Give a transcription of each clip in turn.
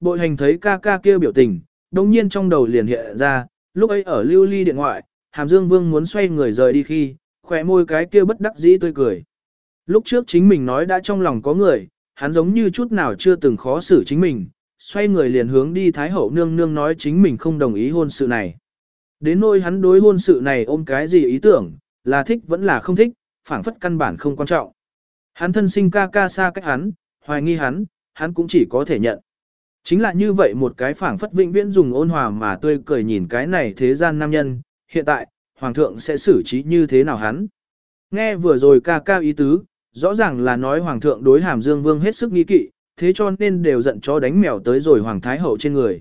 Bội hành thấy ca ca kia biểu tình, đồng nhiên trong đầu liền hiện ra, lúc ấy ở lưu ly điện ngoại, Hàm Dương Vương muốn xoay người rời đi khi, khỏe môi cái kia bất đắc dĩ tươi cười. Lúc trước chính mình nói đã trong lòng có người, hắn giống như chút nào chưa từng khó xử chính mình, xoay người liền hướng đi Thái Hậu nương nương nói chính mình không đồng ý hôn sự này. Đến nỗi hắn đối hôn sự này ôm cái gì ý tưởng, là thích vẫn là không thích, phản phất căn bản không quan trọng. Hắn thân sinh ca ca xa cách hắn, hoài nghi hắn, hắn cũng chỉ có thể nhận. Chính là như vậy một cái phảng phất vĩnh viễn dùng ôn hòa mà tươi cười nhìn cái này thế gian nam nhân, hiện tại, hoàng thượng sẽ xử trí như thế nào hắn. Nghe vừa rồi ca ca ý tứ, rõ ràng là nói hoàng thượng đối hàm dương vương hết sức nghi kỵ, thế cho nên đều giận chó đánh mèo tới rồi hoàng thái hậu trên người.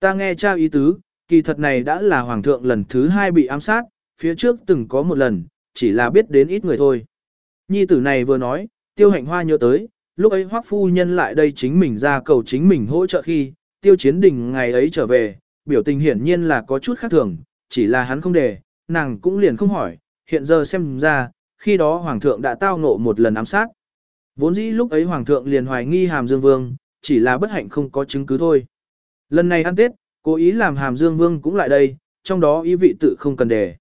Ta nghe cha ý tứ, kỳ thật này đã là hoàng thượng lần thứ hai bị ám sát, phía trước từng có một lần, chỉ là biết đến ít người thôi. Nhi tử này vừa nói, tiêu hạnh hoa nhớ tới, lúc ấy hoắc phu nhân lại đây chính mình ra cầu chính mình hỗ trợ khi, tiêu chiến đình ngày ấy trở về, biểu tình hiển nhiên là có chút khác thường, chỉ là hắn không để, nàng cũng liền không hỏi, hiện giờ xem ra, khi đó hoàng thượng đã tao ngộ một lần ám sát. Vốn dĩ lúc ấy hoàng thượng liền hoài nghi hàm dương vương, chỉ là bất hạnh không có chứng cứ thôi. Lần này ăn tết, cố ý làm hàm dương vương cũng lại đây, trong đó ý vị tự không cần đề.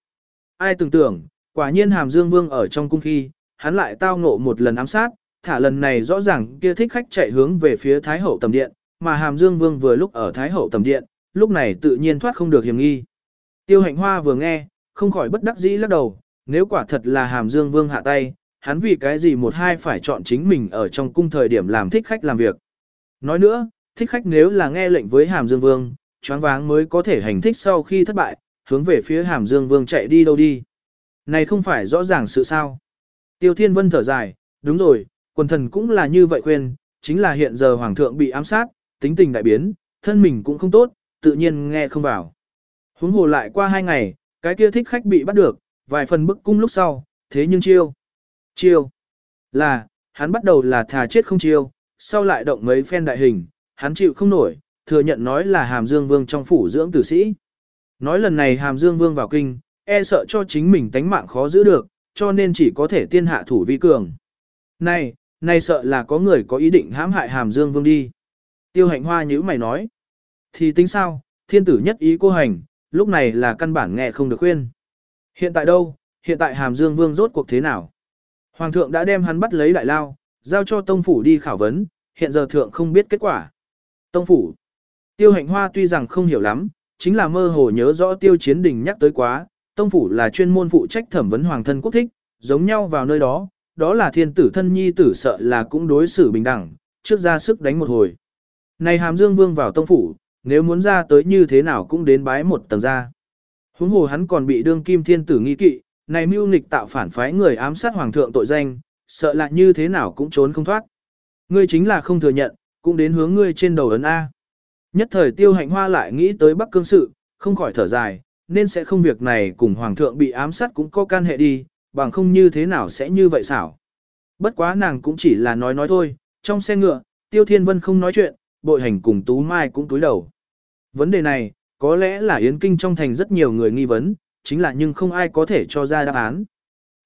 Ai tưởng tưởng, quả nhiên hàm dương vương ở trong cung khi, hắn lại tao ngộ một lần ám sát, thả lần này rõ ràng kia thích khách chạy hướng về phía Thái Hậu tầm điện, mà hàm dương vương vừa lúc ở Thái Hậu tầm điện, lúc này tự nhiên thoát không được hiểm nghi. Tiêu hạnh hoa vừa nghe, không khỏi bất đắc dĩ lắc đầu, nếu quả thật là hàm dương vương hạ tay, hắn vì cái gì một hai phải chọn chính mình ở trong cung thời điểm làm thích khách làm việc. Nói nữa, thích khách nếu là nghe lệnh với hàm dương vương, choáng váng mới có thể hành thích sau khi thất bại, hướng về phía hàm dương vương chạy đi đâu đi. Này không phải rõ ràng sự sao. Tiêu thiên vân thở dài, đúng rồi, quần thần cũng là như vậy khuyên, chính là hiện giờ hoàng thượng bị ám sát, tính tình đại biến, thân mình cũng không tốt, tự nhiên nghe không vào. Huống hồ lại qua hai ngày, cái kia thích khách bị bắt được, vài phần bức cung lúc sau, thế nhưng chiêu. Chiêu. Là, hắn bắt đầu là thà chết không chiêu, sau lại động mấy phen đại hình, hắn chịu không nổi, thừa nhận nói là Hàm Dương Vương trong phủ dưỡng tử sĩ. Nói lần này Hàm Dương Vương vào kinh, e sợ cho chính mình tánh mạng khó giữ được, cho nên chỉ có thể tiên hạ thủ vi cường. Này, nay sợ là có người có ý định hãm hại Hàm Dương Vương đi. Tiêu hạnh hoa nhữ mày nói. Thì tính sao, thiên tử nhất ý cô hành, lúc này là căn bản nghe không được khuyên. Hiện tại đâu, hiện tại Hàm Dương Vương rốt cuộc thế nào? Hoàng thượng đã đem hắn bắt lấy đại lao, giao cho tông phủ đi khảo vấn, hiện giờ thượng không biết kết quả. Tông phủ. Tiêu hạnh hoa tuy rằng không hiểu lắm, chính là mơ hồ nhớ rõ tiêu chiến đình nhắc tới quá, tông phủ là chuyên môn phụ trách thẩm vấn hoàng thân quốc thích, giống nhau vào nơi đó, đó là thiên tử thân nhi tử sợ là cũng đối xử bình đẳng, trước ra sức đánh một hồi. Này hàm dương vương vào tông phủ, nếu muốn ra tới như thế nào cũng đến bái một tầng ra. Huống hồ hắn còn bị đương kim thiên tử nghi kỵ, này mưu nghịch tạo phản phái người ám sát hoàng thượng tội danh, sợ là như thế nào cũng trốn không thoát. Ngươi chính là không thừa nhận, cũng đến hướng ngươi trên đầu ấn A. Nhất thời tiêu hạnh hoa lại nghĩ tới Bắc Cương sự, không khỏi thở dài, nên sẽ không việc này cùng hoàng thượng bị ám sát cũng có can hệ đi, bằng không như thế nào sẽ như vậy xảo. Bất quá nàng cũng chỉ là nói nói thôi, trong xe ngựa, tiêu thiên vân không nói chuyện, bội hành cùng Tú Mai cũng túi đầu. Vấn đề này, có lẽ là Yến Kinh trong thành rất nhiều người nghi vấn, chính là nhưng không ai có thể cho ra đáp án.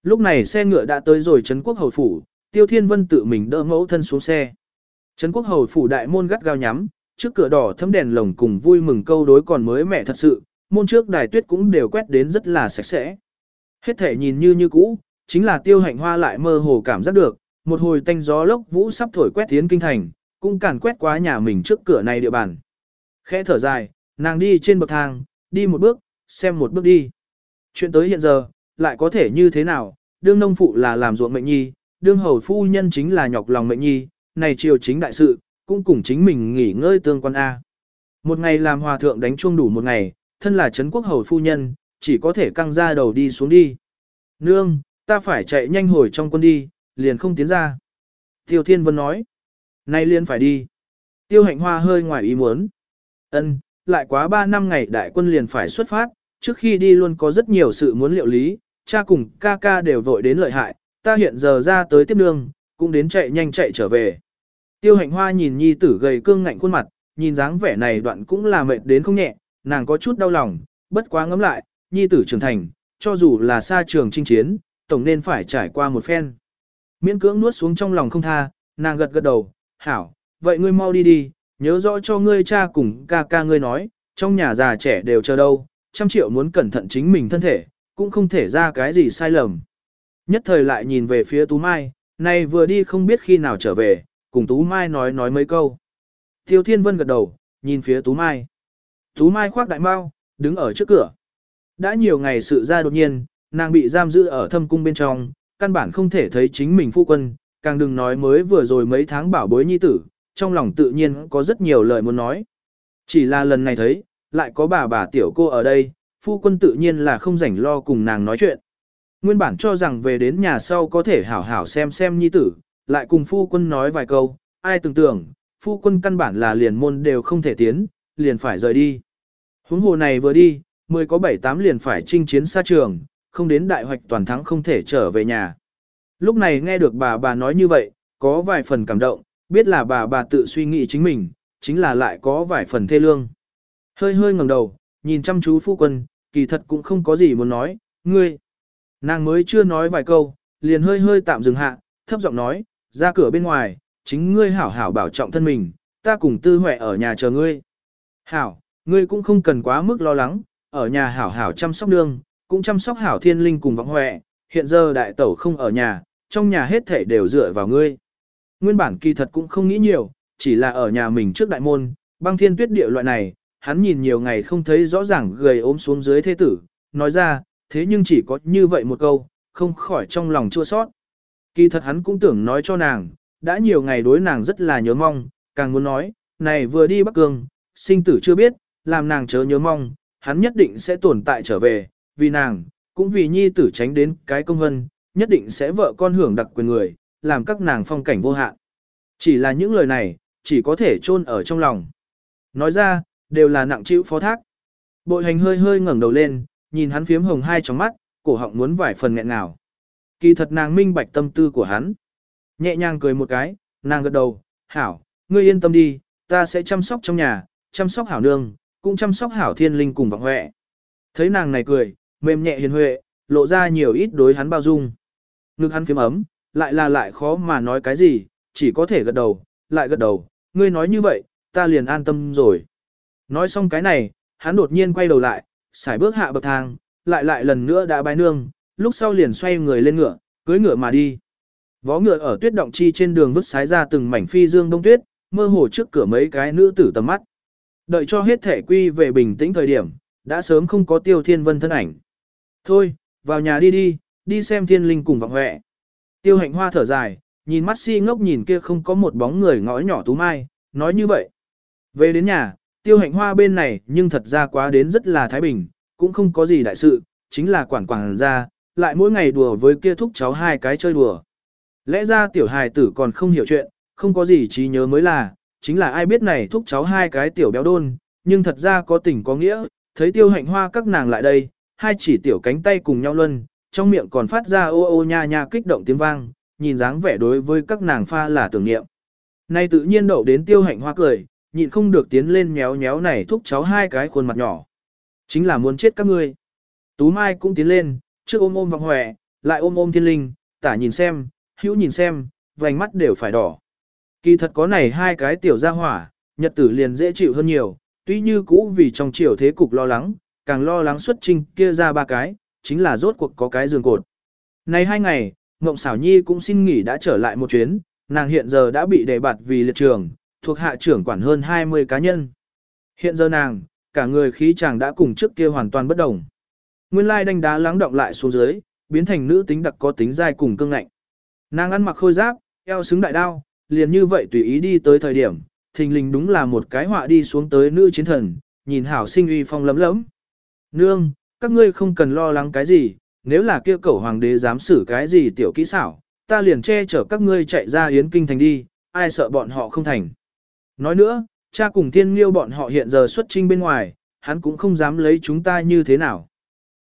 Lúc này xe ngựa đã tới rồi Trấn Quốc Hầu Phủ, Tiêu Thiên Vân tự mình đỡ mẫu thân xuống xe. Trấn Quốc Hầu Phủ đại môn gắt gao nhắm, trước cửa đỏ thấm đèn lồng cùng vui mừng câu đối còn mới mẻ thật sự, môn trước đài tuyết cũng đều quét đến rất là sạch sẽ. Hết thể nhìn như như cũ, chính là tiêu hạnh hoa lại mơ hồ cảm giác được, một hồi tanh gió lốc vũ sắp thổi quét tiến kinh thành, cũng càn quét qua nhà mình trước cửa này địa bàn. Khẽ thở dài, nàng đi trên bậc thang, đi một bước, xem một bước đi. Chuyện tới hiện giờ, lại có thể như thế nào, đương nông phụ là làm ruộng mệnh nhi, đương hầu phu nhân chính là nhọc lòng mệnh nhi, này triều chính đại sự, cũng cùng chính mình nghỉ ngơi tương quan A. Một ngày làm hòa thượng đánh chuông đủ một ngày, thân là Trấn quốc hầu phu nhân, chỉ có thể căng ra đầu đi xuống đi. Nương, ta phải chạy nhanh hồi trong quân đi, liền không tiến ra. Tiêu Thiên Vân nói, nay liền phải đi. Tiêu hạnh hoa hơi ngoài ý muốn. ân lại quá 3 năm ngày đại quân liền phải xuất phát, trước khi đi luôn có rất nhiều sự muốn liệu lý, cha cùng ca ca đều vội đến lợi hại, ta hiện giờ ra tới tiếp nương, cũng đến chạy nhanh chạy trở về. Tiêu hạnh hoa nhìn nhi tử gầy cương ngạnh khuôn mặt, nhìn dáng vẻ này đoạn cũng là mệt đến không nhẹ, nàng có chút đau lòng, bất quá ngẫm lại, nhi tử trưởng thành, cho dù là xa trường chinh chiến, tổng nên phải trải qua một phen. Miễn cưỡng nuốt xuống trong lòng không tha, nàng gật gật đầu, hảo, vậy ngươi mau đi đi, nhớ rõ cho ngươi cha cùng ca ca ngươi nói, trong nhà già trẻ đều chờ đâu, trăm triệu muốn cẩn thận chính mình thân thể, cũng không thể ra cái gì sai lầm. Nhất thời lại nhìn về phía Tú Mai, này vừa đi không biết khi nào trở về, cùng Tú Mai nói nói mấy câu. Tiêu Thiên Vân gật đầu, nhìn phía Tú Mai. Tú Mai khoác đại mau, đứng ở trước cửa. Đã nhiều ngày sự ra đột nhiên, nàng bị giam giữ ở thâm cung bên trong, căn bản không thể thấy chính mình phu quân, càng đừng nói mới vừa rồi mấy tháng bảo bối nhi tử, trong lòng tự nhiên có rất nhiều lời muốn nói. Chỉ là lần này thấy, lại có bà bà tiểu cô ở đây, phu quân tự nhiên là không rảnh lo cùng nàng nói chuyện. Nguyên bản cho rằng về đến nhà sau có thể hảo hảo xem xem nhi tử, lại cùng phu quân nói vài câu, ai tưởng tưởng, phu quân căn bản là liền môn đều không thể tiến, liền phải rời đi. Huống hồ này vừa đi, mười có bảy tám liền phải chinh chiến xa trường, không đến đại hoạch toàn thắng không thể trở về nhà. Lúc này nghe được bà bà nói như vậy, có vài phần cảm động, biết là bà bà tự suy nghĩ chính mình, chính là lại có vài phần thê lương. Hơi hơi ngẩng đầu, nhìn chăm chú phu quân, kỳ thật cũng không có gì muốn nói, ngươi. Nàng mới chưa nói vài câu, liền hơi hơi tạm dừng hạ, thấp giọng nói, ra cửa bên ngoài, chính ngươi hảo hảo bảo trọng thân mình, ta cùng tư huệ ở nhà chờ ngươi. Hảo, ngươi cũng không cần quá mức lo lắng, ở nhà hảo hảo chăm sóc nương, cũng chăm sóc hảo thiên linh cùng vọng huệ, hiện giờ đại tẩu không ở nhà, trong nhà hết thể đều dựa vào ngươi. Nguyên bản kỳ thật cũng không nghĩ nhiều, chỉ là ở nhà mình trước đại môn, băng thiên tuyết địa loại này, hắn nhìn nhiều ngày không thấy rõ ràng gầy ốm xuống dưới thế tử, nói ra, thế nhưng chỉ có như vậy một câu, không khỏi trong lòng chua sót. Kỳ thật hắn cũng tưởng nói cho nàng, đã nhiều ngày đối nàng rất là nhớ mong, càng muốn nói, này vừa đi Bắc Cương, sinh tử chưa biết, làm nàng chớ nhớ mong, hắn nhất định sẽ tồn tại trở về, vì nàng, cũng vì nhi tử tránh đến cái công hân, nhất định sẽ vợ con hưởng đặc quyền người, làm các nàng phong cảnh vô hạn. Chỉ là những lời này, chỉ có thể chôn ở trong lòng. Nói ra, đều là nặng chịu phó thác. Bội hành hơi hơi ngẩng đầu lên, nhìn hắn phiếm hồng hai tròng mắt, cổ họng muốn vải phần nghẹn ngào. Kỳ thật nàng minh bạch tâm tư của hắn. Nhẹ nhàng cười một cái, nàng gật đầu, hảo, ngươi yên tâm đi, ta sẽ chăm sóc trong nhà, chăm sóc hảo nương, cũng chăm sóc hảo thiên linh cùng vọng huệ. Thấy nàng này cười, mềm nhẹ hiền huệ, lộ ra nhiều ít đối hắn bao dung. Ngực hắn phiếm ấm, lại là lại khó mà nói cái gì, chỉ có thể gật đầu, lại gật đầu, ngươi nói như vậy, ta liền an tâm rồi. Nói xong cái này, hắn đột nhiên quay đầu lại, xài bước hạ bậc thang, lại lại lần nữa đã bái nương, lúc sau liền xoay người lên ngựa, cưới ngựa mà đi. Vó ngựa ở tuyết động chi trên đường vứt sái ra từng mảnh phi dương đông tuyết, mơ hồ trước cửa mấy cái nữ tử tầm mắt. Đợi cho hết thể quy về bình tĩnh thời điểm, đã sớm không có tiêu thiên vân thân ảnh. Thôi, vào nhà đi đi, đi xem thiên linh cùng vọng huệ. Tiêu hạnh hoa thở dài, nhìn mắt si ngốc nhìn kia không có một bóng người ngõ nhỏ tú mai, nói như vậy. Về đến nhà, tiêu hạnh hoa bên này nhưng thật ra quá đến rất là thái bình, cũng không có gì đại sự, chính là quản quản ra, lại mỗi ngày đùa với kia thúc cháu hai cái chơi đùa. Lẽ ra tiểu hài tử còn không hiểu chuyện, không có gì trí nhớ mới là, chính là ai biết này thúc cháu hai cái tiểu béo đôn, nhưng thật ra có tình có nghĩa, thấy tiêu hạnh hoa các nàng lại đây, hai chỉ tiểu cánh tay cùng nhau luân, trong miệng còn phát ra ô ô nha nha kích động tiếng vang, nhìn dáng vẻ đối với các nàng pha là tưởng niệm. Nay tự nhiên đậu đến tiêu hạnh hoa cười, nhịn không được tiến lên nhéo nhéo này thúc cháu hai cái khuôn mặt nhỏ. Chính là muốn chết các ngươi. Tú Mai cũng tiến lên, trước ôm ôm vòng hòe, lại ôm ôm thiên linh, tả nhìn xem, hữu nhìn xem, vành mắt đều phải đỏ. Kỳ thật có này hai cái tiểu gia hỏa, nhật tử liền dễ chịu hơn nhiều, tuy như cũ vì trong chiều thế cục lo lắng, càng lo lắng xuất trình kia ra ba cái, chính là rốt cuộc có cái giường cột. Này hai ngày, Ngộng Sảo Nhi cũng xin nghỉ đã trở lại một chuyến, nàng hiện giờ đã bị đề bạt vì liệt trường, thuộc hạ trưởng quản hơn 20 cá nhân. Hiện giờ nàng, cả người khí chàng đã cùng trước kia hoàn toàn bất đồng. Nguyên lai đánh đá lắng động lại xuống dưới, biến thành nữ tính đặc có tính dai cùng cương ngạnh. Nàng ăn mặc khôi giáp, eo xứng đại đao, liền như vậy tùy ý đi tới thời điểm, thình lình đúng là một cái họa đi xuống tới nữ chiến thần, nhìn hảo sinh uy phong lấm lấm. Nương, các ngươi không cần lo lắng cái gì, nếu là kia cẩu hoàng đế dám xử cái gì tiểu kỹ xảo, ta liền che chở các ngươi chạy ra yến kinh thành đi, ai sợ bọn họ không thành. Nói nữa, cha cùng thiên liêu bọn họ hiện giờ xuất trinh bên ngoài, hắn cũng không dám lấy chúng ta như thế nào.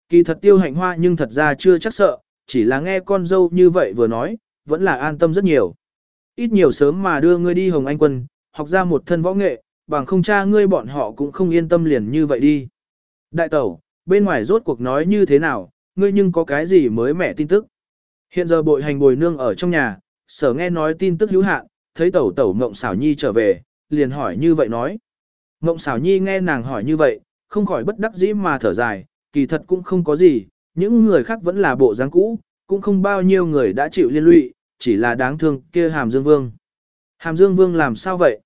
Kỳ thật tiêu hạnh hoa nhưng thật ra chưa chắc sợ, chỉ là nghe con dâu như vậy vừa nói, vẫn là an tâm rất nhiều. Ít nhiều sớm mà đưa ngươi đi Hồng Anh quân, học ra một thân võ nghệ, bằng không cha ngươi bọn họ cũng không yên tâm liền như vậy đi. Đại tẩu, bên ngoài rốt cuộc nói như thế nào, ngươi nhưng có cái gì mới mẻ tin tức. Hiện giờ bội hành bồi nương ở trong nhà, sở nghe nói tin tức hữu hạn, thấy tẩu tẩu mộng xảo nhi trở về, liền hỏi như vậy nói. Ngộng xảo nhi nghe nàng hỏi như vậy, không khỏi bất đắc dĩ mà thở dài, kỳ thật cũng không có gì, những người khác vẫn là bộ dáng cũ, cũng không bao nhiêu người đã chịu liên lụy, chỉ là đáng thương kia hàm dương vương. Hàm dương vương làm sao vậy?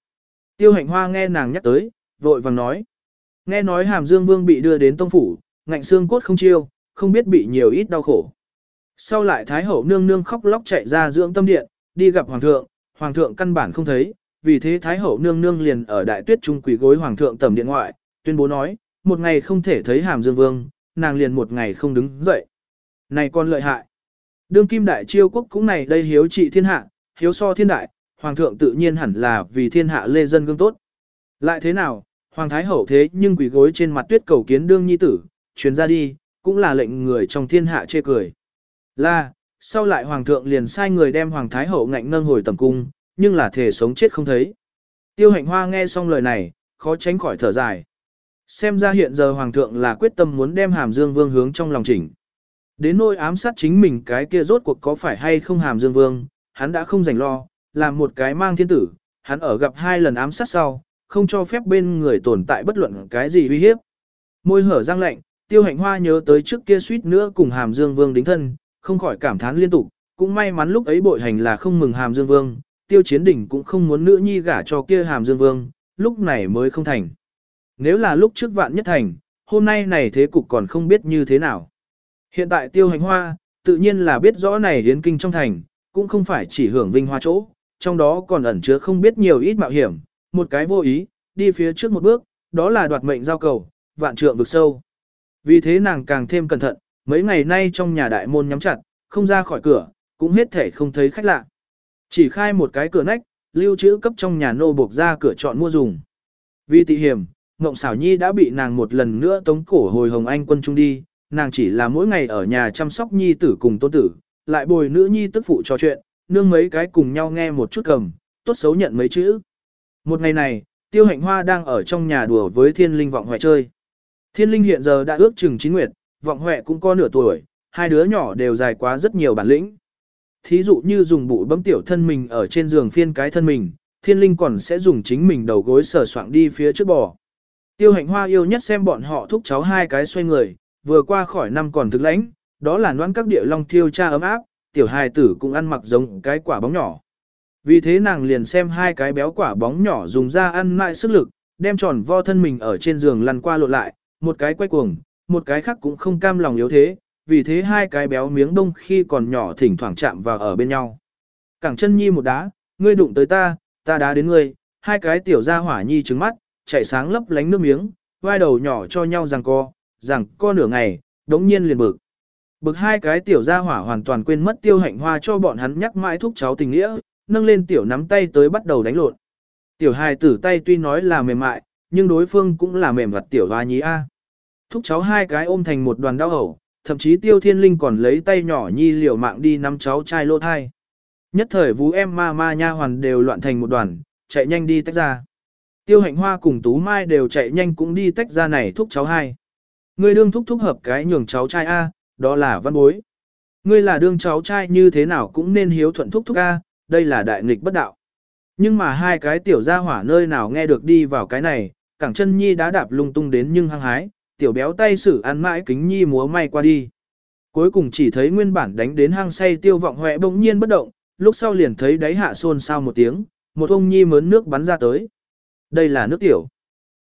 Tiêu hạnh hoa nghe nàng nhắc tới, vội vàng nói. Nghe nói hàm dương vương bị đưa đến tông phủ, ngạnh xương cốt không chiêu, không biết bị nhiều ít đau khổ. Sau lại Thái hậu nương nương khóc lóc chạy ra dưỡng tâm điện, đi gặp hoàng thượng, hoàng thượng căn bản không thấy, vì thế Thái hậu nương nương liền ở đại tuyết trung quỷ gối hoàng thượng tầm điện ngoại, tuyên bố nói, một ngày không thể thấy hàm dương vương, nàng liền một ngày không đứng dậy. Này con lợi hại. Đương kim đại chiêu quốc cũng này đây hiếu trị thiên hạ, hiếu so thiên đại, hoàng thượng tự nhiên hẳn là vì thiên hạ lê dân gương tốt. Lại thế nào, hoàng thái hậu thế nhưng quỷ gối trên mặt tuyết cầu kiến đương nhi tử, truyền ra đi, cũng là lệnh người trong thiên hạ chê cười. Là, sau lại hoàng thượng liền sai người đem hoàng thái hậu ngạnh nâng hồi tầm cung, nhưng là thể sống chết không thấy. Tiêu hạnh hoa nghe xong lời này, khó tránh khỏi thở dài. Xem ra hiện giờ hoàng thượng là quyết tâm muốn đem hàm dương vương hướng trong lòng chỉnh. Đến nỗi ám sát chính mình cái kia rốt cuộc có phải hay không hàm dương vương, hắn đã không rảnh lo, làm một cái mang thiên tử, hắn ở gặp hai lần ám sát sau, không cho phép bên người tồn tại bất luận cái gì uy hiếp. Môi hở răng lạnh, tiêu hạnh hoa nhớ tới trước kia suýt nữa cùng hàm dương vương đính thân, không khỏi cảm thán liên tục, cũng may mắn lúc ấy bội hành là không mừng hàm dương vương, tiêu chiến đỉnh cũng không muốn nữ nhi gả cho kia hàm dương vương, lúc này mới không thành. Nếu là lúc trước vạn nhất thành, hôm nay này thế cục còn không biết như thế nào. Hiện tại tiêu hành hoa, tự nhiên là biết rõ này hiến kinh trong thành, cũng không phải chỉ hưởng vinh hoa chỗ, trong đó còn ẩn chứa không biết nhiều ít mạo hiểm, một cái vô ý, đi phía trước một bước, đó là đoạt mệnh giao cầu, vạn trượng vực sâu. Vì thế nàng càng thêm cẩn thận, mấy ngày nay trong nhà đại môn nhắm chặt, không ra khỏi cửa, cũng hết thể không thấy khách lạ. Chỉ khai một cái cửa nách, lưu trữ cấp trong nhà nô buộc ra cửa chọn mua dùng. Vì tị hiểm, Ngộng xảo nhi đã bị nàng một lần nữa tống cổ hồi Hồng Anh quân trung đi, nàng chỉ là mỗi ngày ở nhà chăm sóc nhi tử cùng tôn tử, lại bồi nữ nhi tức phụ trò chuyện, nương mấy cái cùng nhau nghe một chút cầm, tốt xấu nhận mấy chữ. Một ngày này, tiêu hạnh hoa đang ở trong nhà đùa với thiên linh vọng huệ chơi. Thiên linh hiện giờ đã ước chừng chín nguyệt, vọng huệ cũng có nửa tuổi, hai đứa nhỏ đều dài quá rất nhiều bản lĩnh. Thí dụ như dùng bụi bấm tiểu thân mình ở trên giường phiên cái thân mình, thiên linh còn sẽ dùng chính mình đầu gối sờ soạng đi phía trước bò. Tiêu hạnh hoa yêu nhất xem bọn họ thúc cháu hai cái xoay người, vừa qua khỏi năm còn thực lãnh, đó là noan các địa long thiêu cha ấm áp, tiểu hài tử cũng ăn mặc giống cái quả bóng nhỏ. Vì thế nàng liền xem hai cái béo quả bóng nhỏ dùng ra ăn lại sức lực, đem tròn vo thân mình ở trên giường lăn qua lộn lại, một cái quay cuồng, một cái khác cũng không cam lòng yếu thế, vì thế hai cái béo miếng đông khi còn nhỏ thỉnh thoảng chạm vào ở bên nhau. Cẳng chân nhi một đá, ngươi đụng tới ta, ta đá đến ngươi, hai cái tiểu ra hỏa nhi trứng mắt, chạy sáng lấp lánh nước miếng, vai đầu nhỏ cho nhau rằng co, rằng co nửa ngày, đống nhiên liền bực. Bực hai cái tiểu gia hỏa hoàn toàn quên mất tiêu hạnh hoa cho bọn hắn nhắc mãi thúc cháu tình nghĩa, nâng lên tiểu nắm tay tới bắt đầu đánh lộn. Tiểu hài tử tay tuy nói là mềm mại, nhưng đối phương cũng là mềm vật tiểu hoa nhí A. Thúc cháu hai cái ôm thành một đoàn đau hổ, thậm chí tiêu thiên linh còn lấy tay nhỏ nhi liều mạng đi nắm cháu trai lô thai. Nhất thời vũ em ma ma nha hoàn đều loạn thành một đoàn, chạy nhanh đi tách ra. Tiêu hạnh hoa cùng Tú Mai đều chạy nhanh cũng đi tách ra này thúc cháu hai. Ngươi đương thúc thúc hợp cái nhường cháu trai A, đó là văn bối. Ngươi là đương cháu trai như thế nào cũng nên hiếu thuận thúc thúc A, đây là đại nghịch bất đạo. Nhưng mà hai cái tiểu gia hỏa nơi nào nghe được đi vào cái này, cẳng chân nhi đã đạp lung tung đến nhưng hăng hái, tiểu béo tay sử ăn mãi kính nhi múa may qua đi. Cuối cùng chỉ thấy nguyên bản đánh đến hang say tiêu vọng hoẹ bỗng nhiên bất động, lúc sau liền thấy đáy hạ xôn sao một tiếng, một ông nhi mớn nước bắn ra tới. Đây là nước tiểu.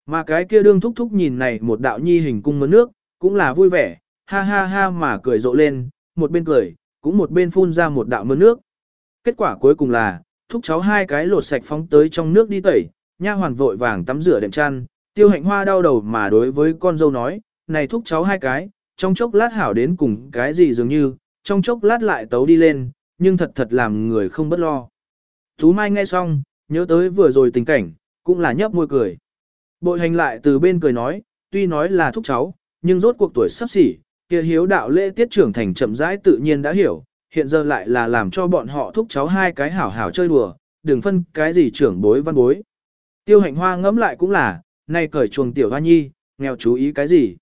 Mà cái kia đương thúc thúc nhìn này một đạo nhi hình cung mớn nước, cũng là vui vẻ, ha ha ha mà cười rộ lên, một bên cười, cũng một bên phun ra một đạo mớn nước. Kết quả cuối cùng là, thúc cháu hai cái lột sạch phóng tới trong nước đi tẩy, nha hoàn vội vàng tắm rửa đệm chăn, tiêu hạnh hoa đau đầu mà đối với con dâu nói, này thúc cháu hai cái, trong chốc lát hảo đến cùng cái gì dường như, trong chốc lát lại tấu đi lên, nhưng thật thật làm người không bất lo. Tú Mai nghe xong, nhớ tới vừa rồi tình cảnh, cũng là nhấp môi cười. Bội hành lại từ bên cười nói, tuy nói là thúc cháu, nhưng rốt cuộc tuổi sắp xỉ, kia hiếu đạo lễ tiết trưởng thành chậm rãi tự nhiên đã hiểu, hiện giờ lại là làm cho bọn họ thúc cháu hai cái hảo hảo chơi đùa, đừng phân cái gì trưởng bối văn bối. Tiêu hạnh hoa ngẫm lại cũng là, nay cởi chuồng tiểu hoa nhi, nghèo chú ý cái gì.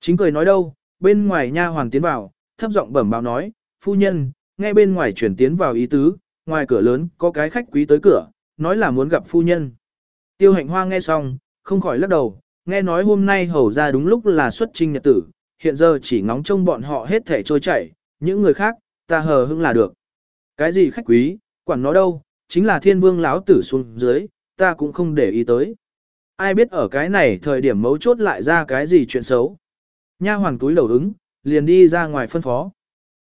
Chính cười nói đâu, bên ngoài nha hoàng tiến vào, thấp giọng bẩm báo nói, phu nhân, nghe bên ngoài chuyển tiến vào ý tứ, ngoài cửa lớn có cái khách quý tới cửa, nói là muốn gặp phu nhân. Tiêu hạnh hoa nghe xong, không khỏi lắc đầu, nghe nói hôm nay hầu ra đúng lúc là xuất trinh nhật tử, hiện giờ chỉ ngóng trông bọn họ hết thể trôi chảy, những người khác, ta hờ hững là được. Cái gì khách quý, quản nó đâu, chính là thiên vương lão tử xuống dưới, ta cũng không để ý tới. Ai biết ở cái này thời điểm mấu chốt lại ra cái gì chuyện xấu. Nha hoàng túi đầu ứng, liền đi ra ngoài phân phó.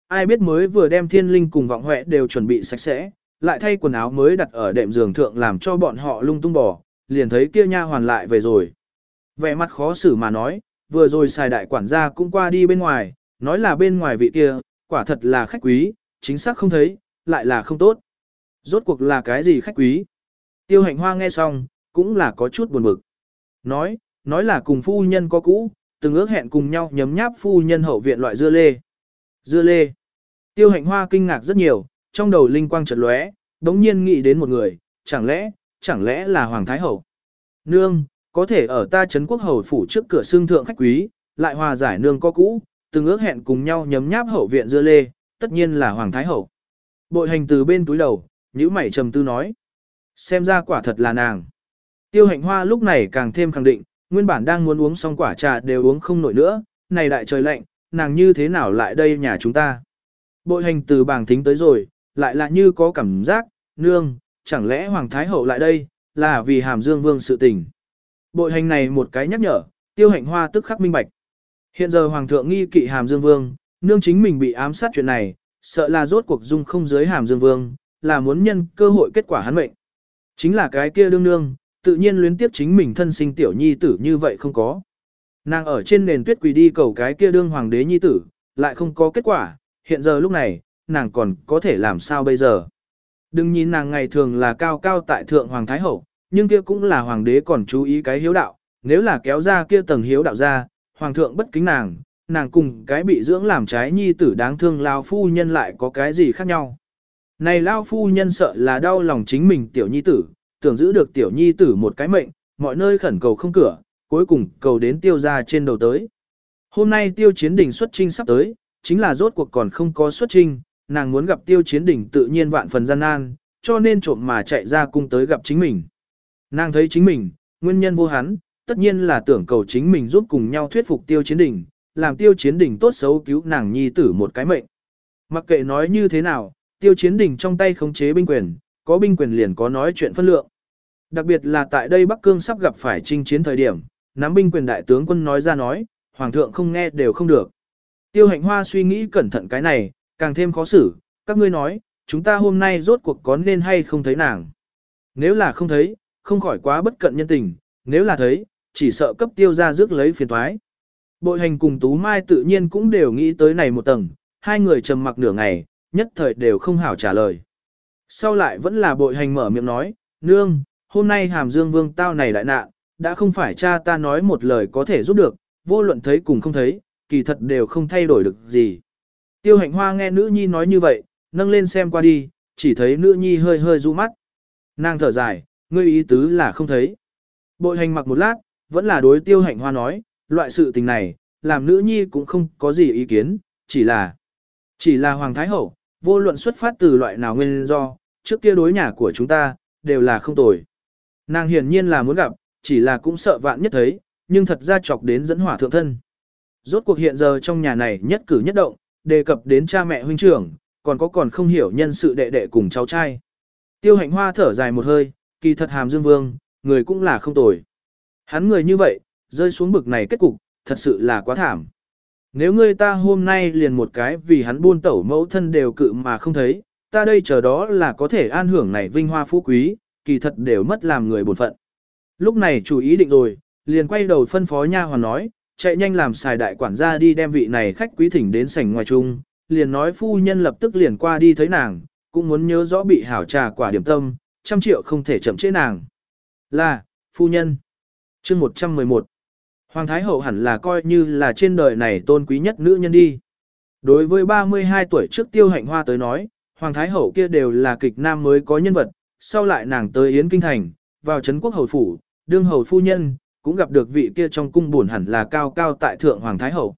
Ai biết mới vừa đem thiên linh cùng vọng huệ đều chuẩn bị sạch sẽ, lại thay quần áo mới đặt ở đệm giường thượng làm cho bọn họ lung tung bỏ, liền thấy kia nha hoàn lại về rồi. Vẻ mặt khó xử mà nói, vừa rồi xài đại quản gia cũng qua đi bên ngoài, nói là bên ngoài vị kia, quả thật là khách quý, chính xác không thấy, lại là không tốt. Rốt cuộc là cái gì khách quý? Tiêu hạnh hoa nghe xong, cũng là có chút buồn bực. Nói, nói là cùng phu nhân có cũ, từng ước hẹn cùng nhau nhấm nháp phu nhân hậu viện loại dưa lê. Dưa lê. Tiêu hạnh hoa kinh ngạc rất nhiều, trong đầu linh quang chợt lóe, đống nhiên nghĩ đến một người, chẳng lẽ, chẳng lẽ là Hoàng Thái Hậu. Nương, có thể ở ta Trấn quốc hầu phủ trước cửa xương thượng khách quý, lại hòa giải nương có cũ, từng ước hẹn cùng nhau nhấm nháp hậu viện dưa lê, tất nhiên là Hoàng Thái Hậu. Bội hành từ bên túi đầu, nhíu mày trầm tư nói. Xem ra quả thật là nàng. Tiêu hạnh hoa lúc này càng thêm khẳng định, nguyên bản đang muốn uống xong quả trà đều uống không nổi nữa, này đại trời lạnh, nàng như thế nào lại đây nhà chúng ta. Bội hành từ bảng thính tới rồi, lại là như có cảm giác, nương, chẳng lẽ Hoàng Thái Hậu lại đây, là vì hàm dương vương sự tình. Bội hành này một cái nhắc nhở, tiêu hạnh hoa tức khắc minh bạch. Hiện giờ Hoàng thượng nghi kỵ hàm dương vương, nương chính mình bị ám sát chuyện này, sợ là rốt cuộc dung không giới hàm dương vương, là muốn nhân cơ hội kết quả hắn mệnh. Chính là cái kia đương nương, tự nhiên luyến tiếp chính mình thân sinh tiểu nhi tử như vậy không có. Nàng ở trên nền tuyết quỳ đi cầu cái kia đương hoàng đế nhi tử, lại không có kết quả, hiện giờ lúc này, nàng còn có thể làm sao bây giờ. Đừng nhìn nàng ngày thường là cao cao tại thượng hoàng thái hậu, nhưng kia cũng là hoàng đế còn chú ý cái hiếu đạo, nếu là kéo ra kia tầng hiếu đạo ra, hoàng thượng bất kính nàng, nàng cùng cái bị dưỡng làm trái nhi tử đáng thương lao phu nhân lại có cái gì khác nhau. Này lao phu nhân sợ là đau lòng chính mình tiểu nhi tử, tưởng giữ được tiểu nhi tử một cái mệnh, mọi nơi khẩn cầu không cửa, cuối cùng cầu đến tiêu ra trên đầu tới. Hôm nay tiêu chiến đỉnh xuất trinh sắp tới, chính là rốt cuộc còn không có xuất trinh, nàng muốn gặp tiêu chiến đỉnh tự nhiên vạn phần gian nan, cho nên trộm mà chạy ra cung tới gặp chính mình. Nàng thấy chính mình, nguyên nhân vô hắn, tất nhiên là tưởng cầu chính mình giúp cùng nhau thuyết phục tiêu chiến đỉnh, làm tiêu chiến đỉnh tốt xấu cứu nàng nhi tử một cái mệnh. Mặc kệ nói như thế nào, tiêu chiến đỉnh trong tay khống chế binh quyền, có binh quyền liền có nói chuyện phân lượng. Đặc biệt là tại đây Bắc Cương sắp gặp phải chinh chiến thời điểm, nắm binh quyền đại tướng quân nói ra nói, hoàng thượng không nghe đều không được. Tiêu hạnh hoa suy nghĩ cẩn thận cái này, càng thêm khó xử, các ngươi nói, chúng ta hôm nay rốt cuộc có nên hay không thấy nàng. Nếu là không thấy, không khỏi quá bất cận nhân tình, nếu là thấy, chỉ sợ cấp tiêu ra rước lấy phiền thoái. Bội hành cùng Tú Mai tự nhiên cũng đều nghĩ tới này một tầng, hai người trầm mặc nửa ngày, nhất thời đều không hảo trả lời. Sau lại vẫn là bội hành mở miệng nói, nương, hôm nay hàm dương vương tao này đại nạn, đã không phải cha ta nói một lời có thể giúp được, vô luận thấy cùng không thấy, kỳ thật đều không thay đổi được gì. Tiêu hạnh hoa nghe nữ nhi nói như vậy, nâng lên xem qua đi, chỉ thấy nữ nhi hơi hơi ru mắt. Nàng thở dài, ngươi ý tứ là không thấy. Bội hành mặc một lát, vẫn là đối tiêu hạnh hoa nói, loại sự tình này, làm nữ nhi cũng không có gì ý kiến, chỉ là, chỉ là Hoàng Thái Hậu, vô luận xuất phát từ loại nào nguyên do, trước kia đối nhà của chúng ta, đều là không tồi. Nàng hiển nhiên là muốn gặp, chỉ là cũng sợ vạn nhất thấy, nhưng thật ra chọc đến dẫn hỏa thượng thân. Rốt cuộc hiện giờ trong nhà này nhất cử nhất động, đề cập đến cha mẹ huynh trưởng, còn có còn không hiểu nhân sự đệ đệ cùng cháu trai. Tiêu hạnh hoa thở dài một hơi, kỳ thật hàm dương vương, người cũng là không tồi. Hắn người như vậy, rơi xuống bực này kết cục, thật sự là quá thảm. Nếu ngươi ta hôm nay liền một cái vì hắn buôn tẩu mẫu thân đều cự mà không thấy, ta đây chờ đó là có thể an hưởng này vinh hoa phú quý, kỳ thật đều mất làm người buồn phận. Lúc này chủ ý định rồi, liền quay đầu phân phó nha hoàn nói, chạy nhanh làm xài đại quản gia đi đem vị này khách quý thỉnh đến sảnh ngoài chung, liền nói phu nhân lập tức liền qua đi thấy nàng, cũng muốn nhớ rõ bị hảo trà quả điểm tâm, trăm triệu không thể chậm chế nàng. Là, phu nhân. chương 111. Hoàng Thái Hậu hẳn là coi như là trên đời này tôn quý nhất nữ nhân đi. Đối với 32 tuổi trước tiêu hạnh hoa tới nói, Hoàng Thái Hậu kia đều là kịch nam mới có nhân vật, sau lại nàng tới Yến Kinh Thành, vào Trấn Quốc Hầu Phủ, đương hầu phu nhân, cũng gặp được vị kia trong cung buồn hẳn là cao cao tại thượng Hoàng Thái Hậu.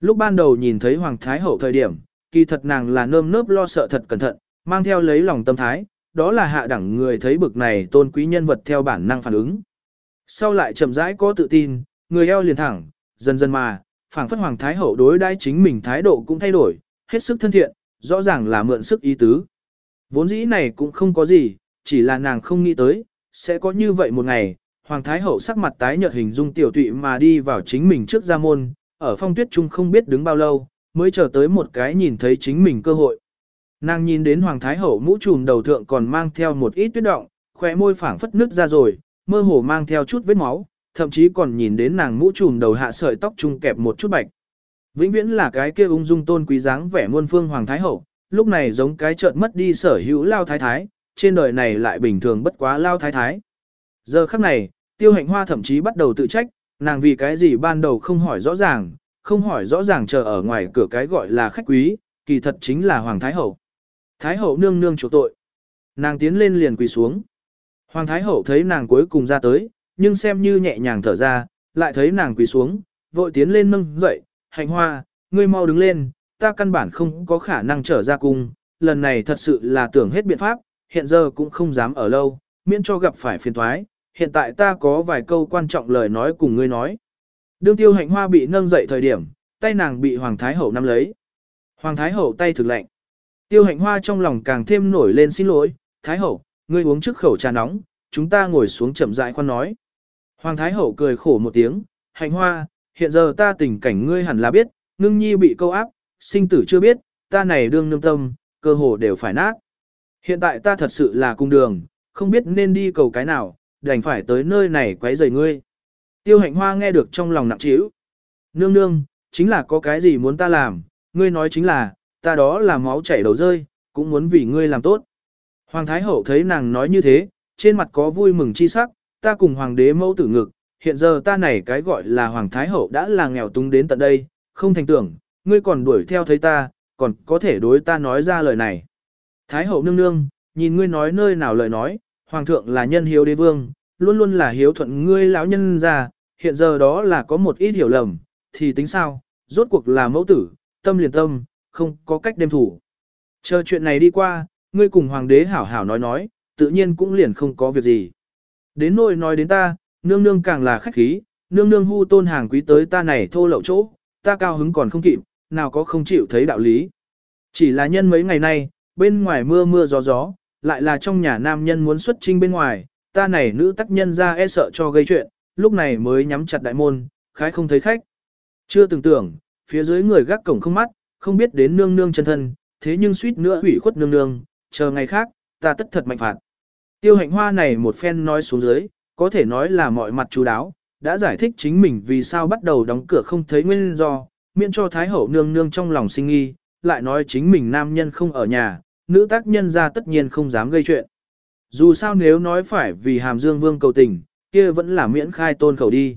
Lúc ban đầu nhìn thấy Hoàng Thái Hậu thời điểm, kỳ thật nàng là nơm nớp lo sợ thật cẩn thận, mang theo lấy lòng tâm thái, đó là hạ đẳng người thấy bực này tôn quý nhân vật theo bản năng phản ứng. Sau lại chậm rãi có tự tin, người eo liền thẳng, dần dần mà, phảng phất hoàng thái hậu đối đãi chính mình thái độ cũng thay đổi, hết sức thân thiện, rõ ràng là mượn sức ý tứ. Vốn dĩ này cũng không có gì, chỉ là nàng không nghĩ tới, sẽ có như vậy một ngày, hoàng thái hậu sắc mặt tái nhợt hình dung tiểu tụy mà đi vào chính mình trước gia môn, ở phong tuyết trung không biết đứng bao lâu, mới chờ tới một cái nhìn thấy chính mình cơ hội. Nàng nhìn đến hoàng thái hậu mũ trùm đầu thượng còn mang theo một ít tuyết động, khóe môi phảng phất nước ra rồi, mơ hồ mang theo chút vết máu, thậm chí còn nhìn đến nàng mũ trùm đầu hạ sợi tóc trung kẹp một chút bạch. Vĩnh viễn là cái kia ung dung tôn quý dáng vẻ muôn phương hoàng thái hậu, lúc này giống cái chợt mất đi sở hữu lao thái thái, trên đời này lại bình thường bất quá lao thái thái. Giờ khắc này, tiêu hạnh hoa thậm chí bắt đầu tự trách, nàng vì cái gì ban đầu không hỏi rõ ràng, không hỏi rõ ràng chờ ở ngoài cửa cái gọi là khách quý, kỳ thật chính là hoàng thái hậu. Thái hậu nương nương chủ tội. Nàng tiến lên liền quỳ xuống. Hoàng thái hậu thấy nàng cuối cùng ra tới, nhưng xem như nhẹ nhàng thở ra, lại thấy nàng quỳ xuống, vội tiến lên nâng dậy, hạnh hoa, ngươi mau đứng lên, ta căn bản không có khả năng trở ra cung, lần này thật sự là tưởng hết biện pháp, hiện giờ cũng không dám ở lâu, miễn cho gặp phải phiền thoái, hiện tại ta có vài câu quan trọng lời nói cùng ngươi nói. Đương tiêu hạnh hoa bị nâng dậy thời điểm, tay nàng bị Hoàng Thái Hậu nắm lấy. Hoàng Thái Hậu tay thực lạnh. Tiêu hạnh hoa trong lòng càng thêm nổi lên xin lỗi, Thái Hậu, ngươi uống trước khẩu trà nóng, chúng ta ngồi xuống chậm rãi khoan nói. Hoàng Thái Hậu cười khổ một tiếng, hạnh hoa, hiện giờ ta tình cảnh ngươi hẳn là biết, ngưng nhi bị câu áp, sinh tử chưa biết, ta này đương nương tâm, cơ hồ đều phải nát. Hiện tại ta thật sự là cung đường, không biết nên đi cầu cái nào, đành phải tới nơi này quấy rầy ngươi. Tiêu hạnh hoa nghe được trong lòng nặng trĩu. Nương nương, chính là có cái gì muốn ta làm, ngươi nói chính là, ta đó là máu chảy đầu rơi, cũng muốn vì ngươi làm tốt. Hoàng Thái Hậu thấy nàng nói như thế, trên mặt có vui mừng chi sắc, ta cùng Hoàng đế mẫu tử ngực, hiện giờ ta này cái gọi là Hoàng Thái Hậu đã là nghèo túng đến tận đây, không thành tưởng, ngươi còn đuổi theo thấy ta, còn có thể đối ta nói ra lời này. Thái Hậu nương nương, nhìn ngươi nói nơi nào lời nói, Hoàng thượng là nhân hiếu đế vương, luôn luôn là hiếu thuận ngươi lão nhân ra, hiện giờ đó là có một ít hiểu lầm, thì tính sao, rốt cuộc là mẫu tử, tâm liền tâm, không có cách đem thủ. Chờ chuyện này đi qua, ngươi cùng hoàng đế hảo hảo nói nói, tự nhiên cũng liền không có việc gì. Đến nỗi nói đến ta, nương nương càng là khách khí, nương nương hu tôn hàng quý tới ta này thô lậu chỗ, ta cao hứng còn không kịp, nào có không chịu thấy đạo lý. Chỉ là nhân mấy ngày nay, bên ngoài mưa mưa gió gió, lại là trong nhà nam nhân muốn xuất trinh bên ngoài, ta này nữ tác nhân ra e sợ cho gây chuyện, lúc này mới nhắm chặt đại môn, khái không thấy khách. Chưa từng tưởng, phía dưới người gác cổng không mắt, không biết đến nương nương chân thân, thế nhưng suýt nữa hủy khuất nương nương, chờ ngày khác, ta tất thật mạnh phạt. Tiêu hạnh hoa này một phen nói xuống dưới, có thể nói là mọi mặt chú đáo, đã giải thích chính mình vì sao bắt đầu đóng cửa không thấy nguyên do, miễn cho Thái Hậu nương nương trong lòng sinh nghi, lại nói chính mình nam nhân không ở nhà, nữ tác nhân ra tất nhiên không dám gây chuyện. Dù sao nếu nói phải vì hàm dương vương cầu tình, kia vẫn là miễn khai tôn khẩu đi.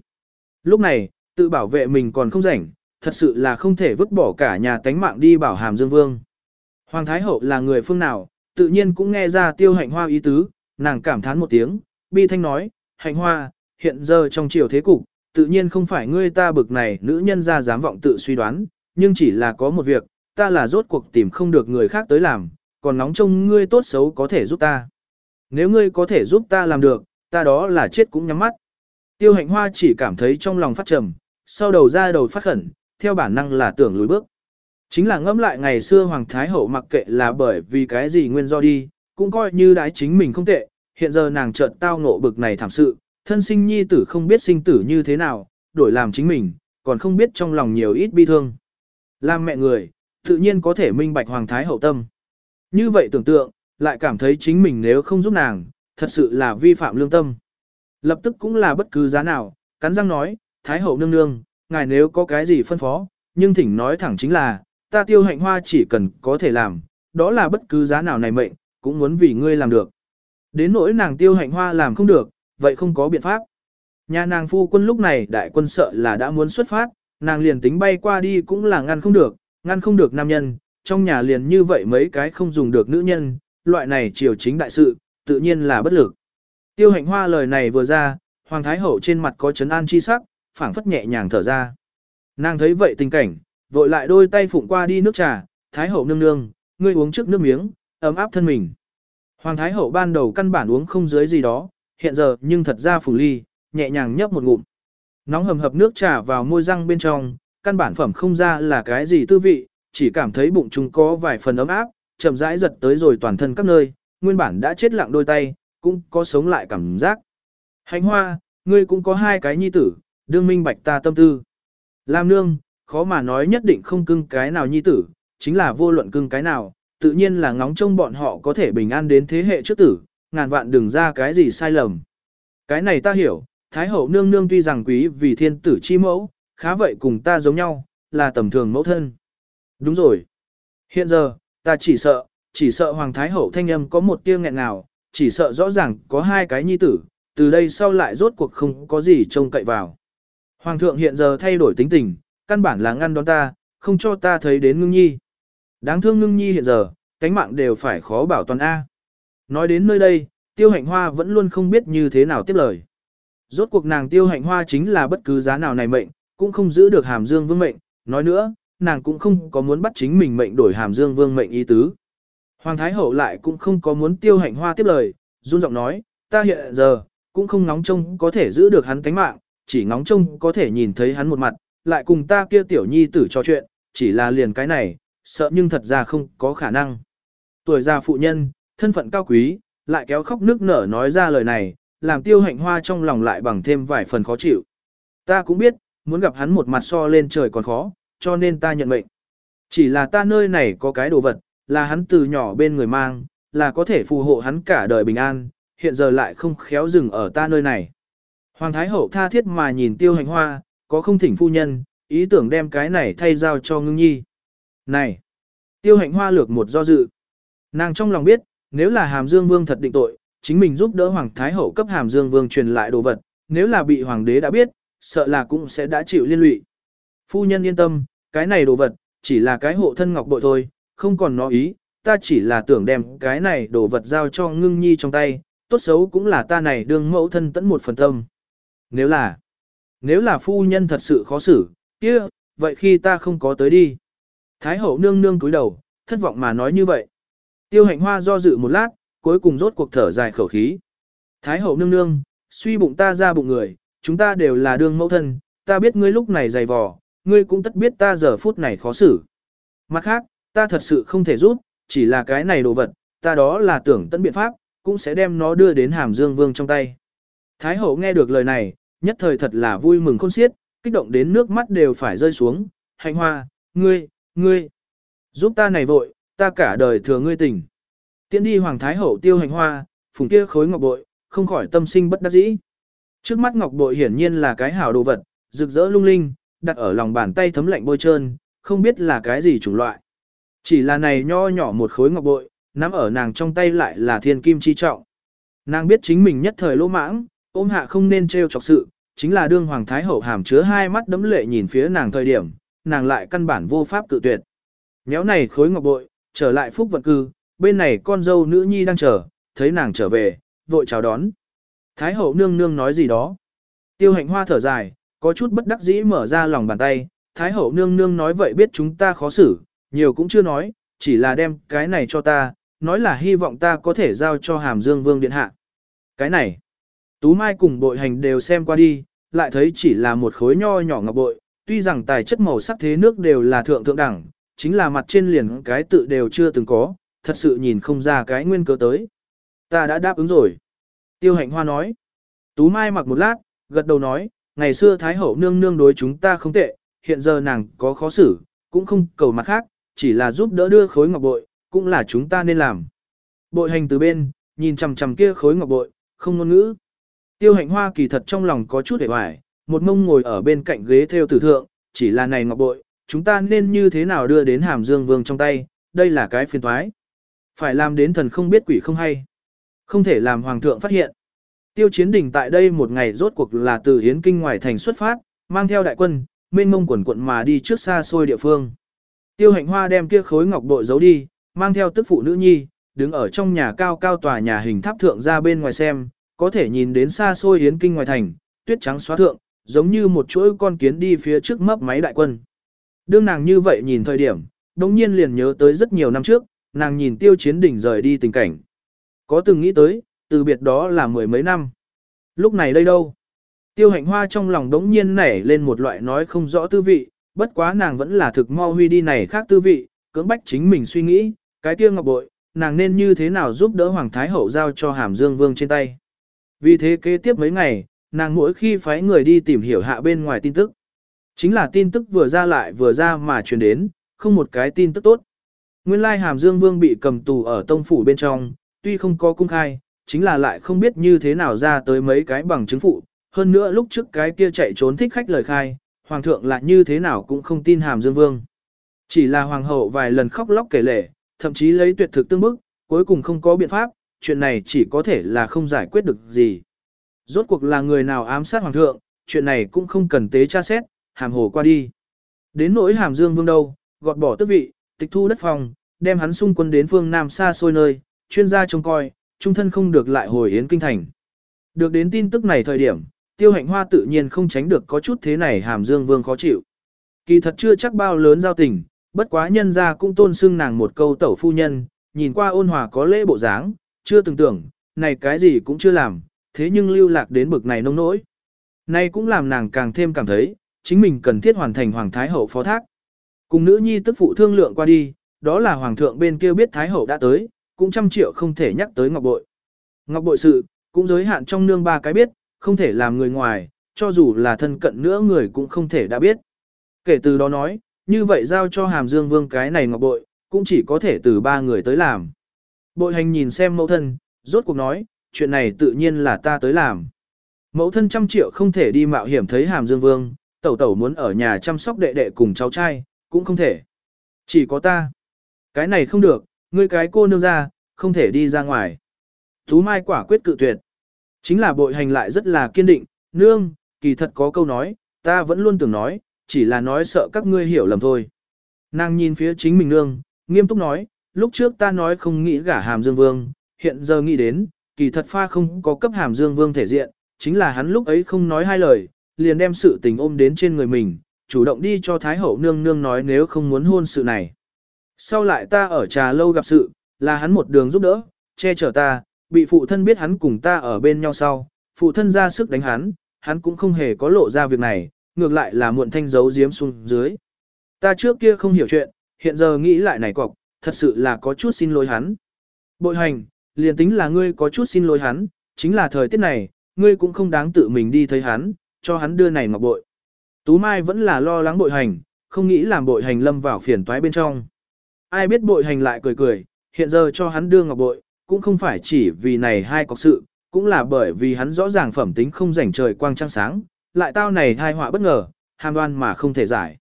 Lúc này, tự bảo vệ mình còn không rảnh, thật sự là không thể vứt bỏ cả nhà tánh mạng đi bảo hàm dương vương. Hoàng Thái Hậu là người phương nào, tự nhiên cũng nghe ra tiêu hạnh hoa ý tứ, nàng cảm thán một tiếng, bi thanh nói, hạnh hoa, hiện giờ trong triều thế cục, tự nhiên không phải ngươi ta bực này nữ nhân ra dám vọng tự suy đoán, nhưng chỉ là có một việc, ta là rốt cuộc tìm không được người khác tới làm, còn nóng trông ngươi tốt xấu có thể giúp ta. Nếu ngươi có thể giúp ta làm được, ta đó là chết cũng nhắm mắt. Tiêu hạnh hoa chỉ cảm thấy trong lòng phát trầm, sau đầu ra đầu phát khẩn, theo bản năng là tưởng lùi bước. Chính là ngẫm lại ngày xưa Hoàng Thái Hậu mặc kệ là bởi vì cái gì nguyên do đi, cũng coi như đái chính mình không tệ, hiện giờ nàng chợt tao ngộ bực này thảm sự, thân sinh nhi tử không biết sinh tử như thế nào, đổi làm chính mình, còn không biết trong lòng nhiều ít bi thương. Làm mẹ người, tự nhiên có thể minh bạch Hoàng Thái Hậu tâm. Như vậy tưởng tượng, lại cảm thấy chính mình nếu không giúp nàng, thật sự là vi phạm lương tâm. Lập tức cũng là bất cứ giá nào, cắn răng nói, Thái hậu nương nương, ngài nếu có cái gì phân phó, nhưng thỉnh nói thẳng chính là, ta tiêu hạnh hoa chỉ cần có thể làm, đó là bất cứ giá nào này mệnh, cũng muốn vì ngươi làm được. Đến nỗi nàng tiêu hạnh hoa làm không được, vậy không có biện pháp. Nhà nàng phu quân lúc này đại quân sợ là đã muốn xuất phát, nàng liền tính bay qua đi cũng là ngăn không được, ngăn không được nam nhân, trong nhà liền như vậy mấy cái không dùng được nữ nhân, loại này triều chính đại sự, tự nhiên là bất lực. Tiêu hạnh hoa lời này vừa ra, Hoàng Thái Hậu trên mặt có chấn an chi sắc, phảng phất nhẹ nhàng thở ra. Nàng thấy vậy tình cảnh, vội lại đôi tay phụng qua đi nước trà, Thái Hậu nương nương, ngươi uống trước nước miếng, ấm áp thân mình. Hoàng Thái Hậu ban đầu căn bản uống không dưới gì đó, hiện giờ nhưng thật ra phủ ly, nhẹ nhàng nhấp một ngụm. Nóng hầm hập nước trà vào môi răng bên trong, căn bản phẩm không ra là cái gì tư vị, chỉ cảm thấy bụng chúng có vài phần ấm áp, chậm rãi giật tới rồi toàn thân các nơi, nguyên bản đã chết lặng đôi tay, cũng có sống lại cảm giác. Hành hoa, ngươi cũng có hai cái nhi tử, đương minh bạch ta tâm tư. Lam nương, khó mà nói nhất định không cưng cái nào nhi tử, chính là vô luận cưng cái nào, tự nhiên là ngóng trông bọn họ có thể bình an đến thế hệ trước tử, ngàn vạn đừng ra cái gì sai lầm. Cái này ta hiểu, Thái hậu nương nương tuy rằng quý vì thiên tử chi mẫu, khá vậy cùng ta giống nhau, là tầm thường mẫu thân. Đúng rồi. Hiện giờ, ta chỉ sợ, chỉ sợ Hoàng Thái hậu thanh âm có một tia nghẹn nào, chỉ sợ rõ ràng có hai cái nhi tử, từ đây sau lại rốt cuộc không có gì trông cậy vào. Hoàng thượng hiện giờ thay đổi tính tình, căn bản là ngăn đón ta, không cho ta thấy đến ngưng nhi. Đáng thương ngưng nhi hiện giờ, cánh mạng đều phải khó bảo toàn A. Nói đến nơi đây, tiêu hạnh hoa vẫn luôn không biết như thế nào tiếp lời. Rốt cuộc nàng tiêu hạnh hoa chính là bất cứ giá nào này mệnh, cũng không giữ được hàm dương vương mệnh, nói nữa, nàng cũng không có muốn bắt chính mình mệnh đổi hàm dương vương mệnh ý tứ. Hoàng Thái Hậu lại cũng không có muốn tiêu hạnh hoa tiếp lời, run giọng nói, ta hiện giờ, cũng không ngóng trông có thể giữ được hắn tánh mạng, chỉ ngóng trông có thể nhìn thấy hắn một mặt, lại cùng ta kia tiểu nhi tử trò chuyện, chỉ là liền cái này, sợ nhưng thật ra không có khả năng. Tuổi già phụ nhân, thân phận cao quý, lại kéo khóc nước nở nói ra lời này, làm tiêu hạnh hoa trong lòng lại bằng thêm vài phần khó chịu. Ta cũng biết, muốn gặp hắn một mặt so lên trời còn khó, cho nên ta nhận mệnh. Chỉ là ta nơi này có cái đồ vật, là hắn từ nhỏ bên người mang, là có thể phù hộ hắn cả đời bình an, hiện giờ lại không khéo dừng ở ta nơi này. Hoàng Thái Hậu tha thiết mà nhìn tiêu hành hoa, có không thỉnh phu nhân, ý tưởng đem cái này thay giao cho ngưng nhi. Này! Tiêu hạnh hoa lược một do dự. Nàng trong lòng biết, nếu là hàm dương vương thật định tội, chính mình giúp đỡ Hoàng Thái Hậu cấp hàm dương vương truyền lại đồ vật, nếu là bị Hoàng đế đã biết, sợ là cũng sẽ đã chịu liên lụy. Phu nhân yên tâm, cái này đồ vật, chỉ là cái hộ thân ngọc bội thôi, không còn nó ý, ta chỉ là tưởng đem cái này đồ vật giao cho ngưng nhi trong tay, tốt xấu cũng là ta này đương mẫu thân tẫn một phần tâm. Nếu là, nếu là phu nhân thật sự khó xử, kia, vậy khi ta không có tới đi. Thái hậu nương nương cúi đầu, thất vọng mà nói như vậy. Tiêu hạnh hoa do dự một lát, cuối cùng rốt cuộc thở dài khẩu khí. Thái hậu nương nương, suy bụng ta ra bụng người, chúng ta đều là đương mẫu thân, ta biết ngươi lúc này dày vò, ngươi cũng tất biết ta giờ phút này khó xử. Mặt khác, ta thật sự không thể giúp, chỉ là cái này đồ vật, ta đó là tưởng tận biện pháp, cũng sẽ đem nó đưa đến hàm dương vương trong tay. Thái hậu nghe được lời này, nhất thời thật là vui mừng khôn xiết, kích động đến nước mắt đều phải rơi xuống, hạnh hoa, ngươi, ngươi, giúp ta này vội, ta cả đời thừa ngươi tình. Tiến đi hoàng thái hậu tiêu hạnh hoa, phùng kia khối ngọc bội, không khỏi tâm sinh bất đắc dĩ. Trước mắt ngọc bội hiển nhiên là cái hảo đồ vật, rực rỡ lung linh, đặt ở lòng bàn tay thấm lạnh bôi trơn, không biết là cái gì chủng loại. Chỉ là này nho nhỏ một khối ngọc bội, nắm ở nàng trong tay lại là thiên kim chi trọng. Nàng biết chính mình nhất thời lỗ mãng, ôm hạ không nên trêu chọc sự, chính là đương hoàng thái hậu hàm chứa hai mắt đấm lệ nhìn phía nàng thời điểm, nàng lại căn bản vô pháp cự tuyệt. Nhéo này khối ngọc bội, trở lại phúc vận cư, bên này con dâu nữ nhi đang chờ, thấy nàng trở về, vội chào đón. Thái hậu nương nương nói gì đó. Tiêu hạnh hoa thở dài, có chút bất đắc dĩ mở ra lòng bàn tay, Thái hậu nương nương nói vậy biết chúng ta khó xử, nhiều cũng chưa nói, chỉ là đem cái này cho ta, nói là hy vọng ta có thể giao cho hàm dương vương điện hạ. Cái này, Tú Mai cùng bội hành đều xem qua đi, lại thấy chỉ là một khối nho nhỏ ngọc bội, tuy rằng tài chất màu sắc thế nước đều là thượng thượng đẳng, chính là mặt trên liền cái tự đều chưa từng có, thật sự nhìn không ra cái nguyên cớ tới. Ta đã đáp ứng rồi. Tiêu hạnh hoa nói. Tú Mai mặc một lát, gật đầu nói, ngày xưa Thái Hậu nương nương đối chúng ta không tệ, hiện giờ nàng có khó xử, cũng không cầu mặt khác, chỉ là giúp đỡ đưa khối ngọc bội, cũng là chúng ta nên làm. Bội hành từ bên, nhìn chằm chằm kia khối ngọc bội, không ngôn ngữ. Tiêu hạnh hoa kỳ thật trong lòng có chút hề hoài, một mông ngồi ở bên cạnh ghế theo tử thượng, chỉ là này ngọc bội, chúng ta nên như thế nào đưa đến hàm dương vương trong tay, đây là cái phiền toái. Phải làm đến thần không biết quỷ không hay. Không thể làm hoàng thượng phát hiện. Tiêu chiến đỉnh tại đây một ngày rốt cuộc là từ hiến kinh ngoài thành xuất phát, mang theo đại quân, mênh mông quần quận mà đi trước xa xôi địa phương. Tiêu hạnh hoa đem kia khối ngọc bội giấu đi, mang theo tức phụ nữ nhi, đứng ở trong nhà cao cao tòa nhà hình tháp thượng ra bên ngoài xem, có thể nhìn đến xa xôi hiến kinh ngoài thành, tuyết trắng xóa thượng, giống như một chuỗi con kiến đi phía trước mấp máy đại quân. Đương nàng như vậy nhìn thời điểm, đồng nhiên liền nhớ tới rất nhiều năm trước, nàng nhìn tiêu chiến đỉnh rời đi tình cảnh. Có từng nghĩ tới, từ biệt đó là mười mấy năm. Lúc này đây đâu? Tiêu hạnh hoa trong lòng đống nhiên nảy lên một loại nói không rõ tư vị, bất quá nàng vẫn là thực mau huy đi này khác tư vị, cưỡng bách chính mình suy nghĩ, cái kia ngọc bội, nàng nên như thế nào giúp đỡ Hoàng Thái Hậu giao cho Hàm Dương Vương trên tay. Vì thế kế tiếp mấy ngày, nàng mỗi khi phái người đi tìm hiểu hạ bên ngoài tin tức. Chính là tin tức vừa ra lại vừa ra mà truyền đến, không một cái tin tức tốt. Nguyên lai Hàm Dương Vương bị cầm tù ở tông phủ bên trong, tuy không có cung khai, chính là lại không biết như thế nào ra tới mấy cái bằng chứng phụ. Hơn nữa lúc trước cái kia chạy trốn thích khách lời khai, Hoàng thượng lại như thế nào cũng không tin Hàm Dương Vương. Chỉ là Hoàng hậu vài lần khóc lóc kể lể, thậm chí lấy tuyệt thực tương bức, cuối cùng không có biện pháp, chuyện này chỉ có thể là không giải quyết được gì. Rốt cuộc là người nào ám sát Hoàng thượng, chuyện này cũng không cần tế tra xét, hàm hồ qua đi. Đến nỗi Hàm Dương Vương đâu, gọt bỏ tước vị, tịch thu đất phòng, đem hắn xung quân đến phương Nam xa xôi nơi, chuyên gia trông coi, trung thân không được lại hồi yến kinh thành. Được đến tin tức này thời điểm, tiêu hạnh hoa tự nhiên không tránh được có chút thế này hàm dương vương khó chịu. Kỳ thật chưa chắc bao lớn giao tình, bất quá nhân ra cũng tôn xưng nàng một câu tẩu phu nhân, nhìn qua ôn hòa có lễ bộ dáng, chưa từng tưởng, này cái gì cũng chưa làm, thế nhưng lưu lạc đến bực này nông nỗi. Này cũng làm nàng càng thêm cảm thấy, chính mình cần thiết hoàn thành Hoàng Thái Hậu phó thác. Cùng nữ nhi tức phụ thương lượng qua đi, đó là Hoàng thượng bên kia biết Thái Hậu đã tới, cũng trăm triệu không thể nhắc tới Ngọc Bội. Ngọc Bội sự, cũng giới hạn trong nương ba cái biết, không thể làm người ngoài, cho dù là thân cận nữa người cũng không thể đã biết. Kể từ đó nói, như vậy giao cho Hàm Dương Vương cái này Ngọc Bội, cũng chỉ có thể từ ba người tới làm. Bội hành nhìn xem mẫu thân, rốt cuộc nói, chuyện này tự nhiên là ta tới làm. Mẫu thân trăm triệu không thể đi mạo hiểm thấy Hàm Dương Vương, tẩu tẩu muốn ở nhà chăm sóc đệ đệ cùng cháu trai, cũng không thể. Chỉ có ta. Cái này không được, ngươi cái cô nương ra, không thể đi ra ngoài. Tú Mai quả quyết cự tuyệt. Chính là bội hành lại rất là kiên định, nương, kỳ thật có câu nói, ta vẫn luôn tưởng nói, chỉ là nói sợ các ngươi hiểu lầm thôi. Nàng nhìn phía chính mình nương, nghiêm túc nói, lúc trước ta nói không nghĩ gả hàm dương vương, hiện giờ nghĩ đến, kỳ thật pha không có cấp hàm dương vương thể diện, chính là hắn lúc ấy không nói hai lời, liền đem sự tình ôm đến trên người mình, chủ động đi cho Thái Hậu nương nương nói nếu không muốn hôn sự này. Sau lại ta ở trà lâu gặp sự, là hắn một đường giúp đỡ, che chở ta, bị phụ thân biết hắn cùng ta ở bên nhau sau, phụ thân ra sức đánh hắn, hắn cũng không hề có lộ ra việc này, ngược lại là muộn thanh giấu giếm xuống dưới. Ta trước kia không hiểu chuyện, hiện giờ nghĩ lại này cọc, thật sự là có chút xin lỗi hắn. Bội hành, liền tính là ngươi có chút xin lỗi hắn, chính là thời tiết này, ngươi cũng không đáng tự mình đi thấy hắn, cho hắn đưa này ngọc bội. Tú Mai vẫn là lo lắng bội hành, không nghĩ làm bội hành lâm vào phiền toái bên trong. Ai biết bội hành lại cười cười, hiện giờ cho hắn đưa ngọc bội, cũng không phải chỉ vì này hai cọc sự, cũng là bởi vì hắn rõ ràng phẩm tính không rảnh trời quang trăng sáng, lại tao này thai họa bất ngờ, hàm đoan mà không thể giải.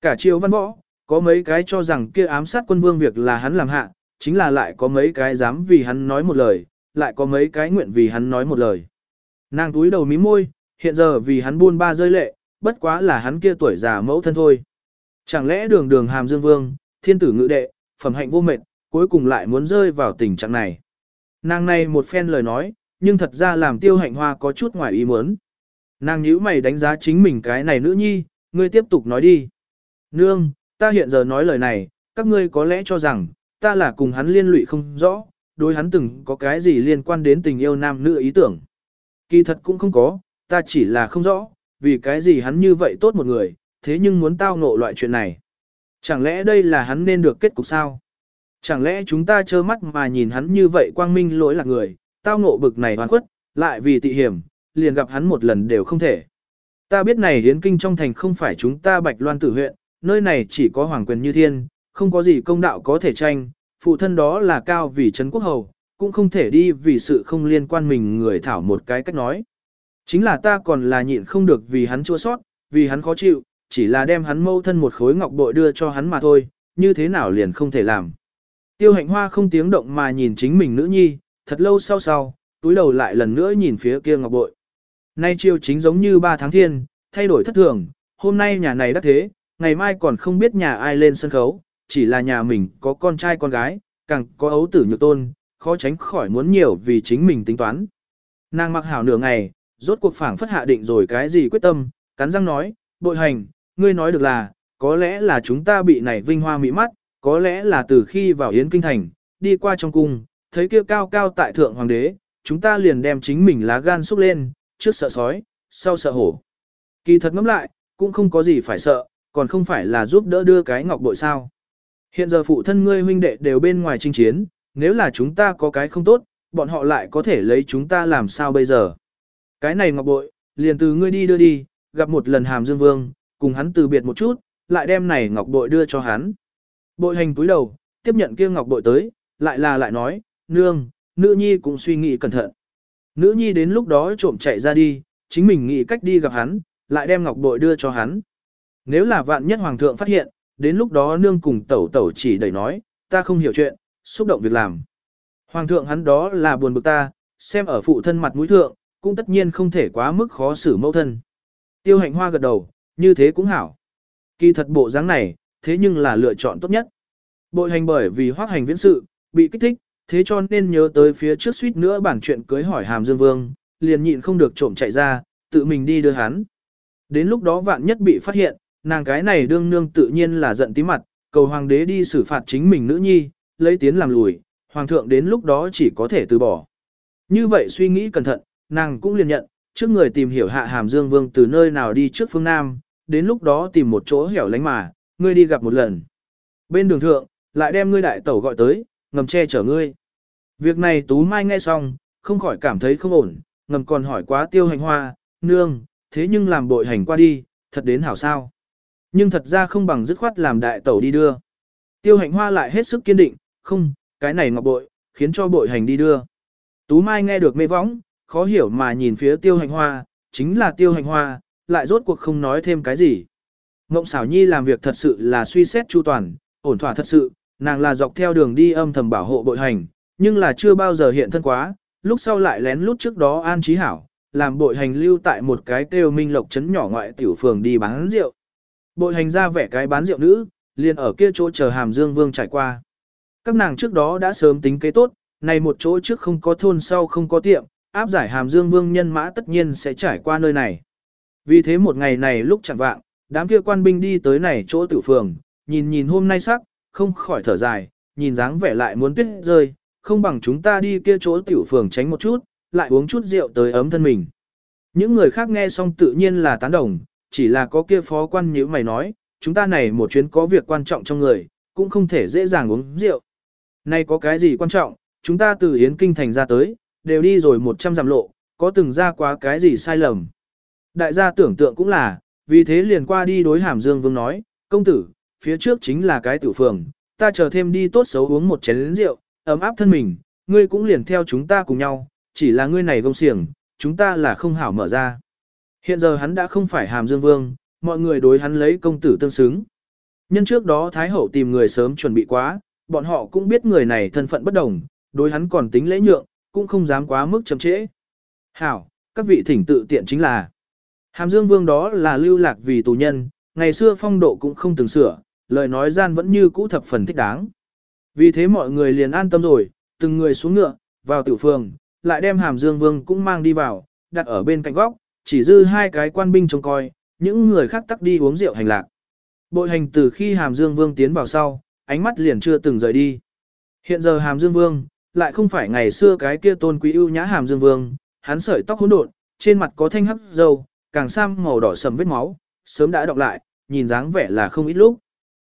Cả triều văn võ, có mấy cái cho rằng kia ám sát quân vương việc là hắn làm hạ, chính là lại có mấy cái dám vì hắn nói một lời, lại có mấy cái nguyện vì hắn nói một lời. Nàng túi đầu mí môi, hiện giờ vì hắn buôn ba rơi lệ, bất quá là hắn kia tuổi già mẫu thân thôi. Chẳng lẽ đường đường hàm dương vương, thiên tử ngự đệ, phẩm hạnh vô mệt, cuối cùng lại muốn rơi vào tình trạng này. Nàng này một phen lời nói, nhưng thật ra làm tiêu hạnh hoa có chút ngoài ý muốn. Nàng nhíu mày đánh giá chính mình cái này nữ nhi, ngươi tiếp tục nói đi. Nương, ta hiện giờ nói lời này, các ngươi có lẽ cho rằng, ta là cùng hắn liên lụy không rõ, đối hắn từng có cái gì liên quan đến tình yêu nam nữ ý tưởng. Kỳ thật cũng không có, ta chỉ là không rõ, vì cái gì hắn như vậy tốt một người, thế nhưng muốn tao ngộ loại chuyện này. Chẳng lẽ đây là hắn nên được kết cục sao? Chẳng lẽ chúng ta trơ mắt mà nhìn hắn như vậy quang minh lỗi là người, tao ngộ bực này hoàn khuất, lại vì tị hiểm, liền gặp hắn một lần đều không thể. Ta biết này hiến kinh trong thành không phải chúng ta bạch loan tử huyện, nơi này chỉ có hoàng quyền như thiên, không có gì công đạo có thể tranh, phụ thân đó là cao vì trấn quốc hầu, cũng không thể đi vì sự không liên quan mình người thảo một cái cách nói. Chính là ta còn là nhịn không được vì hắn chua sót, vì hắn khó chịu, chỉ là đem hắn mâu thân một khối ngọc bội đưa cho hắn mà thôi, như thế nào liền không thể làm. Tiêu hạnh hoa không tiếng động mà nhìn chính mình nữ nhi, thật lâu sau sau, túi đầu lại lần nữa nhìn phía kia ngọc bội. Nay chiều chính giống như ba tháng thiên, thay đổi thất thường, hôm nay nhà này đắc thế, ngày mai còn không biết nhà ai lên sân khấu, chỉ là nhà mình có con trai con gái, càng có ấu tử nhược tôn, khó tránh khỏi muốn nhiều vì chính mình tính toán. Nàng mặc hảo nửa ngày, rốt cuộc phảng phất hạ định rồi cái gì quyết tâm, cắn răng nói, bội hành, ngươi nói được là, có lẽ là chúng ta bị này vinh hoa mỹ mắt, có lẽ là từ khi vào Yến Kinh Thành, đi qua trong cung, thấy kia cao cao tại thượng hoàng đế, chúng ta liền đem chính mình lá gan xúc lên, trước sợ sói, sau sợ hổ. Kỳ thật ngẫm lại, cũng không có gì phải sợ, còn không phải là giúp đỡ đưa cái ngọc bội sao. Hiện giờ phụ thân ngươi huynh đệ đều bên ngoài chinh chiến, nếu là chúng ta có cái không tốt, bọn họ lại có thể lấy chúng ta làm sao bây giờ. Cái này ngọc bội, liền từ ngươi đi đưa đi, gặp một lần hàm dương vương, cùng hắn từ biệt một chút, lại đem này ngọc bội đưa cho hắn. Bội hành túi đầu, tiếp nhận kia ngọc bội tới, lại là lại nói, nương, nữ nhi cũng suy nghĩ cẩn thận. Nữ nhi đến lúc đó trộm chạy ra đi, chính mình nghĩ cách đi gặp hắn, lại đem ngọc bội đưa cho hắn. Nếu là vạn nhất hoàng thượng phát hiện, đến lúc đó nương cùng tẩu tẩu chỉ đẩy nói, ta không hiểu chuyện, xúc động việc làm. Hoàng thượng hắn đó là buồn bực ta, xem ở phụ thân mặt mũi thượng, cũng tất nhiên không thể quá mức khó xử mẫu thân. Tiêu hạnh hoa gật đầu, như thế cũng hảo. Kỳ thật bộ dáng này, thế nhưng là lựa chọn tốt nhất. Bội hành bởi vì hoác hành viễn sự, bị kích thích, thế cho nên nhớ tới phía trước suýt nữa bản chuyện cưới hỏi Hàm Dương Vương, liền nhịn không được trộm chạy ra, tự mình đi đưa hắn. Đến lúc đó vạn nhất bị phát hiện, nàng cái này đương nương tự nhiên là giận tí mặt, cầu hoàng đế đi xử phạt chính mình nữ nhi, lấy tiến làm lùi, hoàng thượng đến lúc đó chỉ có thể từ bỏ. Như vậy suy nghĩ cẩn thận, nàng cũng liền nhận, trước người tìm hiểu hạ hàm dương vương từ nơi nào đi trước phương Nam, đến lúc đó tìm một chỗ hẻo lánh mà, ngươi đi gặp một lần. Bên đường thượng, lại đem ngươi đại tẩu gọi tới, ngầm che chở ngươi. Việc này Tú Mai nghe xong, không khỏi cảm thấy không ổn, ngầm còn hỏi quá tiêu hành hoa, nương, thế nhưng làm bội hành qua đi, thật đến hảo sao. Nhưng thật ra không bằng dứt khoát làm đại tẩu đi đưa. Tiêu hành hoa lại hết sức kiên định, không, cái này ngọc bội, khiến cho bội hành đi đưa. Tú Mai nghe được mê võng, khó hiểu mà nhìn phía tiêu hành hoa, chính là tiêu hành hoa, lại rốt cuộc không nói thêm cái gì. Ngộng xảo nhi làm việc thật sự là suy xét chu toàn, ổn thỏa thật sự, nàng là dọc theo đường đi âm thầm bảo hộ bội hành, nhưng là chưa bao giờ hiện thân quá, lúc sau lại lén lút trước đó an trí hảo, làm bội hành lưu tại một cái kêu minh lộc trấn nhỏ ngoại tiểu phường đi bán rượu. Bội hành ra vẻ cái bán rượu nữ, liền ở kia chỗ chờ hàm dương vương trải qua. Các nàng trước đó đã sớm tính kế tốt, này một chỗ trước không có thôn sau không có tiệm, áp giải hàm dương vương nhân mã tất nhiên sẽ trải qua nơi này. Vì thế một ngày này lúc chẳng vạng, đám kia quan binh đi tới này chỗ tử phường, nhìn nhìn hôm nay sắc, không khỏi thở dài, nhìn dáng vẻ lại muốn tuyết rơi, không bằng chúng ta đi kia chỗ tiểu phường tránh một chút, lại uống chút rượu tới ấm thân mình. Những người khác nghe xong tự nhiên là tán đồng, chỉ là có kia phó quan như mày nói, chúng ta này một chuyến có việc quan trọng trong người, cũng không thể dễ dàng uống rượu. Nay có cái gì quan trọng, chúng ta từ Yến Kinh Thành ra tới, đều đi rồi 100 dặm lộ, có từng ra quá cái gì sai lầm. Đại gia tưởng tượng cũng là, vì thế liền qua đi đối hàm Dương Vương nói, công tử, phía trước chính là cái tử phường, ta chờ thêm đi tốt xấu uống một chén rượu, ấm áp thân mình, ngươi cũng liền theo chúng ta cùng nhau, chỉ là ngươi này gông xiềng, chúng ta là không hảo mở ra. Hiện giờ hắn đã không phải hàm dương vương, mọi người đối hắn lấy công tử tương xứng. Nhân trước đó Thái Hậu tìm người sớm chuẩn bị quá, bọn họ cũng biết người này thân phận bất đồng, đối hắn còn tính lễ nhượng, cũng không dám quá mức chậm trễ. Hảo, các vị thỉnh tự tiện chính là. Hàm Dương Vương đó là lưu lạc vì tù nhân, ngày xưa phong độ cũng không từng sửa, lời nói gian vẫn như cũ thập phần thích đáng. Vì thế mọi người liền an tâm rồi, từng người xuống ngựa, vào tiểu phường, lại đem Hàm Dương Vương cũng mang đi vào, đặt ở bên cạnh góc, chỉ dư hai cái quan binh trông coi, những người khác tắc đi uống rượu hành lạc. Bội hành từ khi Hàm Dương Vương tiến vào sau, ánh mắt liền chưa từng rời đi. Hiện giờ Hàm Dương Vương, lại không phải ngày xưa cái kia tôn quý ưu nhã Hàm Dương Vương, hắn sợi tóc hỗn độn, trên mặt có thanh hắc dầu càng sam màu đỏ sầm vết máu, sớm đã đọc lại, nhìn dáng vẻ là không ít lúc.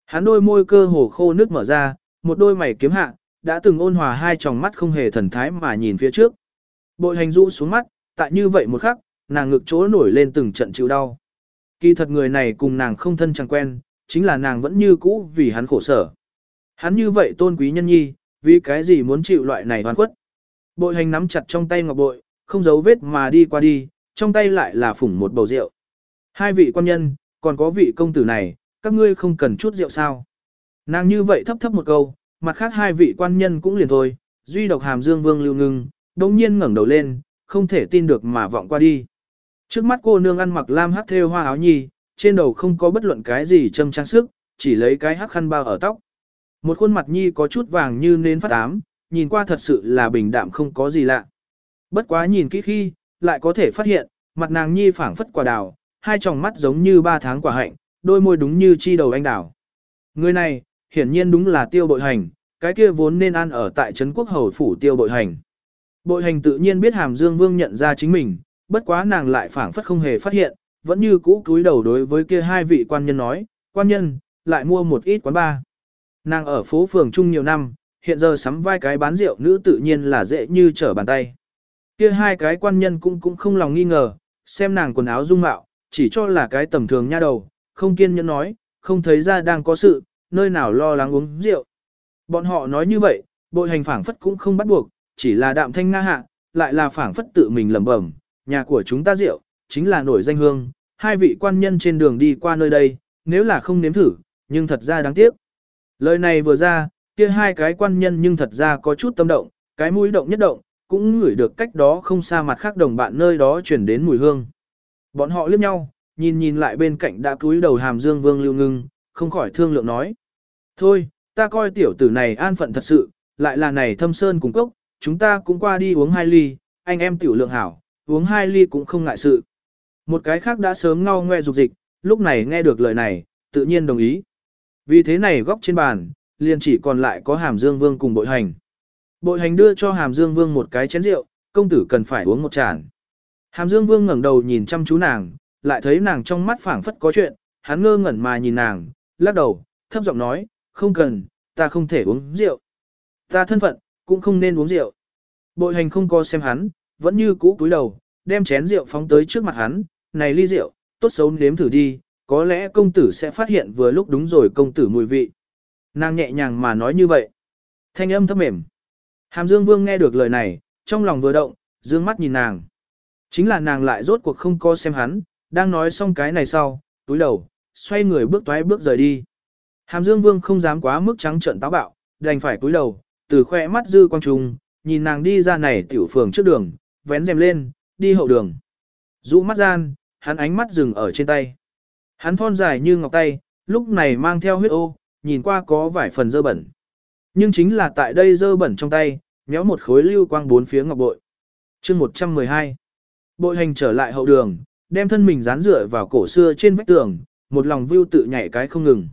Hắn đôi môi cơ hồ khô nước mở ra, một đôi mày kiếm hạ, đã từng ôn hòa hai tròng mắt không hề thần thái mà nhìn phía trước. Bội hành rũ xuống mắt, tại như vậy một khắc, nàng ngực chỗ nổi lên từng trận chịu đau. Kỳ thật người này cùng nàng không thân chẳng quen, chính là nàng vẫn như cũ vì hắn khổ sở. Hắn như vậy tôn quý nhân nhi, vì cái gì muốn chịu loại này hoàn quất. Bội hành nắm chặt trong tay ngọc bội, không giấu vết mà đi qua đi, trong tay lại là phủng một bầu rượu. Hai vị quan nhân, còn có vị công tử này, các ngươi không cần chút rượu sao. Nàng như vậy thấp thấp một câu, mặt khác hai vị quan nhân cũng liền thôi, duy độc hàm dương vương lưu ngưng, đồng nhiên ngẩng đầu lên, không thể tin được mà vọng qua đi. Trước mắt cô nương ăn mặc lam hắc thêu hoa áo nhì trên đầu không có bất luận cái gì châm trang sức, chỉ lấy cái hắc khăn bao ở tóc. Một khuôn mặt nhi có chút vàng như nến phát ám, nhìn qua thật sự là bình đạm không có gì lạ. Bất quá nhìn kỹ khi, lại có thể phát hiện, mặt nàng nhi phảng phất quả đào, hai tròng mắt giống như ba tháng quả hạnh, đôi môi đúng như chi đầu anh đào. Người này, hiển nhiên đúng là tiêu bội hành, cái kia vốn nên ăn ở tại Trấn Quốc Hầu Phủ tiêu bội hành. Bội hành tự nhiên biết Hàm Dương Vương nhận ra chính mình, bất quá nàng lại phảng phất không hề phát hiện, vẫn như cũ cúi đầu đối với kia hai vị quan nhân nói, quan nhân, lại mua một ít quán ba. Nàng ở phố phường chung nhiều năm, hiện giờ sắm vai cái bán rượu nữ tự nhiên là dễ như trở bàn tay. Kia hai cái quan nhân cũng cũng không lòng nghi ngờ, xem nàng quần áo dung mạo, chỉ cho là cái tầm thường nha đầu, không kiên nhẫn nói, không thấy ra đang có sự, nơi nào lo lắng uống rượu. Bọn họ nói như vậy, bội hành phảng phất cũng không bắt buộc, chỉ là đạm thanh nga hạ, lại là phảng phất tự mình lẩm bẩm, nhà của chúng ta rượu, chính là nổi danh hương, hai vị quan nhân trên đường đi qua nơi đây, nếu là không nếm thử, nhưng thật ra đáng tiếc. Lời này vừa ra, kia hai cái quan nhân nhưng thật ra có chút tâm động, cái mũi động nhất động, cũng ngửi được cách đó không xa mặt khác đồng bạn nơi đó chuyển đến mùi hương. Bọn họ liếc nhau, nhìn nhìn lại bên cạnh đã cúi đầu hàm dương vương lưu ngưng, không khỏi thương lượng nói. Thôi, ta coi tiểu tử này an phận thật sự, lại là này thâm sơn cùng cốc, chúng ta cũng qua đi uống hai ly, anh em tiểu lượng hảo, uống hai ly cũng không ngại sự. Một cái khác đã sớm ngao ngoe dục dịch, lúc này nghe được lời này, tự nhiên đồng ý. Vì thế này góc trên bàn, liền chỉ còn lại có hàm dương vương cùng bội hành. Bội hành đưa cho hàm dương vương một cái chén rượu, công tử cần phải uống một chản. Hàm dương vương ngẩng đầu nhìn chăm chú nàng, lại thấy nàng trong mắt phảng phất có chuyện, hắn ngơ ngẩn mà nhìn nàng, lắc đầu, thấp giọng nói, không cần, ta không thể uống rượu. Ta thân phận, cũng không nên uống rượu. Bội hành không co xem hắn, vẫn như cũ cúi đầu, đem chén rượu phóng tới trước mặt hắn, này ly rượu, tốt xấu nếm thử đi, có lẽ công tử sẽ phát hiện vừa lúc đúng rồi công tử mùi vị. Nàng nhẹ nhàng mà nói như vậy. Thanh âm thấp mềm. Hàm Dương Vương nghe được lời này, trong lòng vừa động, dương mắt nhìn nàng. Chính là nàng lại rốt cuộc không co xem hắn, đang nói xong cái này sau, túi đầu, xoay người bước toái bước rời đi. Hàm Dương Vương không dám quá mức trắng trợn táo bạo, đành phải cúi đầu, từ khoe mắt dư quang trùng, nhìn nàng đi ra này tiểu phường trước đường, vén rèm lên, đi hậu đường. Dụ mắt gian, hắn ánh mắt dừng ở trên tay. Hắn thon dài như ngọc tay, lúc này mang theo huyết ô, nhìn qua có vài phần dơ bẩn. Nhưng chính là tại đây dơ bẩn trong tay, nhéo một khối lưu quang bốn phía ngọc bội. chương 112. Bội hành trở lại hậu đường, đem thân mình dán dựa vào cổ xưa trên vách tường, một lòng view tự nhảy cái không ngừng.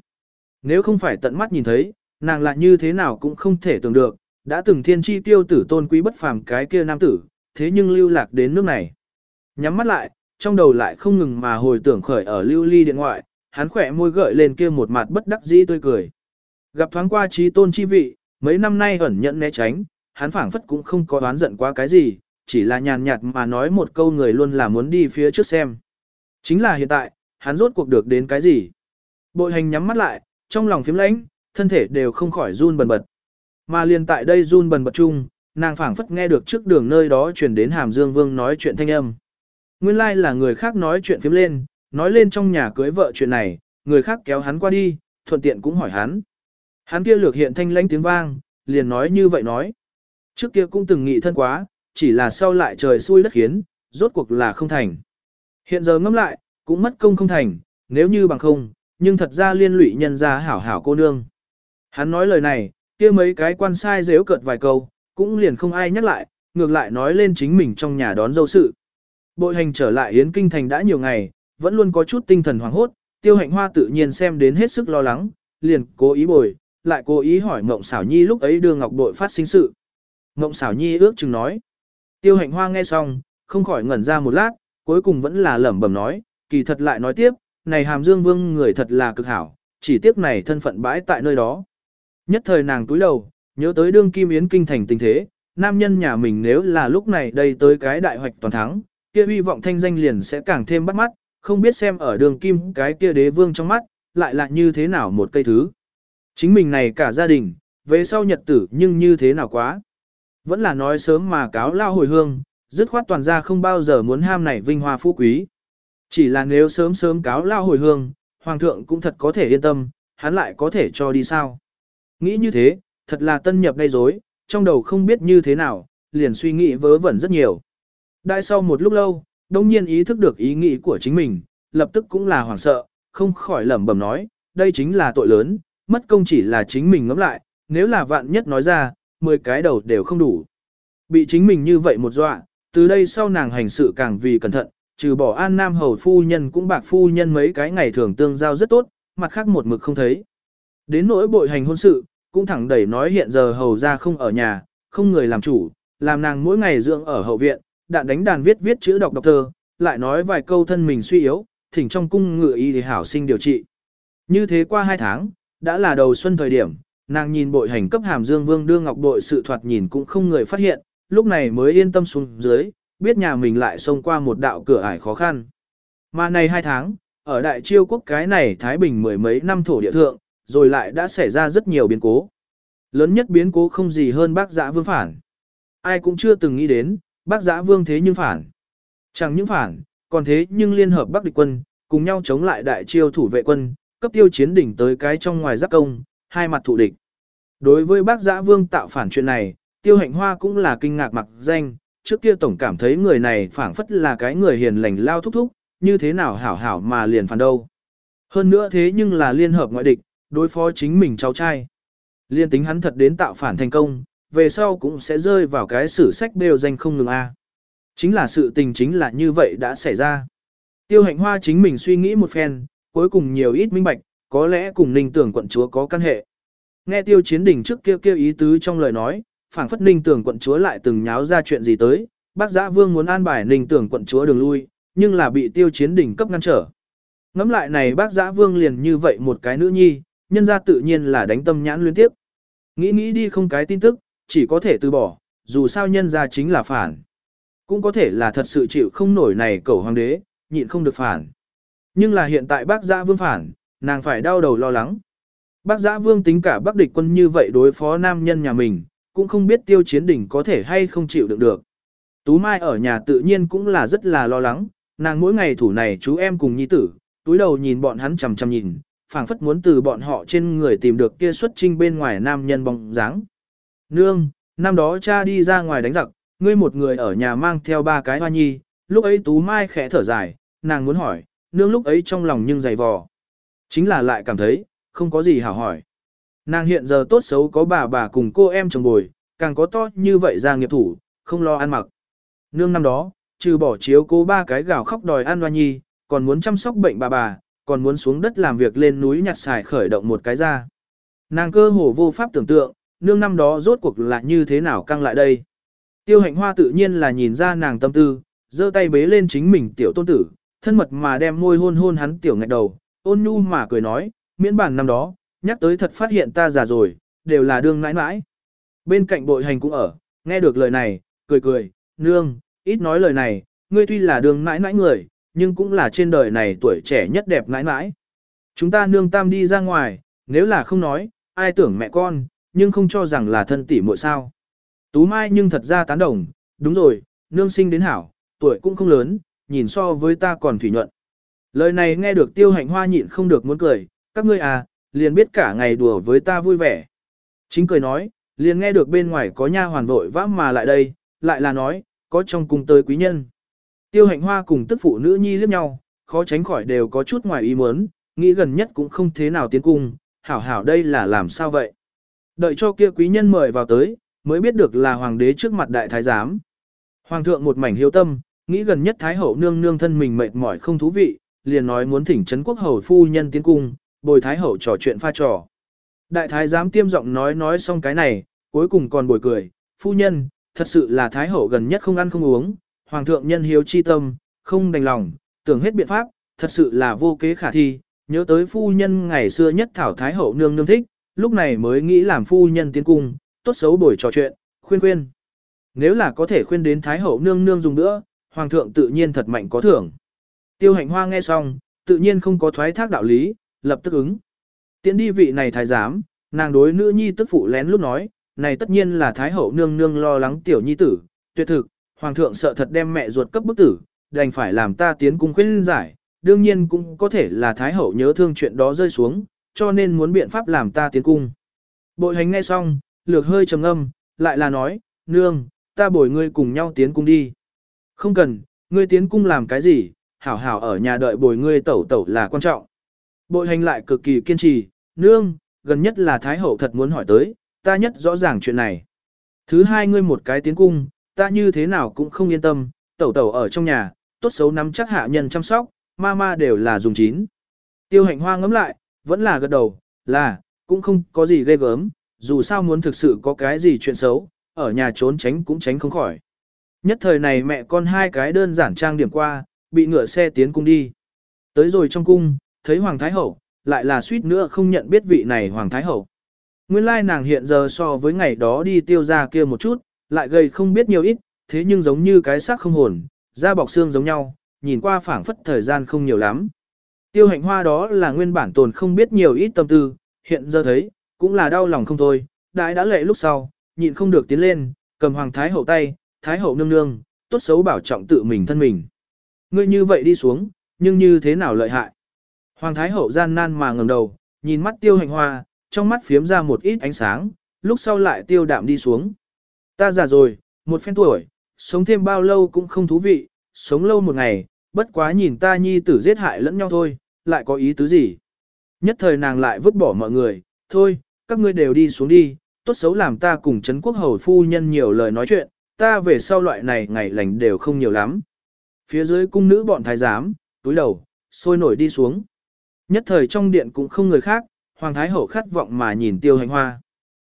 Nếu không phải tận mắt nhìn thấy, nàng lại như thế nào cũng không thể tưởng được, đã từng thiên chi tiêu tử tôn quý bất phàm cái kia nam tử, thế nhưng lưu lạc đến nước này. Nhắm mắt lại, trong đầu lại không ngừng mà hồi tưởng khởi ở lưu ly điện ngoại, hắn khỏe môi gợi lên kia một mặt bất đắc dĩ tươi cười. Gặp thoáng qua trí tôn chi vị, mấy năm nay ẩn nhận né tránh, hắn phảng phất cũng không có đoán giận quá cái gì, chỉ là nhàn nhạt mà nói một câu người luôn là muốn đi phía trước xem. Chính là hiện tại, hắn rốt cuộc được đến cái gì. Bội hành nhắm mắt lại, trong lòng phím lãnh, thân thể đều không khỏi run bần bật. Mà liền tại đây run bần bật chung, nàng phảng phất nghe được trước đường nơi đó truyền đến Hàm Dương Vương nói chuyện thanh âm. Nguyên lai like là người khác nói chuyện phím lên, nói lên trong nhà cưới vợ chuyện này, người khác kéo hắn qua đi, thuận tiện cũng hỏi hắn. Hắn kia lược hiện thanh lãnh tiếng vang, liền nói như vậy nói. Trước kia cũng từng nghị thân quá, chỉ là sau lại trời xui đất khiến, rốt cuộc là không thành. Hiện giờ ngẫm lại, cũng mất công không thành, nếu như bằng không, nhưng thật ra liên lụy nhân ra hảo hảo cô nương. Hắn nói lời này, kia mấy cái quan sai dếu cợt vài câu, cũng liền không ai nhắc lại, ngược lại nói lên chính mình trong nhà đón dâu sự. Bội hành trở lại Yến Kinh Thành đã nhiều ngày, vẫn luôn có chút tinh thần hoảng hốt, tiêu hạnh hoa tự nhiên xem đến hết sức lo lắng, liền cố ý bồi, lại cố ý hỏi Ngộng Xảo Nhi lúc ấy đưa Ngọc Bội phát sinh sự. Ngộng Xảo Nhi ước chừng nói. Tiêu hạnh hoa nghe xong, không khỏi ngẩn ra một lát, cuối cùng vẫn là lẩm bẩm nói, kỳ thật lại nói tiếp, này hàm dương vương người thật là cực hảo, chỉ tiếc này thân phận bãi tại nơi đó. Nhất thời nàng túi đầu, nhớ tới đương kim yến kinh thành tình thế, nam nhân nhà mình nếu là lúc này đây tới cái đại hoạch toàn thắng, kia hy vọng thanh danh liền sẽ càng thêm bắt mắt, không biết xem ở đường kim cái kia đế vương trong mắt, lại là như thế nào một cây thứ. Chính mình này cả gia đình, về sau nhật tử nhưng như thế nào quá. Vẫn là nói sớm mà cáo lao hồi hương, dứt khoát toàn gia không bao giờ muốn ham này vinh hoa phú quý. Chỉ là nếu sớm sớm cáo lao hồi hương, hoàng thượng cũng thật có thể yên tâm, hắn lại có thể cho đi sao. Nghĩ như thế, thật là tân nhập gây rối, trong đầu không biết như thế nào, liền suy nghĩ vớ vẩn rất nhiều. Đại sau một lúc lâu, đông nhiên ý thức được ý nghĩ của chính mình, lập tức cũng là hoảng sợ, không khỏi lẩm bẩm nói, đây chính là tội lớn, mất công chỉ là chính mình ngẫm lại, nếu là vạn nhất nói ra, 10 cái đầu đều không đủ. Bị chính mình như vậy một dọa, từ đây sau nàng hành sự càng vì cẩn thận, trừ bỏ an nam hầu phu nhân cũng bạc phu nhân mấy cái ngày thường tương giao rất tốt, mặt khác một mực không thấy. Đến nỗi bội hành hôn sự, cũng thẳng đẩy nói hiện giờ hầu ra không ở nhà, không người làm chủ, làm nàng mỗi ngày dưỡng ở hậu viện, đạn đánh đàn viết viết chữ đọc đọc thơ, lại nói vài câu thân mình suy yếu, thỉnh trong cung ngựa y thì hảo sinh điều trị. Như thế qua hai tháng, đã là đầu xuân thời điểm, nàng nhìn bội hành cấp hàm dương vương đưa ngọc bội sự thoạt nhìn cũng không người phát hiện, lúc này mới yên tâm xuống dưới, biết nhà mình lại xông qua một đạo cửa ải khó khăn. Mà này hai tháng, ở đại chiêu quốc cái này Thái Bình mười mấy năm thổ địa thượng, rồi lại đã xảy ra rất nhiều biến cố. Lớn nhất biến cố không gì hơn bác giã vương phản. Ai cũng chưa từng nghĩ đến, bác giã vương thế nhưng phản. Chẳng những phản, còn thế nhưng liên hợp bắc địch quân, cùng nhau chống lại đại chiêu thủ vệ quân, cấp tiêu chiến đỉnh tới cái trong ngoài giáp công, hai mặt thủ địch. Đối với bác giã vương tạo phản chuyện này, tiêu hạnh hoa cũng là kinh ngạc mặc danh, trước kia tổng cảm thấy người này phản phất là cái người hiền lành lao thúc thúc, như thế nào hảo hảo mà liền phản đâu. Hơn nữa thế nhưng là liên hợp ngoại địch, đối phó chính mình cháu trai. Liên tính hắn thật đến tạo phản thành công, về sau cũng sẽ rơi vào cái sử sách đều danh không ngừng a. Chính là sự tình chính là như vậy đã xảy ra. Tiêu hạnh hoa chính mình suy nghĩ một phen, cuối cùng nhiều ít minh bạch, có lẽ cùng ninh tưởng quận chúa có căn hệ. Nghe tiêu chiến đỉnh trước kia kêu ý tứ trong lời nói, phảng phất ninh tưởng quận chúa lại từng nháo ra chuyện gì tới, bác giã vương muốn an bài ninh tưởng quận chúa đường lui, nhưng là bị tiêu chiến đỉnh cấp ngăn trở. Ngẫm lại này bác giã vương liền như vậy một cái nữ nhi, nhân ra tự nhiên là đánh tâm nhãn liên tiếp. Nghĩ nghĩ đi không cái tin tức, chỉ có thể từ bỏ, dù sao nhân ra chính là phản. Cũng có thể là thật sự chịu không nổi này cầu hoàng đế, nhịn không được phản. Nhưng là hiện tại bác giã vương phản, nàng phải đau đầu lo lắng. Bác giã vương tính cả bác địch quân như vậy đối phó nam nhân nhà mình, cũng không biết tiêu chiến đỉnh có thể hay không chịu đựng được. Tú Mai ở nhà tự nhiên cũng là rất là lo lắng, nàng mỗi ngày thủ này chú em cùng nhi tử, túi đầu nhìn bọn hắn chằm chằm nhìn, phảng phất muốn từ bọn họ trên người tìm được kia xuất trinh bên ngoài nam nhân bóng dáng. Nương, năm đó cha đi ra ngoài đánh giặc, ngươi một người ở nhà mang theo ba cái hoa nhi, lúc ấy Tú Mai khẽ thở dài, nàng muốn hỏi, nương lúc ấy trong lòng nhưng dày vò. Chính là lại cảm thấy, không có gì hảo hỏi. Nàng hiện giờ tốt xấu có bà bà cùng cô em chồng bồi, càng có to như vậy ra nghiệp thủ, không lo ăn mặc. Nương năm đó, trừ bỏ chiếu cô ba cái gào khóc đòi ăn hoa nhi, còn muốn chăm sóc bệnh bà bà, còn muốn xuống đất làm việc lên núi nhặt xài khởi động một cái ra. Nàng cơ hồ vô pháp tưởng tượng, nương năm đó rốt cuộc là như thế nào căng lại đây. Tiêu hạnh hoa tự nhiên là nhìn ra nàng tâm tư, giơ tay bế lên chính mình tiểu tôn tử, thân mật mà đem môi hôn hôn hắn tiểu ngạch đầu, ôn nhu mà cười nói, miễn bản năm đó, nhắc tới thật phát hiện ta già rồi, đều là đương nãi nãi. Bên cạnh bội hành cũng ở, nghe được lời này, cười cười, nương, ít nói lời này, ngươi tuy là đương nãi nãi người, nhưng cũng là trên đời này tuổi trẻ nhất đẹp nãi nãi. Chúng ta nương tam đi ra ngoài, nếu là không nói, ai tưởng mẹ con, nhưng không cho rằng là thân tỷ muội sao. Tú Mai nhưng thật ra tán đồng, đúng rồi, nương sinh đến hảo, tuổi cũng không lớn, nhìn so với ta còn thủy nhuận. Lời này nghe được tiêu hạnh hoa nhịn không được muốn cười, các ngươi à, liền biết cả ngày đùa với ta vui vẻ. Chính cười nói, liền nghe được bên ngoài có nha hoàn vội vã mà lại đây, lại là nói, có trong cung tới quý nhân. Tiêu hạnh hoa cùng tức phụ nữ nhi liếc nhau, khó tránh khỏi đều có chút ngoài ý muốn, nghĩ gần nhất cũng không thế nào tiến cung, hảo hảo đây là làm sao vậy. Đợi cho kia quý nhân mời vào tới, mới biết được là hoàng đế trước mặt đại thái giám. Hoàng thượng một mảnh hiếu tâm, nghĩ gần nhất thái hậu nương nương thân mình mệt mỏi không thú vị, liền nói muốn thỉnh trấn quốc hầu phu nhân tiến cung, bồi thái hậu trò chuyện pha trò. Đại thái giám tiêm giọng nói nói xong cái này, cuối cùng còn bồi cười, phu nhân, thật sự là thái hậu gần nhất không ăn không uống, hoàng thượng nhân hiếu chi tâm, không đành lòng, tưởng hết biện pháp, thật sự là vô kế khả thi, nhớ tới phu nhân ngày xưa nhất thảo thái hậu nương nương thích, lúc này mới nghĩ làm phu nhân tiến cung, tốt xấu bồi trò chuyện, khuyên khuyên. Nếu là có thể khuyên đến thái hậu nương nương dùng nữa, hoàng thượng tự nhiên thật mạnh có thưởng. Tiêu hạnh hoa nghe xong, tự nhiên không có thoái thác đạo lý, lập tức ứng. Tiến đi vị này thái giám, nàng đối nữ nhi tức phụ lén lúc nói, này tất nhiên là thái hậu nương nương lo lắng tiểu nhi tử, tuyệt thực, hoàng thượng sợ thật đem mẹ ruột cấp bức tử, đành phải làm ta tiến cung khuyên giải, đương nhiên cũng có thể là thái hậu nhớ thương chuyện đó rơi xuống, cho nên muốn biện pháp làm ta tiến cung. Bội hành nghe xong, lược hơi trầm âm, lại là nói, nương, ta bồi ngươi cùng nhau tiến cung đi. Không cần, ngươi tiến cung làm cái gì, hảo hảo ở nhà đợi bồi ngươi tẩu tẩu là quan trọng. Bội hành lại cực kỳ kiên trì, nương, gần nhất là Thái Hậu thật muốn hỏi tới, ta nhất rõ ràng chuyện này. Thứ hai ngươi một cái tiến cung, ta như thế nào cũng không yên tâm, tẩu tẩu ở trong nhà, tốt xấu nắm chắc hạ nhân chăm sóc, ma ma đều là dùng chín. Tiêu hạnh hoa ngấm lại, vẫn là gật đầu, là, cũng không có gì ghê gớm, dù sao muốn thực sự có cái gì chuyện xấu, ở nhà trốn tránh cũng tránh không khỏi. Nhất thời này mẹ con hai cái đơn giản trang điểm qua, bị ngựa xe tiến cung đi. Tới rồi trong cung, thấy Hoàng Thái Hậu, lại là suýt nữa không nhận biết vị này Hoàng Thái Hậu. Nguyên lai nàng hiện giờ so với ngày đó đi tiêu ra kia một chút, lại gầy không biết nhiều ít, thế nhưng giống như cái xác không hồn, da bọc xương giống nhau, nhìn qua phảng phất thời gian không nhiều lắm. Tiêu hạnh hoa đó là nguyên bản tồn không biết nhiều ít tâm tư, hiện giờ thấy, cũng là đau lòng không thôi, đại đã lệ lúc sau, nhịn không được tiến lên, cầm hoàng thái hậu tay, thái hậu nương nương, tốt xấu bảo trọng tự mình thân mình. Ngươi như vậy đi xuống, nhưng như thế nào lợi hại? Hoàng thái hậu gian nan mà ngẩng đầu, nhìn mắt tiêu Hành hoa, trong mắt phiếm ra một ít ánh sáng, lúc sau lại tiêu đạm đi xuống. Ta già rồi, một phen tuổi, sống thêm bao lâu cũng không thú vị, sống lâu một ngày, bất quá nhìn ta nhi tử giết hại lẫn nhau thôi, lại có ý tứ gì. Nhất thời nàng lại vứt bỏ mọi người, thôi, các ngươi đều đi xuống đi, tốt xấu làm ta cùng Trấn Quốc Hầu Phu Nhân nhiều lời nói chuyện, ta về sau loại này ngày lành đều không nhiều lắm. Phía dưới cung nữ bọn thái giám, túi đầu, sôi nổi đi xuống. Nhất thời trong điện cũng không người khác, Hoàng Thái Hậu khát vọng mà nhìn tiêu hạnh hoa.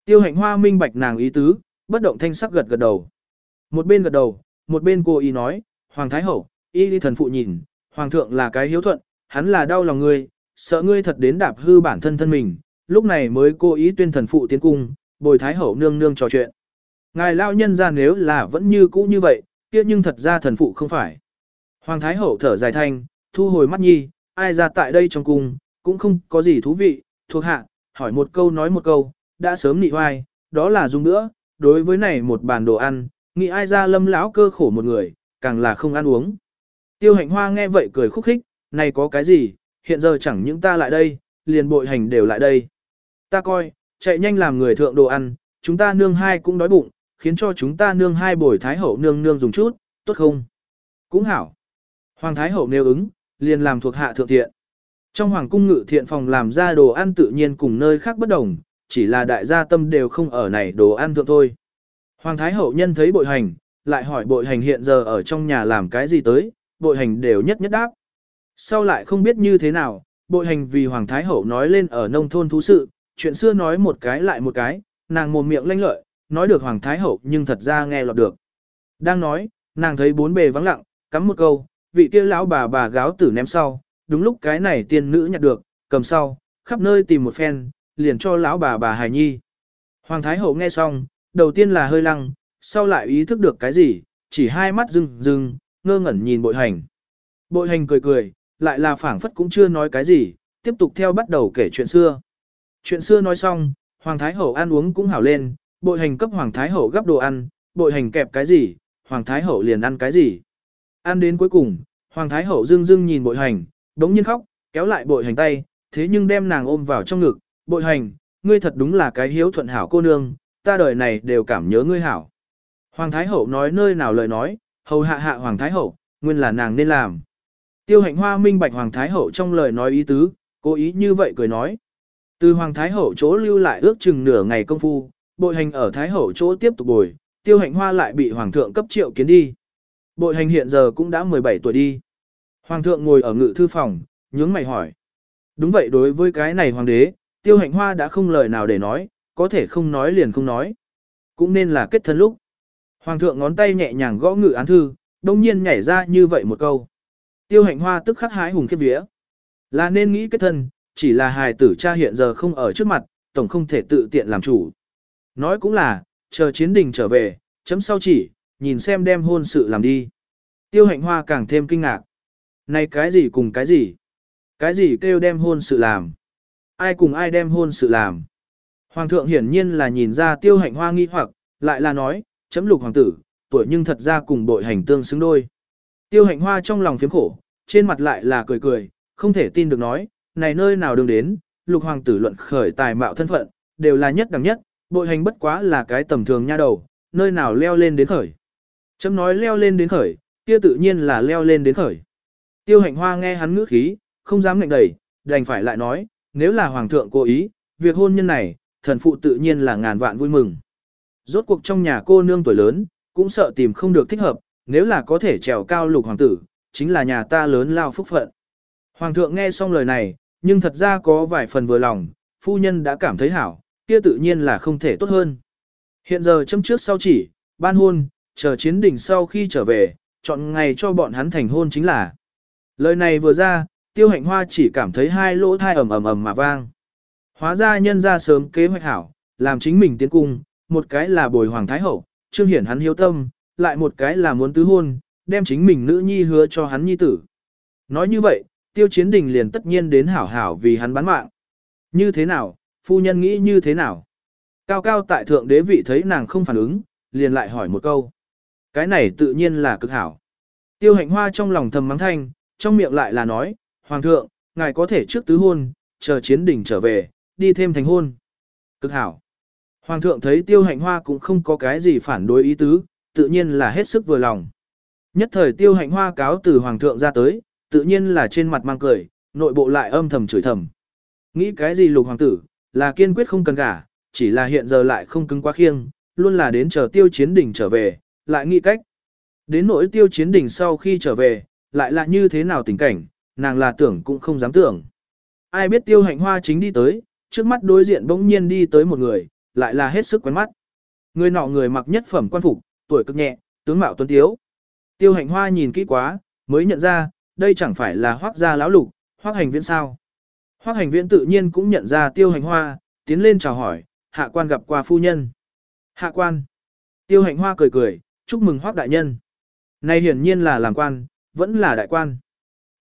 Tiêu hạnh hoa minh bạch nàng ý tứ, bất động thanh sắc gật gật đầu. Một bên gật đầu, một bên cô ý nói, Hoàng Thái Hậu, y đi thần phụ nhìn, Hoàng thượng là cái hiếu thuận, hắn là đau lòng ngươi, sợ ngươi thật đến đạp hư bản thân thân mình, lúc này mới cố ý tuyên thần phụ tiến cung, bồi Thái Hậu nương nương trò chuyện. Ngài lao nhân ra nếu là vẫn như cũ như vậy, kia nhưng thật ra thần phụ không phải. Hoàng Thái Hậu thở dài thanh, thu hồi mắt nhi, ai ra tại đây trong cung, cũng không có gì thú vị, thuộc hạ, hỏi một câu nói một câu, đã sớm nị hoai, đó là dùng nữa, đối với này một bàn đồ ăn, nghĩ ai ra lâm lão cơ khổ một người, càng là không ăn uống. Tiêu hạnh hoa nghe vậy cười khúc khích, này có cái gì, hiện giờ chẳng những ta lại đây, liền bội hành đều lại đây. Ta coi, chạy nhanh làm người thượng đồ ăn, chúng ta nương hai cũng đói bụng, khiến cho chúng ta nương hai bồi thái hậu nương nương dùng chút, tốt không? Cũng hảo. Hoàng thái hậu nêu ứng, liền làm thuộc hạ thượng thiện. Trong hoàng cung ngự thiện phòng làm ra đồ ăn tự nhiên cùng nơi khác bất đồng, chỉ là đại gia tâm đều không ở này đồ ăn thượng thôi. Hoàng thái hậu nhân thấy bội hành, lại hỏi bội hành hiện giờ ở trong nhà làm cái gì tới, bội hành đều nhất nhất đáp. Sau lại không biết như thế nào, bội hành vì Hoàng Thái Hậu nói lên ở nông thôn thú sự, chuyện xưa nói một cái lại một cái, nàng mồm miệng lanh lợi, nói được Hoàng Thái Hậu nhưng thật ra nghe lọt được. Đang nói, nàng thấy bốn bề vắng lặng, cắm một câu, vị kia lão bà bà gáo tử ném sau, đúng lúc cái này tiên nữ nhặt được, cầm sau, khắp nơi tìm một phen, liền cho lão bà bà hài nhi. Hoàng Thái Hậu nghe xong, đầu tiên là hơi lăng, sau lại ý thức được cái gì, chỉ hai mắt rưng rưng, ngơ ngẩn nhìn bội hành. Bội hành cười cười, lại là phảng phất cũng chưa nói cái gì, tiếp tục theo bắt đầu kể chuyện xưa. Chuyện xưa nói xong, Hoàng Thái Hậu ăn uống cũng hảo lên, bội hành cấp Hoàng Thái Hậu gấp đồ ăn, bội hành kẹp cái gì, Hoàng Thái Hậu liền ăn cái gì. Ăn đến cuối cùng, Hoàng Thái Hậu dưng dưng nhìn bội hành, đống nhiên khóc, kéo lại bội hành tay, thế nhưng đem nàng ôm vào trong ngực, bội hành, ngươi thật đúng là cái hiếu thuận hảo cô nương, ta đời này đều cảm nhớ ngươi hảo. Hoàng Thái Hậu nói nơi nào lời nói, hầu hạ hạ Hoàng Thái Hậu, nguyên là nàng nên làm. Tiêu hạnh hoa minh bạch Hoàng Thái Hậu trong lời nói ý tứ, cố ý như vậy cười nói. Từ Hoàng Thái Hậu chỗ lưu lại ước chừng nửa ngày công phu, bội hành ở Thái Hậu chỗ tiếp tục bồi, tiêu hạnh hoa lại bị Hoàng thượng cấp triệu kiến đi. Bội hành hiện giờ cũng đã 17 tuổi đi. Hoàng thượng ngồi ở ngự thư phòng, nhướng mày hỏi. Đúng vậy đối với cái này hoàng đế, tiêu hạnh hoa đã không lời nào để nói, có thể không nói liền không nói. Cũng nên là kết thân lúc. Hoàng thượng ngón tay nhẹ nhàng gõ ngự án thư, đông nhiên nhảy ra như vậy một câu. Tiêu hạnh hoa tức khắc hái hùng khiếp vía. Là nên nghĩ kết thân, chỉ là hài tử cha hiện giờ không ở trước mặt, tổng không thể tự tiện làm chủ. Nói cũng là, chờ chiến đình trở về, chấm sau chỉ, nhìn xem đem hôn sự làm đi. Tiêu hạnh hoa càng thêm kinh ngạc. Này cái gì cùng cái gì? Cái gì kêu đem hôn sự làm? Ai cùng ai đem hôn sự làm? Hoàng thượng hiển nhiên là nhìn ra tiêu hạnh hoa nghi hoặc, lại là nói, chấm lục hoàng tử, tuổi nhưng thật ra cùng bội hành tương xứng đôi. Tiêu hạnh hoa trong lòng phiếm khổ, trên mặt lại là cười cười, không thể tin được nói, này nơi nào đường đến, lục hoàng tử luận khởi tài mạo thân phận, đều là nhất đẳng nhất, bội hành bất quá là cái tầm thường nha đầu, nơi nào leo lên đến khởi. Chấm nói leo lên đến khởi, kia tự nhiên là leo lên đến khởi. Tiêu hạnh hoa nghe hắn ngữ khí, không dám ngạnh đẩy, đành phải lại nói, nếu là hoàng thượng cố ý, việc hôn nhân này, thần phụ tự nhiên là ngàn vạn vui mừng. Rốt cuộc trong nhà cô nương tuổi lớn, cũng sợ tìm không được thích hợp, nếu là có thể trèo cao lục hoàng tử, chính là nhà ta lớn lao phúc phận. Hoàng thượng nghe xong lời này, nhưng thật ra có vài phần vừa lòng, phu nhân đã cảm thấy hảo, kia tự nhiên là không thể tốt hơn. Hiện giờ châm trước sau chỉ, ban hôn, chờ chiến đỉnh sau khi trở về, chọn ngày cho bọn hắn thành hôn chính là. Lời này vừa ra, tiêu hạnh hoa chỉ cảm thấy hai lỗ thai ầm ầm ầm mà vang. Hóa ra nhân ra sớm kế hoạch hảo, làm chính mình tiến cung, một cái là bồi hoàng thái hậu, trương hiển hắn hiếu tâm, lại một cái là muốn tứ hôn, đem chính mình nữ nhi hứa cho hắn nhi tử. Nói như vậy, tiêu chiến đình liền tất nhiên đến hảo hảo vì hắn bán mạng. Như thế nào, phu nhân nghĩ như thế nào? Cao cao tại thượng đế vị thấy nàng không phản ứng, liền lại hỏi một câu. Cái này tự nhiên là cực hảo. Tiêu hạnh hoa trong lòng thầm mắng thanh, trong miệng lại là nói, Hoàng thượng, ngài có thể trước tứ hôn, chờ chiến đỉnh trở về, đi thêm thành hôn. Cực hảo. Hoàng thượng thấy tiêu hạnh hoa cũng không có cái gì phản đối ý tứ, tự nhiên là hết sức vừa lòng. Nhất thời tiêu hạnh hoa cáo từ hoàng thượng ra tới, tự nhiên là trên mặt mang cười, nội bộ lại âm thầm chửi thầm. Nghĩ cái gì lục hoàng tử, là kiên quyết không cần gả, chỉ là hiện giờ lại không cứng quá khiêng, luôn là đến chờ tiêu chiến đỉnh trở về, lại nghĩ cách. Đến nỗi tiêu chiến đỉnh sau khi trở về, lại là như thế nào tình cảnh, nàng là tưởng cũng không dám tưởng. Ai biết tiêu hạnh hoa chính đi tới, trước mắt đối diện bỗng nhiên đi tới một người, lại là hết sức quen mắt. Người nọ người mặc nhất phẩm quan phục, tuổi cực nhẹ, tướng mạo tuấn tiếu. Tiêu hạnh hoa nhìn kỹ quá, mới nhận ra, đây chẳng phải là hoác gia lão lục, hoác hành viễn sao. Hoác hành viễn tự nhiên cũng nhận ra tiêu hành hoa, tiến lên chào hỏi, hạ quan gặp qua phu nhân. Hạ quan. Tiêu Hành hoa cười cười, chúc mừng hoác đại nhân. Này hiển nhiên là làm quan, vẫn là đại quan.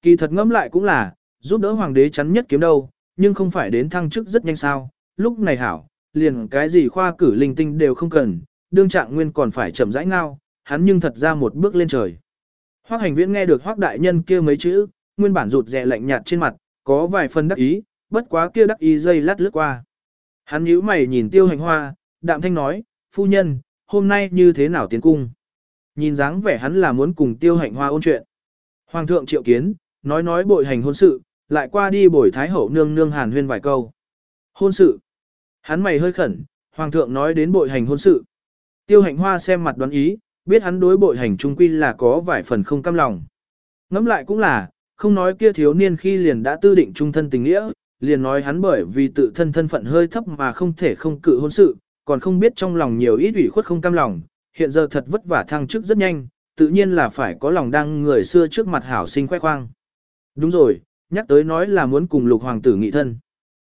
Kỳ thật ngẫm lại cũng là, giúp đỡ hoàng đế chắn nhất kiếm đâu, nhưng không phải đến thăng chức rất nhanh sao, lúc này hảo, liền cái gì khoa cử linh tinh đều không cần, đương trạng nguyên còn phải chậm rãi ngao, hắn nhưng thật ra một bước lên trời. Hoắc hành viễn nghe được Hoắc đại nhân kia mấy chữ, nguyên bản rụt rè lạnh nhạt trên mặt, có vài phần đắc ý, bất quá kia đắc ý dây lát lướt qua. Hắn nhíu mày nhìn tiêu hành hoa, đạm thanh nói, phu nhân, hôm nay như thế nào tiến cung? Nhìn dáng vẻ hắn là muốn cùng tiêu hành hoa ôn chuyện. Hoàng thượng triệu kiến, nói nói bội hành hôn sự, lại qua đi bồi thái hậu nương nương hàn huyên vài câu. Hôn sự. Hắn mày hơi khẩn, hoàng thượng nói đến bội hành hôn sự. Tiêu hạnh hoa xem mặt đoán ý, biết hắn đối bội hành trung quy là có vài phần không cam lòng. Ngẫm lại cũng là, không nói kia thiếu niên khi liền đã tư định trung thân tình nghĩa, liền nói hắn bởi vì tự thân thân phận hơi thấp mà không thể không cự hôn sự, còn không biết trong lòng nhiều ít ủy khuất không cam lòng, hiện giờ thật vất vả thăng chức rất nhanh, tự nhiên là phải có lòng đang người xưa trước mặt hảo sinh khoe khoang. Đúng rồi, nhắc tới nói là muốn cùng lục hoàng tử nghị thân.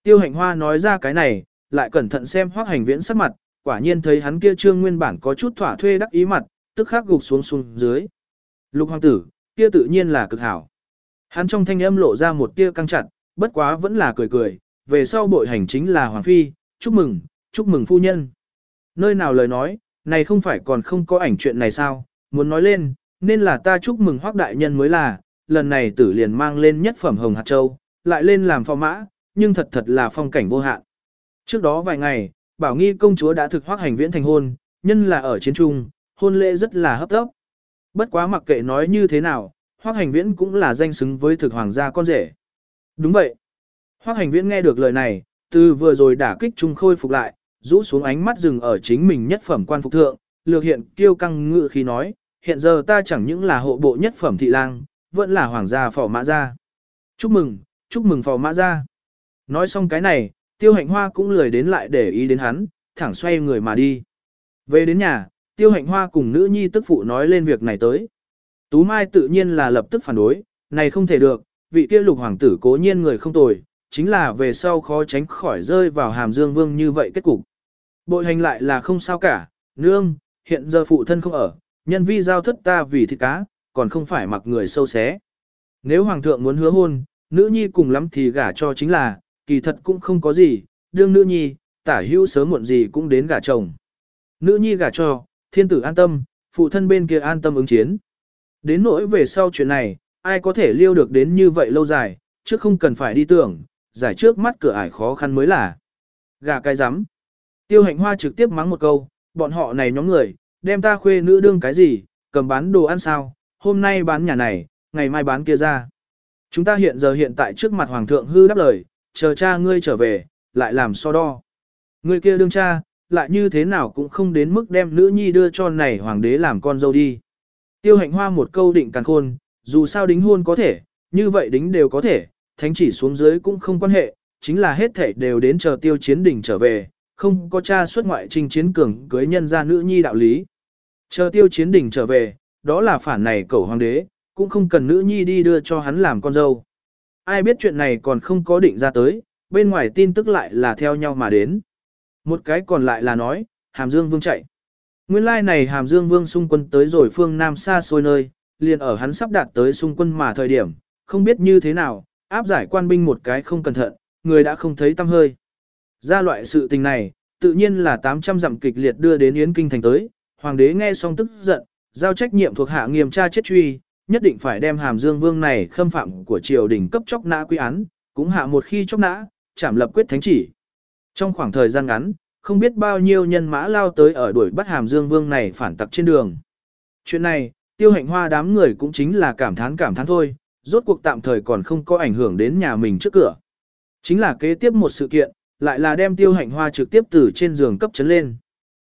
Tiêu hạnh hoa nói ra cái này, lại cẩn thận xem hoác hành viễn sắc mặt, quả nhiên thấy hắn kia trương nguyên bản có chút thỏa thuê đắc ý mặt, tức khắc gục xuống xuống dưới. Lục hoàng tử, kia tự nhiên là cực hảo. Hắn trong thanh âm lộ ra một tia căng chặt, bất quá vẫn là cười cười, về sau bội hành chính là hoàng phi, chúc mừng, chúc mừng phu nhân. Nơi nào lời nói, này không phải còn không có ảnh chuyện này sao, muốn nói lên, nên là ta chúc mừng hoác đại nhân mới là, lần này tử liền mang lên nhất phẩm hồng hạt châu, lại lên làm phò mã, nhưng thật thật là phong cảnh vô hạn. Trước đó vài ngày, bảo nghi công chúa đã thực hoác hành viễn thành hôn, nhân là ở chiến trung, hôn lễ rất là hấp tấp. Bất quá mặc kệ nói như thế nào, hoác hành viễn cũng là danh xứng với thực hoàng gia con rể. Đúng vậy. Hoác hành viễn nghe được lời này, từ vừa rồi đả kích trung khôi phục lại, rũ xuống ánh mắt dừng ở chính mình nhất phẩm quan phục thượng, lược hiện kiêu căng ngự khi nói, hiện giờ ta chẳng những là hộ bộ nhất phẩm thị lang, vẫn là hoàng gia phò mã gia. Chúc mừng, chúc mừng phò mã gia. Nói xong cái này, tiêu hạnh hoa cũng lười đến lại để ý đến hắn, thẳng xoay người mà đi. Về đến nhà, tiêu hạnh hoa cùng nữ nhi tức phụ nói lên việc này tới. Tú Mai tự nhiên là lập tức phản đối, này không thể được, vị kia lục hoàng tử cố nhiên người không tồi, chính là về sau khó tránh khỏi rơi vào hàm dương vương như vậy kết cục. Bội hành lại là không sao cả, nương, hiện giờ phụ thân không ở, nhân vi giao thất ta vì thịt cá, còn không phải mặc người sâu xé. Nếu hoàng thượng muốn hứa hôn, nữ nhi cùng lắm thì gả cho chính là, kỳ thật cũng không có gì, đương nữ nhi, tả hữu sớm muộn gì cũng đến gả chồng. Nữ nhi gả cho, thiên tử an tâm, phụ thân bên kia an tâm ứng chiến. Đến nỗi về sau chuyện này, ai có thể liêu được đến như vậy lâu dài, chứ không cần phải đi tưởng, giải trước mắt cửa ải khó khăn mới là. Gà cái rắm Tiêu hạnh hoa trực tiếp mắng một câu, bọn họ này nhóm người, đem ta khuê nữ đương cái gì, cầm bán đồ ăn sao, hôm nay bán nhà này, ngày mai bán kia ra. Chúng ta hiện giờ hiện tại trước mặt hoàng thượng hư đáp lời, chờ cha ngươi trở về, lại làm so đo. Ngươi kia đương cha, lại như thế nào cũng không đến mức đem nữ nhi đưa cho này hoàng đế làm con dâu đi. Tiêu hạnh hoa một câu định càng khôn, dù sao đính hôn có thể, như vậy đính đều có thể, thánh chỉ xuống dưới cũng không quan hệ, chính là hết thể đều đến chờ tiêu chiến đỉnh trở về, không có cha xuất ngoại trình chiến cường cưới nhân gia nữ nhi đạo lý. Chờ tiêu chiến đỉnh trở về, đó là phản này cầu hoàng đế, cũng không cần nữ nhi đi đưa cho hắn làm con dâu. Ai biết chuyện này còn không có định ra tới, bên ngoài tin tức lại là theo nhau mà đến. Một cái còn lại là nói, Hàm Dương Vương chạy. Nguyên lai like này Hàm Dương Vương xung quân tới rồi phương Nam xa xôi nơi, liền ở hắn sắp đạt tới xung quân mà thời điểm, không biết như thế nào, áp giải quan binh một cái không cẩn thận, người đã không thấy tâm hơi. Ra loại sự tình này, tự nhiên là 800 dặm kịch liệt đưa đến Yến Kinh thành tới, hoàng đế nghe xong tức giận, giao trách nhiệm thuộc hạ nghiêm tra chết truy, nhất định phải đem hàm dương vương này khâm phạm của triều đình cấp chóc nã quy án, cũng hạ một khi chóc nã, chảm lập quyết thánh chỉ. Trong khoảng thời gian ngắn, không biết bao nhiêu nhân mã lao tới ở đuổi bắt hàm dương vương này phản tặc trên đường. Chuyện này, tiêu hạnh hoa đám người cũng chính là cảm thán cảm thán thôi, rốt cuộc tạm thời còn không có ảnh hưởng đến nhà mình trước cửa. Chính là kế tiếp một sự kiện, lại là đem tiêu hạnh hoa trực tiếp từ trên giường cấp chấn lên.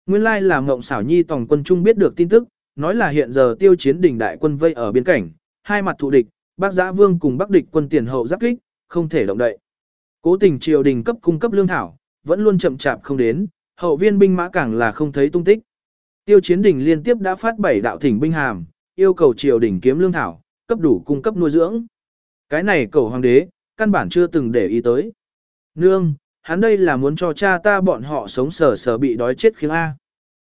Nguyên lai là mộng xảo nhi tổng quân trung biết được tin tức, nói là hiện giờ tiêu chiến đỉnh đại quân vây ở biên cảnh, hai mặt thù địch, bác giã vương cùng bắc địch quân tiền hậu giáp kích, không thể động đậy. Cố tình triều đình cấp cung cấp lương thảo, vẫn luôn chậm chạp không đến, hậu viên binh mã càng là không thấy tung tích. Tiêu chiến đỉnh liên tiếp đã phát bảy đạo thỉnh binh hàm, yêu cầu triều đình kiếm lương thảo, cấp đủ cung cấp nuôi dưỡng. Cái này cầu hoàng đế, căn bản chưa từng để ý tới. Nương, hắn đây là muốn cho cha ta bọn họ sống sờ sờ bị đói chết khiến A.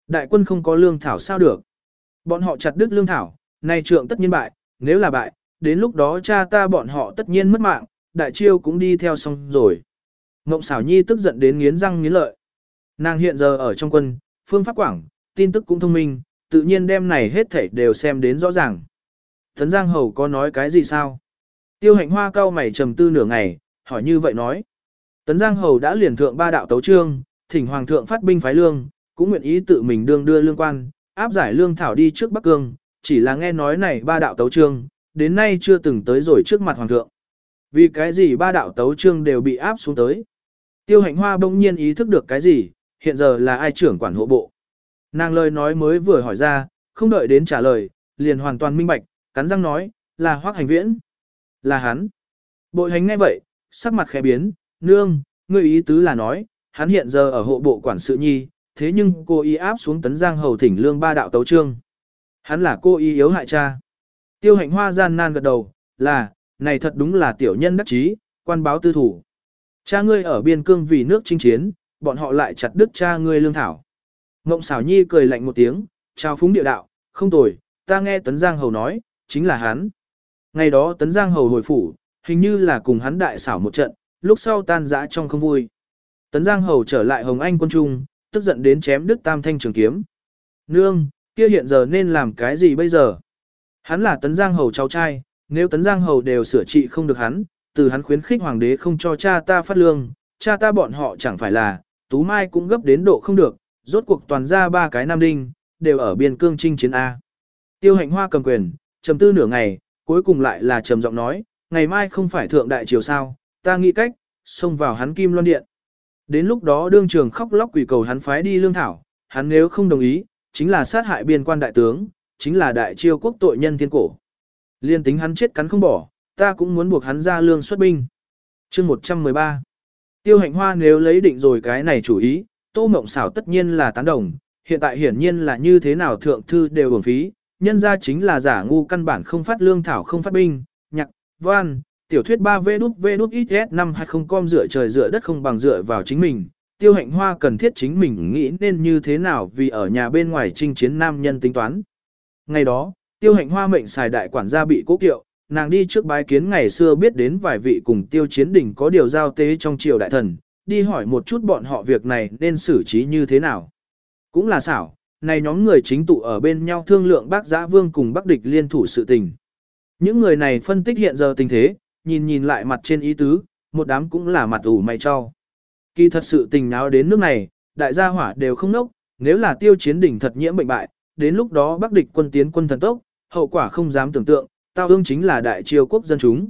Đại quân không có lương thảo sao được. Bọn họ chặt đứt lương thảo, nay trượng tất nhiên bại, nếu là bại, đến lúc đó cha ta bọn họ tất nhiên mất mạng, đại chiêu cũng đi theo xong rồi. Ngộng xảo nhi tức giận đến nghiến răng nghiến lợi. Nàng hiện giờ ở trong quân, phương pháp quảng, tin tức cũng thông minh, tự nhiên đem này hết thảy đều xem đến rõ ràng. Tấn Giang Hầu có nói cái gì sao? Tiêu hạnh hoa cao mày trầm tư nửa ngày, hỏi như vậy nói. Tấn Giang Hầu đã liền thượng ba đạo tấu trương, thỉnh Hoàng thượng phát binh phái lương, cũng nguyện ý tự mình đương đưa lương quan, áp giải lương thảo đi trước Bắc Cương, chỉ là nghe nói này ba đạo tấu trương, đến nay chưa từng tới rồi trước mặt Hoàng thượng. Vì cái gì ba đạo tấu trương đều bị áp xuống tới. Tiêu hạnh hoa bỗng nhiên ý thức được cái gì, hiện giờ là ai trưởng quản hộ bộ. Nàng lời nói mới vừa hỏi ra, không đợi đến trả lời, liền hoàn toàn minh bạch, cắn răng nói, là hoác hành viễn. Là hắn. Bội hành ngay vậy, sắc mặt khẽ biến, nương, ngươi ý tứ là nói, hắn hiện giờ ở hộ bộ quản sự nhi, thế nhưng cô ý áp xuống tấn giang hầu thỉnh lương ba đạo tấu trương. Hắn là cô ý yếu hại cha. Tiêu hạnh hoa gian nan gật đầu, là, này thật đúng là tiểu nhân đắc chí, quan báo tư thủ. Cha ngươi ở biên cương vì nước chinh chiến, bọn họ lại chặt đứt cha ngươi lương thảo. Ngộng xảo nhi cười lạnh một tiếng, chào phúng địa đạo, không tồi, ta nghe tấn giang hầu nói, chính là hắn. Ngày đó tấn giang hầu hồi phủ, hình như là cùng hắn đại xảo một trận, lúc sau tan rã trong không vui. Tấn giang hầu trở lại hồng anh quân trung, tức giận đến chém đứt tam thanh trường kiếm. Nương, kia hiện giờ nên làm cái gì bây giờ? Hắn là tấn giang hầu cháu trai, nếu tấn giang hầu đều sửa trị không được hắn, từ hắn khuyến khích hoàng đế không cho cha ta phát lương, cha ta bọn họ chẳng phải là, tú mai cũng gấp đến độ không được, rốt cuộc toàn ra ba cái nam đinh, đều ở biên cương chinh chiến A. Tiêu hạnh hoa cầm quyền, trầm tư nửa ngày, cuối cùng lại là trầm giọng nói, ngày mai không phải thượng đại triều sao, ta nghĩ cách, xông vào hắn kim loan điện. Đến lúc đó đương trường khóc lóc quỷ cầu hắn phái đi lương thảo, hắn nếu không đồng ý, chính là sát hại biên quan đại tướng, chính là đại triều quốc tội nhân thiên cổ. Liên tính hắn chết cắn không bỏ, ta cũng muốn buộc hắn ra lương xuất binh. chương 113 Tiêu hạnh hoa nếu lấy định rồi cái này chủ ý, tô mộng xảo tất nhiên là tán đồng, hiện tại hiển nhiên là như thế nào thượng thư đều bổng phí, nhân ra chính là giả ngu căn bản không phát lương thảo không phát binh, nhạc, văn, tiểu thuyết 3V đút V đút ít S năm 20 com dựa trời dựa đất không bằng dựa vào chính mình. Tiêu hạnh hoa cần thiết chính mình nghĩ nên như thế nào vì ở nhà bên ngoài chinh chiến nam nhân tính toán. Ngày đó, tiêu hạnh hoa mệnh xài đại quản gia bị cố kiệu, nàng đi trước bái kiến ngày xưa biết đến vài vị cùng tiêu chiến đỉnh có điều giao tế trong triều đại thần, đi hỏi một chút bọn họ việc này nên xử trí như thế nào. Cũng là xảo, này nhóm người chính tụ ở bên nhau thương lượng bác giã vương cùng bắc địch liên thủ sự tình. Những người này phân tích hiện giờ tình thế, nhìn nhìn lại mặt trên ý tứ, một đám cũng là mặt ủ mày cho. Kỳ thật sự tình náo đến nước này, đại gia hỏa đều không nốc, nếu là tiêu chiến đỉnh thật nhiễm bệnh bại, đến lúc đó bắc địch quân tiến quân thần tốc, hậu quả không dám tưởng tượng, tao ương chính là đại triều quốc dân chúng.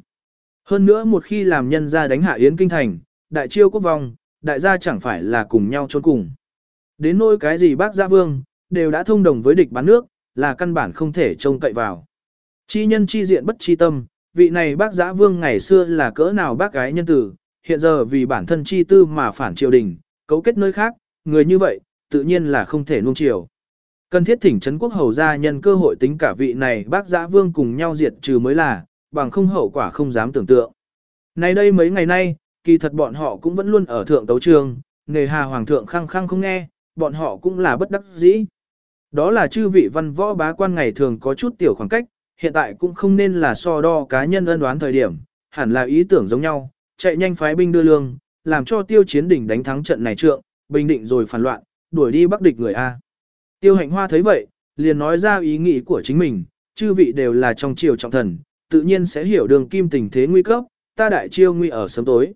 Hơn nữa một khi làm nhân gia đánh hạ Yến Kinh Thành, đại triều quốc vong, đại gia chẳng phải là cùng nhau trốn cùng. Đến nỗi cái gì bác gia vương, đều đã thông đồng với địch bán nước, là căn bản không thể trông cậy vào. Chi nhân chi diện bất chi tâm, vị này bác giã vương ngày xưa là cỡ nào bác gái nhân tử, hiện giờ vì bản thân chi tư mà phản triều đình, cấu kết nơi khác, người như vậy, tự nhiên là không thể nuông chiều. Cần thiết thỉnh trấn quốc hầu gia nhân cơ hội tính cả vị này bác giã vương cùng nhau diệt trừ mới là, bằng không hậu quả không dám tưởng tượng. Nay đây mấy ngày nay, kỳ thật bọn họ cũng vẫn luôn ở thượng tấu trường, nghề hà hoàng thượng khăng khăng không nghe, bọn họ cũng là bất đắc dĩ. Đó là chư vị văn võ bá quan ngày thường có chút tiểu khoảng cách, hiện tại cũng không nên là so đo cá nhân ân đoán thời điểm, hẳn là ý tưởng giống nhau, chạy nhanh phái binh đưa lương, làm cho tiêu chiến đỉnh đánh thắng trận này trượng, bình định rồi phản loạn, đuổi đi bắc địch người A. Tiêu hạnh hoa thấy vậy, liền nói ra ý nghĩ của chính mình, chư vị đều là trong triều trọng thần, tự nhiên sẽ hiểu đường kim tình thế nguy cấp, ta đại chiêu nguy ở sớm tối.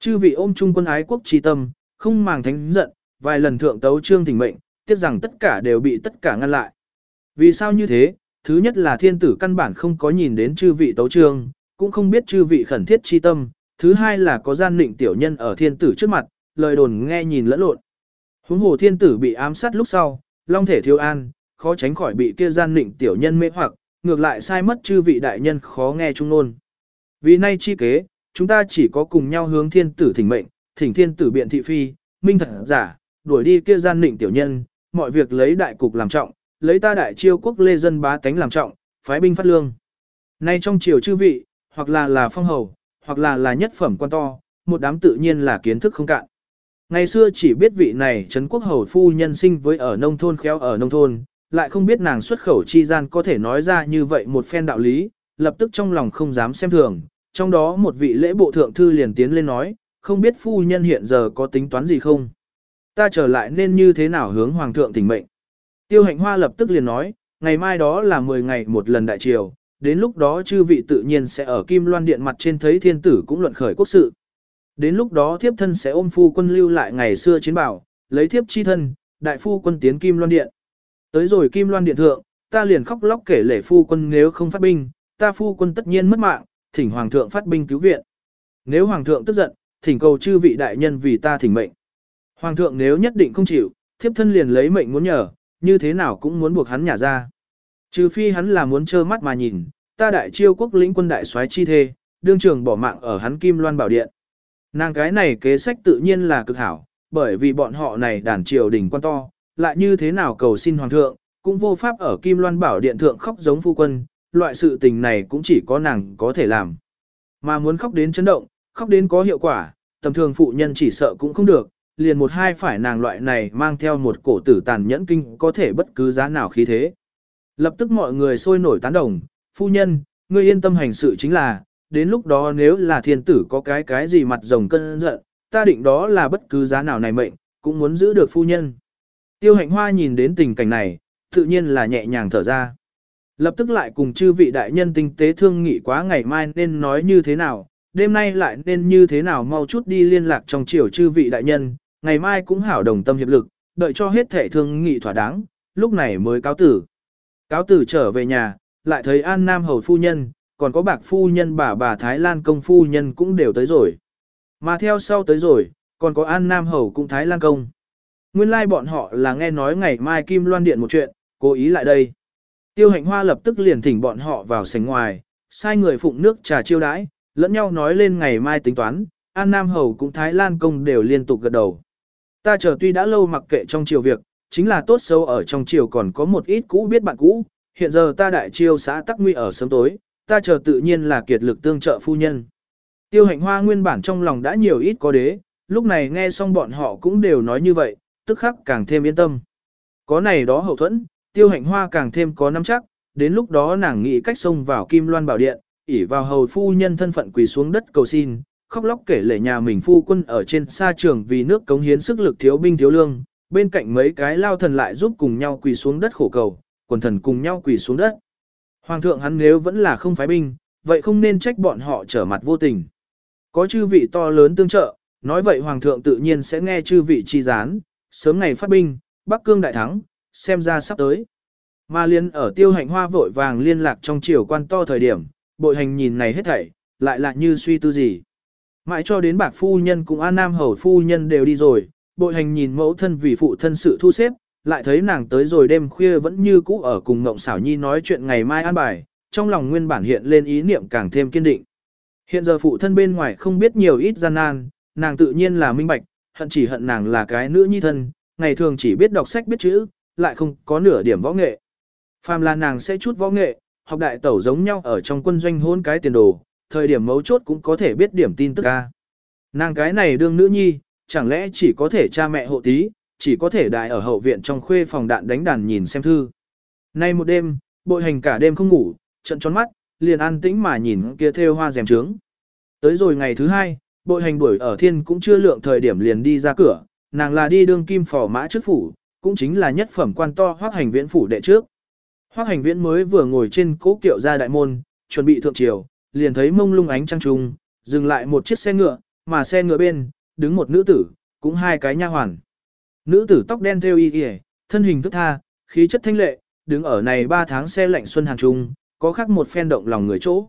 Chư vị ôm chung quân ái quốc chi tâm, không màng thánh giận, vài lần thượng tấu trương thỉnh mệnh, tiếc rằng tất cả đều bị tất cả ngăn lại. Vì sao như thế? Thứ nhất là thiên tử căn bản không có nhìn đến chư vị tấu trương, cũng không biết chư vị khẩn thiết chi tâm. Thứ hai là có gian định tiểu nhân ở thiên tử trước mặt, lời đồn nghe nhìn lẫn lộn. Huống hồ thiên tử bị ám sát lúc sau, long thể thiếu an, khó tránh khỏi bị kia gian nịnh tiểu nhân mê hoặc, ngược lại sai mất chư vị đại nhân khó nghe trung nôn. Vì nay chi kế, chúng ta chỉ có cùng nhau hướng thiên tử thỉnh mệnh, thỉnh thiên tử biện thị phi, minh thật giả, đuổi đi kia gian nịnh tiểu nhân, mọi việc lấy đại cục làm trọng, lấy ta đại chiêu quốc lê dân bá tánh làm trọng, phái binh phát lương. Nay trong triều chư vị, hoặc là là phong hầu, hoặc là là nhất phẩm quan to, một đám tự nhiên là kiến thức không cạn. Ngày xưa chỉ biết vị này Trấn Quốc Hầu Phu nhân sinh với ở nông thôn khéo ở nông thôn, lại không biết nàng xuất khẩu chi gian có thể nói ra như vậy một phen đạo lý, lập tức trong lòng không dám xem thường. Trong đó một vị lễ bộ thượng thư liền tiến lên nói, không biết phu nhân hiện giờ có tính toán gì không? Ta trở lại nên như thế nào hướng hoàng thượng tỉnh mệnh? Tiêu hạnh hoa lập tức liền nói, ngày mai đó là 10 ngày một lần đại triều, đến lúc đó chư vị tự nhiên sẽ ở Kim Loan Điện mặt trên thấy thiên tử cũng luận khởi quốc sự. Đến lúc đó thiếp thân sẽ ôm phu quân lưu lại ngày xưa chiến bảo, lấy thiếp chi thân, đại phu quân tiến Kim Loan Điện. Tới rồi Kim Loan Điện thượng, ta liền khóc lóc kể lể phu quân nếu không phát binh, ta phu quân tất nhiên mất mạng, thỉnh hoàng thượng phát binh cứu viện. Nếu hoàng thượng tức giận, thỉnh cầu chư vị đại nhân vì ta thỉnh mệnh. Hoàng thượng nếu nhất định không chịu, thiếp thân liền lấy mệnh muốn nhờ, như thế nào cũng muốn buộc hắn nhả ra. Trừ phi hắn là muốn trơ mắt mà nhìn, ta đại chiêu quốc lĩnh quân đại soái chi thê, đương trường bỏ mạng ở hắn Kim Loan Bảo Điện. Nàng cái này kế sách tự nhiên là cực hảo, bởi vì bọn họ này đàn triều đình quan to, lại như thế nào cầu xin hoàng thượng, cũng vô pháp ở Kim Loan Bảo Điện thượng khóc giống phu quân, loại sự tình này cũng chỉ có nàng có thể làm. Mà muốn khóc đến chấn động, khóc đến có hiệu quả, tầm thường phụ nhân chỉ sợ cũng không được, liền một hai phải nàng loại này mang theo một cổ tử tàn nhẫn kinh có thể bất cứ giá nào khí thế. Lập tức mọi người sôi nổi tán đồng, phu nhân, ngươi yên tâm hành sự chính là, đến lúc đó nếu là thiên tử có cái cái gì mặt rồng cân giận, ta định đó là bất cứ giá nào này mệnh, cũng muốn giữ được phu nhân. Tiêu hạnh hoa nhìn đến tình cảnh này, tự nhiên là nhẹ nhàng thở ra. Lập tức lại cùng chư vị đại nhân tinh tế thương nghị quá ngày mai nên nói như thế nào, đêm nay lại nên như thế nào mau chút đi liên lạc trong chiều chư vị đại nhân, ngày mai cũng hảo đồng tâm hiệp lực, đợi cho hết thể thương nghị thỏa đáng, lúc này mới cáo tử. Cáo tử trở về nhà, lại thấy An Nam Hầu Phu Nhân, còn có bạc Phu Nhân bà bà Thái Lan Công Phu Nhân cũng đều tới rồi. Mà theo sau tới rồi, còn có An Nam Hầu cũng Thái Lan Công. Nguyên lai like bọn họ là nghe nói ngày mai Kim Loan Điện một chuyện, cố ý lại đây. Tiêu hạnh hoa lập tức liền thỉnh bọn họ vào sảnh ngoài, sai người phụng nước trà chiêu đãi, lẫn nhau nói lên ngày mai tính toán, An Nam Hầu cũng Thái Lan Công đều liên tục gật đầu. Ta chờ tuy đã lâu mặc kệ trong triều việc, chính là tốt xấu ở trong triều còn có một ít cũ biết bạn cũ, hiện giờ ta đại chiêu xã tắc nguy ở sớm tối, ta chờ tự nhiên là kiệt lực tương trợ phu nhân. Tiêu hạnh hoa nguyên bản trong lòng đã nhiều ít có đế, lúc này nghe xong bọn họ cũng đều nói như vậy, tức khắc càng thêm yên tâm. Có này đó hậu thuẫn, tiêu hạnh hoa càng thêm có nắm chắc, đến lúc đó nàng nghĩ cách xông vào kim loan bảo điện, ỉ vào hầu phu nhân thân phận quỳ xuống đất cầu xin, khóc lóc kể lể nhà mình phu quân ở trên xa trường vì nước cống hiến sức lực thiếu binh thiếu lương, bên cạnh mấy cái lao thần lại giúp cùng nhau quỳ xuống đất khổ cầu, quần thần cùng nhau quỳ xuống đất. Hoàng thượng hắn nếu vẫn là không phái binh, vậy không nên trách bọn họ trở mặt vô tình. Có chư vị to lớn tương trợ, nói vậy hoàng thượng tự nhiên sẽ nghe chư vị chi gián, sớm ngày phát binh, Bắc Cương đại thắng, xem ra sắp tới. Ma liên ở tiêu hạnh hoa vội vàng liên lạc trong triều quan to thời điểm, bội hành nhìn này hết thảy, lại lạ như suy tư gì. Mãi cho đến bạc phu nhân cùng An Nam hầu phu nhân đều đi rồi, bội hành nhìn mẫu thân vì phụ thân sự thu xếp, lại thấy nàng tới rồi đêm khuya vẫn như cũ ở cùng Ngộng Xảo Nhi nói chuyện ngày mai an bài, trong lòng nguyên bản hiện lên ý niệm càng thêm kiên định. Hiện giờ phụ thân bên ngoài không biết nhiều ít gian nan, nàng tự nhiên là minh bạch, hận chỉ hận nàng là cái nữ nhi thân, ngày thường chỉ biết đọc sách biết chữ, lại không có nửa điểm võ nghệ. Phàm là nàng sẽ chút võ nghệ, học đại tẩu giống nhau ở trong quân doanh hôn cái tiền đồ, thời điểm mấu chốt cũng có thể biết điểm tin tức ca. Nàng cái này đương nữ nhi, chẳng lẽ chỉ có thể cha mẹ hộ tí, chỉ có thể đại ở hậu viện trong khuê phòng đạn đánh đàn nhìn xem thư. Nay một đêm, bội hành cả đêm không ngủ, trận tròn mắt, liền an tĩnh mà nhìn kia thêu hoa rèm trướng. Tới rồi ngày thứ hai, bội hành đuổi ở thiên cũng chưa lượng thời điểm liền đi ra cửa, nàng là đi đương kim phò mã trước phủ, cũng chính là nhất phẩm quan to hoác hành viễn phủ đệ trước. Hoác hành viễn mới vừa ngồi trên cố kiệu ra đại môn, chuẩn bị thượng triều, liền thấy mông lung ánh trăng trung, dừng lại một chiếc xe ngựa, mà xe ngựa bên, đứng một nữ tử, cũng hai cái nha hoàn. Nữ tử tóc đen theo y kìa, thân hình thức tha, khí chất thanh lệ, đứng ở này ba tháng xe lạnh xuân hàng trung, có khác một phen động lòng người chỗ.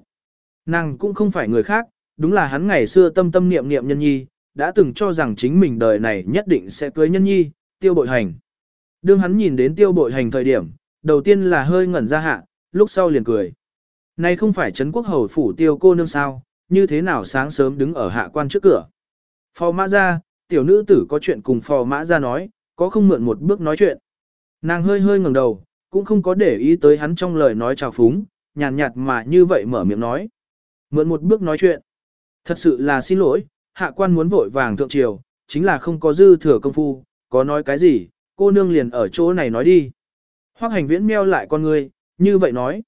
Nàng cũng không phải người khác, đúng là hắn ngày xưa tâm tâm niệm niệm nhân nhi, đã từng cho rằng chính mình đời này nhất định sẽ cưới nhân nhi, tiêu bội hành. Đương hắn nhìn đến tiêu bội hành thời điểm, đầu tiên là hơi ngẩn ra hạ, lúc sau liền cười. Này không phải Trấn Quốc Hầu phủ tiêu cô nương sao, như thế nào sáng sớm đứng ở hạ quan trước cửa. Phò mã ra, tiểu nữ tử có chuyện cùng phò mã ra nói, có không mượn một bước nói chuyện. Nàng hơi hơi ngẩng đầu, cũng không có để ý tới hắn trong lời nói chào phúng, nhàn nhạt, nhạt mà như vậy mở miệng nói. Mượn một bước nói chuyện. Thật sự là xin lỗi, hạ quan muốn vội vàng thượng triều, chính là không có dư thừa công phu, có nói cái gì, cô nương liền ở chỗ này nói đi. Hoác hành viễn meo lại con người, như vậy nói.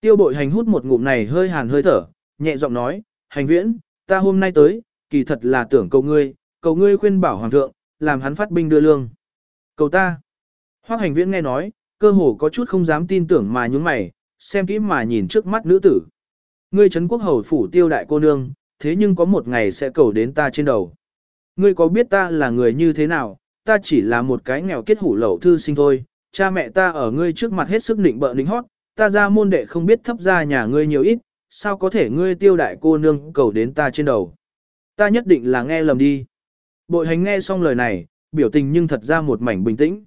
Tiêu bội hành hút một ngụm này hơi hàn hơi thở, nhẹ giọng nói, hành viễn, ta hôm nay tới, kỳ thật là tưởng cầu ngươi, cầu ngươi khuyên bảo hoàng thượng, làm hắn phát binh đưa lương. Cầu ta. Hoác hành viễn nghe nói, cơ hồ có chút không dám tin tưởng mà nhúng mày, xem kỹ mà nhìn trước mắt nữ tử. Ngươi Trấn quốc hầu phủ tiêu đại cô nương, thế nhưng có một ngày sẽ cầu đến ta trên đầu. Ngươi có biết ta là người như thế nào, ta chỉ là một cái nghèo kết hủ lậu thư sinh thôi, cha mẹ ta ở ngươi trước mặt hết sức định bợ nính hót, ta ra môn đệ không biết thấp ra nhà ngươi nhiều ít, sao có thể ngươi tiêu đại cô nương cầu đến ta trên đầu. Ta nhất định là nghe lầm đi. Bội hành nghe xong lời này, biểu tình nhưng thật ra một mảnh bình tĩnh.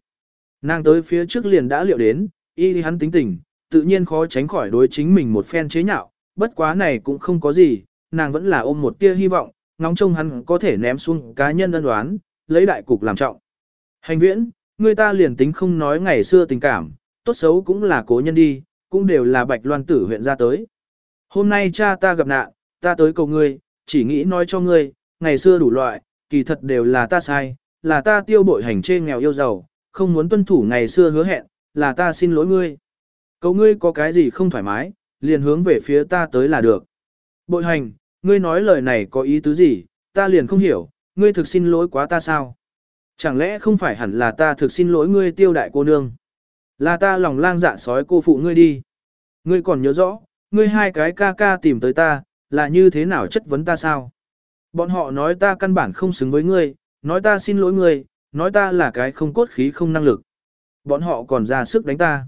Nàng tới phía trước liền đã liệu đến, y hắn tính tình, tự nhiên khó tránh khỏi đối chính mình một phen chế nhạo, bất quá này cũng không có gì, nàng vẫn là ôm một tia hy vọng, ngóng trông hắn có thể ném xuống cá nhân ân đoán, lấy đại cục làm trọng. Hành viễn, người ta liền tính không nói ngày xưa tình cảm, tốt xấu cũng là cố nhân đi, cũng đều là bạch loan tử huyện ra tới. Hôm nay cha ta gặp nạn, ta tới cầu ngươi, chỉ nghĩ nói cho ngươi, ngày xưa đủ loại, kỳ thật đều là ta sai, là ta tiêu bội hành chê nghèo yêu giàu, không muốn tuân thủ ngày xưa hứa hẹn, là ta xin lỗi ngươi. Cậu ngươi có cái gì không thoải mái, liền hướng về phía ta tới là được. Bội hành, ngươi nói lời này có ý tứ gì, ta liền không hiểu, ngươi thực xin lỗi quá ta sao? Chẳng lẽ không phải hẳn là ta thực xin lỗi ngươi tiêu đại cô nương? Là ta lòng lang dạ sói cô phụ ngươi đi. Ngươi còn nhớ rõ, ngươi hai cái ca ca tìm tới ta, là như thế nào chất vấn ta sao? Bọn họ nói ta căn bản không xứng với ngươi, nói ta xin lỗi ngươi, nói ta là cái không cốt khí không năng lực. Bọn họ còn ra sức đánh ta.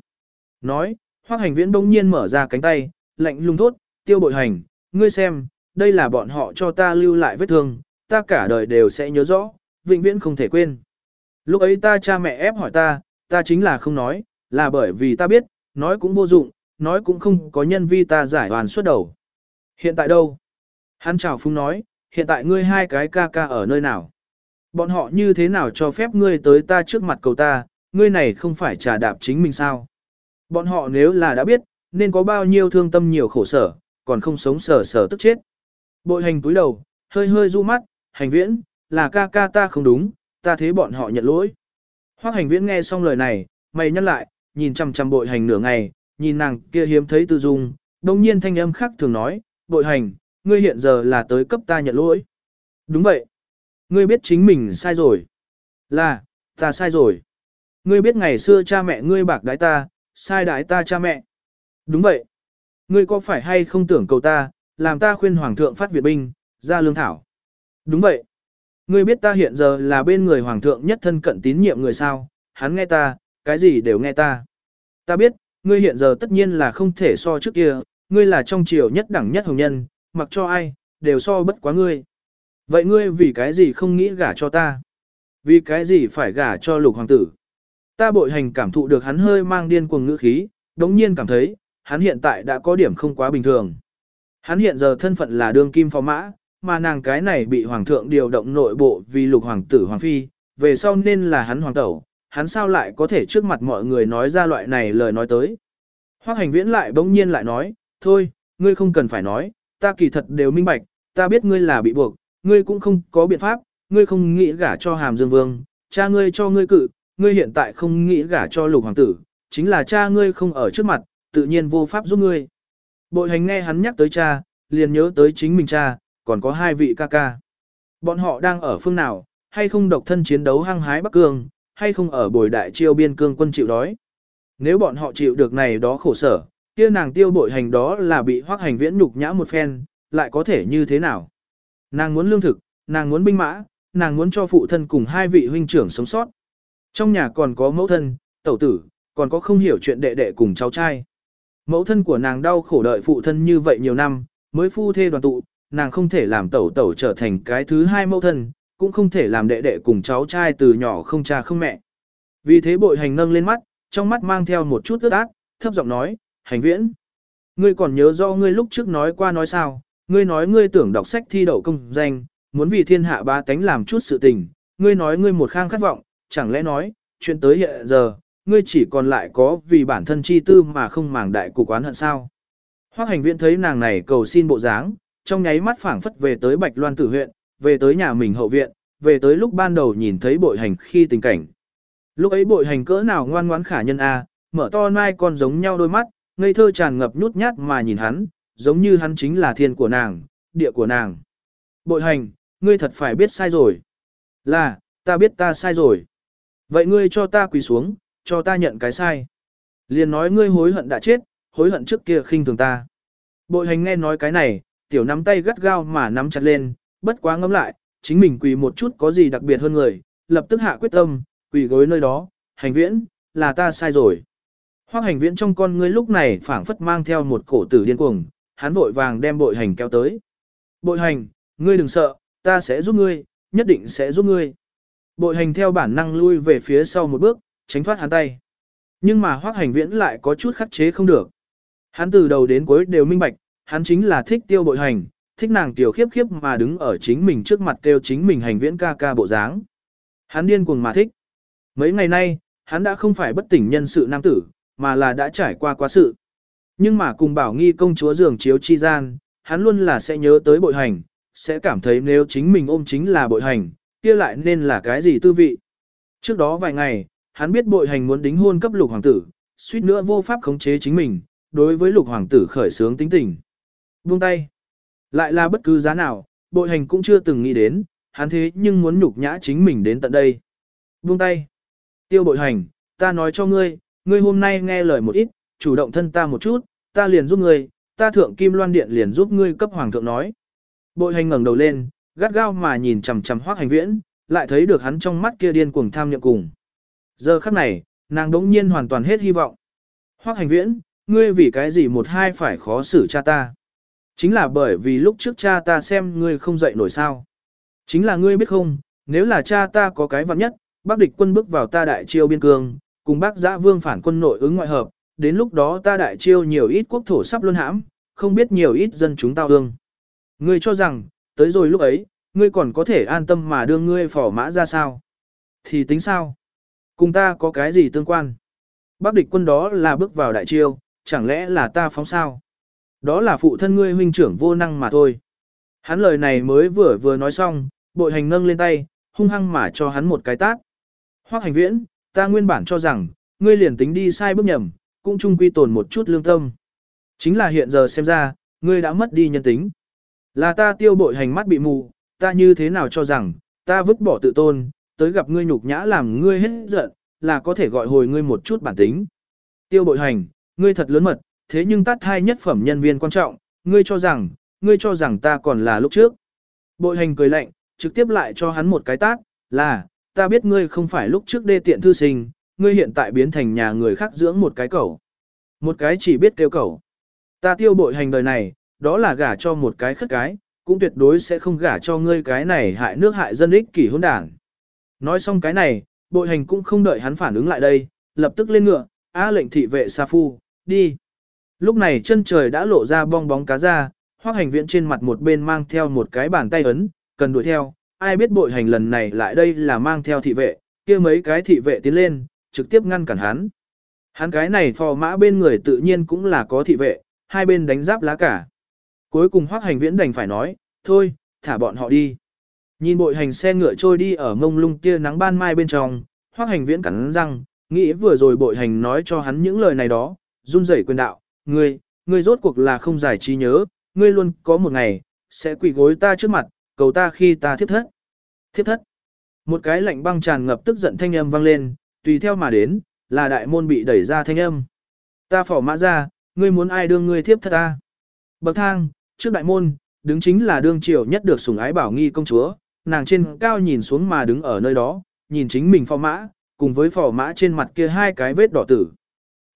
Nói, hoác hành viễn đông nhiên mở ra cánh tay, lạnh lùng thốt, tiêu bội hành, ngươi xem, đây là bọn họ cho ta lưu lại vết thương, ta cả đời đều sẽ nhớ rõ, vĩnh viễn không thể quên. Lúc ấy ta cha mẹ ép hỏi ta, ta chính là không nói, là bởi vì ta biết, nói cũng vô dụng, nói cũng không có nhân vi ta giải hoàn suốt đầu. Hiện tại đâu? Hắn chào phung nói, hiện tại ngươi hai cái ca ca ở nơi nào? Bọn họ như thế nào cho phép ngươi tới ta trước mặt cầu ta, ngươi này không phải trả đạp chính mình sao? Bọn họ nếu là đã biết, nên có bao nhiêu thương tâm nhiều khổ sở, còn không sống sở sở tức chết. Bội hành túi đầu, hơi hơi du mắt, hành viễn, là ca ca ta không đúng, ta thế bọn họ nhận lỗi. Hoác hành viễn nghe xong lời này, mày nhắc lại, nhìn chăm chăm bội hành nửa ngày, nhìn nàng kia hiếm thấy tư dung, đồng nhiên thanh âm khác thường nói, bội hành, ngươi hiện giờ là tới cấp ta nhận lỗi. Đúng vậy. Ngươi biết chính mình sai rồi. Là, ta sai rồi. Ngươi biết ngày xưa cha mẹ ngươi bạc đái ta, sai đái ta cha mẹ. Đúng vậy. Ngươi có phải hay không tưởng cầu ta, làm ta khuyên hoàng thượng phát Việt binh, ra lương thảo. Đúng vậy. Ngươi biết ta hiện giờ là bên người hoàng thượng nhất thân cận tín nhiệm người sao, hắn nghe ta, cái gì đều nghe ta. Ta biết, ngươi hiện giờ tất nhiên là không thể so trước kia, ngươi là trong triều nhất đẳng nhất hồng nhân, mặc cho ai, đều so bất quá ngươi. Vậy ngươi vì cái gì không nghĩ gả cho ta? Vì cái gì phải gả cho lục hoàng tử? Ta bội hành cảm thụ được hắn hơi mang điên cuồng ngữ khí, đống nhiên cảm thấy, hắn hiện tại đã có điểm không quá bình thường. Hắn hiện giờ thân phận là đương kim phó mã, mà nàng cái này bị hoàng thượng điều động nội bộ vì lục hoàng tử hoàng phi, về sau nên là hắn hoàng tẩu, hắn sao lại có thể trước mặt mọi người nói ra loại này lời nói tới. Hoác hành viễn lại bỗng nhiên lại nói, thôi, ngươi không cần phải nói, ta kỳ thật đều minh bạch, ta biết ngươi là bị buộc, ngươi cũng không có biện pháp, ngươi không nghĩ gả cho hàm dương vương, cha ngươi cho ngươi cự, ngươi hiện tại không nghĩ gả cho lục hoàng tử, chính là cha ngươi không ở trước mặt, tự nhiên vô pháp giúp ngươi. Bội hành nghe hắn nhắc tới cha, liền nhớ tới chính mình cha, còn có hai vị ca ca. Bọn họ đang ở phương nào, hay không độc thân chiến đấu hăng hái Bắc Cương, hay không ở bồi đại chiêu biên cương quân chịu đói. Nếu bọn họ chịu được này đó khổ sở, kia nàng tiêu bội hành đó là bị hoác hành viễn nhục nhã một phen, lại có thể như thế nào? Nàng muốn lương thực, nàng muốn binh mã, nàng muốn cho phụ thân cùng hai vị huynh trưởng sống sót. Trong nhà còn có mẫu thân, tẩu tử, còn có không hiểu chuyện đệ đệ cùng cháu trai. Mẫu thân của nàng đau khổ đợi phụ thân như vậy nhiều năm, mới phu thê đoàn tụ, nàng không thể làm tẩu tẩu trở thành cái thứ hai mẫu thân, cũng không thể làm đệ đệ cùng cháu trai từ nhỏ không cha không mẹ. Vì thế bội hành nâng lên mắt, trong mắt mang theo một chút ướt át, thấp giọng nói, hành viễn. Ngươi còn nhớ do ngươi lúc trước nói qua nói sao, ngươi nói ngươi tưởng đọc sách thi đậu công danh, muốn vì thiên hạ ba tánh làm chút sự tình, ngươi nói ngươi một khang khát vọng, chẳng lẽ nói, chuyện tới hiện giờ, ngươi chỉ còn lại có vì bản thân chi tư mà không màng đại cục oán hận sao. Hoác hành viễn thấy nàng này cầu xin bộ dáng, trong nháy mắt phảng phất về tới Bạch Loan tử huyện, về tới nhà mình hậu viện, về tới lúc ban đầu nhìn thấy bội hành khi tình cảnh. Lúc ấy bội hành cỡ nào ngoan ngoãn khả nhân a, mở to nai con giống nhau đôi mắt, ngây thơ tràn ngập nhút nhát mà nhìn hắn, giống như hắn chính là thiên của nàng, địa của nàng. Bội hành, ngươi thật phải biết sai rồi. Là, ta biết ta sai rồi. Vậy ngươi cho ta quỳ xuống, cho ta nhận cái sai. Liền nói ngươi hối hận đã chết, hối hận trước kia khinh thường ta. Bội hành nghe nói cái này, tiểu nắm tay gắt gao mà nắm chặt lên, bất quá ngẫm lại, chính mình quỳ một chút có gì đặc biệt hơn người, lập tức hạ quyết tâm, quỳ gối nơi đó, hành viễn, là ta sai rồi. Hoác hành viễn trong con ngươi lúc này phảng phất mang theo một cổ tử điên cuồng, hắn vội vàng đem bội hành kéo tới. Bội hành, ngươi đừng sợ, ta sẽ giúp ngươi, nhất định sẽ giúp ngươi. Bội hành theo bản năng lui về phía sau một bước, tránh thoát hắn tay. Nhưng mà hoác hành viễn lại có chút khắc chế không được. Hắn từ đầu đến cuối đều minh bạch, hắn chính là thích tiêu bội hành, thích nàng tiểu khiếp khiếp mà đứng ở chính mình trước mặt kêu chính mình hành viễn ca ca bộ dáng. Hắn điên cuồng mà thích. Mấy ngày nay, hắn đã không phải bất tỉnh nhân sự nam tử, mà là đã trải qua quá sự. Nhưng mà cùng bảo nghi công chúa giường chiếu chi gian, hắn luôn là sẽ nhớ tới bội hành, sẽ cảm thấy nếu chính mình ôm chính là bội hành, kia lại nên là cái gì tư vị. Trước đó vài ngày, hắn biết bội hành muốn đính hôn cấp lục hoàng tử, suýt nữa vô pháp khống chế chính mình, đối với lục hoàng tử khởi sướng tính tình. Buông tay. Lại là bất cứ giá nào, bội hành cũng chưa từng nghĩ đến, hắn thế nhưng muốn nhục nhã chính mình đến tận đây. Buông tay. Tiêu bội hành, ta nói cho ngươi, ngươi hôm nay nghe lời một ít, chủ động thân ta một chút, ta liền giúp ngươi, ta thượng kim loan điện liền giúp ngươi cấp hoàng thượng nói. Bội hành ngẩng đầu lên, gắt gao mà nhìn chằm chằm hoác hành viễn, lại thấy được hắn trong mắt kia điên cuồng tham nhậm cùng. Giờ khắc này, nàng đống nhiên hoàn toàn hết hy vọng. Hoác hành viễn, ngươi vì cái gì một hai phải khó xử cha ta. Chính là bởi vì lúc trước cha ta xem ngươi không dậy nổi sao. Chính là ngươi biết không, nếu là cha ta có cái vặn nhất, bác địch quân bước vào ta đại chiêu biên cương, cùng bác giã vương phản quân nội ứng ngoại hợp, đến lúc đó ta đại chiêu nhiều ít quốc thổ sắp luân hãm, không biết nhiều ít dân chúng tao ương. Ngươi cho rằng, tới rồi lúc ấy, ngươi còn có thể an tâm mà đưa ngươi phỏ mã ra sao? Thì tính sao? Cùng ta có cái gì tương quan? Bác địch quân đó là bước vào đại chiêu, chẳng lẽ là ta phóng sao? Đó là phụ thân ngươi huynh trưởng vô năng mà thôi. Hắn lời này mới vừa vừa nói xong, bội hành nâng lên tay, hung hăng mà cho hắn một cái tát. Hoác hành viễn, ta nguyên bản cho rằng, ngươi liền tính đi sai bước nhầm, cũng chung quy tồn một chút lương tâm. Chính là hiện giờ xem ra, ngươi đã mất đi nhân tính. Là ta tiêu bội hành mắt bị mù, ta như thế nào cho rằng, ta vứt bỏ tự tôn, tới gặp ngươi nhục nhã làm ngươi hết giận, là có thể gọi hồi ngươi một chút bản tính. Tiêu bội hành, ngươi thật lớn mật, thế nhưng tát hai nhất phẩm nhân viên quan trọng, ngươi cho rằng, ngươi cho rằng ta còn là lúc trước. Bội hành cười lạnh, trực tiếp lại cho hắn một cái tát, là, ta biết ngươi không phải lúc trước đê tiện thư sinh, ngươi hiện tại biến thành nhà người khác dưỡng một cái cẩu. Một cái chỉ biết kêu cẩu. Ta tiêu bội hành đời này, đó là gả cho một cái khất cái, cũng tuyệt đối sẽ không gả cho ngươi cái này hại nước hại dân ích kỷ hôn đảng. Nói xong cái này, bội hành cũng không đợi hắn phản ứng lại đây, lập tức lên ngựa, á lệnh thị vệ Sa Phu, đi. Lúc này chân trời đã lộ ra bong bóng cá ra, hoác hành viện trên mặt một bên mang theo một cái bàn tay ấn, cần đuổi theo, ai biết bội hành lần này lại đây là mang theo thị vệ, kia mấy cái thị vệ tiến lên, trực tiếp ngăn cản hắn. Hắn cái này phò mã bên người tự nhiên cũng là có thị vệ, hai bên đánh giáp lá cả. Cuối cùng hoác hành viễn đành phải nói, thôi, thả bọn họ đi. Nhìn bội hành xe ngựa trôi đi ở mông lung kia nắng ban mai bên trong, hoác hành viễn cắn răng, nghĩ vừa rồi bội hành nói cho hắn những lời này đó, run rẩy quyền đạo, ngươi, ngươi rốt cuộc là không giải trí nhớ, ngươi luôn có một ngày, sẽ quỳ gối ta trước mặt, cầu ta khi ta thiếp thất. Thiếp thất. Một cái lạnh băng tràn ngập tức giận thanh âm vang lên, tùy theo mà đến, là đại môn bị đẩy ra thanh âm. Ta phỏ mã ra, ngươi muốn ai đương ngươi thiếp thất ta. Bậc thang, trước đại môn, đứng chính là đương triều nhất được sủng ái bảo nghi công chúa, nàng trên cao nhìn xuống mà đứng ở nơi đó, nhìn chính mình phò mã, cùng với phò mã trên mặt kia hai cái vết đỏ tử.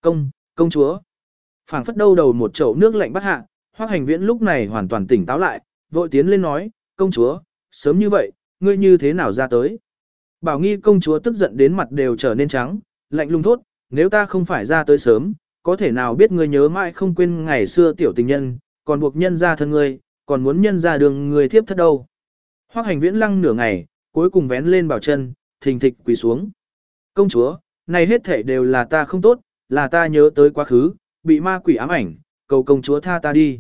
Công, công chúa. phảng phất đâu đầu một chậu nước lạnh bắt hạ, hoác hành viễn lúc này hoàn toàn tỉnh táo lại, vội tiến lên nói, công chúa, sớm như vậy, ngươi như thế nào ra tới? Bảo nghi công chúa tức giận đến mặt đều trở nên trắng, lạnh lùng thốt, nếu ta không phải ra tới sớm, có thể nào biết ngươi nhớ mãi không quên ngày xưa tiểu tình nhân, còn buộc nhân ra thân ngươi, còn muốn nhân ra đường người thiếp thất đâu. Hoác hành viễn lăng nửa ngày, cuối cùng vén lên bảo chân, thình thịch quỳ xuống. Công chúa, này hết thể đều là ta không tốt, là ta nhớ tới quá khứ, bị ma quỷ ám ảnh, cầu công chúa tha ta đi.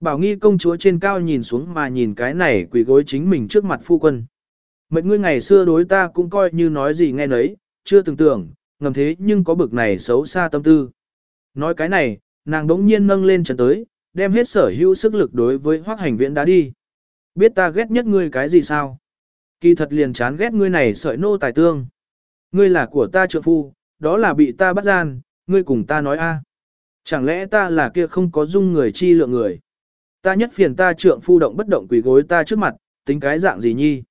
Bảo nghi công chúa trên cao nhìn xuống mà nhìn cái này quỷ gối chính mình trước mặt phu quân. Mệnh ngươi ngày xưa đối ta cũng coi như nói gì nghe nấy, chưa từng tưởng, ngầm thế nhưng có bực này xấu xa tâm tư. Nói cái này, nàng đống nhiên nâng lên chân tới, đem hết sở hữu sức lực đối với hoác hành viễn đã đi. Biết ta ghét nhất ngươi cái gì sao? Kỳ thật liền chán ghét ngươi này sợi nô tài tương. Ngươi là của ta trượng phu, đó là bị ta bắt gian, ngươi cùng ta nói a. Chẳng lẽ ta là kia không có dung người chi lượng người? Ta nhất phiền ta trượng phu động bất động quỷ gối ta trước mặt, tính cái dạng gì nhi?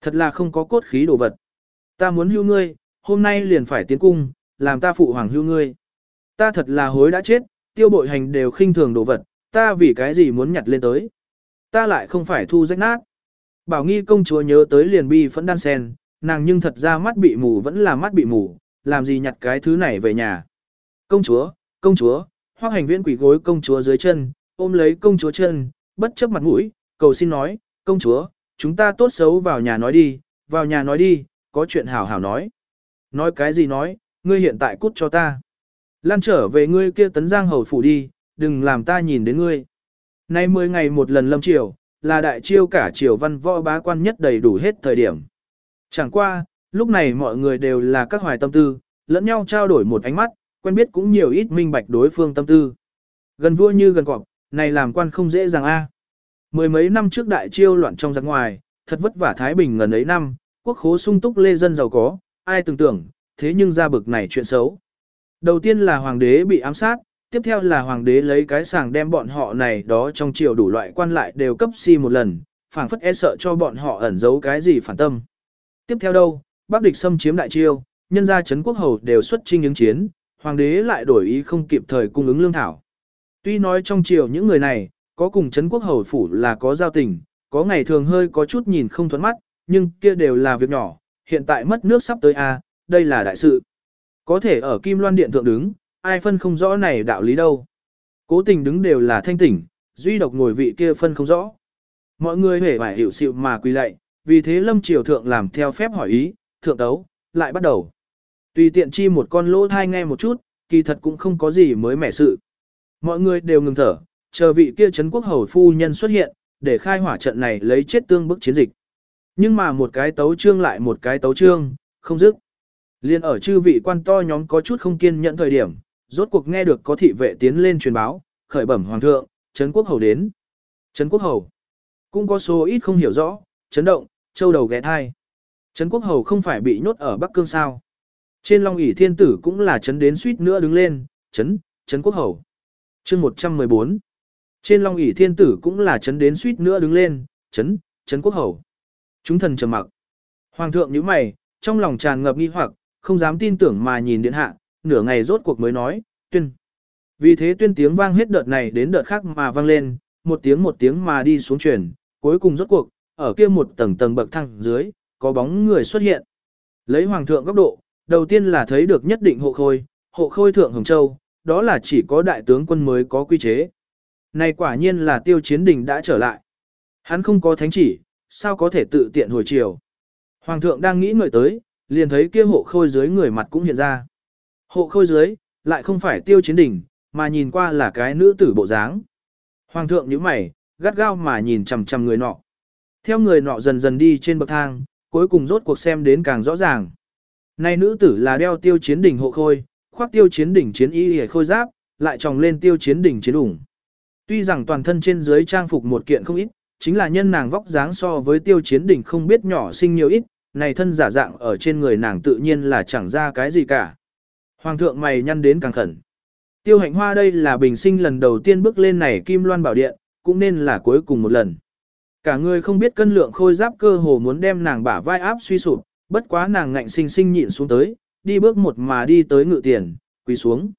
Thật là không có cốt khí đồ vật. Ta muốn hưu ngươi, hôm nay liền phải tiến cung, làm ta phụ hoàng hưu ngươi. Ta thật là hối đã chết, tiêu bội hành đều khinh thường đồ vật, ta vì cái gì muốn nhặt lên tới. Ta lại không phải thu rách nát. Bảo nghi công chúa nhớ tới liền bi phẫn đan sen, nàng nhưng thật ra mắt bị mù vẫn là mắt bị mù, làm gì nhặt cái thứ này về nhà. Công chúa, công chúa, hoác hành viễn quỷ gối công chúa dưới chân, ôm lấy công chúa chân, bất chấp mặt mũi, cầu xin nói, công chúa, chúng ta tốt xấu vào nhà nói đi, vào nhà nói đi, có chuyện hảo hảo nói. Nói cái gì nói, ngươi hiện tại cút cho ta. Lan trở về ngươi kia tấn giang hầu phủ đi, đừng làm ta nhìn đến ngươi. Nay 10 ngày một lần lâm triều, là đại chiêu cả triều văn võ bá quan nhất đầy đủ hết thời điểm. Chẳng qua, lúc này mọi người đều là các hoài tâm tư, lẫn nhau trao đổi một ánh mắt, quen biết cũng nhiều ít minh bạch đối phương tâm tư. Gần vua như gần cọp, này làm quan không dễ dàng a. Mười mấy năm trước đại chiêu loạn trong giặc ngoài, thật vất vả Thái Bình ngần ấy năm, quốc khố sung túc lê dân giàu có, ai tưởng tưởng, thế nhưng ra bực này chuyện xấu. Đầu tiên là hoàng đế bị ám sát, tiếp theo là hoàng đế lấy cái sàng đem bọn họ này đó trong triều đủ loại quan lại đều cấp si một lần, phảng phất e sợ cho bọn họ ẩn giấu cái gì phản tâm. Tiếp theo đâu, Bắc địch xâm chiếm đại chiêu, nhân gia chấn quốc hầu đều xuất chinh ứng chiến, hoàng đế lại đổi ý không kịp thời cung ứng lương thảo. Tuy nói trong triều những người này, có cùng chấn quốc hầu phủ là có giao tình, có ngày thường hơi có chút nhìn không thuẫn mắt, nhưng kia đều là việc nhỏ, hiện tại mất nước sắp tới a, đây là đại sự. Có thể ở Kim Loan Điện thượng đứng, ai phân không rõ này đạo lý đâu. Cố tình đứng đều là thanh tỉnh, duy độc ngồi vị kia phân không rõ. Mọi người hề phải hiểu sự mà quỳ lạy, vì thế lâm triều thượng làm theo phép hỏi ý, thượng tấu, lại bắt đầu. Tùy tiện chi một con lỗ thai nghe một chút, kỳ thật cũng không có gì mới mẻ sự. Mọi người đều ngừng thở, chờ vị kia Trấn quốc hầu phu nhân xuất hiện, để khai hỏa trận này lấy chết tương bức chiến dịch. Nhưng mà một cái tấu trương lại một cái tấu trương, không dứt. Liên ở chư vị quan to nhóm có chút không kiên nhẫn thời điểm, rốt cuộc nghe được có thị vệ tiến lên truyền báo, khởi bẩm hoàng thượng, Trấn Quốc Hầu đến. Trấn Quốc Hầu. Cũng có số ít không hiểu rõ, chấn động, châu đầu ghé thai. Trấn Quốc Hầu không phải bị nhốt ở Bắc Cương sao. Trên Long ỷ Thiên Tử cũng là chấn đến suýt nữa đứng lên, chấn, Trấn Quốc Hầu chương 114. Trên Long ỷ Thiên Tử cũng là chấn đến suýt nữa đứng lên, chấn, chấn Quốc Hầu. Chúng thần trầm mặc. Hoàng thượng nhíu mày, trong lòng tràn ngập nghi hoặc, không dám tin tưởng mà nhìn điện hạ, nửa ngày rốt cuộc mới nói, tuyên. Vì thế tuyên tiếng vang hết đợt này đến đợt khác mà vang lên, một tiếng một tiếng mà đi xuống truyền, cuối cùng rốt cuộc, ở kia một tầng tầng bậc thang dưới, có bóng người xuất hiện. Lấy hoàng thượng góc độ, đầu tiên là thấy được nhất định hộ khôi, hộ khôi thượng Hồng Châu, đó là chỉ có đại tướng quân mới có quy chế. Này quả nhiên là tiêu chiến đình đã trở lại. Hắn không có thánh chỉ, sao có thể tự tiện hồi chiều. Hoàng thượng đang nghĩ ngợi tới, liền thấy kia hộ khôi dưới người mặt cũng hiện ra. Hộ khôi dưới, lại không phải tiêu chiến đỉnh, mà nhìn qua là cái nữ tử bộ dáng. Hoàng thượng nhíu mày, gắt gao mà nhìn chằm chằm người nọ. Theo người nọ dần dần đi trên bậc thang, cuối cùng rốt cuộc xem đến càng rõ ràng. Này nữ tử là đeo tiêu chiến đỉnh hộ khôi, khoác tiêu chiến đỉnh chiến y hề khôi giáp, lại tròng lên tiêu chiến đỉnh chiến ủng. Tuy rằng toàn thân trên dưới trang phục một kiện không ít, chính là nhân nàng vóc dáng so với tiêu chiến đỉnh không biết nhỏ sinh nhiều ít, này thân giả dạng ở trên người nàng tự nhiên là chẳng ra cái gì cả. Hoàng thượng mày nhăn đến càng khẩn. Tiêu hạnh hoa đây là bình sinh lần đầu tiên bước lên này kim loan bảo điện, cũng nên là cuối cùng một lần. Cả người không biết cân lượng khôi giáp cơ hồ muốn đem nàng bả vai áp suy sụp, bất quá nàng ngạnh sinh sinh nhịn xuống tới, đi bước một mà đi tới ngự tiền, quỳ xuống.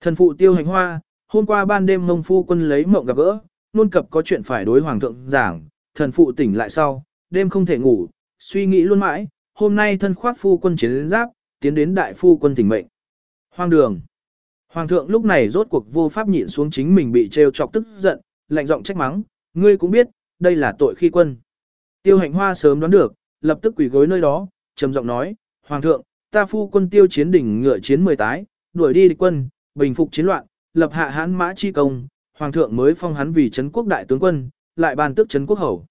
Thần phụ tiêu hành hoa, hôm qua ban đêm mông phu quân lấy mộng gặp gỡ, nôn cập có chuyện phải đối hoàng thượng giảng, thần phụ tỉnh lại sau, đêm không thể ngủ, suy nghĩ luôn mãi, hôm nay thân khoác phu quân chiến giáp, tiến đến đại phu quân tỉnh mệnh. Hoang đường. Hoàng thượng lúc này rốt cuộc vô pháp nhịn xuống chính mình bị trêu chọc tức giận, lạnh giọng trách mắng, ngươi cũng biết, đây là tội khi quân. Tiêu hạnh hoa sớm đoán được, lập tức quỳ gối nơi đó, trầm giọng nói, Hoàng thượng, ta phu quân tiêu chiến đỉnh ngựa chiến mười tái, đuổi đi địch quân, bình phục chiến loạn, lập hạ hãn mã chi công, Hoàng thượng mới phong hắn vì trấn quốc đại tướng quân, lại ban tước trấn quốc hầu.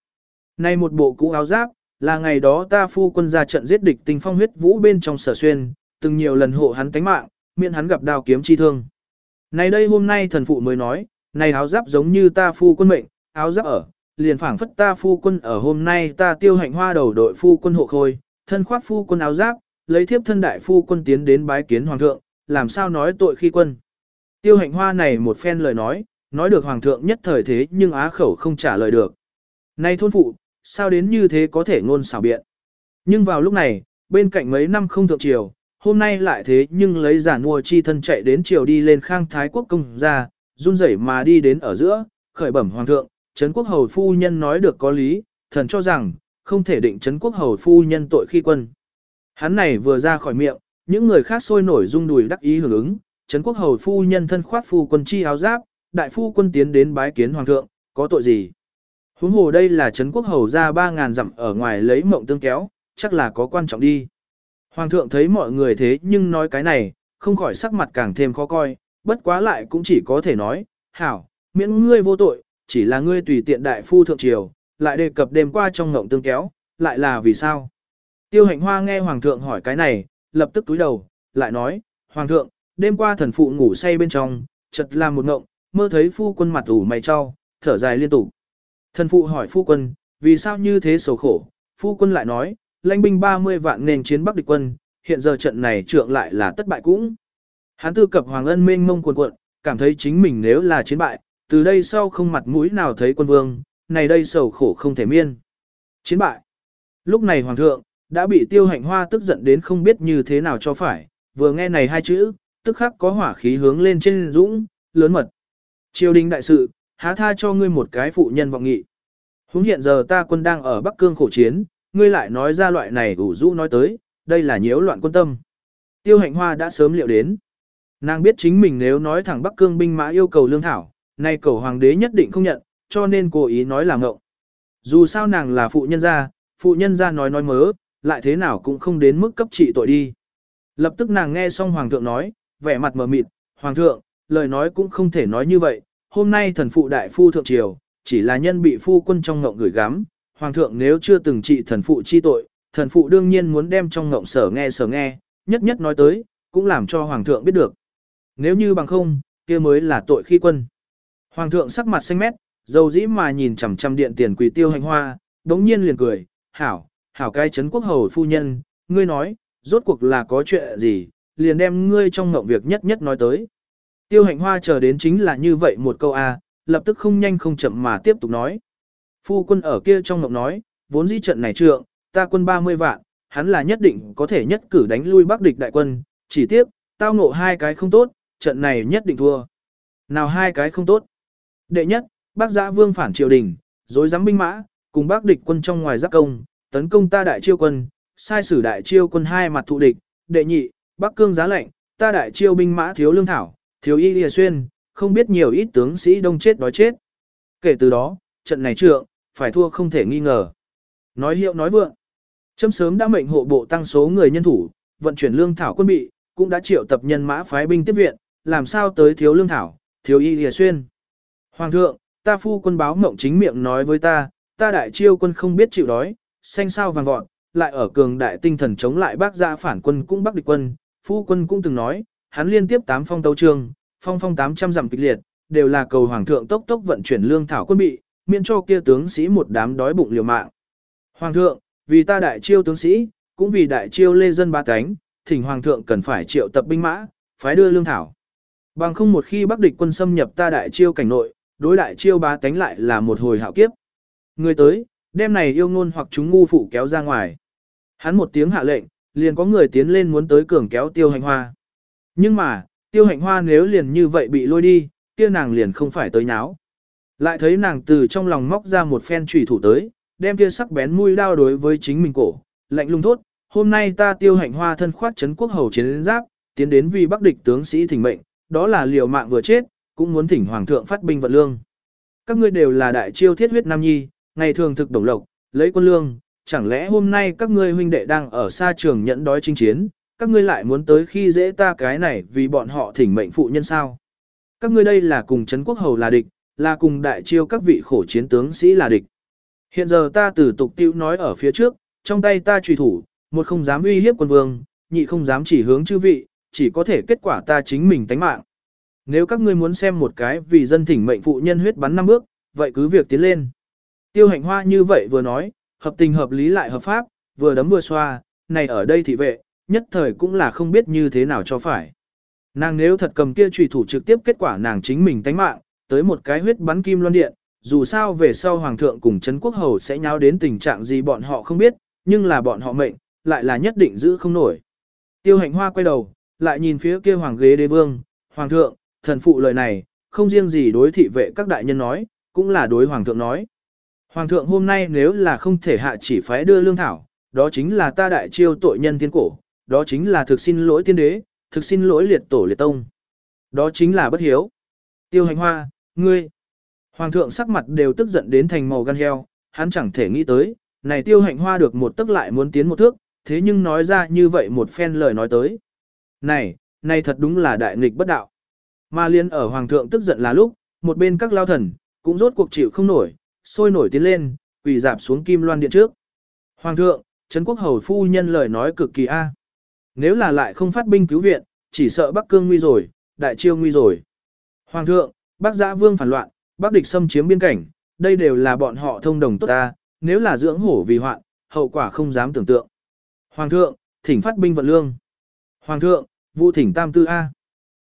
Nay một bộ cũ áo giáp, là ngày đó ta phu quân ra trận giết địch tinh phong huyết vũ bên trong sở xuyên, từng nhiều lần hộ hắn tánh mạng, miễn hắn gặp đao kiếm chi thương. Này đây hôm nay thần phụ mới nói, này áo giáp giống như ta phu quân mệnh, áo giáp ở, liền phảng phất ta phu quân ở hôm nay ta tiêu hạnh hoa đầu đội phu quân hộ khôi, thân khoác phu quân áo giáp, lấy thiếp thân đại phu quân tiến đến bái kiến hoàng thượng, làm sao nói tội khi quân. Tiêu hạnh hoa này một phen lời nói, nói được hoàng thượng nhất thời thế nhưng á khẩu không trả lời được. Này thôn phụ, sao đến như thế có thể ngôn xảo biện. Nhưng vào lúc này, bên cạnh mấy năm không thượng triều, hôm nay lại thế nhưng lấy giả mua chi thân chạy đến triều đi lên khang thái quốc công ra, run rẩy mà đi đến ở giữa, khởi bẩm hoàng thượng, Trấn quốc hầu phu nhân nói được có lý, thần cho rằng, không thể định Trấn quốc hầu phu nhân tội khi quân. Hắn này vừa ra khỏi miệng, những người khác sôi nổi rung đùi đắc ý hưởng ứng, Trấn quốc hầu phu nhân thân khoát phu quân chi áo giáp, đại phu quân tiến đến bái kiến hoàng thượng, có tội gì? Huống hồ đây là Trấn quốc hầu ra 3.000 dặm ở ngoài lấy mộng tương kéo, chắc là có quan trọng đi. Hoàng thượng thấy mọi người thế nhưng nói cái này, không khỏi sắc mặt càng thêm khó coi, bất quá lại cũng chỉ có thể nói, hảo, miễn ngươi vô tội, chỉ là ngươi tùy tiện đại phu thượng triều, lại đề cập đêm qua trong ngộng tương kéo, lại là vì sao? Tiêu hạnh hoa nghe hoàng thượng hỏi cái này, lập tức túi đầu, lại nói, hoàng thượng, đêm qua thần phụ ngủ say bên trong, chợt làm một ngộng, mơ thấy phu quân mặt ủ mày cho, thở dài liên tục. Thần phụ hỏi phu quân, vì sao như thế sầu khổ, phu quân lại nói, lãnh binh 30 vạn nền chiến bắc địch quân, hiện giờ trận này trượng lại là tất bại cũng. Hán tư cập hoàng ân mênh mông cuồn cuộn, cảm thấy chính mình nếu là chiến bại, từ đây sau không mặt mũi nào thấy quân vương, này đây sầu khổ không thể miên. Chiến bại. Lúc này hoàng thượng, đã bị tiêu hạnh hoa tức giận đến không biết như thế nào cho phải, vừa nghe này hai chữ, tức khắc có hỏa khí hướng lên trên dũng, lớn mật. Triều đình đại sự, há tha cho ngươi một cái phụ nhân vọng nghị. Húng hiện giờ ta quân đang ở Bắc Cương khổ chiến, ngươi lại nói ra loại này ủ rũ nói tới, đây là nhiễu loạn quân tâm. Tiêu hạnh hoa đã sớm liệu đến. Nàng biết chính mình nếu nói thẳng Bắc Cương binh mã yêu cầu lương thảo, nay cầu hoàng đế nhất định không nhận, cho nên cố ý nói là ngộng. Dù sao nàng là phụ nhân gia, phụ nhân gia nói nói mớ, lại thế nào cũng không đến mức cấp trị tội đi. Lập tức nàng nghe xong hoàng thượng nói, vẻ mặt mờ mịt, hoàng thượng, lời nói cũng không thể nói như vậy, hôm nay thần phụ đại phu thượng triều, chỉ là nhân bị phu quân trong ngộng gửi gắm, hoàng thượng nếu chưa từng trị thần phụ chi tội, thần phụ đương nhiên muốn đem trong ngộng sở nghe sở nghe, nhất nhất nói tới, cũng làm cho hoàng thượng biết được. Nếu như bằng không, kia mới là tội khi quân. Hoàng thượng sắc mặt xanh mét, dầu dĩ mà nhìn chằm chằm điện tiền quỳ tiêu hành hoa, đống nhiên liền cười, hảo, hảo cái chấn quốc hầu phu nhân, ngươi nói, rốt cuộc là có chuyện gì, liền đem ngươi trong ngộng việc nhất nhất nói tới. Tiêu Hạnh hoa chờ đến chính là như vậy một câu A, lập tức không nhanh không chậm mà tiếp tục nói. Phu quân ở kia trong ngộng nói, vốn dĩ trận này trượng, ta quân 30 vạn, hắn là nhất định có thể nhất cử đánh lui bắc địch đại quân, chỉ tiếc, tao ngộ hai cái không tốt, trận này nhất định thua. Nào hai cái không tốt. Đệ nhất, bác giã vương phản triều đình, dối dám binh mã, cùng bác địch quân trong ngoài giáp công, tấn công ta đại chiêu quân, sai sử đại chiêu quân hai mặt thụ địch. Đệ nhị, bắc cương giá lệnh, ta đại chiêu binh mã thiếu lương thảo, thiếu y lìa xuyên, không biết nhiều ít tướng sĩ đông chết đói chết. Kể từ đó, trận này trượng, phải thua không thể nghi ngờ. Nói hiệu nói vượng. Chấm sớm đã mệnh hộ bộ tăng số người nhân thủ, vận chuyển lương thảo quân bị, cũng đã triệu tập nhân mã phái binh tiếp viện, làm sao tới thiếu lương thảo, thiếu y lìa xuyên. Hoàng thượng, ta phu quân báo mộng chính miệng nói với ta, ta đại chiêu quân không biết chịu đói, xanh sao vàng vọt, lại ở cường đại tinh thần chống lại bác gia phản quân cũng bắc địch quân, phu quân cũng từng nói, hắn liên tiếp tám phong tấu trương, phong phong 800 dặm kịch liệt, đều là cầu hoàng thượng tốc tốc vận chuyển lương thảo quân bị, miễn cho kia tướng sĩ một đám đói bụng liều mạng. Hoàng thượng, vì ta đại chiêu tướng sĩ, cũng vì đại chiêu lê dân ba cánh, thỉnh hoàng thượng cần phải triệu tập binh mã, phái đưa lương thảo. Bằng không một khi bắc địch quân xâm nhập ta đại chiêu cảnh nội, đối đại chiêu ba cánh lại là một hồi hạo kiếp. Người tới, đêm này yêu ngôn hoặc chúng ngu phụ kéo ra ngoài. Hắn một tiếng hạ lệnh, liền có người tiến lên muốn tới cường kéo tiêu hành hoa. Nhưng mà, tiêu hạnh hoa nếu liền như vậy bị lôi đi, kia nàng liền không phải tới nháo. Lại thấy nàng từ trong lòng móc ra một phen trùy thủ tới, đem kia sắc bén mũi đao đối với chính mình cổ, lạnh lùng thốt, hôm nay ta tiêu hạnh hoa thân khoát chấn quốc hầu chiến giáp, tiến đến vì bắc địch tướng sĩ thỉnh mệnh, đó là liều mạng vừa chết, cũng muốn thỉnh hoàng thượng phát binh vận lương. Các ngươi đều là đại chiêu thiết huyết nam nhi, ngày thường thực đồng lộc, lấy quân lương, chẳng lẽ hôm nay các ngươi huynh đệ đang ở xa trường nhẫn đói chinh chiến, các ngươi lại muốn tới khi dễ ta cái này vì bọn họ thỉnh mệnh phụ nhân sao? Các ngươi đây là cùng Trấn Quốc Hầu là địch, là cùng đại chiêu các vị khổ chiến tướng sĩ là địch. Hiện giờ ta từ tục tiêu nói ở phía trước, trong tay ta trùy thủ, một không dám uy hiếp quân vương, nhị không dám chỉ hướng chư vị, chỉ có thể kết quả ta chính mình tánh mạng. Nếu các ngươi muốn xem một cái vì dân thỉnh mệnh phụ nhân huyết bắn năm bước, vậy cứ việc tiến lên. Tiêu hạnh hoa như vậy vừa nói, hợp tình hợp lý lại hợp pháp, vừa đấm vừa xoa, này ở đây thị vệ, nhất thời cũng là không biết như thế nào cho phải. Nàng nếu thật cầm kia trùy thủ trực tiếp kết quả nàng chính mình tánh mạng, tới một cái huyết bắn kim loan điện, dù sao về sau hoàng thượng cùng Trấn quốc hầu sẽ nháo đến tình trạng gì bọn họ không biết, nhưng là bọn họ mệnh, lại là nhất định giữ không nổi. Tiêu hạnh hoa quay đầu, lại nhìn phía kia hoàng ghế đế vương, hoàng thượng, thần phụ lời này, không riêng gì đối thị vệ các đại nhân nói, cũng là đối hoàng thượng nói. Hoàng thượng hôm nay nếu là không thể hạ chỉ phái đưa lương thảo, đó chính là ta đại chiêu tội nhân thiên cổ, đó chính là thực xin lỗi tiên đế, thực xin lỗi liệt tổ liệt tông. Đó chính là bất hiếu. Tiêu hành hoa, ngươi. Hoàng thượng sắc mặt đều tức giận đến thành màu gan heo, hắn chẳng thể nghĩ tới, này tiêu hạnh hoa được một tức lại muốn tiến một thước, thế nhưng nói ra như vậy một phen lời nói tới. Này, này thật đúng là đại nghịch bất đạo. Mà liên ở hoàng thượng tức giận là lúc, một bên các lao thần, cũng rốt cuộc chịu không nổi, sôi nổi tiến lên, quỳ dạp xuống kim loan điện trước. Hoàng thượng, Trấn quốc hầu phu nhân lời nói cực kỳ a. Nếu là lại không phát binh cứu viện, chỉ sợ Bắc Cương nguy rồi, Đại Chiêu nguy rồi. Hoàng thượng, Bắc Giã Vương phản loạn, Bắc địch xâm chiếm biên cảnh, đây đều là bọn họ thông đồng tốt ta, nếu là dưỡng hổ vì hoạn, hậu quả không dám tưởng tượng. Hoàng thượng, thỉnh phát binh vận lương. Hoàng thượng, vụ thỉnh tam tư A.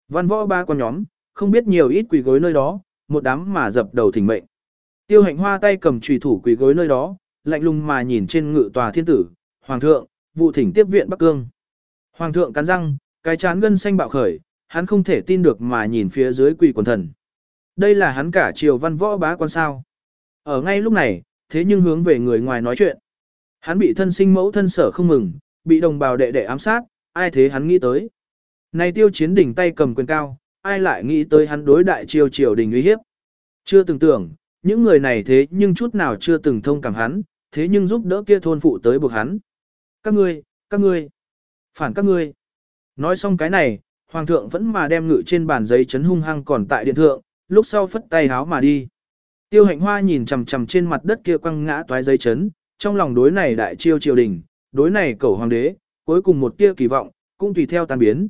Văn võ ba con nhóm, không biết nhiều ít quỳ gối nơi đó, một đám mà dập đầu thỉnh mệnh. Tiêu hạnh hoa tay cầm trùy thủ quỳ gối nơi đó, lạnh lùng mà nhìn trên ngự tòa thiên tử, Hoàng thượng, vụ thỉnh tiếp viện Bắc Cương. Hoàng thượng cắn răng, cái chán gân xanh bạo khởi, hắn không thể tin được mà nhìn phía dưới quỳ quần thần. Đây là hắn cả triều văn võ bá quan sao. Ở ngay lúc này, thế nhưng hướng về người ngoài nói chuyện. Hắn bị thân sinh mẫu thân sở không mừng, bị đồng bào đệ đệ ám sát, ai thế hắn nghĩ tới. Này tiêu chiến đỉnh tay cầm quyền cao, ai lại nghĩ tới hắn đối đại triều triều đình uy hiếp. Chưa từng tưởng, những người này thế nhưng chút nào chưa từng thông cảm hắn, thế nhưng giúp đỡ kia thôn phụ tới buộc hắn. Các ngươi, các ngươi, phản các ngươi. Nói xong cái này, hoàng thượng vẫn mà đem ngự trên bàn giấy chấn hung hăng còn tại điện thượng, lúc sau phất tay háo mà đi. Tiêu hạnh hoa nhìn chằm chằm trên mặt đất kia quăng ngã toái giấy chấn, trong lòng đối này đại chiêu triều đình, đối này cầu hoàng đế, cuối cùng một tia kỳ vọng, cũng tùy theo tan biến.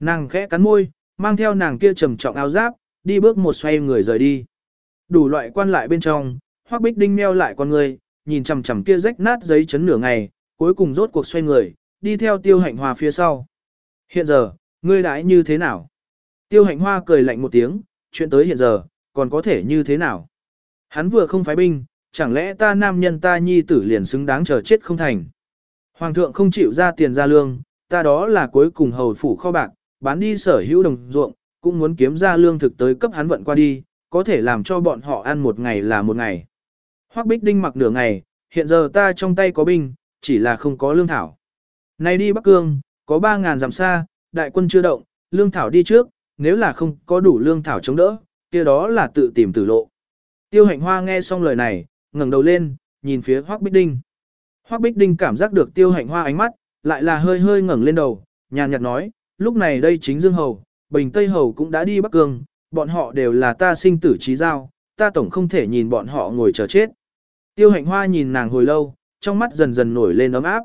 Nàng khẽ cắn môi, mang theo nàng kia trầm trọng áo giáp, đi bước một xoay người rời đi. Đủ loại quan lại bên trong, Hoắc Bích Đinh meo lại con người, nhìn chằm chằm kia rách nát giấy chấn nửa ngày, cuối cùng rốt cuộc xoay người, đi theo tiêu hạnh hoa phía sau. Hiện giờ, ngươi đãi như thế nào? Tiêu hạnh hoa cười lạnh một tiếng, chuyện tới hiện giờ, còn có thể như thế nào? Hắn vừa không phái binh, chẳng lẽ ta nam nhân ta nhi tử liền xứng đáng chờ chết không thành? Hoàng thượng không chịu ra tiền ra lương, ta đó là cuối cùng hầu phủ kho bạc, bán đi sở hữu đồng ruộng, cũng muốn kiếm ra lương thực tới cấp hắn vận qua đi, có thể làm cho bọn họ ăn một ngày là một ngày. Hoắc Bích Đinh mặc nửa ngày, hiện giờ ta trong tay có binh, chỉ là không có lương thảo. Này đi Bắc Cương, có 3.000 dặm xa, đại quân chưa động, lương thảo đi trước, nếu là không có đủ lương thảo chống đỡ, kia đó là tự tìm tử lộ. Tiêu hạnh hoa nghe xong lời này, ngẩng đầu lên, nhìn phía Hoắc Bích Đinh. Hoắc Bích Đinh cảm giác được tiêu hạnh hoa ánh mắt, lại là hơi hơi ngẩng lên đầu, nhàn nhạt nói, lúc này đây chính Dương Hầu, Bình Tây Hầu cũng đã đi Bắc Cương, bọn họ đều là ta sinh tử trí giao, ta tổng không thể nhìn bọn họ ngồi chờ chết. Tiêu hạnh hoa nhìn nàng hồi lâu, trong mắt dần dần nổi lên ấm áp.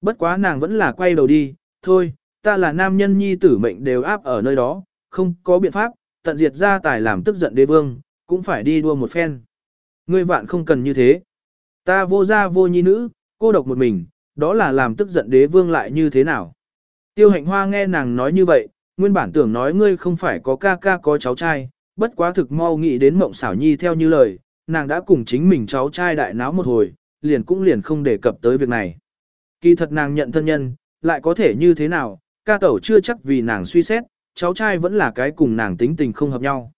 Bất quá nàng vẫn là quay đầu đi, thôi, ta là nam nhân nhi tử mệnh đều áp ở nơi đó, không có biện pháp, tận diệt ra tài làm tức giận đế vương, cũng phải đi đua một phen. Ngươi vạn không cần như thế. Ta vô gia vô nhi nữ, cô độc một mình, đó là làm tức giận đế vương lại như thế nào. Tiêu hạnh hoa nghe nàng nói như vậy, nguyên bản tưởng nói ngươi không phải có ca ca có cháu trai, bất quá thực mau nghĩ đến mộng xảo nhi theo như lời, nàng đã cùng chính mình cháu trai đại náo một hồi, liền cũng liền không đề cập tới việc này. Kỳ thật nàng nhận thân nhân, lại có thể như thế nào, ca tẩu chưa chắc vì nàng suy xét, cháu trai vẫn là cái cùng nàng tính tình không hợp nhau.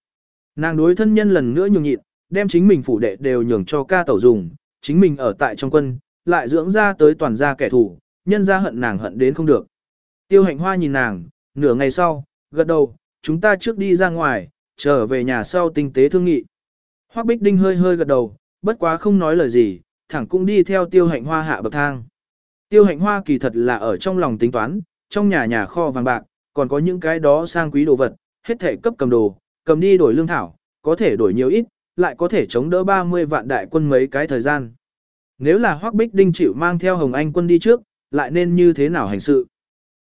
Nàng đối thân nhân lần nữa nhường nhịn, đem chính mình phủ đệ đều nhường cho ca tẩu dùng, chính mình ở tại trong quân, lại dưỡng ra tới toàn gia kẻ thù, nhân ra hận nàng hận đến không được. Tiêu hạnh hoa nhìn nàng, nửa ngày sau, gật đầu, chúng ta trước đi ra ngoài, trở về nhà sau tinh tế thương nghị. Hoắc Bích Đinh hơi hơi gật đầu, bất quá không nói lời gì, thẳng cũng đi theo tiêu hạnh hoa hạ bậc thang. Tiêu hạnh hoa kỳ thật là ở trong lòng tính toán, trong nhà nhà kho vàng bạc, còn có những cái đó sang quý đồ vật, hết thể cấp cầm đồ, cầm đi đổi lương thảo, có thể đổi nhiều ít, lại có thể chống đỡ 30 vạn đại quân mấy cái thời gian. Nếu là Hoắc Bích Đinh chịu mang theo Hồng Anh quân đi trước, lại nên như thế nào hành sự?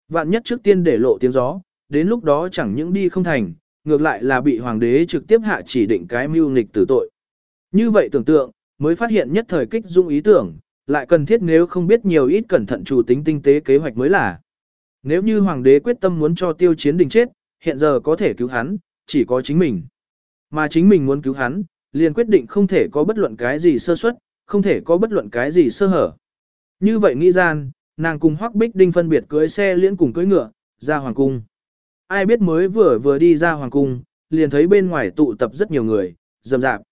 Vạn nhất trước tiên để lộ tiếng gió, đến lúc đó chẳng những đi không thành, ngược lại là bị hoàng đế trực tiếp hạ chỉ định cái mưu nghịch tử tội. Như vậy tưởng tượng, mới phát hiện nhất thời kích dung ý tưởng, lại cần thiết nếu không biết nhiều ít cẩn thận chủ tính tinh tế kế hoạch mới là. Nếu như hoàng đế quyết tâm muốn cho tiêu chiến đình chết, hiện giờ có thể cứu hắn, chỉ có chính mình. Mà chính mình muốn cứu hắn, liền quyết định không thể có bất luận cái gì sơ suất, không thể có bất luận cái gì sơ hở. Như vậy nghĩ gian, nàng cùng Hoắc Bích Đinh phân biệt cưới xe liễn cùng cưới ngựa, ra hoàng cung. Ai biết mới vừa vừa đi ra hoàng cung, liền thấy bên ngoài tụ tập rất nhiều người, rầm rạp.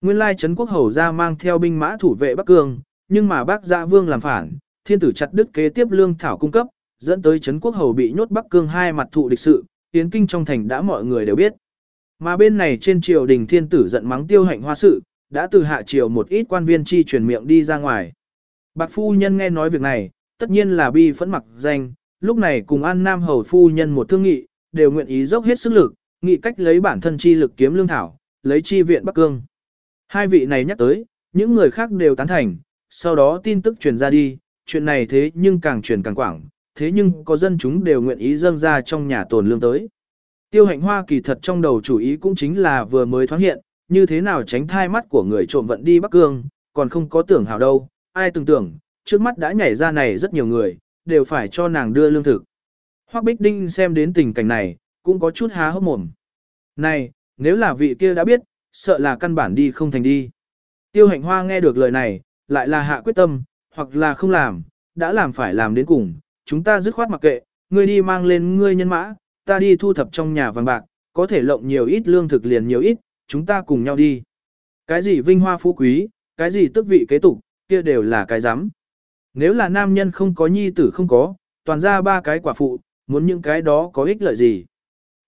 Nguyên lai Trấn Quốc Hầu ra mang theo binh mã thủ vệ Bắc Cương, nhưng mà bác dạ vương làm phản, thiên tử chặt đứt kế tiếp lương thảo cung cấp, dẫn tới Trấn Quốc Hầu bị nhốt Bắc Cương hai mặt thụ địch sự, tiến kinh trong thành đã mọi người đều biết. Mà bên này trên triều đình thiên tử giận mắng tiêu hạnh hoa sự, đã từ hạ triều một ít quan viên chi truyền miệng đi ra ngoài. Bạc phu nhân nghe nói việc này, tất nhiên là bi phẫn mặc danh, lúc này cùng An Nam hầu phu nhân một thương nghị, đều nguyện ý dốc hết sức lực, nghị cách lấy bản thân chi lực kiếm lương thảo, lấy chi viện Bắc Cương. Hai vị này nhắc tới, những người khác đều tán thành, sau đó tin tức truyền ra đi, chuyện này thế nhưng càng truyền càng quảng, thế nhưng có dân chúng đều nguyện ý dâng ra trong nhà tồn lương tới. Tiêu hạnh hoa kỳ thật trong đầu chủ ý cũng chính là vừa mới thoáng hiện, như thế nào tránh thai mắt của người trộm vận đi Bắc Cương, còn không có tưởng hào đâu, ai từng tưởng, trước mắt đã nhảy ra này rất nhiều người, đều phải cho nàng đưa lương thực. Hoắc Bích Đinh xem đến tình cảnh này, cũng có chút há hốc mồm. Này, nếu là vị kia đã biết, sợ là căn bản đi không thành đi. Tiêu hạnh hoa nghe được lời này, lại là hạ quyết tâm, hoặc là không làm, đã làm phải làm đến cùng, chúng ta dứt khoát mặc kệ, ngươi đi mang lên ngươi nhân mã, ta đi thu thập trong nhà vàng bạc, có thể lộng nhiều ít lương thực liền nhiều ít, chúng ta cùng nhau đi. Cái gì vinh hoa phú quý, cái gì tức vị kế tục, kia đều là cái giám. Nếu là nam nhân không có nhi tử không có, toàn ra ba cái quả phụ, muốn những cái đó có ích lợi gì.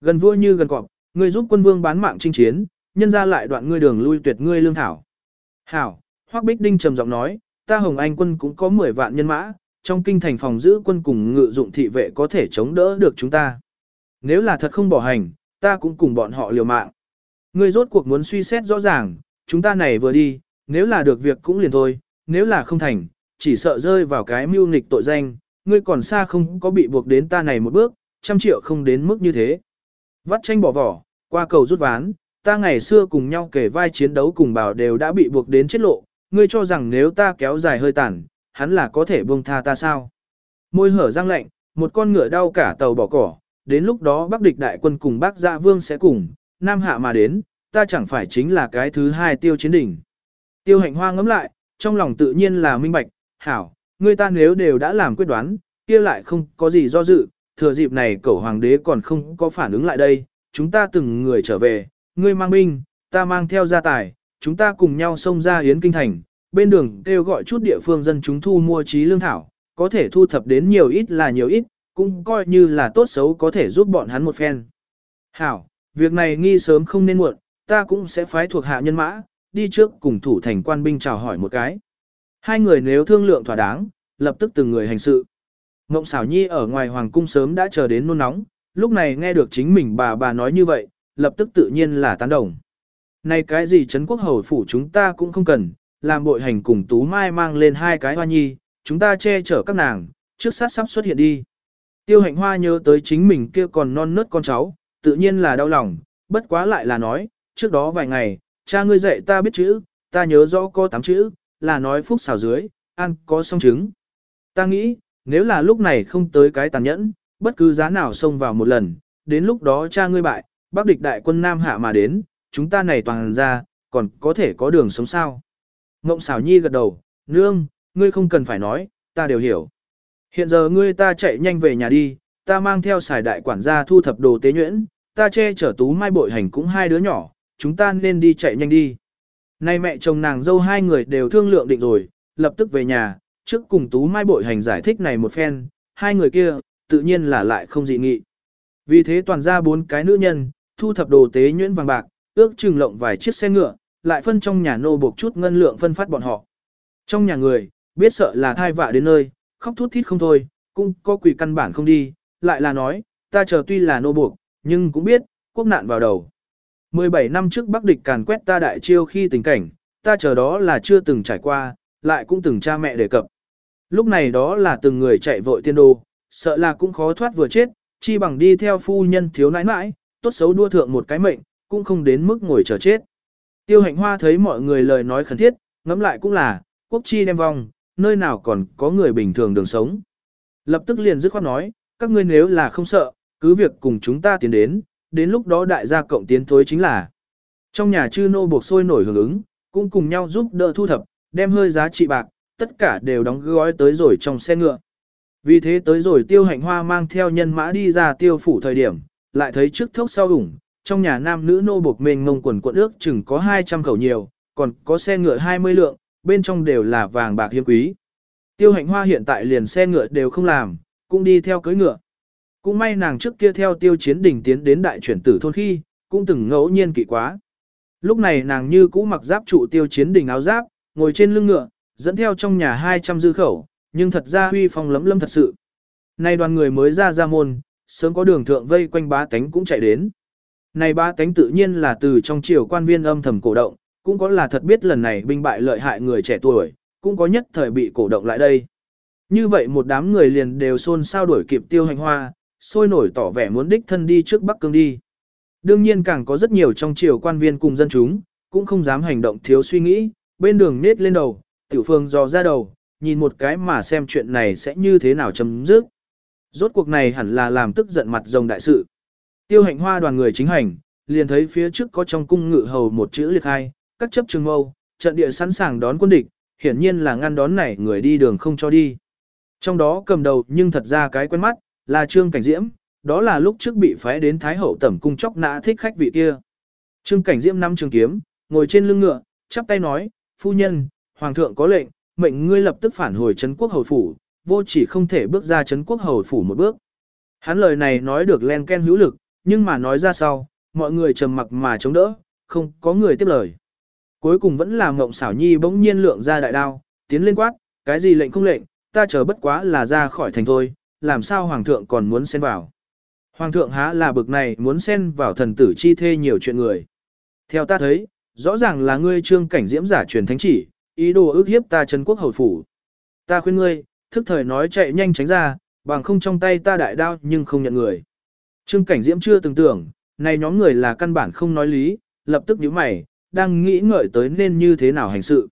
Gần vua như gần cọp, ngươi giúp quân vương bán mạng chinh chiến, nhân ra lại đoạn ngươi đường lui tuyệt ngươi lương thảo. Hảo, Hoắc Bích Đinh trầm giọng nói, ta Hồng Anh quân cũng có 10 vạn nhân mã, trong kinh thành phòng giữ quân cùng ngự dụng thị vệ có thể chống đỡ được chúng ta. Nếu là thật không bỏ hành, ta cũng cùng bọn họ liều mạng. Ngươi rốt cuộc muốn suy xét rõ ràng, chúng ta này vừa đi, nếu là được việc cũng liền thôi, nếu là không thành, chỉ sợ rơi vào cái mưu nghịch tội danh, ngươi còn xa không có bị buộc đến ta này một bước, trăm triệu không đến mức như thế. Vắt tranh bỏ vỏ, qua cầu rút ván, ta ngày xưa cùng nhau kể vai chiến đấu cùng bảo đều đã bị buộc đến chết lộ, ngươi cho rằng nếu ta kéo dài hơi tàn, hắn là có thể buông tha ta sao? Môi hở răng lạnh, một con ngựa đau cả tàu bỏ cỏ, đến lúc đó Bắc địch đại quân cùng Bắc Dạ Vương sẽ cùng, Nam Hạ mà đến, ta chẳng phải chính là cái thứ hai tiêu chiến đỉnh. Tiêu hạnh hoa ngẫm lại, trong lòng tự nhiên là minh bạch, hảo, ngươi ta nếu đều đã làm quyết đoán, kia lại không có gì do dự, thừa dịp này cẩu hoàng đế còn không có phản ứng lại đây, chúng ta từng người trở về, ngươi mang binh, ta mang theo gia tài, chúng ta cùng nhau xông ra Yến Kinh Thành, bên đường kêu gọi chút địa phương dân chúng thu mua trí lương thảo, có thể thu thập đến nhiều ít là nhiều ít, cũng coi như là tốt xấu có thể giúp bọn hắn một phen. Hảo, việc này nghi sớm không nên muộn, ta cũng sẽ phái thuộc hạ nhân mã, đi trước cùng thủ thành quan binh chào hỏi một cái. Hai người nếu thương lượng thỏa đáng, lập tức từng người hành sự. Ngộng xảo nhi ở ngoài hoàng cung sớm đã chờ đến nôn nóng, lúc này nghe được chính mình bà bà nói như vậy, lập tức tự nhiên là tán đồng. Này cái gì Trấn quốc hầu phủ chúng ta cũng không cần, làm bội hành cùng Tú Mai mang lên hai cái hoa nhi, chúng ta che chở các nàng, trước sát sắp xuất hiện đi. Tiêu hạnh hoa nhớ tới chính mình kia còn non nớt con cháu, tự nhiên là đau lòng, bất quá lại là nói, trước đó vài ngày, cha ngươi dạy ta biết chữ, ta nhớ rõ có tám chữ, là nói phúc xào dưới, ăn có song trứng. Ta nghĩ, nếu là lúc này không tới cái tàn nhẫn, bất cứ giá nào xông vào một lần, đến lúc đó cha ngươi bại, bác địch đại quân Nam Hạ mà đến, chúng ta này toàn ra, còn có thể có đường sống sao. Ngộng xảo nhi gật đầu, nương, ngươi không cần phải nói, ta đều hiểu. Hiện giờ ngươi ta chạy nhanh về nhà đi, ta mang theo xài đại quản gia thu thập đồ tế nhuyễn, ta che chở tú mai bội hành cũng hai đứa nhỏ, chúng ta nên đi chạy nhanh đi. Nay mẹ chồng nàng dâu hai người đều thương lượng định rồi, lập tức về nhà, trước cùng tú mai bội hành giải thích này một phen, hai người kia, tự nhiên là lại không dị nghị. Vì thế toàn ra bốn cái nữ nhân, thu thập đồ tế nhuyễn vàng bạc, ước chừng lộng vài chiếc xe ngựa, lại phân trong nhà nô buộc chút ngân lượng phân phát bọn họ. Trong nhà người, biết sợ là thai vạ đến nơi, khóc thút thít không thôi, cũng có quỷ căn bản không đi, lại là nói, ta chờ tuy là nô buộc, nhưng cũng biết, quốc nạn vào đầu. 17 năm trước Bắc địch càn quét ta đại chiêu khi tình cảnh, ta chờ đó là chưa từng trải qua, lại cũng từng cha mẹ đề cập. Lúc này đó là từng người chạy vội tiên đô, sợ là cũng khó thoát vừa chết, chi bằng đi theo phu nhân thiếu nãi nãi, tốt xấu đua thượng một cái mệnh, cũng không đến mức ngồi chờ chết. Tiêu hạnh hoa thấy mọi người lời nói khẩn thiết, ngẫm lại cũng là, quốc chi đem vong, nơi nào còn có người bình thường đường sống. Lập tức liền dứt khoát nói, các ngươi nếu là không sợ, cứ việc cùng chúng ta tiến đến, đến lúc đó đại gia cộng tiến thối chính là. Trong nhà chư nô buộc sôi nổi hưởng ứng, cũng cùng nhau giúp đỡ thu thập, đem hơi giá trị bạc, tất cả đều đóng gói tới rồi trong xe ngựa. Vì thế tới rồi tiêu hạnh hoa mang theo nhân mã đi ra tiêu phủ thời điểm, lại thấy trước thốc sau ủng, trong nhà nam nữ nô buộc mình ngông quần quận ước chừng có 200 khẩu nhiều, còn có xe ngựa 20 lượng, bên trong đều là vàng bạc hiếm quý. Tiêu hạnh hoa hiện tại liền xe ngựa đều không làm, cũng đi theo cưới ngựa. Cũng may nàng trước kia theo tiêu chiến đỉnh tiến đến đại chuyển tử thôn khi, cũng từng ngẫu nhiên kỵ quá. Lúc này nàng như cũ mặc giáp trụ tiêu chiến đỉnh áo giáp, ngồi trên lưng ngựa, dẫn theo trong nhà 200 dư khẩu, nhưng thật ra huy phong lấm lâm thật sự. Nay đoàn người mới ra ra môn, sớm có đường thượng vây quanh bá tánh cũng chạy đến. Này bá tánh tự nhiên là từ trong triều quan viên âm thầm cổ động, cũng có là thật biết lần này binh bại lợi hại người trẻ tuổi, cũng có nhất thời bị cổ động lại đây. Như vậy một đám người liền đều xôn xao đuổi kịp tiêu hành hoa, sôi nổi tỏ vẻ muốn đích thân đi trước Bắc Cương đi. Đương nhiên càng có rất nhiều trong triều quan viên cùng dân chúng, cũng không dám hành động thiếu suy nghĩ, bên đường nết lên đầu, tiểu phương dò ra đầu, nhìn một cái mà xem chuyện này sẽ như thế nào chấm dứt. Rốt cuộc này hẳn là làm tức giận mặt rồng đại sự. Tiêu hạnh hoa đoàn người chính hành, liền thấy phía trước có trong cung ngự hầu một chữ liệt hai, các chấp trường mâu, trận địa sẵn sàng đón quân địch, hiển nhiên là ngăn đón này người đi đường không cho đi. Trong đó cầm đầu nhưng thật ra cái quen mắt, là Trương Cảnh Diễm, đó là lúc trước bị phái đến Thái Hậu tẩm cung chóc nã thích khách vị kia. Trương Cảnh Diễm năm trường kiếm, ngồi trên lưng ngựa, chắp tay nói, phu nhân, Hoàng thượng có lệnh, mệnh ngươi lập tức phản hồi Trấn Quốc Hầu Phủ, vô chỉ không thể bước ra Trấn Quốc Hầu Phủ một bước. Hắn lời này nói được len ken hữu lực, nhưng mà nói ra sau, mọi người trầm mặc mà chống đỡ, không có người tiếp lời. Cuối cùng vẫn là Mộng Xảo Nhi bỗng nhiên lượng ra đại đao, tiến lên quát, cái gì lệnh không lệnh, ta chờ bất quá là ra khỏi thành thôi, làm sao Hoàng thượng còn muốn xen vào. Hoàng thượng há là bực này muốn xen vào thần tử chi thê nhiều chuyện người. Theo ta thấy, rõ ràng là ngươi trương cảnh diễm giả truyền thánh chỉ, ý đồ ước hiếp ta Trấn quốc hầu phủ. Ta khuyên ngươi, thức thời nói chạy nhanh tránh ra, bằng không trong tay ta đại đao nhưng không nhận người. Trương cảnh diễm chưa từng tưởng, này nhóm người là căn bản không nói lý, lập tức nhíu mày, đang nghĩ ngợi tới nên như thế nào hành sự.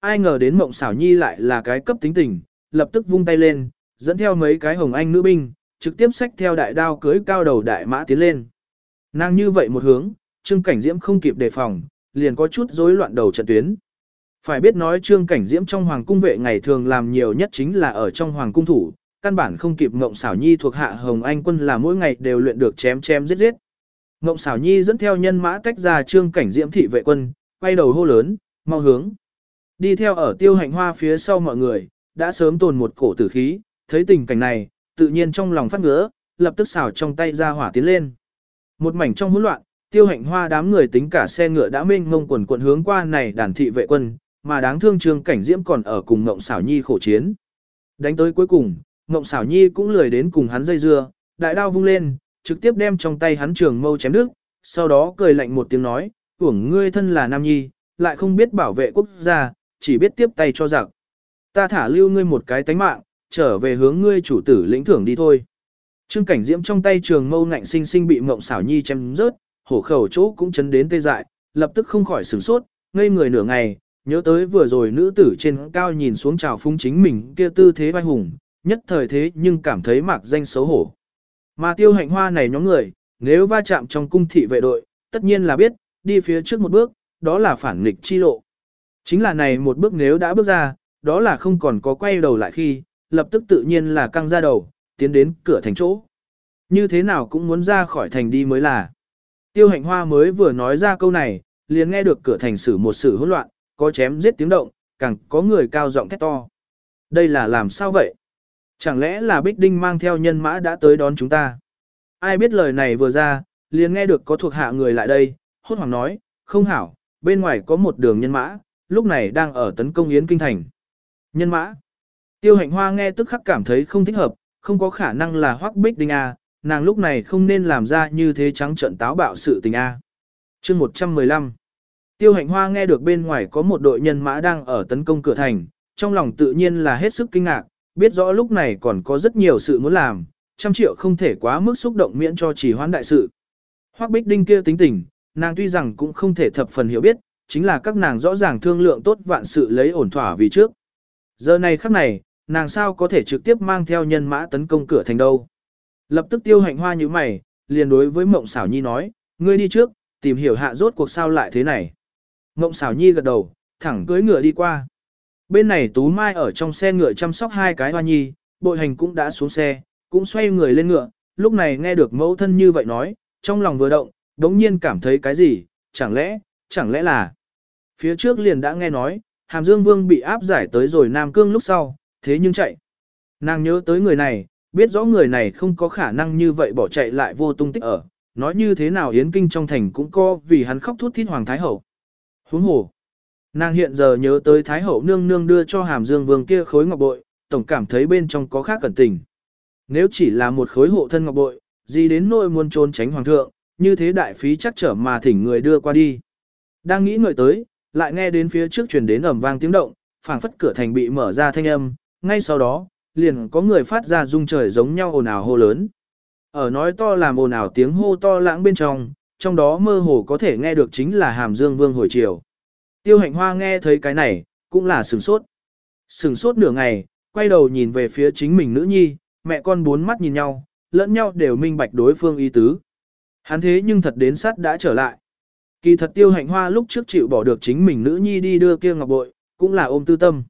Ai ngờ đến mộng xảo nhi lại là cái cấp tính tình, lập tức vung tay lên, dẫn theo mấy cái hồng anh nữ binh, trực tiếp xách theo đại đao cưới cao đầu đại mã tiến lên. Nàng như vậy một hướng, Trương Cảnh Diễm không kịp đề phòng, liền có chút rối loạn đầu trận tuyến. Phải biết nói Trương Cảnh Diễm trong hoàng cung vệ ngày thường làm nhiều nhất chính là ở trong hoàng cung thủ, căn bản không kịp Ngộng Xảo Nhi thuộc hạ Hồng Anh quân là mỗi ngày đều luyện được chém chém giết giết. Ngộng Xảo Nhi dẫn theo nhân mã tách ra Trương Cảnh Diễm thị vệ quân, quay đầu hô lớn, mau hướng. Đi theo ở tiêu hạnh hoa phía sau mọi người, đã sớm tồn một cổ tử khí, thấy tình cảnh này, tự nhiên trong lòng phát ngứa, lập tức xào trong tay ra hỏa tiến lên. Một mảnh trong hỗn loạn, tiêu hạnh hoa đám người tính cả xe ngựa đã mênh ngông quần quận hướng qua này đàn thị vệ quân, mà đáng thương Trương Cảnh Diễm còn ở cùng Ngộng Xảo Nhi khổ chiến. Đánh tới cuối cùng, Ngộng Xảo Nhi cũng lười đến cùng hắn dây dưa, đại đao vung lên, trực tiếp đem trong tay hắn trường mâu chém đứt, sau đó cười lạnh một tiếng nói, "Uổng ngươi thân là nam nhi, lại không biết bảo vệ quốc gia, chỉ biết tiếp tay cho giặc. Ta thả lưu ngươi một cái tánh mạng, trở về hướng ngươi chủ tử lĩnh thưởng đi thôi." Trương Cảnh Diễm trong tay trường mâu ngạnh sinh sinh bị Mộng Xảo Nhi chém rớt, hổ khẩu chỗ cũng chấn đến tê dại, lập tức không khỏi sửng sốt, ngây người nửa ngày, nhớ tới vừa rồi nữ tử trên cao nhìn xuống chào phúng chính mình kia tư thế vai hùng, nhất thời thế nhưng cảm thấy mạc danh xấu hổ. Mà tiêu hạnh hoa này nhóm người, nếu va chạm trong cung thị vệ đội, tất nhiên là biết, đi phía trước một bước, đó là phản nghịch chi lộ. Chính là này một bước nếu đã bước ra, đó là không còn có quay đầu lại khi, lập tức tự nhiên là căng ra đầu, tiến đến cửa thành chỗ. Như thế nào cũng muốn ra khỏi thành đi mới là. Tiêu hạnh hoa mới vừa nói ra câu này, liền nghe được cửa thành sử một sự hỗn loạn, có chém giết tiếng động, càng có người cao giọng thét to. Đây là làm sao vậy? Chẳng lẽ là Bích Đinh mang theo nhân mã đã tới đón chúng ta? Ai biết lời này vừa ra, liền nghe được có thuộc hạ người lại đây, hốt hoảng nói, không hảo, bên ngoài có một đường nhân mã, lúc này đang ở tấn công Yến Kinh Thành. Nhân mã. Tiêu hạnh hoa nghe tức khắc cảm thấy không thích hợp, không có khả năng là hoắc Bích Đinh A, nàng lúc này không nên làm ra như thế trắng trận táo bạo sự tình A. chương 115 Tiêu hạnh hoa nghe được bên ngoài có một đội nhân mã đang ở tấn công cửa thành, trong lòng tự nhiên là hết sức kinh ngạc, biết rõ lúc này còn có rất nhiều sự muốn làm, trăm triệu không thể quá mức xúc động miễn cho chỉ hoãn đại sự. Hoắc Bích Đinh kia tính tình, nàng tuy rằng cũng không thể thập phần hiểu biết, chính là các nàng rõ ràng thương lượng tốt vạn sự lấy ổn thỏa vì trước. Giờ này khắc này, nàng sao có thể trực tiếp mang theo nhân mã tấn công cửa thành đâu. Lập tức tiêu hạnh hoa như mày, liền đối với mộng xảo nhi nói, ngươi đi trước, tìm hiểu hạ rốt cuộc sao lại thế này. Mộng xảo nhi gật đầu, thẳng cưới ngựa đi qua. Bên này Tú Mai ở trong xe ngựa chăm sóc hai cái hoa nhi, bội hành cũng đã xuống xe, cũng xoay người lên ngựa, lúc này nghe được mẫu thân như vậy nói, trong lòng vừa động, đống nhiên cảm thấy cái gì, chẳng lẽ, chẳng lẽ là. Phía trước liền đã nghe nói, Hàm Dương Vương bị áp giải tới rồi Nam Cương lúc sau, thế nhưng chạy. Nàng nhớ tới người này, biết rõ người này không có khả năng như vậy bỏ chạy lại vô tung tích ở, nói như thế nào Yến Kinh trong thành cũng có vì hắn khóc thút thít Hoàng Thái Hậu. Huống hồ, nàng hiện giờ nhớ tới Thái Hậu nương nương đưa cho Hàm Dương Vương kia khối ngọc bội, tổng cảm thấy bên trong có khác cẩn tình. Nếu chỉ là một khối hộ thân ngọc bội, gì đến nỗi muốn trốn tránh Hoàng thượng, như thế đại phí chắc trở mà thỉnh người đưa qua đi. Đang nghĩ ngợi tới, lại nghe đến phía trước truyền đến ầm vang tiếng động, phảng phất cửa thành bị mở ra thanh âm, ngay sau đó, liền có người phát ra rung trời giống nhau ồn ào hô lớn. Ở nói to làm ồn ào tiếng hô to lãng bên trong, trong đó mơ hồ có thể nghe được chính là Hàm Dương Vương hồi chiều. Tiêu hạnh hoa nghe thấy cái này, cũng là sừng sốt. Sừng sốt nửa ngày, quay đầu nhìn về phía chính mình nữ nhi, mẹ con bốn mắt nhìn nhau, lẫn nhau đều minh bạch đối phương ý tứ. Hắn thế nhưng thật đến sát đã trở lại. Kỳ thật tiêu hạnh hoa lúc trước chịu bỏ được chính mình nữ nhi đi đưa kia ngọc bội, cũng là ôm tư tâm.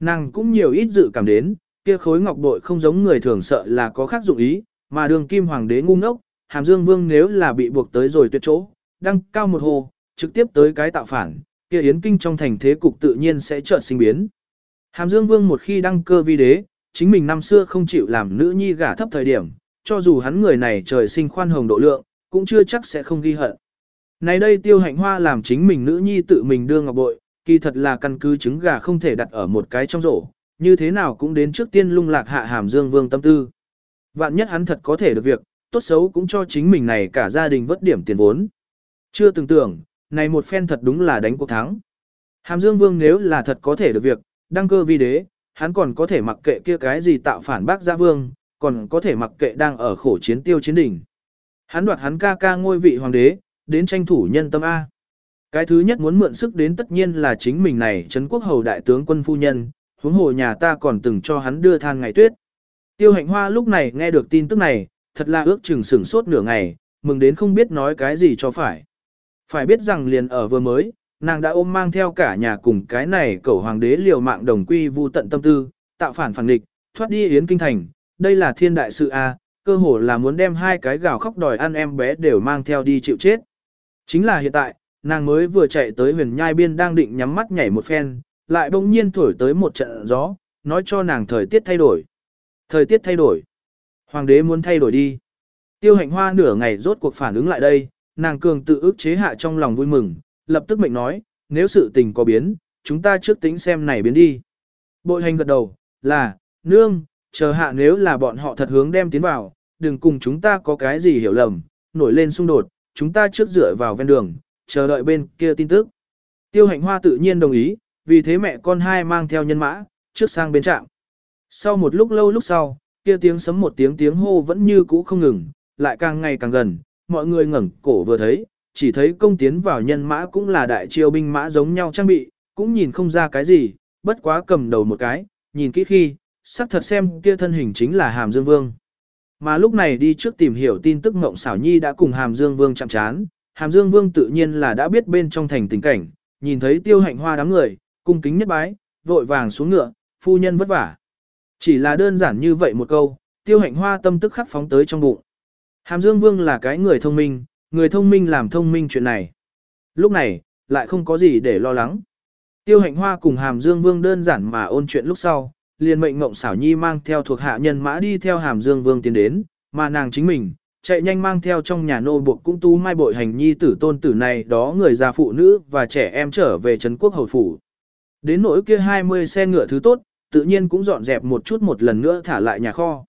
Nàng cũng nhiều ít dự cảm đến, kia khối ngọc bội không giống người thường sợ là có khác dụng ý, mà đường kim hoàng đế ngu ngốc, hàm dương vương nếu là bị buộc tới rồi tuyệt chỗ, đăng cao một hồ, trực tiếp tới cái tạo phản, kia yến kinh trong thành thế cục tự nhiên sẽ chợt sinh biến. Hàm dương vương một khi đăng cơ vi đế, chính mình năm xưa không chịu làm nữ nhi gả thấp thời điểm, cho dù hắn người này trời sinh khoan hồng độ lượng, cũng chưa chắc sẽ không ghi hận. Này đây tiêu hạnh hoa làm chính mình nữ nhi tự mình đưa ngọc bội, kỳ thật là căn cứ trứng gà không thể đặt ở một cái trong rổ, như thế nào cũng đến trước tiên lung lạc hạ hàm dương vương tâm tư. Vạn nhất hắn thật có thể được việc, tốt xấu cũng cho chính mình này cả gia đình vất điểm tiền vốn. Chưa từng tưởng, này một phen thật đúng là đánh cuộc thắng. Hàm dương vương nếu là thật có thể được việc, đăng cơ vi đế, hắn còn có thể mặc kệ kia cái gì tạo phản bác gia vương, còn có thể mặc kệ đang ở khổ chiến tiêu chiến đỉnh. Hắn đoạt hắn ca ca ngôi vị hoàng đế, đến tranh thủ nhân tâm A. Cái thứ nhất muốn mượn sức đến tất nhiên là chính mình này Trấn quốc hầu đại tướng quân phu nhân, huống hồ nhà ta còn từng cho hắn đưa than ngày tuyết. Tiêu hạnh hoa lúc này nghe được tin tức này, thật là ước chừng sửng sốt nửa ngày, mừng đến không biết nói cái gì cho phải. Phải biết rằng liền ở vừa mới, nàng đã ôm mang theo cả nhà cùng cái này cầu hoàng đế liều mạng đồng quy vu tận tâm tư, tạo phản phản địch, thoát đi yến kinh thành, đây là thiên đại sự a, cơ hồ là muốn đem hai cái gào khóc đòi ăn em bé đều mang theo đi chịu chết. Chính là hiện tại, nàng mới vừa chạy tới huyền nhai biên đang định nhắm mắt nhảy một phen, lại bỗng nhiên thổi tới một trận gió, nói cho nàng thời tiết thay đổi. Thời tiết thay đổi. Hoàng đế muốn thay đổi đi. Tiêu hạnh hoa nửa ngày rốt cuộc phản ứng lại đây, nàng cường tự ức chế hạ trong lòng vui mừng, lập tức mệnh nói, nếu sự tình có biến, chúng ta trước tính xem này biến đi. Bội hành gật đầu, là, nương, chờ hạ nếu là bọn họ thật hướng đem tiến vào, đừng cùng chúng ta có cái gì hiểu lầm, nổi lên xung đột, chúng ta trước dựa vào ven đường, chờ đợi bên kia tin tức. Tiêu hạnh hoa tự nhiên đồng ý, vì thế mẹ con hai mang theo nhân mã, trước sang bên trạm. Sau một lúc lâu lúc sau, kia tiếng sấm một tiếng tiếng hô vẫn như cũ không ngừng, lại càng ngày càng gần, mọi người ngẩng cổ vừa thấy, chỉ thấy công tiến vào nhân mã cũng là đại triều binh mã giống nhau trang bị, cũng nhìn không ra cái gì, bất quá cầm đầu một cái, nhìn kỹ khi, sắc thật xem kia thân hình chính là Hàm Dương Vương. Mà lúc này đi trước tìm hiểu tin tức Ngộng Xảo Nhi đã cùng Hàm Dương Vương chạm chán, Hàm Dương Vương tự nhiên là đã biết bên trong thành tình cảnh, nhìn thấy tiêu hạnh hoa đám người, cung kính nhất bái, vội vàng xuống ngựa, phu nhân vất vả. Chỉ là đơn giản như vậy một câu, tiêu hạnh hoa tâm tức khắc phóng tới trong bụng. Hàm Dương Vương là cái người thông minh, người thông minh làm thông minh chuyện này. Lúc này, lại không có gì để lo lắng. Tiêu hạnh hoa cùng Hàm Dương Vương đơn giản mà ôn chuyện lúc sau, liền mệnh Ngộng Xảo Nhi mang theo thuộc hạ nhân mã đi theo Hàm Dương Vương tiến đến, mà nàng chính mình, chạy nhanh mang theo trong nhà nô buộc cũng tu mai bội hành nhi tử tôn tử này đó người già phụ nữ và trẻ em trở về Trấn Quốc Hầu Phủ. Đến nỗi kia 20 xe ngựa thứ tốt, tự nhiên cũng dọn dẹp một chút một lần nữa thả lại nhà kho.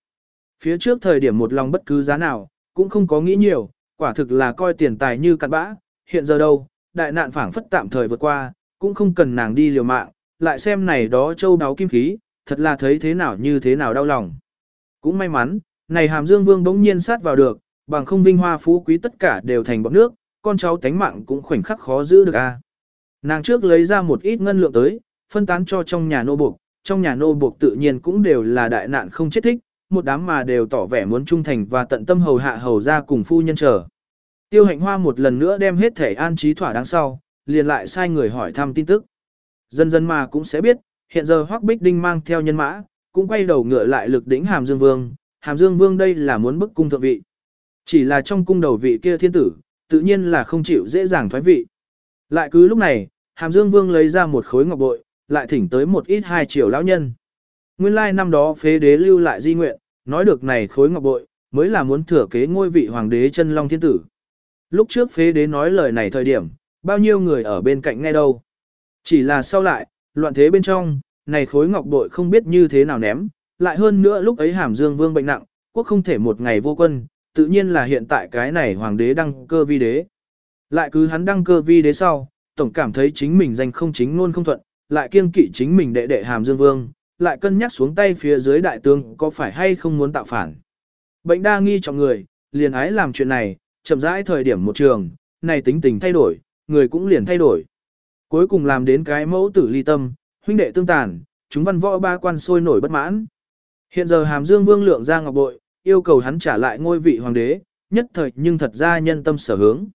Phía trước thời điểm một lòng bất cứ giá nào, cũng không có nghĩ nhiều, quả thực là coi tiền tài như cặn bã, hiện giờ đâu, đại nạn phảng phất tạm thời vượt qua, cũng không cần nàng đi liều mạng, lại xem này đó châu đáo kim khí, thật là thấy thế nào như thế nào đau lòng. Cũng may mắn, này hàm dương vương bỗng nhiên sát vào được, bằng không vinh hoa phú quý tất cả đều thành bọt nước, con cháu tánh mạng cũng khoảnh khắc khó giữ được a. À. Nàng trước lấy ra một ít ngân lượng tới, phân tán cho trong nhà nô buộc, trong nhà nô buộc tự nhiên cũng đều là đại nạn không chết thích, một đám mà đều tỏ vẻ muốn trung thành và tận tâm hầu hạ hầu ra cùng phu nhân chờ. Tiêu hạnh hoa một lần nữa đem hết thể an trí thỏa đáng sau, liền lại sai người hỏi thăm tin tức. Dần dần mà cũng sẽ biết, hiện giờ Hoắc Bích Đinh mang theo nhân mã, cũng quay đầu ngựa lại lực đỉnh Hàm Dương Vương, Hàm Dương Vương đây là muốn bức cung thượng vị. Chỉ là trong cung đầu vị kia thiên tử, tự nhiên là không chịu dễ dàng thoái vị. Lại cứ lúc này, Hàm Dương Vương lấy ra một khối ngọc bội, lại thỉnh tới một ít hai triệu lão nhân. Nguyên lai năm đó phế đế lưu lại di nguyện, nói được này khối ngọc bội, mới là muốn thừa kế ngôi vị hoàng đế chân long thiên tử. Lúc trước phế đế nói lời này thời điểm, bao nhiêu người ở bên cạnh nghe đâu. Chỉ là sau lại, loạn thế bên trong, này khối ngọc bội không biết như thế nào ném, lại hơn nữa lúc ấy hàm dương vương bệnh nặng, quốc không thể một ngày vô quân, tự nhiên là hiện tại cái này hoàng đế đăng cơ vi đế. Lại cứ hắn đăng cơ vi đế sau, tổng cảm thấy chính mình danh không chính luôn không thuận, lại kiêng kỵ chính mình đệ đệ hàm dương vương, lại cân nhắc xuống tay phía dưới đại tướng có phải hay không muốn tạo phản. Bệnh đa nghi trọng người, liền ái làm chuyện này, chậm rãi thời điểm một trường, này tính tình thay đổi, người cũng liền thay đổi. Cuối cùng làm đến cái mẫu tử ly tâm, huynh đệ tương tàn, chúng văn võ ba quan sôi nổi bất mãn. Hiện giờ Hàm Dương Vương lượng ra ngọc bội, yêu cầu hắn trả lại ngôi vị hoàng đế, nhất thời nhưng thật ra nhân tâm sở hướng.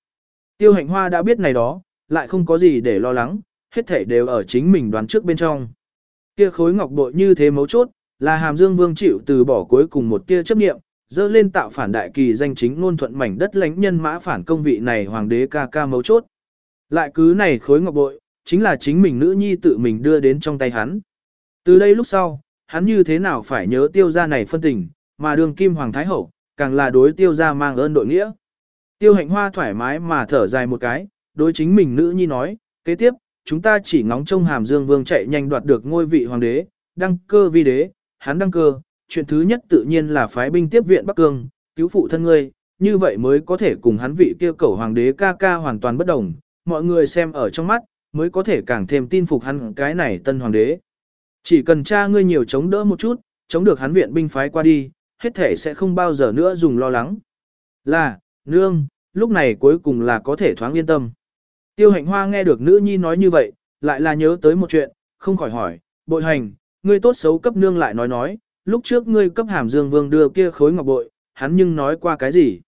Tiêu hạnh hoa đã biết này đó, lại không có gì để lo lắng, hết thể đều ở chính mình đoán trước bên trong. Kia khối ngọc bội như thế mấu chốt, là Hàm Dương Vương chịu từ bỏ cuối cùng một tia chấp niệm, dơ lên tạo phản đại kỳ danh chính ngôn thuận mảnh đất lãnh nhân mã phản công vị này hoàng đế ca ca mấu chốt. Lại cứ này khối ngọc bội, chính là chính mình nữ nhi tự mình đưa đến trong tay hắn. Từ đây lúc sau, hắn như thế nào phải nhớ tiêu gia này phân tình, mà đường kim hoàng thái hậu, càng là đối tiêu gia mang ơn đội nghĩa. Tiêu hạnh hoa thoải mái mà thở dài một cái, đối chính mình nữ nhi nói, kế tiếp, chúng ta chỉ ngóng trông hàm dương vương chạy nhanh đoạt được ngôi vị hoàng đế, đăng cơ vi đế, hắn đăng cơ, chuyện thứ nhất tự nhiên là phái binh tiếp viện Bắc Cương, cứu phụ thân ngươi, như vậy mới có thể cùng hắn vị kia cầu hoàng đế ca ca hoàn toàn bất đồng, mọi người xem ở trong mắt, mới có thể càng thêm tin phục hắn cái này tân hoàng đế. Chỉ cần cha ngươi nhiều chống đỡ một chút, chống được hắn viện binh phái qua đi, hết thể sẽ không bao giờ nữa dùng lo lắng. Là, nương, lúc này cuối cùng là có thể thoáng yên tâm. Tiêu hạnh hoa nghe được nữ nhi nói như vậy, lại là nhớ tới một chuyện, không khỏi hỏi, bội hành, ngươi tốt xấu cấp nương lại nói nói, lúc trước ngươi cấp hàm dương vương đưa kia khối ngọc bội, hắn nhưng nói qua cái gì?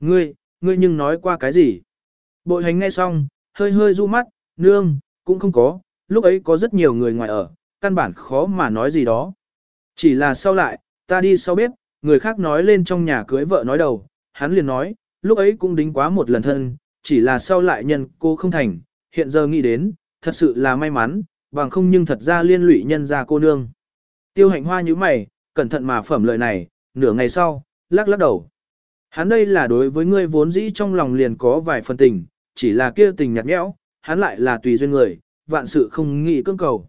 Ngươi, ngươi nhưng nói qua cái gì? Bội hành nghe xong, hơi hơi du mắt, nương, cũng không có, lúc ấy có rất nhiều người ngoài ở, căn bản khó mà nói gì đó. Chỉ là sau lại, ta đi sau bếp, người khác nói lên trong nhà cưới vợ nói đầu, hắn liền nói, lúc ấy cũng đính quá một lần thân, chỉ là sau lại nhân cô không thành, hiện giờ nghĩ đến, thật sự là may mắn, bằng không nhưng thật ra liên lụy nhân ra cô nương. Tiêu hạnh hoa như mày, cẩn thận mà phẩm lời này, nửa ngày sau, lắc lắc đầu. Hắn đây là đối với ngươi vốn dĩ trong lòng liền có vài phần tình, chỉ là kia tình nhạt nhẽo, hắn lại là tùy duyên người, vạn sự không nghĩ cưỡng cầu.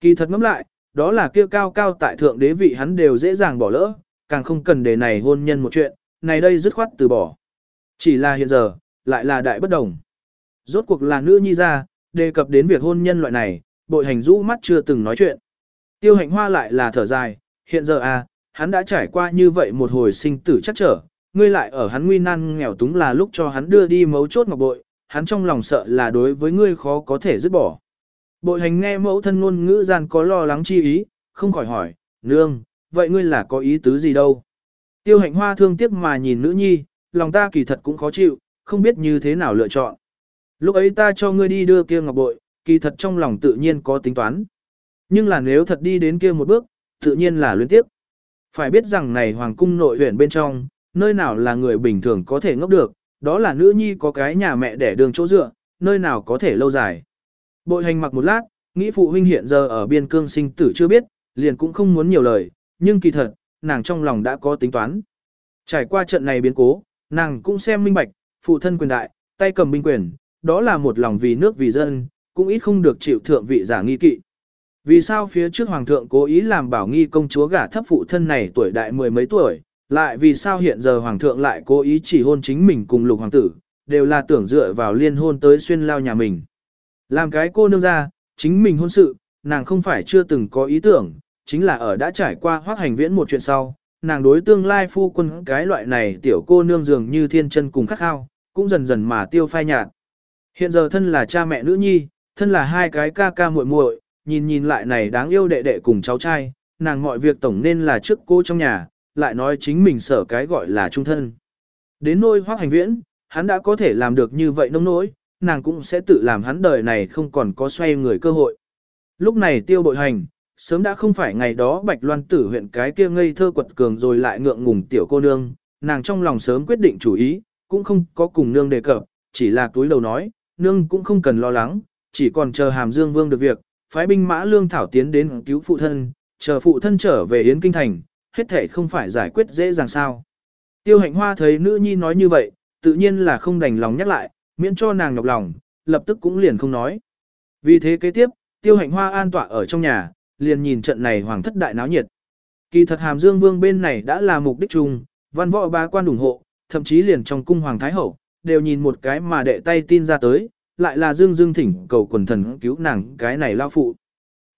Kỳ thật ngẫm lại, đó là kia cao cao tại thượng đế vị hắn đều dễ dàng bỏ lỡ, càng không cần để này hôn nhân một chuyện, này đây dứt khoát từ bỏ. Chỉ là hiện giờ, lại là đại bất đồng. Rốt cuộc là nữ nhi ra, đề cập đến việc hôn nhân loại này, bội hành rũ mắt chưa từng nói chuyện. Tiêu hạnh hoa lại là thở dài, hiện giờ à, hắn đã trải qua như vậy một hồi sinh tử chắc trở, ngươi lại ở hắn nguy nan nghèo túng là lúc cho hắn đưa đi mấu chốt ngọc bội, hắn trong lòng sợ là đối với ngươi khó có thể dứt bỏ. Bội hành nghe mẫu thân ngôn ngữ gian có lo lắng chi ý, không khỏi hỏi, nương, vậy ngươi là có ý tứ gì đâu? Tiêu hạnh hoa thương tiếc mà nhìn nữ nhi, lòng ta kỳ thật cũng khó chịu, không biết như thế nào lựa chọn. Lúc ấy ta cho ngươi đi đưa kia ngọc bội, kỳ thật trong lòng tự nhiên có tính toán. Nhưng là nếu thật đi đến kia một bước, tự nhiên là luyến tiếp. Phải biết rằng này hoàng cung nội huyện bên trong, nơi nào là người bình thường có thể ngốc được, đó là nữ nhi có cái nhà mẹ để đường chỗ dựa, nơi nào có thể lâu dài. Bội hành mặc một lát, nghĩ phụ huynh hiện giờ ở biên cương sinh tử chưa biết, liền cũng không muốn nhiều lời, nhưng kỳ thật, nàng trong lòng đã có tính toán. Trải qua trận này biến cố, nàng cũng xem minh bạch, phụ thân quyền đại, tay cầm binh quyền, đó là một lòng vì nước vì dân, cũng ít không được chịu thượng vị giả nghi kỵ. Vì sao phía trước hoàng thượng cố ý làm bảo nghi công chúa gả thấp phụ thân này tuổi đại mười mấy tuổi, lại vì sao hiện giờ hoàng thượng lại cố ý chỉ hôn chính mình cùng lục hoàng tử, đều là tưởng dựa vào liên hôn tới xuyên lao nhà mình. Làm cái cô nương ra, chính mình hôn sự, nàng không phải chưa từng có ý tưởng, chính là ở đã trải qua hoác hành viễn một chuyện sau, nàng đối tương lai phu quân cái loại này tiểu cô nương dường như thiên chân cùng khắc khao, cũng dần dần mà tiêu phai nhạt. Hiện giờ thân là cha mẹ nữ nhi, thân là hai cái ca ca muội muội, nhìn nhìn lại này đáng yêu đệ đệ cùng cháu trai, nàng mọi việc tổng nên là trước cô trong nhà, lại nói chính mình sở cái gọi là trung thân. Đến nôi hoác hành viễn, hắn đã có thể làm được như vậy nông nỗi, nàng cũng sẽ tự làm hắn đời này không còn có xoay người cơ hội. Lúc này tiêu bội hành, sớm đã không phải ngày đó bạch loan tử huyện cái kia ngây thơ quật cường rồi lại ngượng ngùng tiểu cô nương, nàng trong lòng sớm quyết định chủ ý, cũng không có cùng nương đề cập, chỉ là túi đầu nói, nương cũng không cần lo lắng, chỉ còn chờ hàm dương vương được việc, phái binh mã lương thảo tiến đến cứu phụ thân, chờ phụ thân trở về Yến Kinh Thành, hết thể không phải giải quyết dễ dàng sao. Tiêu hạnh hoa thấy nữ nhi nói như vậy, tự nhiên là không đành lòng nhắc lại, miễn cho nàng nhọc lòng, lập tức cũng liền không nói. Vì thế kế tiếp, tiêu hạnh hoa an tọa ở trong nhà, liền nhìn trận này hoàng thất đại náo nhiệt. Kỳ thật hàm dương vương bên này đã là mục đích chung, văn võ ba quan ủng hộ, thậm chí liền trong cung hoàng thái hậu, đều nhìn một cái mà đệ tay tin ra tới, lại là dương dương thỉnh cầu quần thần cứu nàng cái này lao phụ.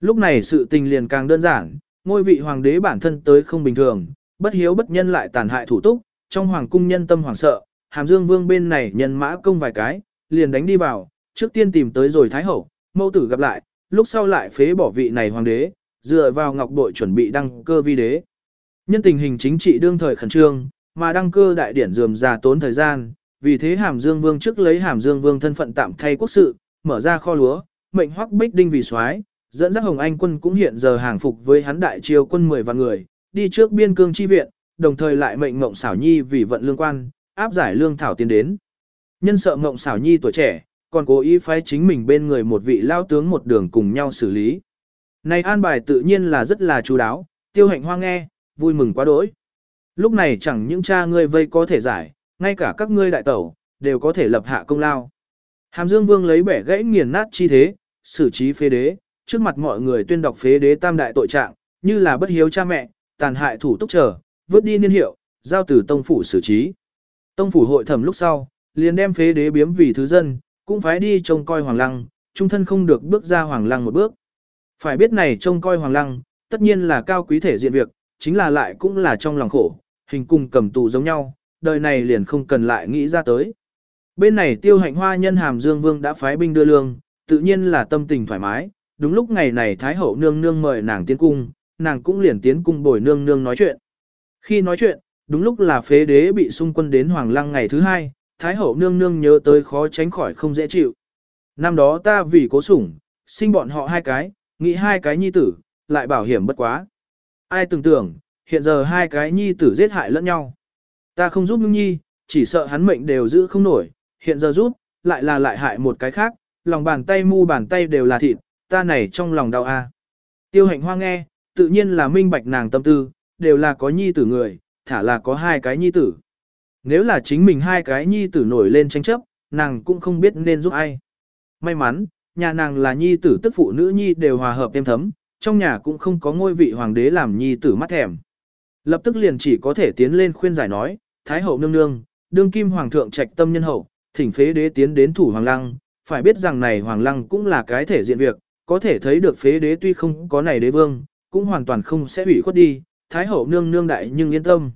Lúc này sự tình liền càng đơn giản, ngôi vị hoàng đế bản thân tới không bình thường, bất hiếu bất nhân lại tàn hại thủ túc, trong hoàng cung nhân tâm hoàng sợ, hàm dương vương bên này nhân mã công vài cái, liền đánh đi vào, trước tiên tìm tới rồi thái hậu, mâu tử gặp lại, lúc sau lại phế bỏ vị này hoàng đế, dựa vào ngọc bội chuẩn bị đăng cơ vi đế. Nhân tình hình chính trị đương thời khẩn trương, mà đăng cơ đại điển dườm già tốn thời gian, vì thế Hàm Dương Vương trước lấy Hàm Dương Vương thân phận tạm thay quốc sự, mở ra kho lúa, mệnh Hoắc Bích Đinh vì soái, dẫn dắt Hồng Anh quân cũng hiện giờ hàng phục với hắn đại triều quân 10 vạn người, đi trước biên cương chi viện, đồng thời lại mệnh Ngộng Xảo Nhi vì vận lương quan, áp giải lương thảo tiến đến. Nhân sợ Ngộng Xảo Nhi tuổi trẻ, còn cố ý phái chính mình bên người một vị lao tướng một đường cùng nhau xử lý. Này an bài tự nhiên là rất là chú đáo, tiêu hạnh hoa nghe, vui mừng quá đỗi. Lúc này chẳng những cha ngươi vây có thể giải, ngay cả các ngươi đại tẩu, đều có thể lập hạ công lao. Hàm Dương Vương lấy bẻ gãy nghiền nát chi thế, xử trí phế đế, trước mặt mọi người tuyên đọc phế đế tam đại tội trạng, như là bất hiếu cha mẹ, tàn hại thủ túc trở, vứt đi niên hiệu, giao từ tông phủ xử trí. Tông phủ hội thẩm lúc sau, liền đem phế đế biếm vì thứ dân, cũng phải đi trông coi hoàng lăng, trung thân không được bước ra hoàng lăng một bước. Phải biết này trông coi hoàng lăng, tất nhiên là cao quý thể diện việc, chính là lại cũng là trong lòng khổ, hình cùng cầm tù giống nhau, đời này liền không cần lại nghĩ ra tới. Bên này tiêu hạnh hoa nhân hàm dương vương đã phái binh đưa lương, tự nhiên là tâm tình thoải mái, đúng lúc ngày này Thái hậu nương nương mời nàng tiến cung, nàng cũng liền tiến cung bồi nương nương nói chuyện. Khi nói chuyện, đúng lúc là phế đế bị xung quân đến Hoàng Lăng ngày thứ hai, Thái hậu nương nương nhớ tới khó tránh khỏi không dễ chịu. Năm đó ta vì cố sủng, sinh bọn họ hai cái, nghĩ hai cái nhi tử, lại bảo hiểm bất quá. Ai tưởng tưởng, hiện giờ hai cái nhi tử giết hại lẫn nhau. Ta không giúp nương nhi, chỉ sợ hắn mệnh đều giữ không nổi, hiện giờ giúp, lại là lại hại một cái khác, lòng bàn tay mu bàn tay đều là thịt, ta này trong lòng đau a. Tiêu hạnh hoa nghe, tự nhiên là minh bạch nàng tâm tư, đều là có nhi tử người, thả là có hai cái nhi tử. Nếu là chính mình hai cái nhi tử nổi lên tranh chấp, nàng cũng không biết nên giúp ai. May mắn, nhà nàng là nhi tử tức phụ nữ nhi đều hòa hợp êm thấm, trong nhà cũng không có ngôi vị hoàng đế làm nhi tử mắt thèm. Lập tức liền chỉ có thể tiến lên khuyên giải nói, Thái hậu nương nương, đương kim hoàng thượng trạch tâm nhân hậu, thỉnh phế đế tiến đến thủ hoàng lăng, phải biết rằng này hoàng lăng cũng là cái thể diện việc, có thể thấy được phế đế tuy không có này đế vương, cũng hoàn toàn không sẽ hủy khuất đi, Thái hậu nương nương đại nhưng yên tâm.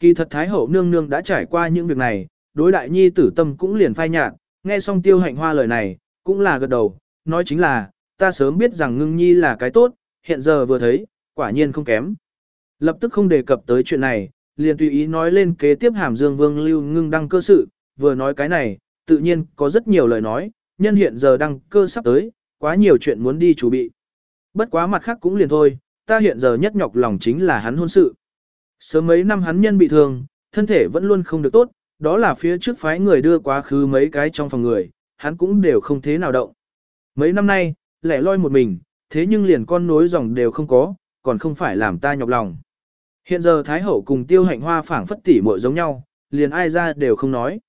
Kỳ thật Thái hậu nương nương đã trải qua những việc này, đối đại nhi tử tâm cũng liền phai nhạt, nghe xong tiêu hạnh hoa lời này, cũng là gật đầu, nói chính là, ta sớm biết rằng ngưng nhi là cái tốt, hiện giờ vừa thấy, quả nhiên không kém. Lập tức không đề cập tới chuyện này, liền tùy ý nói lên kế tiếp hàm dương vương lưu ngưng đăng cơ sự, vừa nói cái này, tự nhiên có rất nhiều lời nói, nhân hiện giờ đăng cơ sắp tới, quá nhiều chuyện muốn đi chuẩn bị. Bất quá mặt khác cũng liền thôi, ta hiện giờ nhất nhọc lòng chính là hắn hôn sự. Sớm mấy năm hắn nhân bị thương, thân thể vẫn luôn không được tốt, đó là phía trước phái người đưa quá khứ mấy cái trong phòng người, hắn cũng đều không thế nào động. Mấy năm nay, lẻ loi một mình, thế nhưng liền con nối dòng đều không có, còn không phải làm ta nhọc lòng. Hiện giờ Thái Hậu cùng Tiêu Hạnh Hoa phảng phất tỉ muội giống nhau, liền ai ra đều không nói.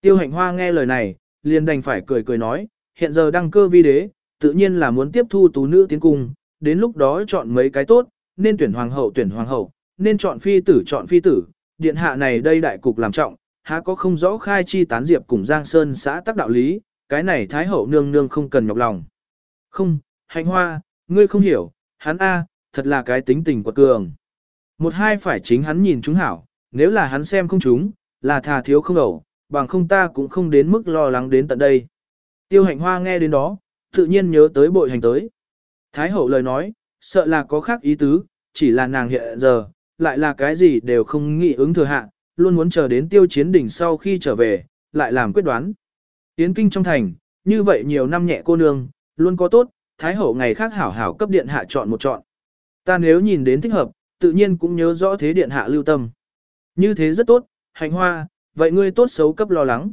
Tiêu Hạnh Hoa nghe lời này, liền đành phải cười cười nói, hiện giờ đăng cơ vi đế, tự nhiên là muốn tiếp thu tú nữ tiến cung, đến lúc đó chọn mấy cái tốt, nên tuyển hoàng hậu tuyển hoàng hậu, nên chọn phi tử chọn phi tử, điện hạ này đây đại cục làm trọng, há có không rõ khai chi tán diệp cùng Giang Sơn xã tác đạo lý, cái này Thái Hậu nương nương không cần nhọc lòng. Không, Hạnh Hoa, ngươi không hiểu, hắn A, thật là cái tính tình quật cường. Một hai phải chính hắn nhìn chúng hảo, nếu là hắn xem không chúng, là thà thiếu không đầu, bằng không ta cũng không đến mức lo lắng đến tận đây. Tiêu hạnh hoa nghe đến đó, tự nhiên nhớ tới bội hành tới. Thái hậu lời nói, sợ là có khác ý tứ, chỉ là nàng hiện giờ, lại là cái gì đều không nghĩ ứng thừa hạ, luôn muốn chờ đến tiêu chiến đỉnh sau khi trở về, lại làm quyết đoán. Tiến kinh trong thành, như vậy nhiều năm nhẹ cô nương, luôn có tốt, Thái hậu ngày khác hảo hảo cấp điện hạ chọn một chọn. Ta nếu nhìn đến thích hợp, tự nhiên cũng nhớ rõ thế điện hạ lưu tâm. Như thế rất tốt, hành hoa, vậy ngươi tốt xấu cấp lo lắng.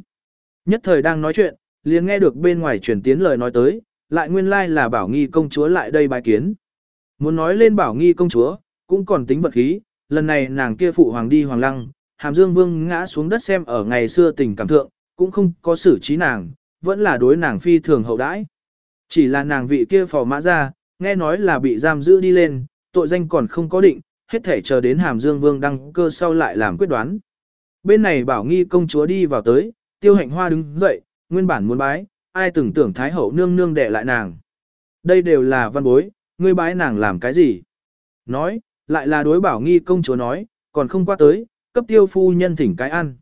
Nhất thời đang nói chuyện, liền nghe được bên ngoài truyền tiến lời nói tới, lại nguyên lai like là bảo nghi công chúa lại đây bài kiến. Muốn nói lên bảo nghi công chúa, cũng còn tính vật khí, lần này nàng kia phụ hoàng đi hoàng lăng, hàm dương vương ngã xuống đất xem ở ngày xưa tình cảm thượng, cũng không có xử trí nàng, vẫn là đối nàng phi thường hậu đãi. Chỉ là nàng vị kia phò mã ra, nghe nói là bị giam giữ đi lên, tội danh còn không có định, hết thể chờ đến hàm dương vương đăng cơ sau lại làm quyết đoán. Bên này bảo nghi công chúa đi vào tới, tiêu hạnh hoa đứng dậy, nguyên bản muốn bái, ai từng tưởng thái hậu nương nương đẻ lại nàng. Đây đều là văn bối, ngươi bái nàng làm cái gì? Nói, lại là đối bảo nghi công chúa nói, còn không qua tới, cấp tiêu phu nhân thỉnh cái ăn.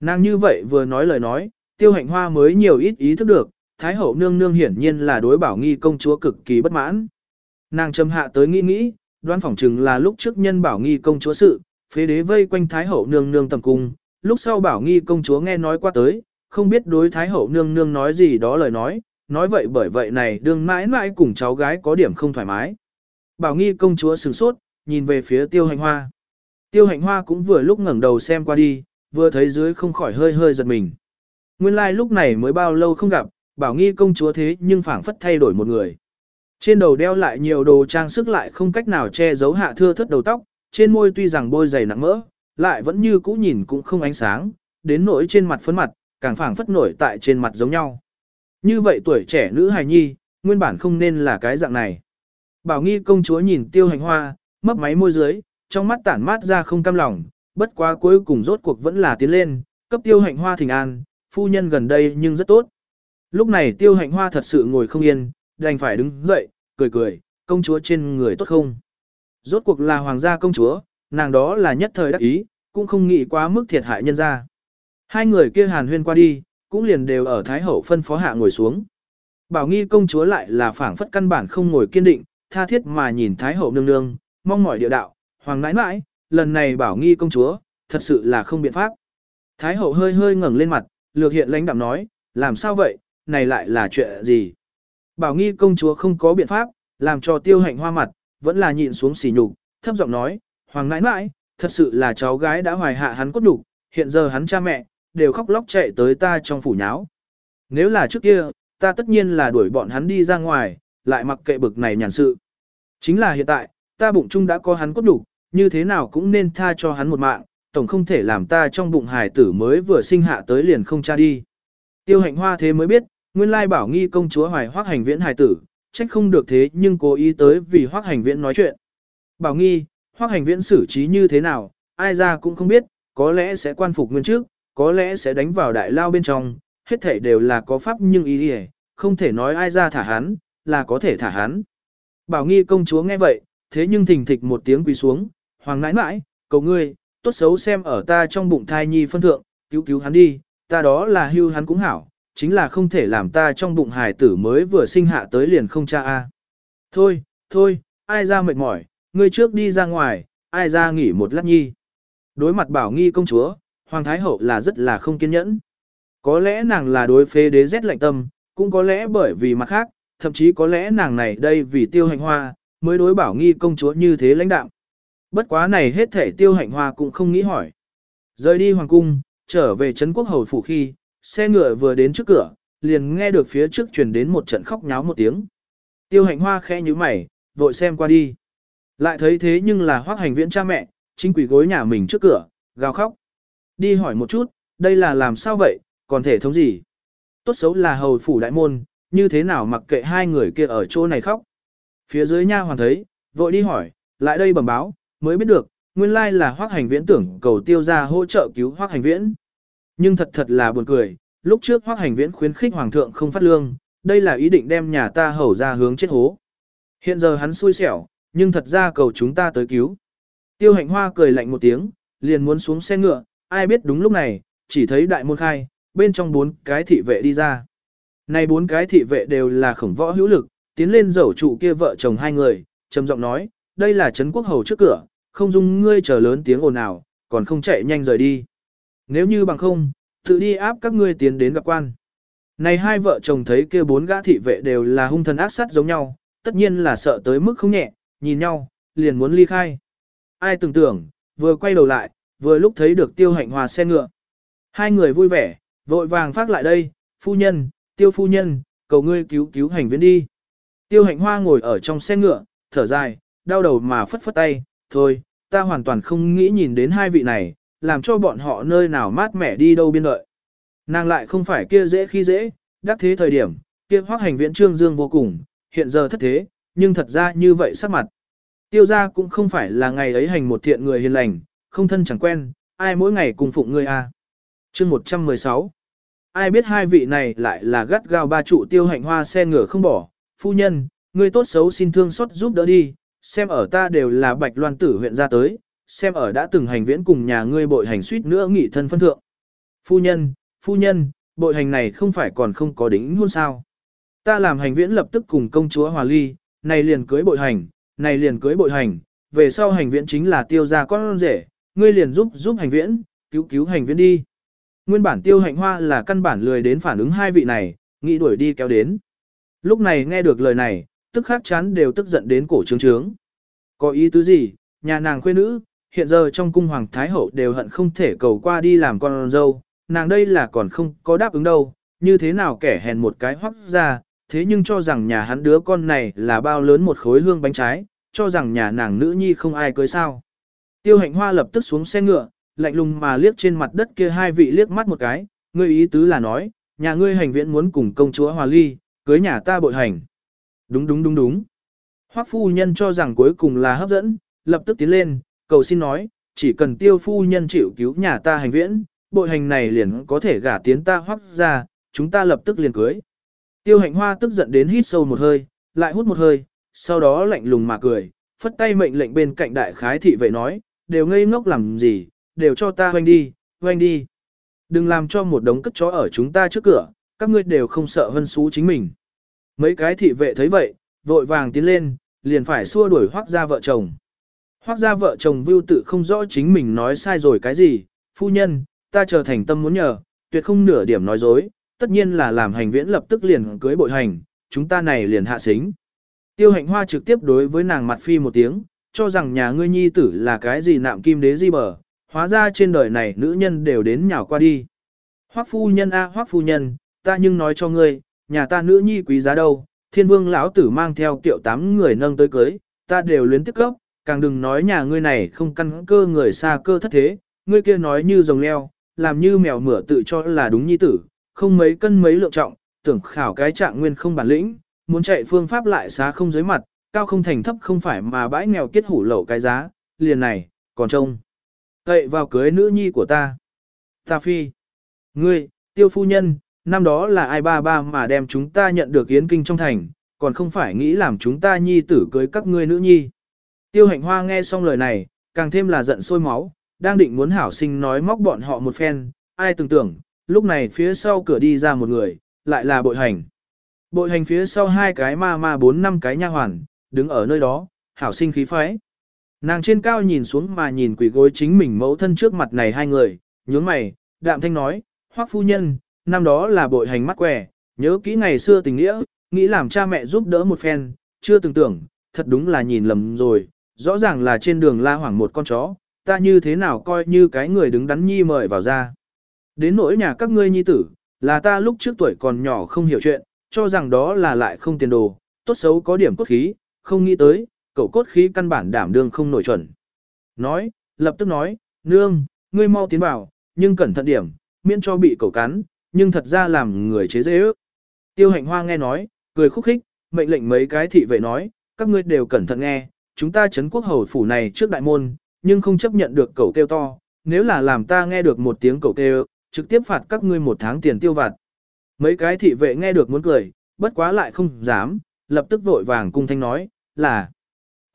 Nàng như vậy vừa nói lời nói, tiêu hạnh hoa mới nhiều ít ý thức được, thái hậu nương nương hiển nhiên là đối bảo nghi công chúa cực kỳ bất mãn. Nàng châm hạ tới nghĩ nghĩ, đoán phỏng chừng là lúc trước nhân bảo nghi công chúa sự, phế đế vây quanh thái hậu nương nương tầm cung, lúc sau bảo nghi công chúa nghe nói qua tới, không biết đối thái hậu nương nương nói gì đó lời nói, nói vậy bởi vậy này đương mãi mãi cùng cháu gái có điểm không thoải mái. Bảo nghi công chúa sửng sốt, nhìn về phía tiêu hạnh hoa. Tiêu hạnh hoa cũng vừa lúc ngẩng đầu xem qua đi, vừa thấy dưới không khỏi hơi hơi giật mình. Nguyên lai like lúc này mới bao lâu không gặp, bảo nghi công chúa thế nhưng phảng phất thay đổi một người. Trên đầu đeo lại nhiều đồ trang sức lại không cách nào che giấu hạ thưa thất đầu tóc, trên môi tuy rằng bôi dày nặng mỡ, lại vẫn như cũ nhìn cũng không ánh sáng, đến nỗi trên mặt phấn mặt, càng phảng phất nổi tại trên mặt giống nhau. Như vậy tuổi trẻ nữ hài nhi, nguyên bản không nên là cái dạng này. Bảo nghi công chúa nhìn tiêu hành hoa, mấp máy môi dưới, trong mắt tản mát ra không cam lòng, bất quá cuối cùng rốt cuộc vẫn là tiến lên, cấp tiêu hạnh hoa thỉnh an, phu nhân gần đây nhưng rất tốt. Lúc này tiêu hạnh hoa thật sự ngồi không yên, đành phải đứng dậy, cười cười, công chúa trên người tốt không. Rốt cuộc là hoàng gia công chúa, nàng đó là nhất thời đắc ý, cũng không nghĩ quá mức thiệt hại nhân ra. Hai người kia hàn huyên qua đi, cũng liền đều ở Thái Hậu phân phó hạ ngồi xuống. Bảo nghi công chúa lại là phảng phất căn bản không ngồi kiên định, tha thiết mà nhìn Thái Hậu nương nương, mong mỏi địa đạo, hoàng nãi nãi, lần này bảo nghi công chúa, thật sự là không biện pháp. Thái Hậu hơi hơi ngẩng lên mặt, lược hiện lãnh đạm nói, làm sao vậy, này lại là chuyện gì? Bảo nghi công chúa không có biện pháp, làm cho tiêu hạnh hoa mặt, vẫn là nhịn xuống xỉ nhục, thấp giọng nói, hoàng nãi nãi, thật sự là cháu gái đã hoài hạ hắn cốt nhục, hiện giờ hắn cha mẹ, đều khóc lóc chạy tới ta trong phủ nháo. Nếu là trước kia, ta tất nhiên là đuổi bọn hắn đi ra ngoài, lại mặc kệ bực này nhàn sự. Chính là hiện tại, ta bụng chung đã có hắn cốt đủ, như thế nào cũng nên tha cho hắn một mạng, tổng không thể làm ta trong bụng hài tử mới vừa sinh hạ tới liền không cha đi. Tiêu hạnh hoa thế mới biết, Nguyên lai bảo nghi công chúa hoài hoác hành viễn hài tử, trách không được thế nhưng cố ý tới vì hoác hành viễn nói chuyện. Bảo nghi, hoác hành viễn xử trí như thế nào, ai ra cũng không biết, có lẽ sẽ quan phục nguyên trước, có lẽ sẽ đánh vào đại lao bên trong, hết thể đều là có pháp nhưng ý đi không thể nói ai ra thả hắn, là có thể thả hắn. Bảo nghi công chúa nghe vậy, thế nhưng thình thịch một tiếng quỳ xuống, hoàng nãi nãi, cầu ngươi, tốt xấu xem ở ta trong bụng thai nhi phân thượng, cứu cứu hắn đi, ta đó là hưu hắn cũng hảo, chính là không thể làm ta trong bụng hài tử mới vừa sinh hạ tới liền không cha a. Thôi, thôi, ai ra mệt mỏi, ngươi trước đi ra ngoài, ai ra nghỉ một lát nhi. Đối mặt bảo nghi công chúa, Hoàng Thái Hậu là rất là không kiên nhẫn. Có lẽ nàng là đối phế đế rét lạnh tâm, cũng có lẽ bởi vì mặt khác, thậm chí có lẽ nàng này đây vì tiêu hạnh hoa, mới đối bảo nghi công chúa như thế lãnh đạo. Bất quá này hết thể tiêu hạnh hoa cũng không nghĩ hỏi. Rời đi hoàng cung, trở về Trấn quốc hầu phủ khi, xe ngựa vừa đến trước cửa, liền nghe được phía trước truyền đến một trận khóc nháo một tiếng. Tiêu hạnh hoa khẽ như mày, vội xem qua đi. Lại thấy thế nhưng là hoác hành viễn cha mẹ, chính quỷ gối nhà mình trước cửa, gào khóc. Đi hỏi một chút, đây là làm sao vậy, còn thể thống gì? Tốt xấu là hầu phủ đại môn, như thế nào mặc kệ hai người kia ở chỗ này khóc? Phía dưới nha hoàn thấy, vội đi hỏi, lại đây bẩm báo, mới biết được, nguyên lai là hoác hành viễn tưởng cầu tiêu ra hỗ trợ cứu hoác hành viễn. Nhưng thật thật là buồn cười, lúc trước hoác hành viễn khuyến khích hoàng thượng không phát lương, đây là ý định đem nhà ta hầu ra hướng chết hố. Hiện giờ hắn xui xẻo, nhưng thật ra cầu chúng ta tới cứu. Tiêu hạnh hoa cười lạnh một tiếng, liền muốn xuống xe ngựa, ai biết đúng lúc này, chỉ thấy đại môn khai, bên trong bốn cái thị vệ đi ra. Này bốn cái thị vệ đều là khổng võ hữu lực, tiến lên dầu trụ kia vợ chồng hai người, trầm giọng nói, đây là Trấn Quốc Hầu trước cửa, không dung ngươi chờ lớn tiếng ồn ào, còn không chạy nhanh rời đi. Nếu như bằng không, tự đi áp các ngươi tiến đến gặp quan. Này hai vợ chồng thấy kia bốn gã thị vệ đều là hung thần ác sát giống nhau, tất nhiên là sợ tới mức không nhẹ, nhìn nhau, liền muốn ly khai. Ai tưởng tưởng, vừa quay đầu lại, vừa lúc thấy được tiêu hạnh hòa xe ngựa. Hai người vui vẻ, vội vàng phát lại đây, phu nhân, tiêu phu nhân, cầu ngươi cứu cứu hành viễn đi. Tiêu hạnh hoa ngồi ở trong xe ngựa, thở dài, đau đầu mà phất phất tay, thôi, ta hoàn toàn không nghĩ nhìn đến hai vị này, làm cho bọn họ nơi nào mát mẻ đi đâu biên đợi. Nàng lại không phải kia dễ khi dễ, đắc thế thời điểm, kia hoác hành viễn trương dương vô cùng, hiện giờ thất thế, nhưng thật ra như vậy sắc mặt. Tiêu gia cũng không phải là ngày ấy hành một thiện người hiền lành, không thân chẳng quen, ai mỗi ngày cùng phụng ngươi a. À. Chương 116 Ai biết hai vị này lại là gắt gao ba trụ tiêu hạnh hoa xe ngựa không bỏ, phu nhân, ngươi tốt xấu xin thương xót giúp đỡ đi, xem ở ta đều là bạch loan tử huyện ra tới, xem ở đã từng hành viễn cùng nhà ngươi bội hành suýt nữa nghị thân phân thượng. Phu nhân, phu nhân, bội hành này không phải còn không có đính hôn sao. Ta làm hành viễn lập tức cùng công chúa hòa ly, này liền cưới bội hành, này liền cưới bội hành, về sau hành viễn chính là tiêu gia con rể, ngươi liền giúp giúp hành viễn, cứu cứu hành viễn đi. Nguyên bản tiêu hạnh hoa là căn bản lười đến phản ứng hai vị này, nghĩ đuổi đi kéo đến. Lúc này nghe được lời này, tức khắc chán đều tức giận đến cổ trướng trướng. Có ý tứ gì, nhà nàng khuê nữ, hiện giờ trong cung hoàng thái hậu đều hận không thể cầu qua đi làm con dâu, nàng đây là còn không có đáp ứng đâu, như thế nào kẻ hèn một cái hoắc ra, thế nhưng cho rằng nhà hắn đứa con này là bao lớn một khối hương bánh trái, cho rằng nhà nàng nữ nhi không ai cưới sao. Tiêu hạnh hoa lập tức xuống xe ngựa, lạnh lùng mà liếc trên mặt đất kia hai vị liếc mắt một cái, ngươi ý tứ là nói, nhà ngươi hành viễn muốn cùng công chúa hòa ly, cưới nhà ta bội hành. Đúng đúng đúng đúng. Hoắc phu nhân cho rằng cuối cùng là hấp dẫn, lập tức tiến lên, cầu xin nói, chỉ cần tiêu phu nhân chịu cứu nhà ta hành viễn, bội hành này liền có thể gả tiến ta hoắc ra, chúng ta lập tức liền cưới. Tiêu hạnh hoa tức giận đến hít sâu một hơi, lại hút một hơi, sau đó lạnh lùng mà cười, phất tay mệnh lệnh bên cạnh đại khái thị vệ nói, đều ngây ngốc làm gì, đều cho ta hoanh đi, hoanh đi. Đừng làm cho một đống cất chó ở chúng ta trước cửa, các ngươi đều không sợ hân xú chính mình. Mấy cái thị vệ thấy vậy, vội vàng tiến lên, liền phải xua đuổi hoác ra vợ chồng. Hoác ra vợ chồng vưu tự không rõ chính mình nói sai rồi cái gì, phu nhân, ta trở thành tâm muốn nhờ, tuyệt không nửa điểm nói dối, tất nhiên là làm hành viễn lập tức liền cưới bội hành, chúng ta này liền hạ xính. Tiêu hạnh hoa trực tiếp đối với nàng mặt phi một tiếng, cho rằng nhà ngươi nhi tử là cái gì nạm kim đế di bờ, hóa ra trên đời này nữ nhân đều đến nhào qua đi. Hoắc phu nhân a Hoắc phu nhân, ta nhưng nói cho ngươi, nhà ta nữ nhi quý giá đâu, thiên vương lão tử mang theo kiệu tám người nâng tới cưới, ta đều luyến tiếc cấp, càng đừng nói nhà ngươi này không căn cơ người xa cơ thất thế, ngươi kia nói như rồng leo, làm như mèo mửa tự cho là đúng nhi tử, không mấy cân mấy lượng trọng, tưởng khảo cái trạng nguyên không bản lĩnh, muốn chạy phương pháp lại xá không dưới mặt, cao không thành thấp không phải mà bãi nghèo kết hủ lậu cái giá, liền này, còn trông. Cậy vào cưới nữ nhi của ta. Ta phi. Ngươi, tiêu phu nhân, năm đó là ai ba ba mà đem chúng ta nhận được yến kinh trong thành, còn không phải nghĩ làm chúng ta nhi tử cưới các ngươi nữ nhi. Tiêu hạnh hoa nghe xong lời này, càng thêm là giận sôi máu, đang định muốn hảo sinh nói móc bọn họ một phen, ai tưởng tưởng, lúc này phía sau cửa đi ra một người, lại là bội hành. Bội hành phía sau hai cái ma ma bốn năm cái nha hoàn, đứng ở nơi đó, hảo sinh khí phái. Nàng trên cao nhìn xuống mà nhìn quỷ gối chính mình mẫu thân trước mặt này hai người, nhướng mày, đạm thanh nói, hoắc phu nhân, năm đó là bội hành mắt quẻ, nhớ kỹ ngày xưa tình nghĩa, nghĩ làm cha mẹ giúp đỡ một phen, chưa từng tưởng, thật đúng là nhìn lầm rồi, rõ ràng là trên đường la hoảng một con chó, ta như thế nào coi như cái người đứng đắn nhi mời vào ra. Đến nỗi nhà các ngươi nhi tử, là ta lúc trước tuổi còn nhỏ không hiểu chuyện, cho rằng đó là lại không tiền đồ, tốt xấu có điểm cốt khí, không nghĩ tới, cậu cốt khí căn bản đảm đương không nổi chuẩn. Nói, lập tức nói, nương, ngươi mau tiến vào, nhưng cẩn thận điểm, miễn cho bị cậu cắn, nhưng thật ra làm người chế dễ ước. Tiêu hạnh hoa nghe nói, cười khúc khích, mệnh lệnh mấy cái thị vệ nói, các ngươi đều cẩn thận nghe, chúng ta chấn quốc hầu phủ này trước đại môn, nhưng không chấp nhận được cầu kêu to, nếu là làm ta nghe được một tiếng cầu kêu, trực tiếp phạt các ngươi một tháng tiền tiêu vặt. Mấy cái thị vệ nghe được muốn cười, bất quá lại không dám, lập tức vội vàng cung thanh nói, là.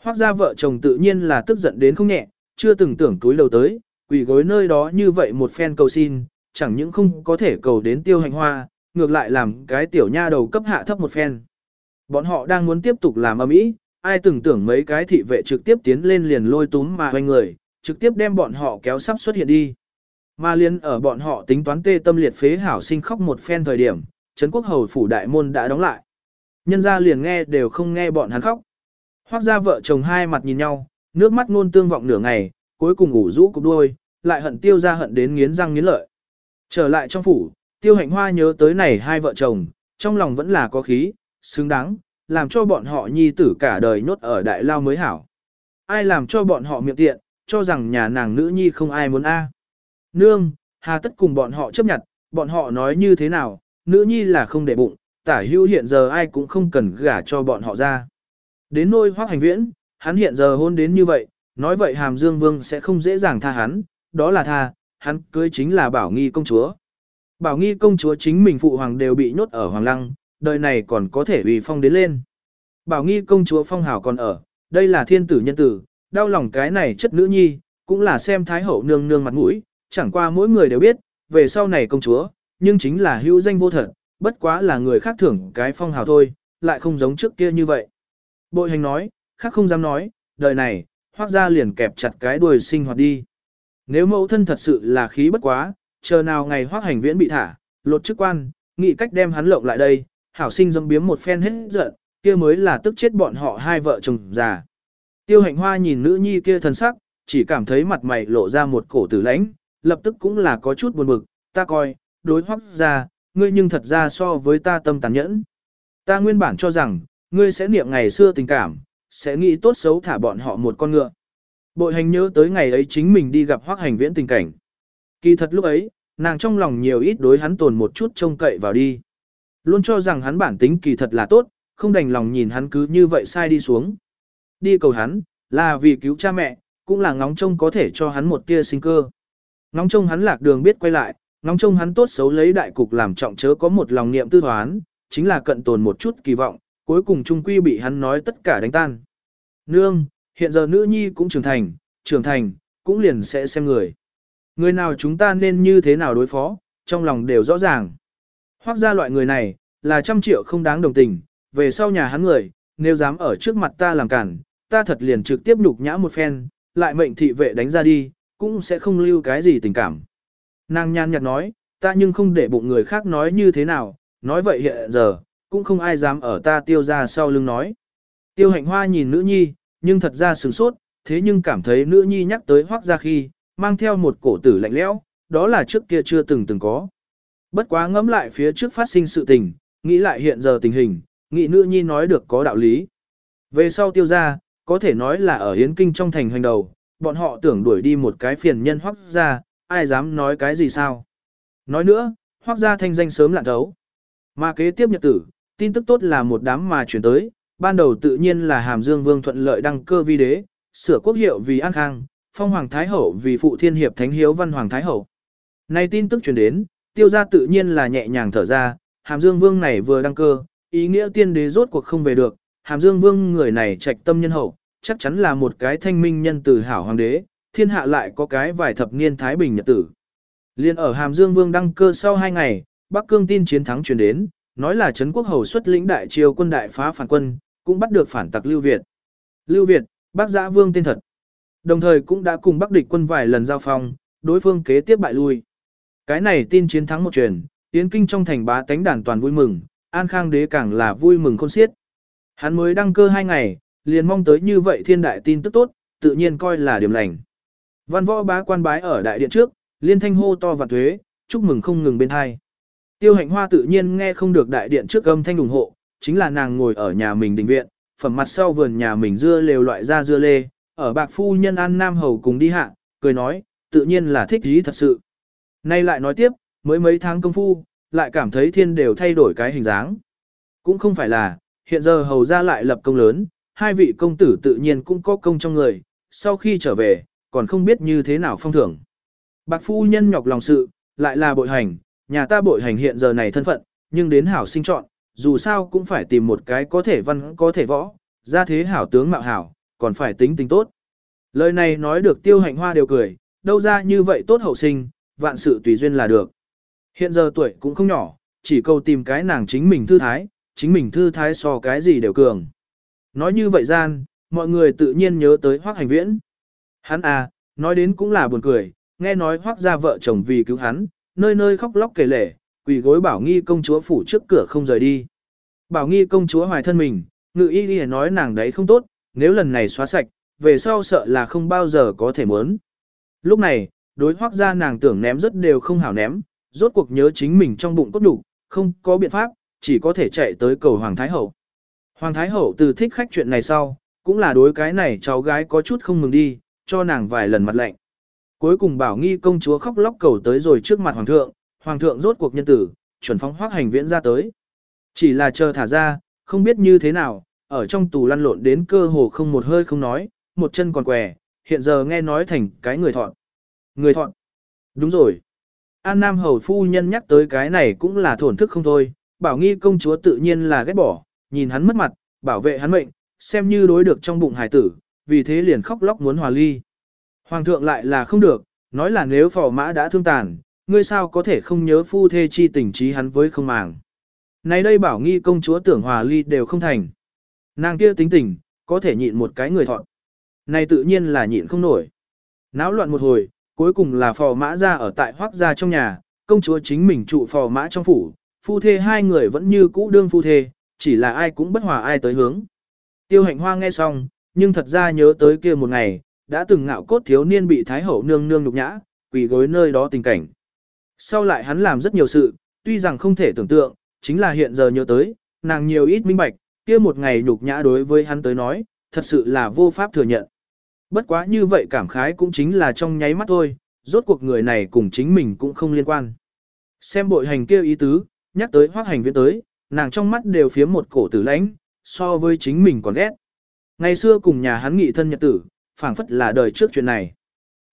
Hoác ra vợ chồng tự nhiên là tức giận đến không nhẹ, chưa từng tưởng túi đầu tới, quỷ gối nơi đó như vậy một phen cầu xin, chẳng những không có thể cầu đến tiêu hành hoa, ngược lại làm cái tiểu nha đầu cấp hạ thấp một phen. Bọn họ đang muốn tiếp tục làm âm ý, ai từng tưởng mấy cái thị vệ trực tiếp tiến lên liền lôi túm mà hoành người, trực tiếp đem bọn họ kéo sắp xuất hiện đi. Mà liên ở bọn họ tính toán tê tâm liệt phế hảo sinh khóc một phen thời điểm, Trấn Quốc Hầu phủ đại môn đã đóng lại. Nhân ra liền nghe đều không nghe bọn hắn khóc. Hoác ra vợ chồng hai mặt nhìn nhau, nước mắt ngôn tương vọng nửa ngày, cuối cùng ngủ rũ cục đuôi, lại hận tiêu ra hận đến nghiến răng nghiến lợi. Trở lại trong phủ, tiêu hạnh hoa nhớ tới này hai vợ chồng, trong lòng vẫn là có khí, xứng đáng, làm cho bọn họ nhi tử cả đời nhốt ở đại lao mới hảo. Ai làm cho bọn họ miệng tiện, cho rằng nhà nàng nữ nhi không ai muốn a. Nương, hà tất cùng bọn họ chấp nhận, bọn họ nói như thế nào, nữ nhi là không để bụng, tả hữu hiện giờ ai cũng không cần gả cho bọn họ ra. Đến nôi hoác hành viễn, hắn hiện giờ hôn đến như vậy, nói vậy hàm dương vương sẽ không dễ dàng tha hắn, đó là tha, hắn cưới chính là bảo nghi công chúa. Bảo nghi công chúa chính mình phụ hoàng đều bị nhốt ở hoàng lăng, đời này còn có thể ủy phong đến lên. Bảo nghi công chúa phong hào còn ở, đây là thiên tử nhân tử, đau lòng cái này chất nữ nhi, cũng là xem thái hậu nương nương mặt mũi, chẳng qua mỗi người đều biết, về sau này công chúa, nhưng chính là hữu danh vô thật, bất quá là người khác thưởng cái phong hào thôi, lại không giống trước kia như vậy. Bội hành nói, khác không dám nói, đời này, hoác ra liền kẹp chặt cái đuôi sinh hoạt đi. Nếu mẫu thân thật sự là khí bất quá, chờ nào ngày hoác hành viễn bị thả, lột chức quan, nghĩ cách đem hắn lộng lại đây, hảo sinh dâm biếm một phen hết giận, kia mới là tức chết bọn họ hai vợ chồng già. Tiêu hạnh hoa nhìn nữ nhi kia thần sắc, chỉ cảm thấy mặt mày lộ ra một cổ tử lãnh, lập tức cũng là có chút buồn bực, ta coi, đối hoác ra, ngươi nhưng thật ra so với ta tâm tàn nhẫn. Ta nguyên bản cho rằng, ngươi sẽ niệm ngày xưa tình cảm, sẽ nghĩ tốt xấu thả bọn họ một con ngựa. Bội hành nhớ tới ngày ấy chính mình đi gặp hoác hành viễn tình cảnh. Kỳ thật lúc ấy, nàng trong lòng nhiều ít đối hắn tồn một chút trông cậy vào đi. Luôn cho rằng hắn bản tính kỳ thật là tốt, không đành lòng nhìn hắn cứ như vậy sai đi xuống. Đi cầu hắn, là vì cứu cha mẹ, cũng là ngóng trông có thể cho hắn một tia sinh cơ. Ngóng trông hắn lạc đường biết quay lại, ngóng trông hắn tốt xấu lấy đại cục làm trọng chớ có một lòng niệm tư thoán, chính là cận tồn một chút kỳ vọng, cuối cùng trung quy bị hắn nói tất cả đánh tan. Nương, hiện giờ nữ nhi cũng trưởng thành, trưởng thành, cũng liền sẽ xem người. Người nào chúng ta nên như thế nào đối phó, trong lòng đều rõ ràng. Hoác ra loại người này, là trăm triệu không đáng đồng tình, về sau nhà hắn người, nếu dám ở trước mặt ta làm cản, ta thật liền trực tiếp nhục nhã một phen, lại mệnh thị vệ đánh ra đi, cũng sẽ không lưu cái gì tình cảm. Nàng nhan nhạt nói, ta nhưng không để bụng người khác nói như thế nào, nói vậy hiện giờ, cũng không ai dám ở ta tiêu ra sau lưng nói. Tiêu hạnh hoa nhìn nữ nhi, nhưng thật ra sửng sốt, thế nhưng cảm thấy nữ nhi nhắc tới hoác ra khi, mang theo một cổ tử lạnh lẽo, đó là trước kia chưa từng từng có. Bất quá ngẫm lại phía trước phát sinh sự tình, nghĩ lại hiện giờ tình hình, nghĩ nữ nhi nói được có đạo lý. Về sau tiêu ra, có thể nói là ở hiến kinh trong thành hành đầu, bọn họ tưởng đuổi đi một cái phiền nhân hoác ra, ai dám nói cái gì sao. Nói nữa, hoác ra thanh danh sớm lạn thấu. Mà kế tiếp nhật tử, tin tức tốt là một đám mà chuyển tới, ban đầu tự nhiên là Hàm Dương Vương thuận lợi đăng cơ vi đế, sửa quốc hiệu vì An Khang, phong hoàng thái hậu vì phụ thiên hiệp thánh hiếu văn hoàng thái hậu. Này tin tức truyền đến, tiêu gia tự nhiên là nhẹ nhàng thở ra, Hàm Dương Vương này vừa đăng cơ, ý nghĩa tiên đế rốt cuộc không về được, Hàm Dương Vương người này trạch tâm nhân hậu, chắc chắn là một cái thanh minh nhân từ hảo hoàng đế, thiên hạ lại có cái vài thập niên thái bình nhật tử. Liên ở Hàm Dương Vương đăng cơ sau hai ngày, Bắc Cương tin chiến thắng truyền đến, nói là Trấn Quốc Hầu xuất lĩnh đại triều quân đại phá phản quân, cũng bắt được phản tặc Lưu Việt. Lưu Việt, Bắc Giã Vương tên thật. Đồng thời cũng đã cùng Bắc địch quân vài lần giao phong, đối phương kế tiếp bại lui. Cái này tin chiến thắng một truyền, tiến kinh trong thành bá tánh đàn toàn vui mừng, An Khang đế càng là vui mừng khôn xiết. Hắn mới đăng cơ hai ngày, liền mong tới như vậy thiên đại tin tức tốt, tự nhiên coi là điểm lành. Văn võ bá quan bái ở đại điện trước, liên thanh hô to và thuế, chúc mừng không ngừng bên hai. Tiêu hạnh hoa tự nhiên nghe không được đại điện trước âm thanh ủng hộ, chính là nàng ngồi ở nhà mình đình viện, phẩm mặt sau vườn nhà mình dưa lều loại ra dưa lê, ở bạc phu nhân ăn Nam Hầu cùng đi hạ, cười nói, tự nhiên là thích ý thật sự. Nay lại nói tiếp, mới mấy tháng công phu, lại cảm thấy thiên đều thay đổi cái hình dáng. Cũng không phải là, hiện giờ hầu ra lại lập công lớn, hai vị công tử tự nhiên cũng có công trong người, sau khi trở về, còn không biết như thế nào phong thưởng. Bạc phu nhân nhọc lòng sự, lại là bội hành, nhà ta bội hành hiện giờ này thân phận, nhưng đến hảo sinh chọn, dù sao cũng phải tìm một cái có thể văn có thể võ, ra thế hảo tướng mạo hảo, còn phải tính tính tốt. Lời này nói được tiêu hạnh hoa đều cười, đâu ra như vậy tốt hậu sinh, vạn sự tùy duyên là được. Hiện giờ tuổi cũng không nhỏ, chỉ cầu tìm cái nàng chính mình thư thái, chính mình thư thái so cái gì đều cường. Nói như vậy gian, mọi người tự nhiên nhớ tới hoác hành viễn. Hắn à, nói đến cũng là buồn cười, nghe nói hoác ra vợ chồng vì cứu hắn, nơi nơi khóc lóc kể lể, quỳ gối bảo nghi công chúa phủ trước cửa không rời đi. Bảo nghi công chúa hoài thân mình, ngự y y nói nàng đấy không tốt, nếu lần này xóa sạch, về sau sợ là không bao giờ có thể muốn. Lúc này, đối hoác ra nàng tưởng ném rất đều không hảo ném, rốt cuộc nhớ chính mình trong bụng cốt đủ, không có biện pháp, chỉ có thể chạy tới cầu Hoàng Thái Hậu. Hoàng Thái Hậu từ thích khách chuyện này sau, cũng là đối cái này cháu gái có chút không mừng đi, cho nàng vài lần mặt lạnh. Cuối cùng bảo nghi công chúa khóc lóc cầu tới rồi trước mặt Hoàng thượng, Hoàng thượng rốt cuộc nhân tử, chuẩn phóng hoác hành viễn ra tới. Chỉ là chờ thả ra, không biết như thế nào, ở trong tù lăn lộn đến cơ hồ không một hơi không nói, một chân còn què, hiện giờ nghe nói thành cái người thọn. Người thọn. Đúng rồi. An Nam Hầu Phu Nhân nhắc tới cái này cũng là thổn thức không thôi, bảo nghi công chúa tự nhiên là ghét bỏ, nhìn hắn mất mặt, bảo vệ hắn mệnh, xem như đối được trong bụng hải tử, vì thế liền khóc lóc muốn hòa ly. Hoàng thượng lại là không được, nói là nếu phò mã đã thương tàn, ngươi sao có thể không nhớ phu thê chi tình trí hắn với không màng. Này đây bảo nghi công chúa tưởng hòa ly đều không thành. Nàng kia tính tình, có thể nhịn một cái người thọn. Này tự nhiên là nhịn không nổi. Náo loạn một hồi, cuối cùng là phò mã ra ở tại hoác gia trong nhà, công chúa chính mình trụ phò mã trong phủ, phu thê hai người vẫn như cũ đương phu thê, chỉ là ai cũng bất hòa ai tới hướng. Tiêu hạnh hoa nghe xong, nhưng thật ra nhớ tới kia một ngày, đã từng ngạo cốt thiếu niên bị thái hậu nương nương nhục nhã, quỳ gối nơi đó tình cảnh. Sau lại hắn làm rất nhiều sự, tuy rằng không thể tưởng tượng, chính là hiện giờ nhớ tới, nàng nhiều ít minh bạch, kia một ngày nhục nhã đối với hắn tới nói, thật sự là vô pháp thừa nhận. Bất quá như vậy cảm khái cũng chính là trong nháy mắt thôi, rốt cuộc người này cùng chính mình cũng không liên quan. Xem bội hành kia ý tứ, nhắc tới hoác hành viễn tới, nàng trong mắt đều phía một cổ tử lãnh, so với chính mình còn ghét. Ngày xưa cùng nhà hắn nghị thân nhật tử, phảng phất là đời trước chuyện này.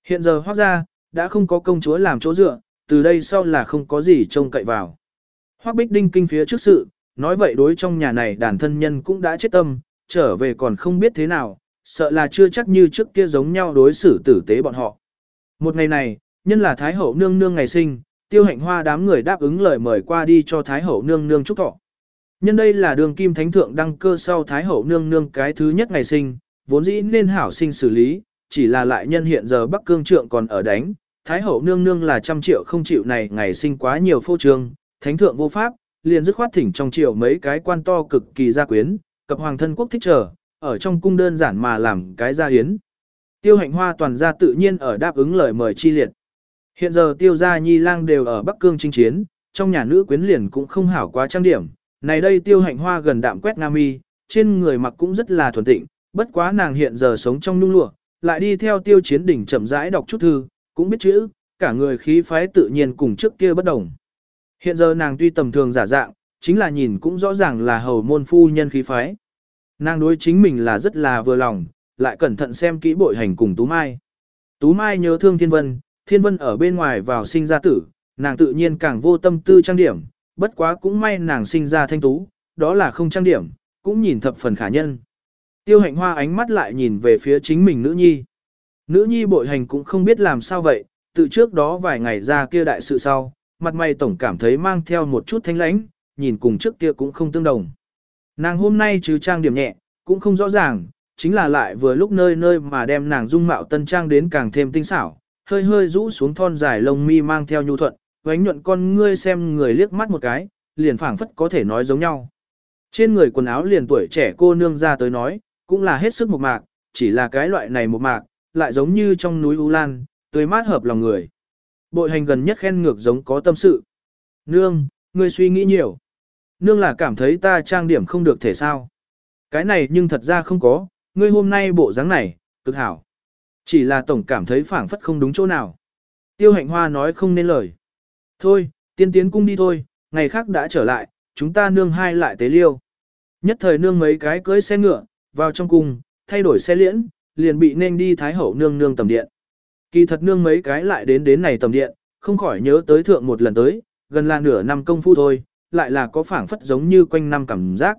Hiện giờ hoác ra, đã không có công chúa làm chỗ dựa, từ đây sau là không có gì trông cậy vào. Hoác bích đinh kinh phía trước sự, nói vậy đối trong nhà này đàn thân nhân cũng đã chết tâm, trở về còn không biết thế nào, sợ là chưa chắc như trước kia giống nhau đối xử tử tế bọn họ. Một ngày này, nhân là Thái Hậu nương nương ngày sinh, tiêu hạnh hoa đám người đáp ứng lời mời qua đi cho Thái Hậu nương nương chúc thọ. Nhân đây là đường kim thánh thượng đăng cơ sau Thái Hậu nương nương cái thứ nhất ngày sinh, vốn dĩ nên hảo sinh xử lý, chỉ là lại nhân hiện giờ Bắc Cương trượng còn ở đánh, Thái Hậu nương nương là trăm triệu không chịu này ngày sinh quá nhiều phô trương, thánh thượng vô pháp, liền dứt khoát thỉnh trong triều mấy cái quan to cực kỳ gia quyến, cập hoàng thân quốc thích trở, ở trong cung đơn giản mà làm cái gia hiến. Tiêu hạnh hoa toàn gia tự nhiên ở đáp ứng lời mời chi liệt. Hiện giờ tiêu gia nhi lang đều ở Bắc Cương chinh chiến, trong nhà nữ quyến liền cũng không hảo quá trang điểm. Này đây tiêu hạnh hoa gần đạm quét nam y, trên người mặc cũng rất là thuần tịnh, bất quá nàng hiện giờ sống trong nung lụa, lại đi theo tiêu chiến đỉnh chậm rãi đọc chút thư, cũng biết chữ, cả người khí phái tự nhiên cùng trước kia bất đồng. Hiện giờ nàng tuy tầm thường giả dạng, chính là nhìn cũng rõ ràng là hầu môn phu nhân khí phái. Nàng đối chính mình là rất là vừa lòng, lại cẩn thận xem kỹ bội hành cùng Tú Mai. Tú Mai nhớ thương Thiên Vân, Thiên Vân ở bên ngoài vào sinh ra tử, nàng tự nhiên càng vô tâm tư trang điểm, bất quá cũng may nàng sinh ra thanh tú, đó là không trang điểm, cũng nhìn thập phần khả nhân. Tiêu hạnh hoa ánh mắt lại nhìn về phía chính mình nữ nhi. Nữ nhi bội hành cũng không biết làm sao vậy, từ trước đó vài ngày ra kia đại sự sau, mặt mày tổng cảm thấy mang theo một chút thanh lãnh, nhìn cùng trước kia cũng không tương đồng. Nàng hôm nay trừ trang điểm nhẹ, cũng không rõ ràng, chính là lại vừa lúc nơi nơi mà đem nàng dung mạo tân trang đến càng thêm tinh xảo, hơi hơi rũ xuống thon dài lông mi mang theo nhu thuận, vánh nhuận con ngươi xem người liếc mắt một cái, liền phảng phất có thể nói giống nhau. Trên người quần áo liền tuổi trẻ cô nương ra tới nói, cũng là hết sức một mạc, chỉ là cái loại này một mạc, lại giống như trong núi U Lan, tươi mát hợp lòng người. Bội hành gần nhất khen ngược giống có tâm sự. Nương, ngươi suy nghĩ nhiều. Nương là cảm thấy ta trang điểm không được thể sao. Cái này nhưng thật ra không có, ngươi hôm nay bộ dáng này, cực hảo. Chỉ là tổng cảm thấy phảng phất không đúng chỗ nào. Tiêu hạnh hoa nói không nên lời. Thôi, tiên tiến cung đi thôi, ngày khác đã trở lại, chúng ta nương hai lại tế liêu. Nhất thời nương mấy cái cưới xe ngựa, vào trong cung, thay đổi xe liễn, liền bị nên đi thái hậu nương nương tầm điện. Kỳ thật nương mấy cái lại đến đến này tầm điện, không khỏi nhớ tới thượng một lần tới, gần là nửa năm công phu thôi, lại là có phảng phất giống như quanh năm cảm giác.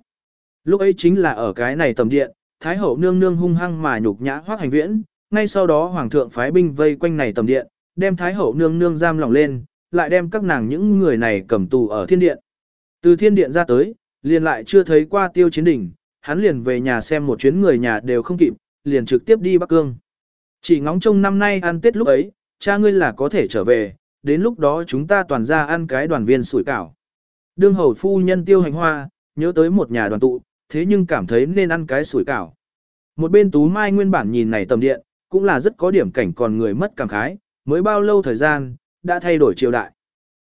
Lúc ấy chính là ở cái này tầm điện, thái hậu nương nương hung hăng mà nhục nhã hoác hành viễn, ngay sau đó hoàng thượng phái binh vây quanh này tầm điện, đem thái hậu nương nương giam lỏng lên, lại đem các nàng những người này cầm tù ở thiên điện. Từ thiên điện ra tới, liền lại chưa thấy qua tiêu chiến đỉnh, hắn liền về nhà xem một chuyến người nhà đều không kịp, liền trực tiếp đi Bắc Cương. Chỉ ngóng trông năm nay ăn Tết lúc ấy, cha ngươi là có thể trở về, đến lúc đó chúng ta toàn ra ăn cái đoàn viên sủi cảo. Đương hầu phu nhân tiêu hành hoa, nhớ tới một nhà đoàn tụ, thế nhưng cảm thấy nên ăn cái sủi cảo. Một bên tú mai nguyên bản nhìn này tầm điện, cũng là rất có điểm cảnh còn người mất cảm khái, mới bao lâu thời gian, đã thay đổi triều đại.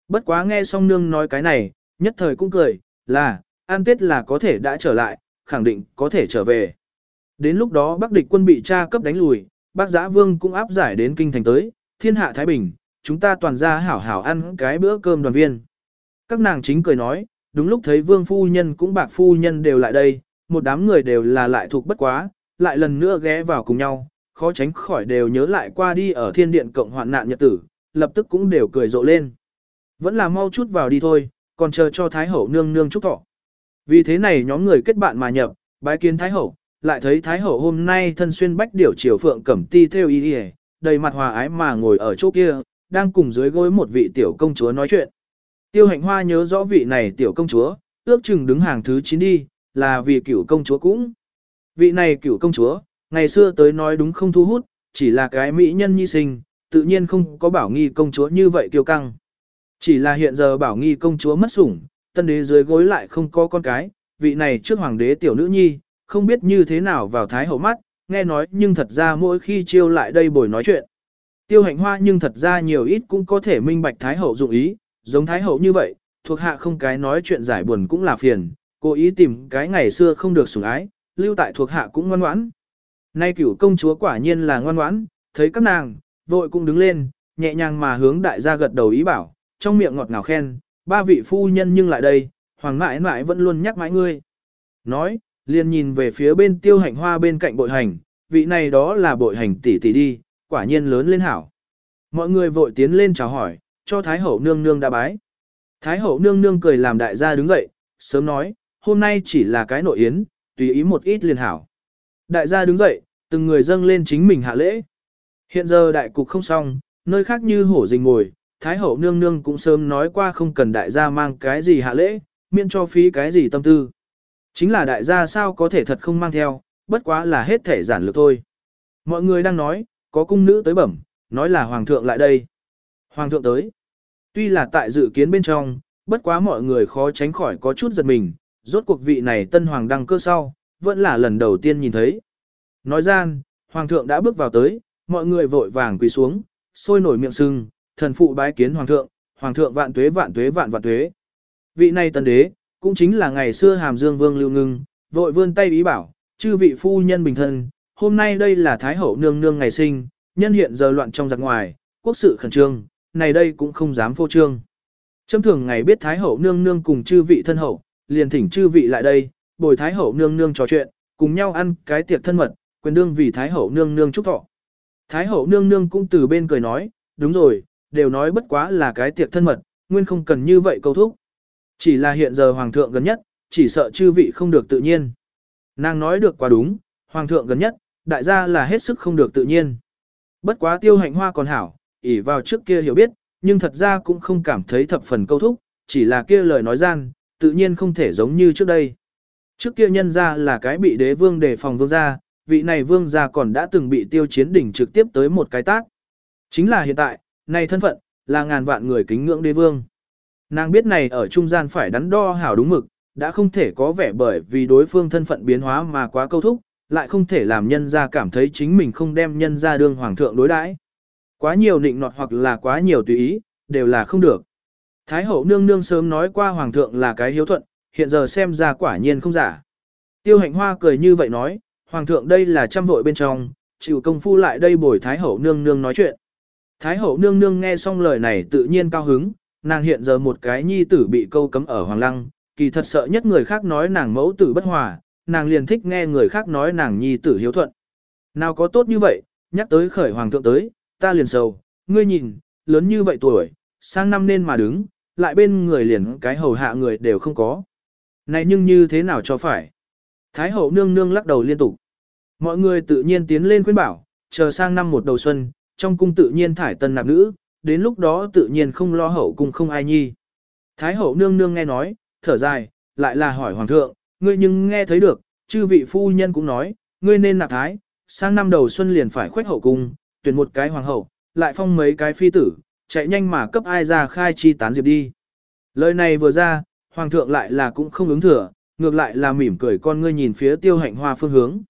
Bất quá nghe song nương nói cái này, nhất thời cũng cười, là, ăn tết là có thể đã trở lại, khẳng định có thể trở về. Đến lúc đó Bắc địch quân bị tra cấp đánh lùi, bác giã vương cũng áp giải đến kinh thành tới, thiên hạ Thái Bình, chúng ta toàn ra hảo hảo ăn cái bữa cơm đoàn viên. Các nàng chính cười nói, đúng lúc thấy vương phu nhân cũng bạc phu nhân đều lại đây, một đám người đều là lại thuộc bất quá, lại lần nữa ghé vào cùng nhau, khó tránh khỏi đều nhớ lại qua đi ở thiên điện cộng hoạn nạn nhật tử, lập tức cũng đều cười rộ lên. Vẫn là mau chút vào đi thôi, còn chờ cho Thái Hậu nương nương chúc thọ. Vì thế này nhóm người kết bạn mà nhập, bái kiến Thái Hậu, lại thấy Thái Hậu hôm nay thân xuyên bách điểu triều phượng cẩm ti theo y y, đầy mặt hòa ái mà ngồi ở chỗ kia, đang cùng dưới gối một vị tiểu công chúa nói chuyện. Tiêu hạnh hoa nhớ rõ vị này tiểu công chúa, ước chừng đứng hàng thứ 9 đi, là vì cửu công chúa cũng. Vị này cửu công chúa, ngày xưa tới nói đúng không thu hút, chỉ là cái mỹ nhân nhi sinh, tự nhiên không có bảo nghi công chúa như vậy kiêu căng. Chỉ là hiện giờ bảo nghi công chúa mất sủng, tân đế dưới gối lại không có con cái, vị này trước hoàng đế tiểu nữ nhi, không biết như thế nào vào thái hậu mắt, nghe nói nhưng thật ra mỗi khi chiêu lại đây bồi nói chuyện. Tiêu hạnh hoa nhưng thật ra nhiều ít cũng có thể minh bạch thái hậu dụng ý, giống thái hậu như vậy, thuộc hạ không cái nói chuyện giải buồn cũng là phiền, cố ý tìm cái ngày xưa không được sủng ái, lưu tại thuộc hạ cũng ngoan ngoãn. Nay cửu công chúa quả nhiên là ngoan ngoãn, thấy các nàng, vội cũng đứng lên, nhẹ nhàng mà hướng đại gia gật đầu ý bảo, trong miệng ngọt ngào khen, ba vị phu nhân nhưng lại đây, hoàng mãi mãi vẫn luôn nhắc mãi ngươi. Nói, liền nhìn về phía bên tiêu hạnh hoa bên cạnh bội hành, vị này đó là bội hành tỷ tỷ đi, quả nhiên lớn lên hảo. Mọi người vội tiến lên chào hỏi, cho Thái hậu nương nương đã bái. Thái hậu nương nương cười làm đại gia đứng dậy, sớm nói, hôm nay chỉ là cái nội yến, tùy ý một ít liền hảo. Đại gia đứng dậy, từng người dâng lên chính mình hạ lễ. Hiện giờ đại cục không xong, nơi khác như hổ rình ngồi, Thái hậu nương nương cũng sớm nói qua không cần đại gia mang cái gì hạ lễ, miễn cho phí cái gì tâm tư. Chính là đại gia sao có thể thật không mang theo, bất quá là hết thể giản lược thôi. Mọi người đang nói, có cung nữ tới bẩm, nói là hoàng thượng lại đây. Hoàng thượng tới. Tuy là tại dự kiến bên trong, bất quá mọi người khó tránh khỏi có chút giật mình, rốt cuộc vị này tân hoàng đăng cơ sau, vẫn là lần đầu tiên nhìn thấy. Nói gian, hoàng thượng đã bước vào tới, mọi người vội vàng quỳ xuống, sôi nổi miệng sưng, thần phụ bái kiến hoàng thượng, hoàng thượng vạn tuế vạn tuế vạn vạn tuế. Vị này tân đế, cũng chính là ngày xưa hàm dương vương lưu ngưng, vội vươn tay ý bảo, chư vị phu nhân bình thân, hôm nay đây là thái hậu nương nương ngày sinh, nhân hiện giờ loạn trong giặc ngoài, quốc sự khẩn trương, này đây cũng không dám phô trương. Trâm thường ngày biết Thái hậu nương nương cùng chư vị thân hậu, liền thỉnh chư vị lại đây, bồi Thái hậu nương nương trò chuyện, cùng nhau ăn cái tiệc thân mật, quyền đương vì Thái hậu nương nương chúc thọ. Thái hậu nương nương cũng từ bên cười nói, đúng rồi, đều nói bất quá là cái tiệc thân mật, nguyên không cần như vậy câu thúc. Chỉ là hiện giờ hoàng thượng gần nhất, chỉ sợ chư vị không được tự nhiên. Nàng nói được quá đúng, hoàng thượng gần nhất, đại gia là hết sức không được tự nhiên. Bất quá tiêu hạnh hoa còn hảo, ỉ vào trước kia hiểu biết, nhưng thật ra cũng không cảm thấy thập phần câu thúc, chỉ là kia lời nói gian, tự nhiên không thể giống như trước đây. Trước kia nhân ra là cái bị đế vương đề phòng vương gia, vị này vương gia còn đã từng bị tiêu chiến đỉnh trực tiếp tới một cái tác. Chính là hiện tại, này thân phận, là ngàn vạn người kính ngưỡng đế vương. Nàng biết này ở trung gian phải đắn đo hảo đúng mực, đã không thể có vẻ bởi vì đối phương thân phận biến hóa mà quá câu thúc, lại không thể làm nhân gia cảm thấy chính mình không đem nhân gia đương hoàng thượng đối đãi. Quá nhiều nịnh nọt hoặc là quá nhiều tùy ý, đều là không được. Thái hậu nương nương sớm nói qua hoàng thượng là cái hiếu thuận, hiện giờ xem ra quả nhiên không giả. Tiêu hạnh hoa cười như vậy nói, hoàng thượng đây là trăm vội bên trong, chịu công phu lại đây bồi thái hậu nương nương nói chuyện. Thái hậu nương nương nghe xong lời này tự nhiên cao hứng, nàng hiện giờ một cái nhi tử bị câu cấm ở hoàng lăng, kỳ thật sợ nhất người khác nói nàng mẫu tử bất hòa, nàng liền thích nghe người khác nói nàng nhi tử hiếu thuận. Nào có tốt như vậy, nhắc tới khởi hoàng thượng tới, ta liền sầu, ngươi nhìn, lớn như vậy tuổi, sang năm nên mà đứng, lại bên người liền cái hầu hạ người đều không có. Này nhưng như thế nào cho phải? Thái hậu nương nương lắc đầu liên tục. Mọi người tự nhiên tiến lên khuyên bảo, chờ sang năm một đầu xuân, trong cung tự nhiên thải tân nạp nữ, đến lúc đó tự nhiên không lo hậu cung không ai nhi. Thái hậu nương nương nghe nói, thở dài, lại là hỏi hoàng thượng, ngươi nhưng nghe thấy được, chư vị phu nhân cũng nói, ngươi nên nạp thái, sang năm đầu xuân liền phải khuếch hậu cung, tuyển một cái hoàng hậu, lại phong mấy cái phi tử, chạy nhanh mà cấp ai ra khai chi tán diệp đi. Lời này vừa ra, hoàng thượng lại là cũng không ứng thừa, ngược lại là mỉm cười con ngươi nhìn phía tiêu hạnh hoa phương hướng.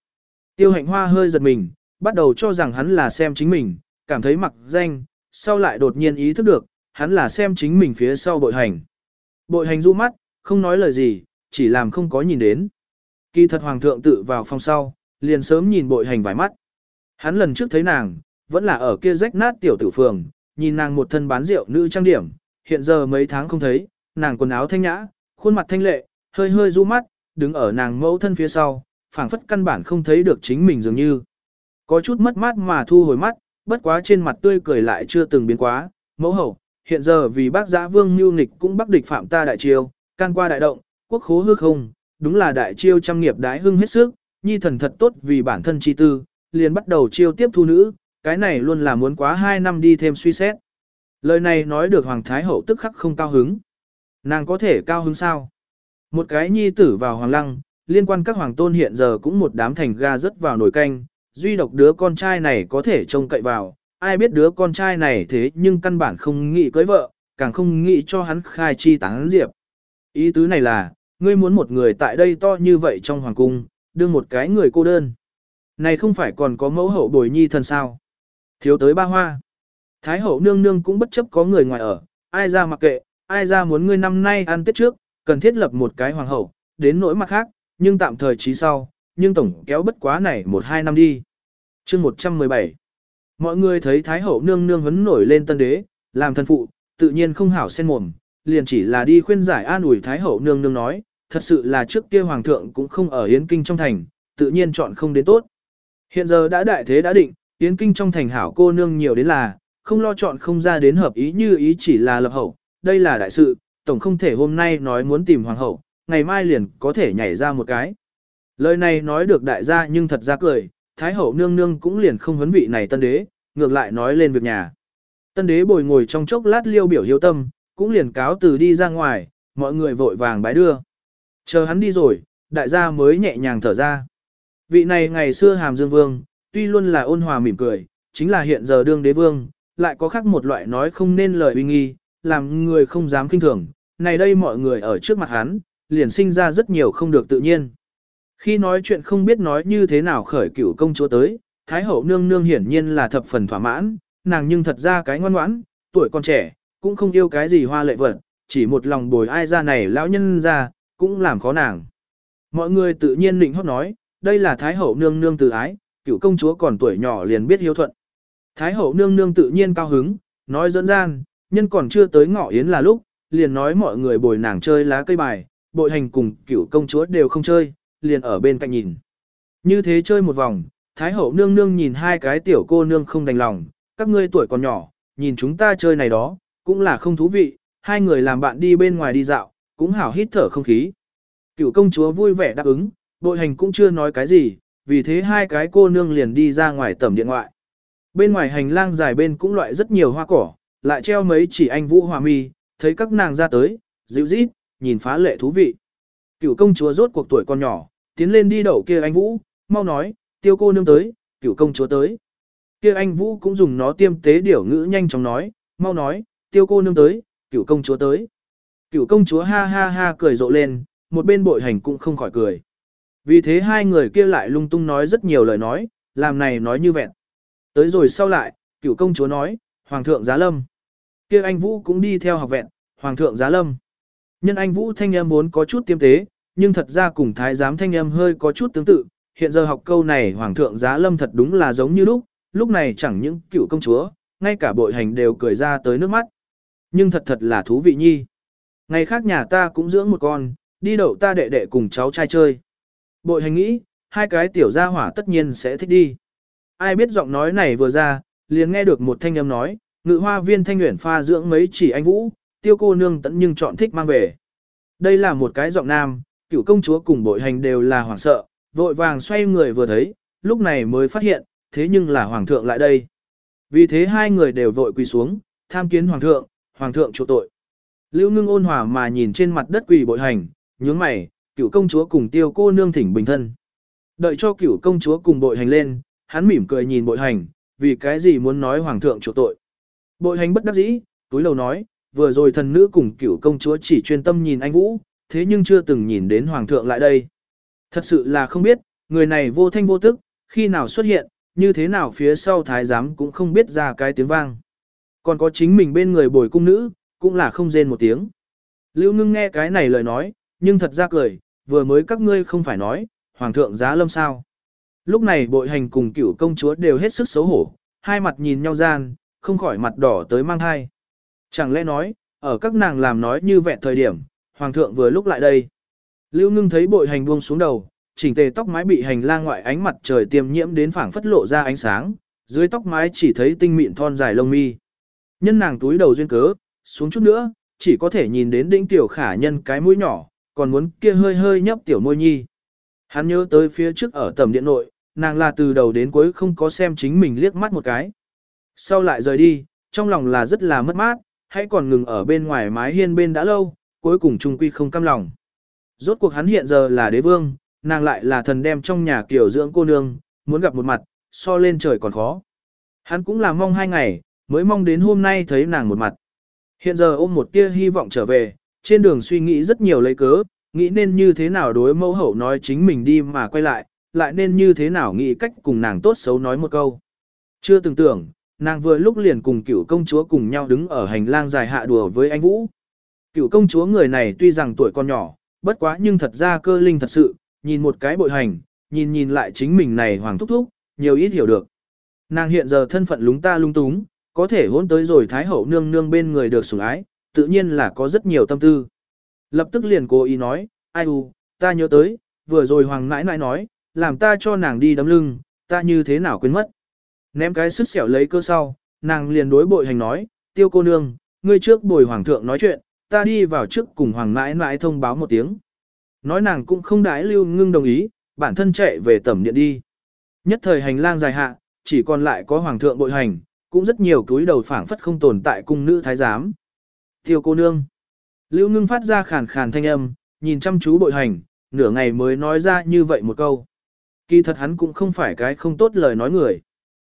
Tiêu hạnh hoa hơi giật mình, bắt đầu cho rằng hắn là xem chính mình, cảm thấy mặc danh, sau lại đột nhiên ý thức được, hắn là xem chính mình phía sau bội hành. Bội hành du mắt, không nói lời gì, chỉ làm không có nhìn đến. Kỳ thật hoàng thượng tự vào phòng sau, liền sớm nhìn bội hành vài mắt. Hắn lần trước thấy nàng, vẫn là ở kia rách nát tiểu tử phường, nhìn nàng một thân bán rượu nữ trang điểm, hiện giờ mấy tháng không thấy, nàng quần áo thanh nhã, khuôn mặt thanh lệ, hơi hơi du mắt, đứng ở nàng mẫu thân phía sau, phảng phất căn bản không thấy được chính mình dường như. Có chút mất mát mà thu hồi mắt, bất quá trên mặt tươi cười lại chưa từng biến quá, mẫu hậu, hiện giờ vì bác giã vương mưu nghịch cũng bắc địch phạm ta đại triều, can qua đại động, quốc khố hư không, đúng là đại chiêu trăm nghiệp đái hưng hết sức, nhi thần thật tốt vì bản thân chi tư, liền bắt đầu chiêu tiếp thu nữ, cái này luôn là muốn quá 2 năm đi thêm suy xét. Lời này nói được Hoàng Thái Hậu tức khắc không cao hứng. Nàng có thể cao hứng sao? Một cái nhi tử vào Hoàng Lăng, liên quan các hoàng tôn hiện giờ cũng một đám thành ga rất vào nồi canh, duy độc đứa con trai này có thể trông cậy vào, ai biết đứa con trai này thế nhưng căn bản không nghĩ cưới vợ, càng không nghĩ cho hắn khai chi tán diệp. Ý tứ này là, ngươi muốn một người tại đây to như vậy trong hoàng cung, đương một cái người cô đơn. Này không phải còn có mẫu hậu bồi nhi thần sao? Thiếu tới ba hoa. Thái hậu nương nương cũng bất chấp có người ngoài ở, ai ra mặc kệ, ai ra muốn ngươi năm nay ăn tết trước, cần thiết lập một cái hoàng hậu, đến nỗi mặt khác, nhưng tạm thời trí sau, nhưng tổng kéo bất quá này một hai năm đi. chương 117 Mọi người thấy Thái hậu nương nương vấn nổi lên tân đế, làm thân phụ, tự nhiên không hảo sen mồm, liền chỉ là đi khuyên giải an ủi Thái hậu nương nương nói, thật sự là trước kia hoàng thượng cũng không ở Yến Kinh trong thành, tự nhiên chọn không đến tốt. Hiện giờ đã đại thế đã định, Yến Kinh trong thành hảo cô nương nhiều đến là, không lo chọn không ra đến hợp ý như ý chỉ là lập hậu, đây là đại sự, tổng không thể hôm nay nói muốn tìm hoàng hậu, ngày mai liền có thể nhảy ra một cái. Lời này nói được đại gia nhưng thật ra cười, Thái hậu nương nương cũng liền không vấn vị này tân đế, ngược lại nói lên việc nhà. Tân đế bồi ngồi trong chốc lát liêu biểu hiếu tâm, cũng liền cáo từ đi ra ngoài, mọi người vội vàng bái đưa. Chờ hắn đi rồi, đại gia mới nhẹ nhàng thở ra. Vị này ngày xưa hàm dương vương, tuy luôn là ôn hòa mỉm cười, chính là hiện giờ đương đế vương, lại có khác một loại nói không nên lời uy nghi, làm người không dám kinh thường. Này đây mọi người ở trước mặt hắn, liền sinh ra rất nhiều không được tự nhiên. Khi nói chuyện không biết nói như thế nào khởi cửu công chúa tới, Thái hậu nương nương hiển nhiên là thập phần thỏa mãn, nàng nhưng thật ra cái ngoan ngoãn, tuổi còn trẻ, cũng không yêu cái gì hoa lệ vật, chỉ một lòng bồi ai ra này lão nhân ra, cũng làm khó nàng. Mọi người tự nhiên định hót nói, đây là Thái hậu nương nương từ ái, cựu công chúa còn tuổi nhỏ liền biết hiếu thuận. Thái hậu nương nương tự nhiên cao hứng, nói dẫn gian, nhân còn chưa tới ngọ yến là lúc, liền nói mọi người bồi nàng chơi lá cây bài, bội hành cùng cửu công chúa đều không chơi, liền ở bên cạnh nhìn. Như thế chơi một vòng, Thái hậu nương nương nhìn hai cái tiểu cô nương không đành lòng, các ngươi tuổi còn nhỏ, nhìn chúng ta chơi này đó, cũng là không thú vị, hai người làm bạn đi bên ngoài đi dạo, cũng hảo hít thở không khí. Cựu công chúa vui vẻ đáp ứng, đội hành cũng chưa nói cái gì, vì thế hai cái cô nương liền đi ra ngoài tầm điện ngoại. Bên ngoài hành lang dài bên cũng loại rất nhiều hoa cỏ, lại treo mấy chỉ anh vũ hòa mi, thấy các nàng ra tới, dịu rít, nhìn phá lệ thú vị. Cựu công chúa rốt cuộc tuổi con nhỏ, tiến lên đi đậu kia anh vũ, mau nói, tiêu cô nương tới, cựu công chúa tới. Kia anh vũ cũng dùng nó tiêm tế điểu ngữ nhanh chóng nói, mau nói, tiêu cô nương tới, cựu công chúa tới. Cựu công chúa ha ha ha cười rộ lên, một bên bội hành cũng không khỏi cười. Vì thế hai người kia lại lung tung nói rất nhiều lời nói, làm này nói như vẹn. Tới rồi sau lại, cựu công chúa nói, Hoàng thượng giá lâm. kia anh Vũ cũng đi theo học vẹn, Hoàng thượng giá lâm. Nhân anh Vũ thanh em muốn có chút tiêm tế, nhưng thật ra cùng thái giám thanh âm hơi có chút tương tự. Hiện giờ học câu này Hoàng thượng giá lâm thật đúng là giống như lúc, lúc này chẳng những cựu công chúa, ngay cả bội hành đều cười ra tới nước mắt. Nhưng thật thật là thú vị nhi. Ngày khác nhà ta cũng dưỡng một con, đi đậu ta đệ đệ cùng cháu trai chơi. Bội hành nghĩ, hai cái tiểu gia hỏa tất nhiên sẽ thích đi. Ai biết giọng nói này vừa ra, liền nghe được một thanh âm nói, ngự hoa viên thanh nguyện pha dưỡng mấy chỉ anh vũ, tiêu cô nương tận nhưng chọn thích mang về. Đây là một cái giọng nam, cựu công chúa cùng bội hành đều là hoảng sợ, vội vàng xoay người vừa thấy, lúc này mới phát hiện, thế nhưng là hoàng thượng lại đây. Vì thế hai người đều vội quỳ xuống, tham kiến hoàng thượng, hoàng thượng chỗ tội. Lưu ngưng ôn hòa mà nhìn trên mặt đất quỳ bội hành, nhướng mày, cựu công chúa cùng tiêu cô nương thỉnh bình thân. Đợi cho cựu công chúa cùng bội hành lên, hắn mỉm cười nhìn bội hành, vì cái gì muốn nói hoàng thượng chỗ tội. Bội hành bất đắc dĩ, túi lầu nói, vừa rồi thần nữ cùng cựu công chúa chỉ chuyên tâm nhìn anh Vũ, thế nhưng chưa từng nhìn đến hoàng thượng lại đây. Thật sự là không biết, người này vô thanh vô tức, khi nào xuất hiện, như thế nào phía sau thái giám cũng không biết ra cái tiếng vang. Còn có chính mình bên người bồi cung nữ, cũng là không rên một tiếng. Lưu ngưng nghe cái này lời nói, nhưng thật ra cười, vừa mới các ngươi không phải nói, hoàng thượng giá lâm sao. Lúc này bội hành cùng cửu công chúa đều hết sức xấu hổ, hai mặt nhìn nhau gian, không khỏi mặt đỏ tới mang hai. Chẳng lẽ nói, ở các nàng làm nói như vẹn thời điểm, hoàng thượng vừa lúc lại đây. Lưu ngưng thấy bội hành buông xuống đầu, chỉnh tề tóc mái bị hành lang ngoại ánh mặt trời tiêm nhiễm đến phảng phất lộ ra ánh sáng, dưới tóc mái chỉ thấy tinh mịn thon dài lông mi. Nhân nàng túi đầu duyên cớ, xuống chút nữa, chỉ có thể nhìn đến đỉnh tiểu khả nhân cái mũi nhỏ, còn muốn kia hơi hơi nhấp tiểu môi nhi. Hắn nhớ tới phía trước ở tầm điện nội, nàng là từ đầu đến cuối không có xem chính mình liếc mắt một cái. Sau lại rời đi, trong lòng là rất là mất mát, hãy còn ngừng ở bên ngoài mái hiên bên đã lâu, cuối cùng trung quy không cam lòng. Rốt cuộc hắn hiện giờ là đế vương, nàng lại là thần đem trong nhà kiểu dưỡng cô nương, muốn gặp một mặt, so lên trời còn khó. Hắn cũng là mong hai ngày, mới mong đến hôm nay thấy nàng một mặt. Hiện giờ ôm một tia hy vọng trở về, trên đường suy nghĩ rất nhiều lấy cớ, nghĩ nên như thế nào đối mẫu hậu nói chính mình đi mà quay lại, lại nên như thế nào nghĩ cách cùng nàng tốt xấu nói một câu. Chưa từng tưởng, nàng vừa lúc liền cùng cựu công chúa cùng nhau đứng ở hành lang dài hạ đùa với anh Vũ. Cựu công chúa người này tuy rằng tuổi còn nhỏ, bất quá nhưng thật ra cơ linh thật sự, nhìn một cái bội hành, nhìn nhìn lại chính mình này hoàng thúc thúc, nhiều ít hiểu được. Nàng hiện giờ thân phận lúng ta lung túng, có thể hôn tới rồi thái hậu nương nương bên người được sủng ái, tự nhiên là có rất nhiều tâm tư. Lập tức liền cố ý nói, ai u, ta nhớ tới, vừa rồi hoàng nãi nãi nói, làm ta cho nàng đi đấm lưng, ta như thế nào quên mất. Ném cái sức xẻo lấy cơ sau, nàng liền đối bội hành nói, tiêu cô nương, ngươi trước bồi hoàng thượng nói chuyện, ta đi vào trước cùng hoàng nãi nãi thông báo một tiếng. Nói nàng cũng không đái lưu ngưng đồng ý, bản thân chạy về tẩm điện đi. Nhất thời hành lang dài hạ, chỉ còn lại có hoàng thượng bội hành, cũng rất nhiều túi đầu phảng phất không tồn tại cung nữ thái giám. Tiêu cô nương. Lưu ngưng phát ra khàn khàn thanh âm, nhìn chăm chú bội hành, nửa ngày mới nói ra như vậy một câu. Kỳ thật hắn cũng không phải cái không tốt lời nói người.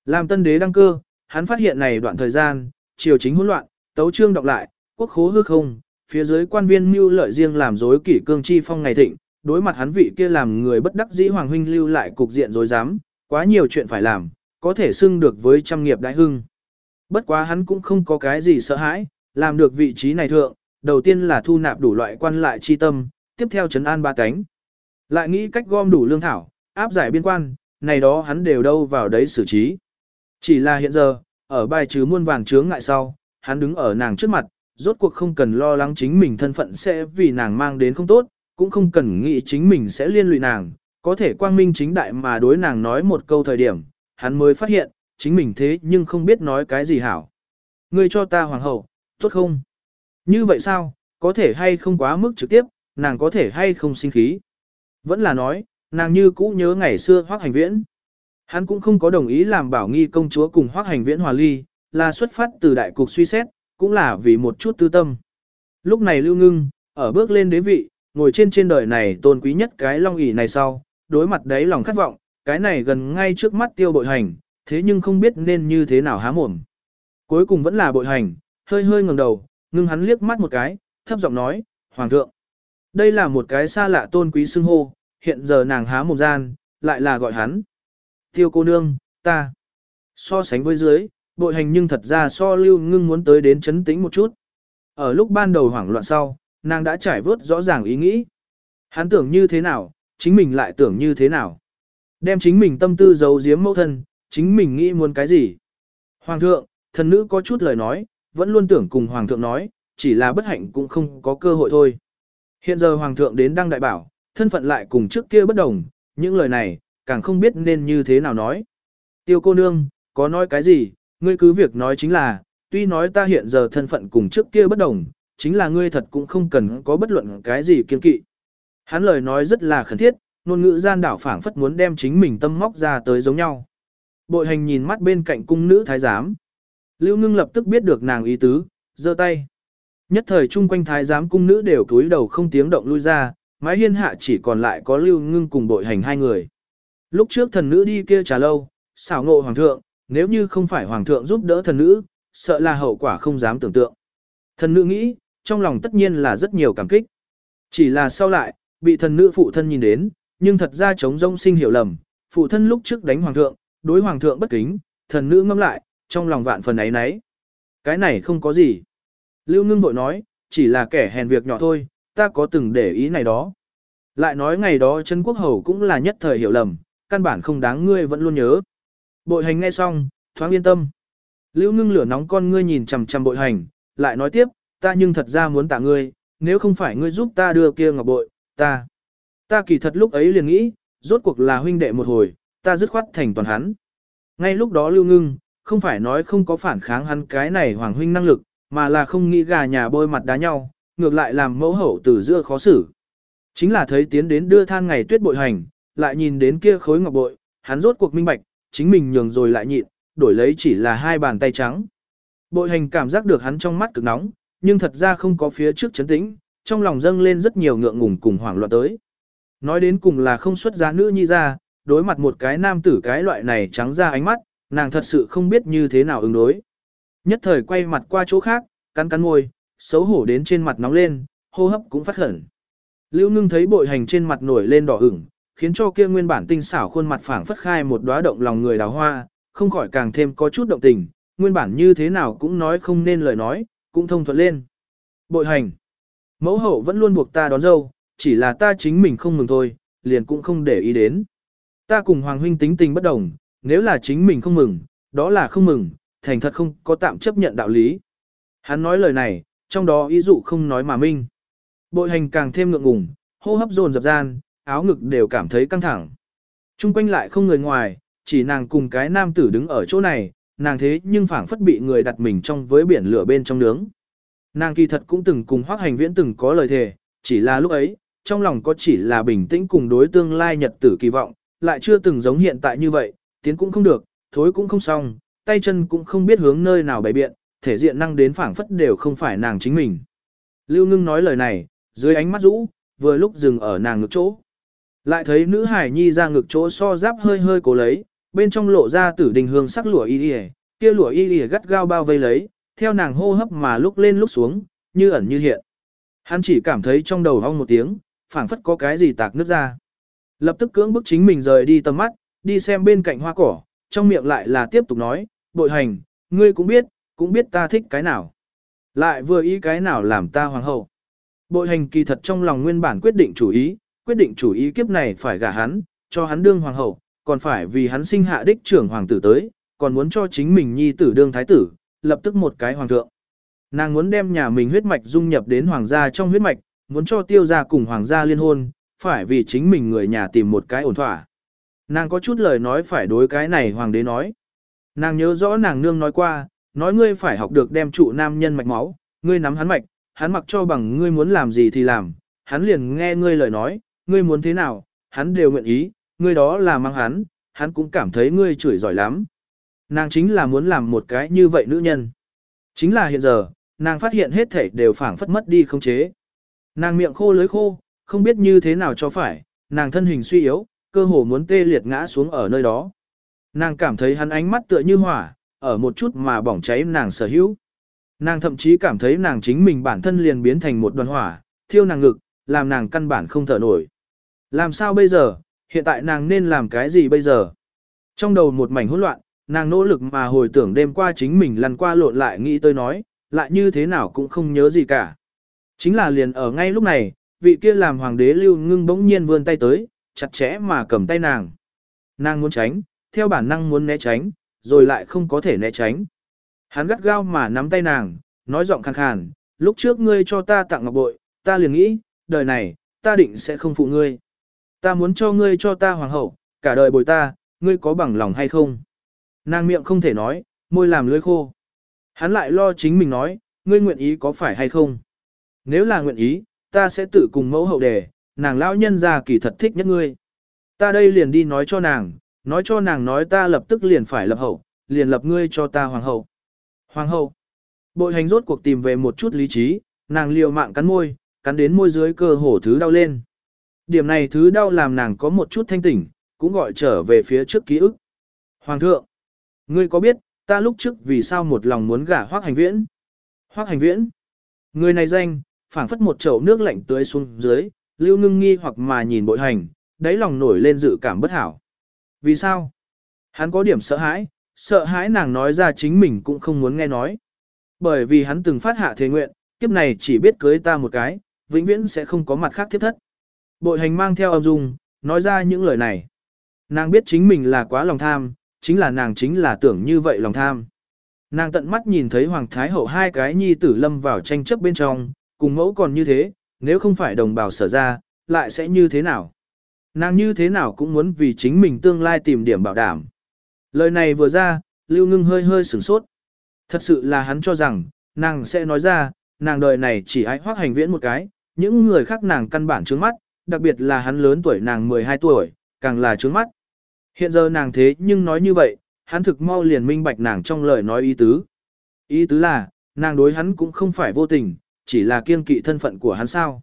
Làm tân đế đăng cơ, hắn phát hiện này đoạn thời gian, triều chính hỗn loạn, tấu trương đọc lại, quốc khố hư không, phía dưới quan viên mưu lợi riêng làm dối kỷ cương chi phong ngày thịnh, đối mặt hắn vị kia làm người bất đắc dĩ hoàng huynh lưu lại cục diện dối dám, quá nhiều chuyện phải làm, có thể xưng được với trăm nghiệp đại hưng. Bất quá hắn cũng không có cái gì sợ hãi, làm được vị trí này thượng, đầu tiên là thu nạp đủ loại quan lại chi tâm, tiếp theo trấn an ba cánh. Lại nghĩ cách gom đủ lương thảo, áp giải biên quan, này đó hắn đều đâu vào đấy xử trí. Chỉ là hiện giờ, ở bài trừ muôn vàng chướng ngại sau, hắn đứng ở nàng trước mặt, rốt cuộc không cần lo lắng chính mình thân phận sẽ vì nàng mang đến không tốt, cũng không cần nghĩ chính mình sẽ liên lụy nàng, có thể quang minh chính đại mà đối nàng nói một câu thời điểm, hắn mới phát hiện, chính mình thế nhưng không biết nói cái gì hảo. Ngươi cho ta hoàng hậu, tốt không? Như vậy sao, có thể hay không quá mức trực tiếp, nàng có thể hay không sinh khí? Vẫn là nói, nàng như cũ nhớ ngày xưa hoác hành viễn. Hắn cũng không có đồng ý làm bảo nghi công chúa cùng hoác hành viễn hòa ly, là xuất phát từ đại cục suy xét, cũng là vì một chút tư tâm. Lúc này lưu ngưng, ở bước lên đế vị, ngồi trên trên đời này tôn quý nhất cái long ỷ này sau, đối mặt đấy lòng khát vọng, cái này gần ngay trước mắt tiêu bội hành, thế nhưng không biết nên như thế nào há mồm. Cuối cùng vẫn là bội hành, hơi hơi ngẩng đầu, ngưng hắn liếc mắt một cái, thấp giọng nói, Hoàng thượng. Đây là một cái xa lạ tôn quý xưng hô, hiện giờ nàng há mồm gian, lại là gọi hắn. Tiêu cô nương, ta. So sánh với dưới, bội hành nhưng thật ra so lưu ngưng muốn tới đến chấn tĩnh một chút. Ở lúc ban đầu hoảng loạn sau, nàng đã trải vớt rõ ràng ý nghĩ. Hắn tưởng như thế nào, chính mình lại tưởng như thế nào. Đem chính mình tâm tư giấu giếm mẫu thân, chính mình nghĩ muốn cái gì. Hoàng thượng, thần nữ có chút lời nói, vẫn luôn tưởng cùng hoàng thượng nói, chỉ là bất hạnh cũng không có cơ hội thôi. Hiện giờ hoàng thượng đến đăng đại bảo, thân phận lại cùng trước kia bất đồng, những lời này, càng không biết nên như thế nào nói. Tiêu cô nương, có nói cái gì, ngươi cứ việc nói chính là, tuy nói ta hiện giờ thân phận cùng trước kia bất đồng, chính là ngươi thật cũng không cần có bất luận cái gì kiên kỵ. Hắn lời nói rất là khẩn thiết, ngôn ngữ gian đảo phảng phất muốn đem chính mình tâm móc ra tới giống nhau. Bội hành nhìn mắt bên cạnh cung nữ thái giám. Lưu ngưng lập tức biết được nàng ý tứ, giơ tay. Nhất thời chung quanh thái giám cung nữ đều cúi đầu không tiếng động lui ra, mái hiên hạ chỉ còn lại có lưu ngưng cùng bội hành hai người. Lúc trước thần nữ đi kia trà lâu, xảo ngộ hoàng thượng, nếu như không phải hoàng thượng giúp đỡ thần nữ, sợ là hậu quả không dám tưởng tượng. Thần nữ nghĩ, trong lòng tất nhiên là rất nhiều cảm kích. Chỉ là sau lại, bị thần nữ phụ thân nhìn đến, nhưng thật ra chống rông sinh hiểu lầm, phụ thân lúc trước đánh hoàng thượng, đối hoàng thượng bất kính, thần nữ ngâm lại, trong lòng vạn phần ấy nấy. Cái này không có gì. Lưu ngưng bội nói, chỉ là kẻ hèn việc nhỏ thôi, ta có từng để ý này đó. Lại nói ngày đó chân quốc hầu cũng là nhất thời hiểu lầm, căn bản không đáng ngươi vẫn luôn nhớ. Bội hành nghe xong, thoáng yên tâm. Lưu ngưng lửa nóng con ngươi nhìn chằm chằm bội hành, lại nói tiếp, ta nhưng thật ra muốn tạ ngươi, nếu không phải ngươi giúp ta đưa kia ngọc bội, ta. Ta kỳ thật lúc ấy liền nghĩ, rốt cuộc là huynh đệ một hồi, ta dứt khoát thành toàn hắn. Ngay lúc đó lưu ngưng, không phải nói không có phản kháng hắn cái này hoàng huynh năng lực, mà là không nghĩ gà nhà bôi mặt đá nhau, ngược lại làm mẫu hậu từ giữa khó xử. Chính là thấy tiến đến đưa than ngày tuyết bội hành, lại nhìn đến kia khối ngọc bội, hắn rốt cuộc minh bạch, chính mình nhường rồi lại nhịn, đổi lấy chỉ là hai bàn tay trắng. Bội hành cảm giác được hắn trong mắt cực nóng, nhưng thật ra không có phía trước chấn tĩnh, trong lòng dâng lên rất nhiều ngượng ngùng cùng hoảng loạn tới. Nói đến cùng là không xuất giá nữ nhi ra, đối mặt một cái nam tử cái loại này trắng ra ánh mắt, nàng thật sự không biết như thế nào ứng đối. Nhất thời quay mặt qua chỗ khác, cắn cắn môi, xấu hổ đến trên mặt nóng lên, hô hấp cũng phát khẩn. Lưu ngưng thấy bội hành trên mặt nổi lên đỏ ửng, khiến cho kia nguyên bản tinh xảo khuôn mặt phảng phất khai một đóa động lòng người đào hoa, không khỏi càng thêm có chút động tình, nguyên bản như thế nào cũng nói không nên lời nói, cũng thông thuận lên. Bội hành. Mẫu hậu vẫn luôn buộc ta đón dâu, chỉ là ta chính mình không mừng thôi, liền cũng không để ý đến. Ta cùng Hoàng huynh tính tình bất đồng, nếu là chính mình không mừng, đó là không mừng, thành thật không có tạm chấp nhận đạo lý. Hắn nói lời này, trong đó ý dụ không nói mà minh. Bội hành càng thêm ngượng ngùng, hô hấp dồn dập gian, áo ngực đều cảm thấy căng thẳng. Trung quanh lại không người ngoài, chỉ nàng cùng cái nam tử đứng ở chỗ này, nàng thế nhưng phảng phất bị người đặt mình trong với biển lửa bên trong nướng. Nàng kỳ thật cũng từng cùng hoác hành viễn từng có lời thề, chỉ là lúc ấy, trong lòng có chỉ là bình tĩnh cùng đối tương lai nhật tử kỳ vọng, lại chưa từng giống hiện tại như vậy, tiến cũng không được, thối cũng không xong, tay chân cũng không biết hướng nơi nào bày biện, thể diện năng đến phảng phất đều không phải nàng chính mình. Lưu ngưng nói lời này, dưới ánh mắt rũ, vừa lúc dừng ở nàng ngực chỗ. Lại thấy nữ hải nhi ra ngực chỗ so giáp hơi hơi cố lấy, bên trong lộ ra tử đình hương sắc lụa y y, kia lụa y y gắt gao bao vây lấy, theo nàng hô hấp mà lúc lên lúc xuống, như ẩn như hiện. Hắn chỉ cảm thấy trong đầu hong một tiếng, phảng phất có cái gì tạc nước ra. Lập tức cưỡng bức chính mình rời đi tầm mắt, đi xem bên cạnh hoa cỏ, trong miệng lại là tiếp tục nói, bội hành, ngươi cũng biết, cũng biết ta thích cái nào. Lại vừa ý cái nào làm ta hoàng hậu. Bội hành kỳ thật trong lòng nguyên bản quyết định chủ ý, quyết định chủ ý kiếp này phải gả hắn, cho hắn đương hoàng hậu, còn phải vì hắn sinh hạ đích trưởng hoàng tử tới, còn muốn cho chính mình nhi tử đương thái tử, lập tức một cái hoàng thượng. Nàng muốn đem nhà mình huyết mạch dung nhập đến hoàng gia trong huyết mạch, muốn cho tiêu gia cùng hoàng gia liên hôn, phải vì chính mình người nhà tìm một cái ổn thỏa. Nàng có chút lời nói phải đối cái này hoàng đế nói. Nàng nhớ rõ nàng nương nói qua, nói ngươi phải học được đem trụ nam nhân mạch máu, ngươi nắm hắn mạch, hắn mặc cho bằng ngươi muốn làm gì thì làm, hắn liền nghe ngươi lời nói, ngươi muốn thế nào, hắn đều nguyện ý, ngươi đó là mang hắn, hắn cũng cảm thấy ngươi chửi giỏi lắm. Nàng chính là muốn làm một cái như vậy nữ nhân. Chính là hiện giờ, nàng phát hiện hết thảy đều phảng phất mất đi không chế. Nàng miệng khô lưới khô, không biết như thế nào cho phải, nàng thân hình suy yếu, cơ hồ muốn tê liệt ngã xuống ở nơi đó. Nàng cảm thấy hắn ánh mắt tựa như hỏa, ở một chút mà bỏng cháy nàng sở hữu. Nàng thậm chí cảm thấy nàng chính mình bản thân liền biến thành một đoàn hỏa, thiêu nàng ngực, làm nàng căn bản không thở nổi. Làm sao bây giờ, hiện tại nàng nên làm cái gì bây giờ? Trong đầu một mảnh hỗn loạn, nàng nỗ lực mà hồi tưởng đêm qua chính mình lăn qua lộn lại nghĩ tôi nói, lại như thế nào cũng không nhớ gì cả. Chính là liền ở ngay lúc này, vị kia làm hoàng đế lưu ngưng bỗng nhiên vươn tay tới, chặt chẽ mà cầm tay nàng. Nàng muốn tránh, theo bản năng muốn né tránh, rồi lại không có thể né tránh. Hắn gắt gao mà nắm tay nàng, nói giọng khàn khàn, lúc trước ngươi cho ta tặng ngọc bội, ta liền nghĩ, đời này, ta định sẽ không phụ ngươi. Ta muốn cho ngươi cho ta hoàng hậu, cả đời bồi ta, ngươi có bằng lòng hay không? Nàng miệng không thể nói, môi làm lưỡi khô. Hắn lại lo chính mình nói, ngươi nguyện ý có phải hay không? Nếu là nguyện ý, ta sẽ tự cùng mẫu hậu đề, nàng lão nhân già kỳ thật thích nhất ngươi. Ta đây liền đi nói cho nàng, nói cho nàng nói ta lập tức liền phải lập hậu, liền lập ngươi cho ta hoàng hậu. Hoàng hậu. Bội hành rốt cuộc tìm về một chút lý trí, nàng liều mạng cắn môi, cắn đến môi dưới cơ hồ thứ đau lên. Điểm này thứ đau làm nàng có một chút thanh tỉnh, cũng gọi trở về phía trước ký ức. Hoàng thượng, ngươi có biết, ta lúc trước vì sao một lòng muốn gả hoác hành viễn? Hoác hành viễn, người này danh, phảng phất một chậu nước lạnh tưới xuống dưới, lưu ngưng nghi hoặc mà nhìn bội hành, đáy lòng nổi lên dự cảm bất hảo. Vì sao? Hắn có điểm sợ hãi, sợ hãi nàng nói ra chính mình cũng không muốn nghe nói. Bởi vì hắn từng phát hạ thế nguyện, kiếp này chỉ biết cưới ta một cái, vĩnh viễn sẽ không có mặt khác thiết thất. Bội hành mang theo âm dung, nói ra những lời này. Nàng biết chính mình là quá lòng tham, chính là nàng chính là tưởng như vậy lòng tham. Nàng tận mắt nhìn thấy Hoàng Thái Hậu hai cái nhi tử lâm vào tranh chấp bên trong, cùng mẫu còn như thế, nếu không phải đồng bào sở ra, lại sẽ như thế nào? Nàng như thế nào cũng muốn vì chính mình tương lai tìm điểm bảo đảm. Lời này vừa ra, Lưu Ngưng hơi hơi sửng sốt. Thật sự là hắn cho rằng, nàng sẽ nói ra, nàng đời này chỉ ái hoác hành viễn một cái, những người khác nàng căn bản trướng mắt, đặc biệt là hắn lớn tuổi nàng 12 tuổi, càng là trướng mắt. Hiện giờ nàng thế nhưng nói như vậy, hắn thực mau liền minh bạch nàng trong lời nói ý tứ. Ý tứ là, nàng đối hắn cũng không phải vô tình, chỉ là kiêng kỵ thân phận của hắn sao.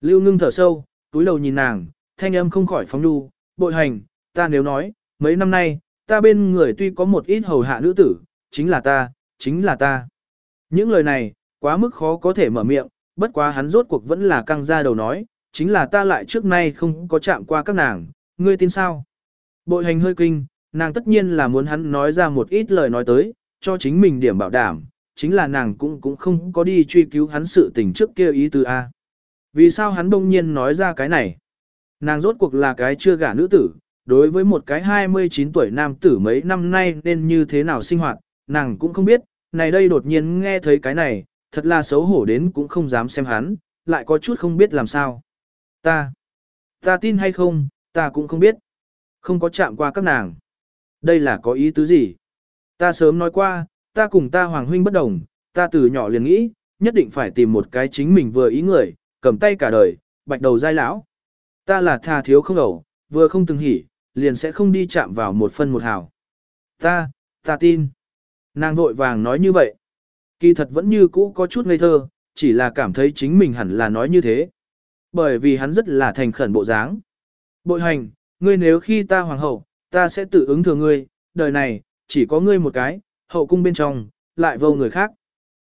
Lưu ngưng thở sâu, túi đầu nhìn nàng, thanh âm không khỏi phóng đu, bội hành, ta nếu nói, mấy năm nay, ta bên người tuy có một ít hầu hạ nữ tử, chính là ta, chính là ta. Những lời này, quá mức khó có thể mở miệng, bất quá hắn rốt cuộc vẫn là căng ra đầu nói, chính là ta lại trước nay không có chạm qua các nàng, ngươi tin sao? Bội hành hơi kinh, nàng tất nhiên là muốn hắn nói ra một ít lời nói tới, cho chính mình điểm bảo đảm, chính là nàng cũng cũng không có đi truy cứu hắn sự tình trước kia ý từ A. Vì sao hắn đông nhiên nói ra cái này? Nàng rốt cuộc là cái chưa gả nữ tử, đối với một cái 29 tuổi nam tử mấy năm nay nên như thế nào sinh hoạt, nàng cũng không biết, này đây đột nhiên nghe thấy cái này, thật là xấu hổ đến cũng không dám xem hắn, lại có chút không biết làm sao. Ta, ta tin hay không, ta cũng không biết. Không có chạm qua các nàng. Đây là có ý tứ gì? Ta sớm nói qua, ta cùng ta hoàng huynh bất đồng, ta từ nhỏ liền nghĩ, nhất định phải tìm một cái chính mình vừa ý người, cầm tay cả đời, bạch đầu dai lão. Ta là tha thiếu không ẩu, vừa không từng hỉ, liền sẽ không đi chạm vào một phân một hào. Ta, ta tin. Nàng vội vàng nói như vậy. Kỳ thật vẫn như cũ có chút ngây thơ, chỉ là cảm thấy chính mình hẳn là nói như thế. Bởi vì hắn rất là thành khẩn bộ dáng. Bội hành, ngươi nếu khi ta hoàng hậu, ta sẽ tự ứng thừa ngươi, đời này, chỉ có ngươi một cái, hậu cung bên trong, lại vô người khác.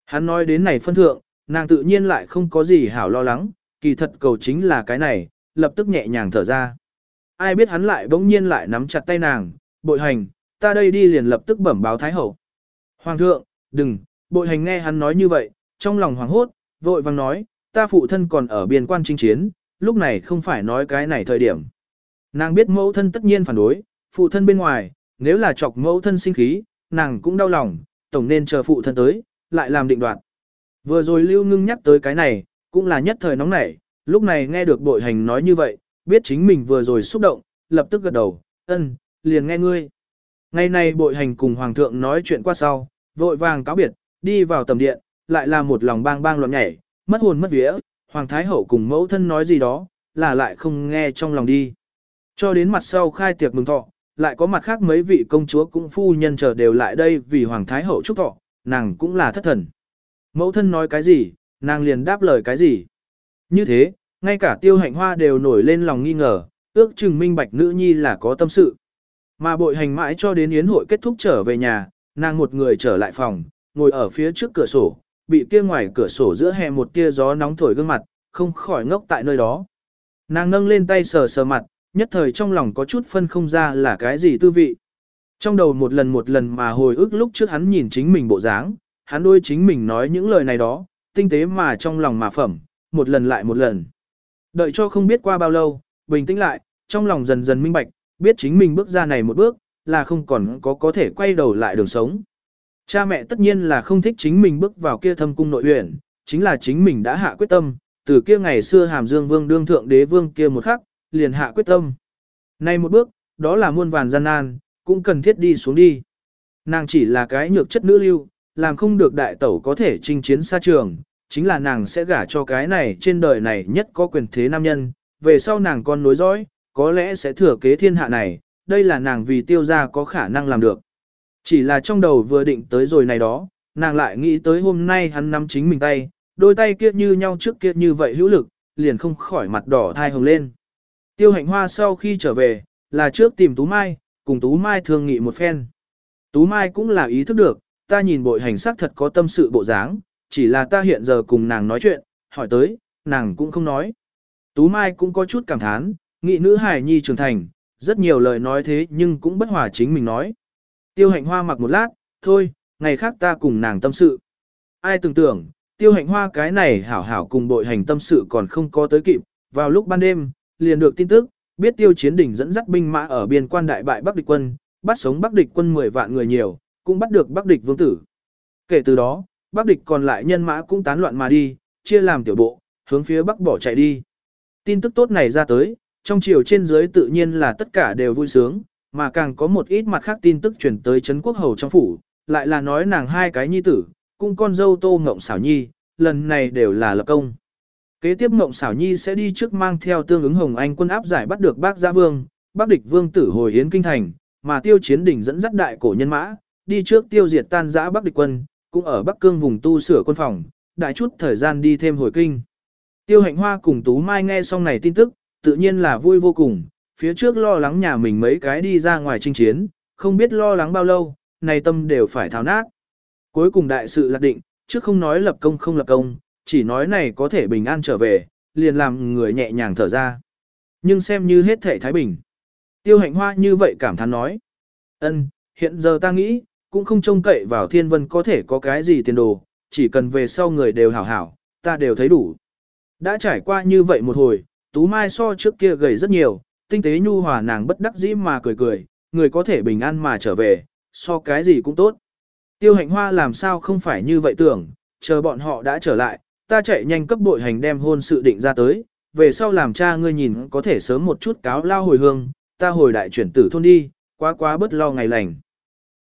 Hắn nói đến này phân thượng, nàng tự nhiên lại không có gì hảo lo lắng, kỳ thật cầu chính là cái này, lập tức nhẹ nhàng thở ra. Ai biết hắn lại bỗng nhiên lại nắm chặt tay nàng, bội hành, ta đây đi liền lập tức bẩm báo Thái Hậu. Hoàng thượng, đừng, bội hành nghe hắn nói như vậy, trong lòng hoàng hốt, vội vàng nói, ta phụ thân còn ở biên quan chinh chiến, lúc này không phải nói cái này thời điểm. Nàng biết mẫu thân tất nhiên phản đối, phụ thân bên ngoài, nếu là chọc mẫu thân sinh khí, nàng cũng đau lòng, tổng nên chờ phụ thân tới, lại làm định đoạt. Vừa rồi Lưu Ngưng nhắc tới cái này, cũng là nhất thời nóng nảy, lúc này nghe được bội hành nói như vậy, biết chính mình vừa rồi xúc động, lập tức gật đầu, ân, liền nghe ngươi. Ngày này bội hành cùng Hoàng thượng nói chuyện qua sau, vội vàng cáo biệt, đi vào tầm điện, lại là một lòng bang bang loạn nhảy, mất hồn mất vía, Hoàng Thái Hậu cùng mẫu thân nói gì đó, là lại không nghe trong lòng đi. Cho đến mặt sau khai tiệc mừng thọ, lại có mặt khác mấy vị công chúa cũng phu nhân chờ đều lại đây vì Hoàng Thái Hậu chúc thọ, nàng cũng là thất thần. Mẫu thân nói cái gì, nàng liền đáp lời cái gì. Như thế, ngay cả tiêu hạnh hoa đều nổi lên lòng nghi ngờ, ước chừng minh bạch nữ nhi là có tâm sự. Mà bội hành mãi cho đến yến hội kết thúc trở về nhà, nàng một người trở lại phòng, ngồi ở phía trước cửa sổ, bị kia ngoài cửa sổ giữa hè một tia gió nóng thổi gương mặt, không khỏi ngốc tại nơi đó. Nàng nâng lên tay sờ sờ mặt, nhất thời trong lòng có chút phân không ra là cái gì tư vị. Trong đầu một lần một lần mà hồi ức lúc trước hắn nhìn chính mình bộ dáng, hắn đôi chính mình nói những lời này đó, tinh tế mà trong lòng mà phẩm, một lần lại một lần. Đợi cho không biết qua bao lâu, bình tĩnh lại, trong lòng dần dần minh bạch, biết chính mình bước ra này một bước, là không còn có có thể quay đầu lại đường sống. Cha mẹ tất nhiên là không thích chính mình bước vào kia thâm cung nội huyện, chính là chính mình đã hạ quyết tâm, từ kia ngày xưa hàm dương vương đương thượng đế vương kia một khắc, liền hạ quyết tâm. Nay một bước, đó là muôn vàn gian nan, cũng cần thiết đi xuống đi. Nàng chỉ là cái nhược chất nữ lưu, làm không được đại tẩu có thể chinh chiến xa trường, chính là nàng sẽ gả cho cái này trên đời này nhất có quyền thế nam nhân, về sau nàng con nối dõi, có lẽ sẽ thừa kế thiên hạ này, đây là nàng vì tiêu gia có khả năng làm được. Chỉ là trong đầu vừa định tới rồi này đó, nàng lại nghĩ tới hôm nay hắn nắm chính mình tay, đôi tay kia như nhau trước kia như vậy hữu lực, liền không khỏi mặt đỏ thai hồng lên. Tiêu hạnh hoa sau khi trở về, là trước tìm Tú Mai, cùng Tú Mai thương nghị một phen. Tú Mai cũng là ý thức được, ta nhìn bội hành sắc thật có tâm sự bộ dáng, chỉ là ta hiện giờ cùng nàng nói chuyện, hỏi tới, nàng cũng không nói. Tú Mai cũng có chút cảm thán, nghị nữ hài nhi trưởng thành, rất nhiều lời nói thế nhưng cũng bất hòa chính mình nói. Tiêu hạnh hoa mặc một lát, thôi, ngày khác ta cùng nàng tâm sự. Ai tưởng tưởng, tiêu hạnh hoa cái này hảo hảo cùng bội hành tâm sự còn không có tới kịp, vào lúc ban đêm, liền được tin tức, biết tiêu chiến đỉnh dẫn dắt binh mã ở biên quan đại bại Bắc địch quân, bắt sống Bắc địch quân 10 vạn người nhiều, cũng bắt được Bắc địch vương tử. Kể từ đó, Bắc địch còn lại nhân mã cũng tán loạn mà đi, chia làm tiểu bộ, hướng phía Bắc bỏ chạy đi. Tin tức tốt này ra tới, trong chiều trên dưới tự nhiên là tất cả đều vui sướng, mà càng có một ít mặt khác tin tức chuyển tới Trấn Quốc Hầu trong phủ, lại là nói nàng hai cái nhi tử, cùng con dâu tô ngộng xảo nhi, lần này đều là lập công. Kế tiếp Ngộng Xảo Nhi sẽ đi trước mang theo tương ứng Hồng Anh quân áp giải bắt được bác Gia Vương, bác địch vương tử hồi yến kinh thành, mà tiêu chiến đỉnh dẫn dắt đại cổ nhân mã, đi trước tiêu diệt tan giã bắc địch quân, cũng ở Bắc Cương vùng tu sửa quân phòng, đại chút thời gian đi thêm hồi kinh. Tiêu hạnh hoa cùng Tú Mai nghe xong này tin tức, tự nhiên là vui vô cùng, phía trước lo lắng nhà mình mấy cái đi ra ngoài chinh chiến, không biết lo lắng bao lâu, này tâm đều phải tháo nát. Cuối cùng đại sự lạc định, trước không nói lập công không lập công, chỉ nói này có thể bình an trở về, liền làm người nhẹ nhàng thở ra. Nhưng xem như hết thể thái bình. Tiêu hạnh hoa như vậy cảm thán nói. ân hiện giờ ta nghĩ, cũng không trông cậy vào thiên vân có thể có cái gì tiền đồ, chỉ cần về sau người đều hảo hảo, ta đều thấy đủ. Đã trải qua như vậy một hồi, Tú Mai so trước kia gầy rất nhiều, tinh tế nhu hòa nàng bất đắc dĩ mà cười cười, người có thể bình an mà trở về, so cái gì cũng tốt. Tiêu hạnh hoa làm sao không phải như vậy tưởng, chờ bọn họ đã trở lại, ta chạy nhanh cấp bội hành đem hôn sự định ra tới, về sau làm cha ngươi nhìn có thể sớm một chút cáo lao hồi hương, ta hồi đại chuyển tử thôn đi, quá quá bất lo ngày lành.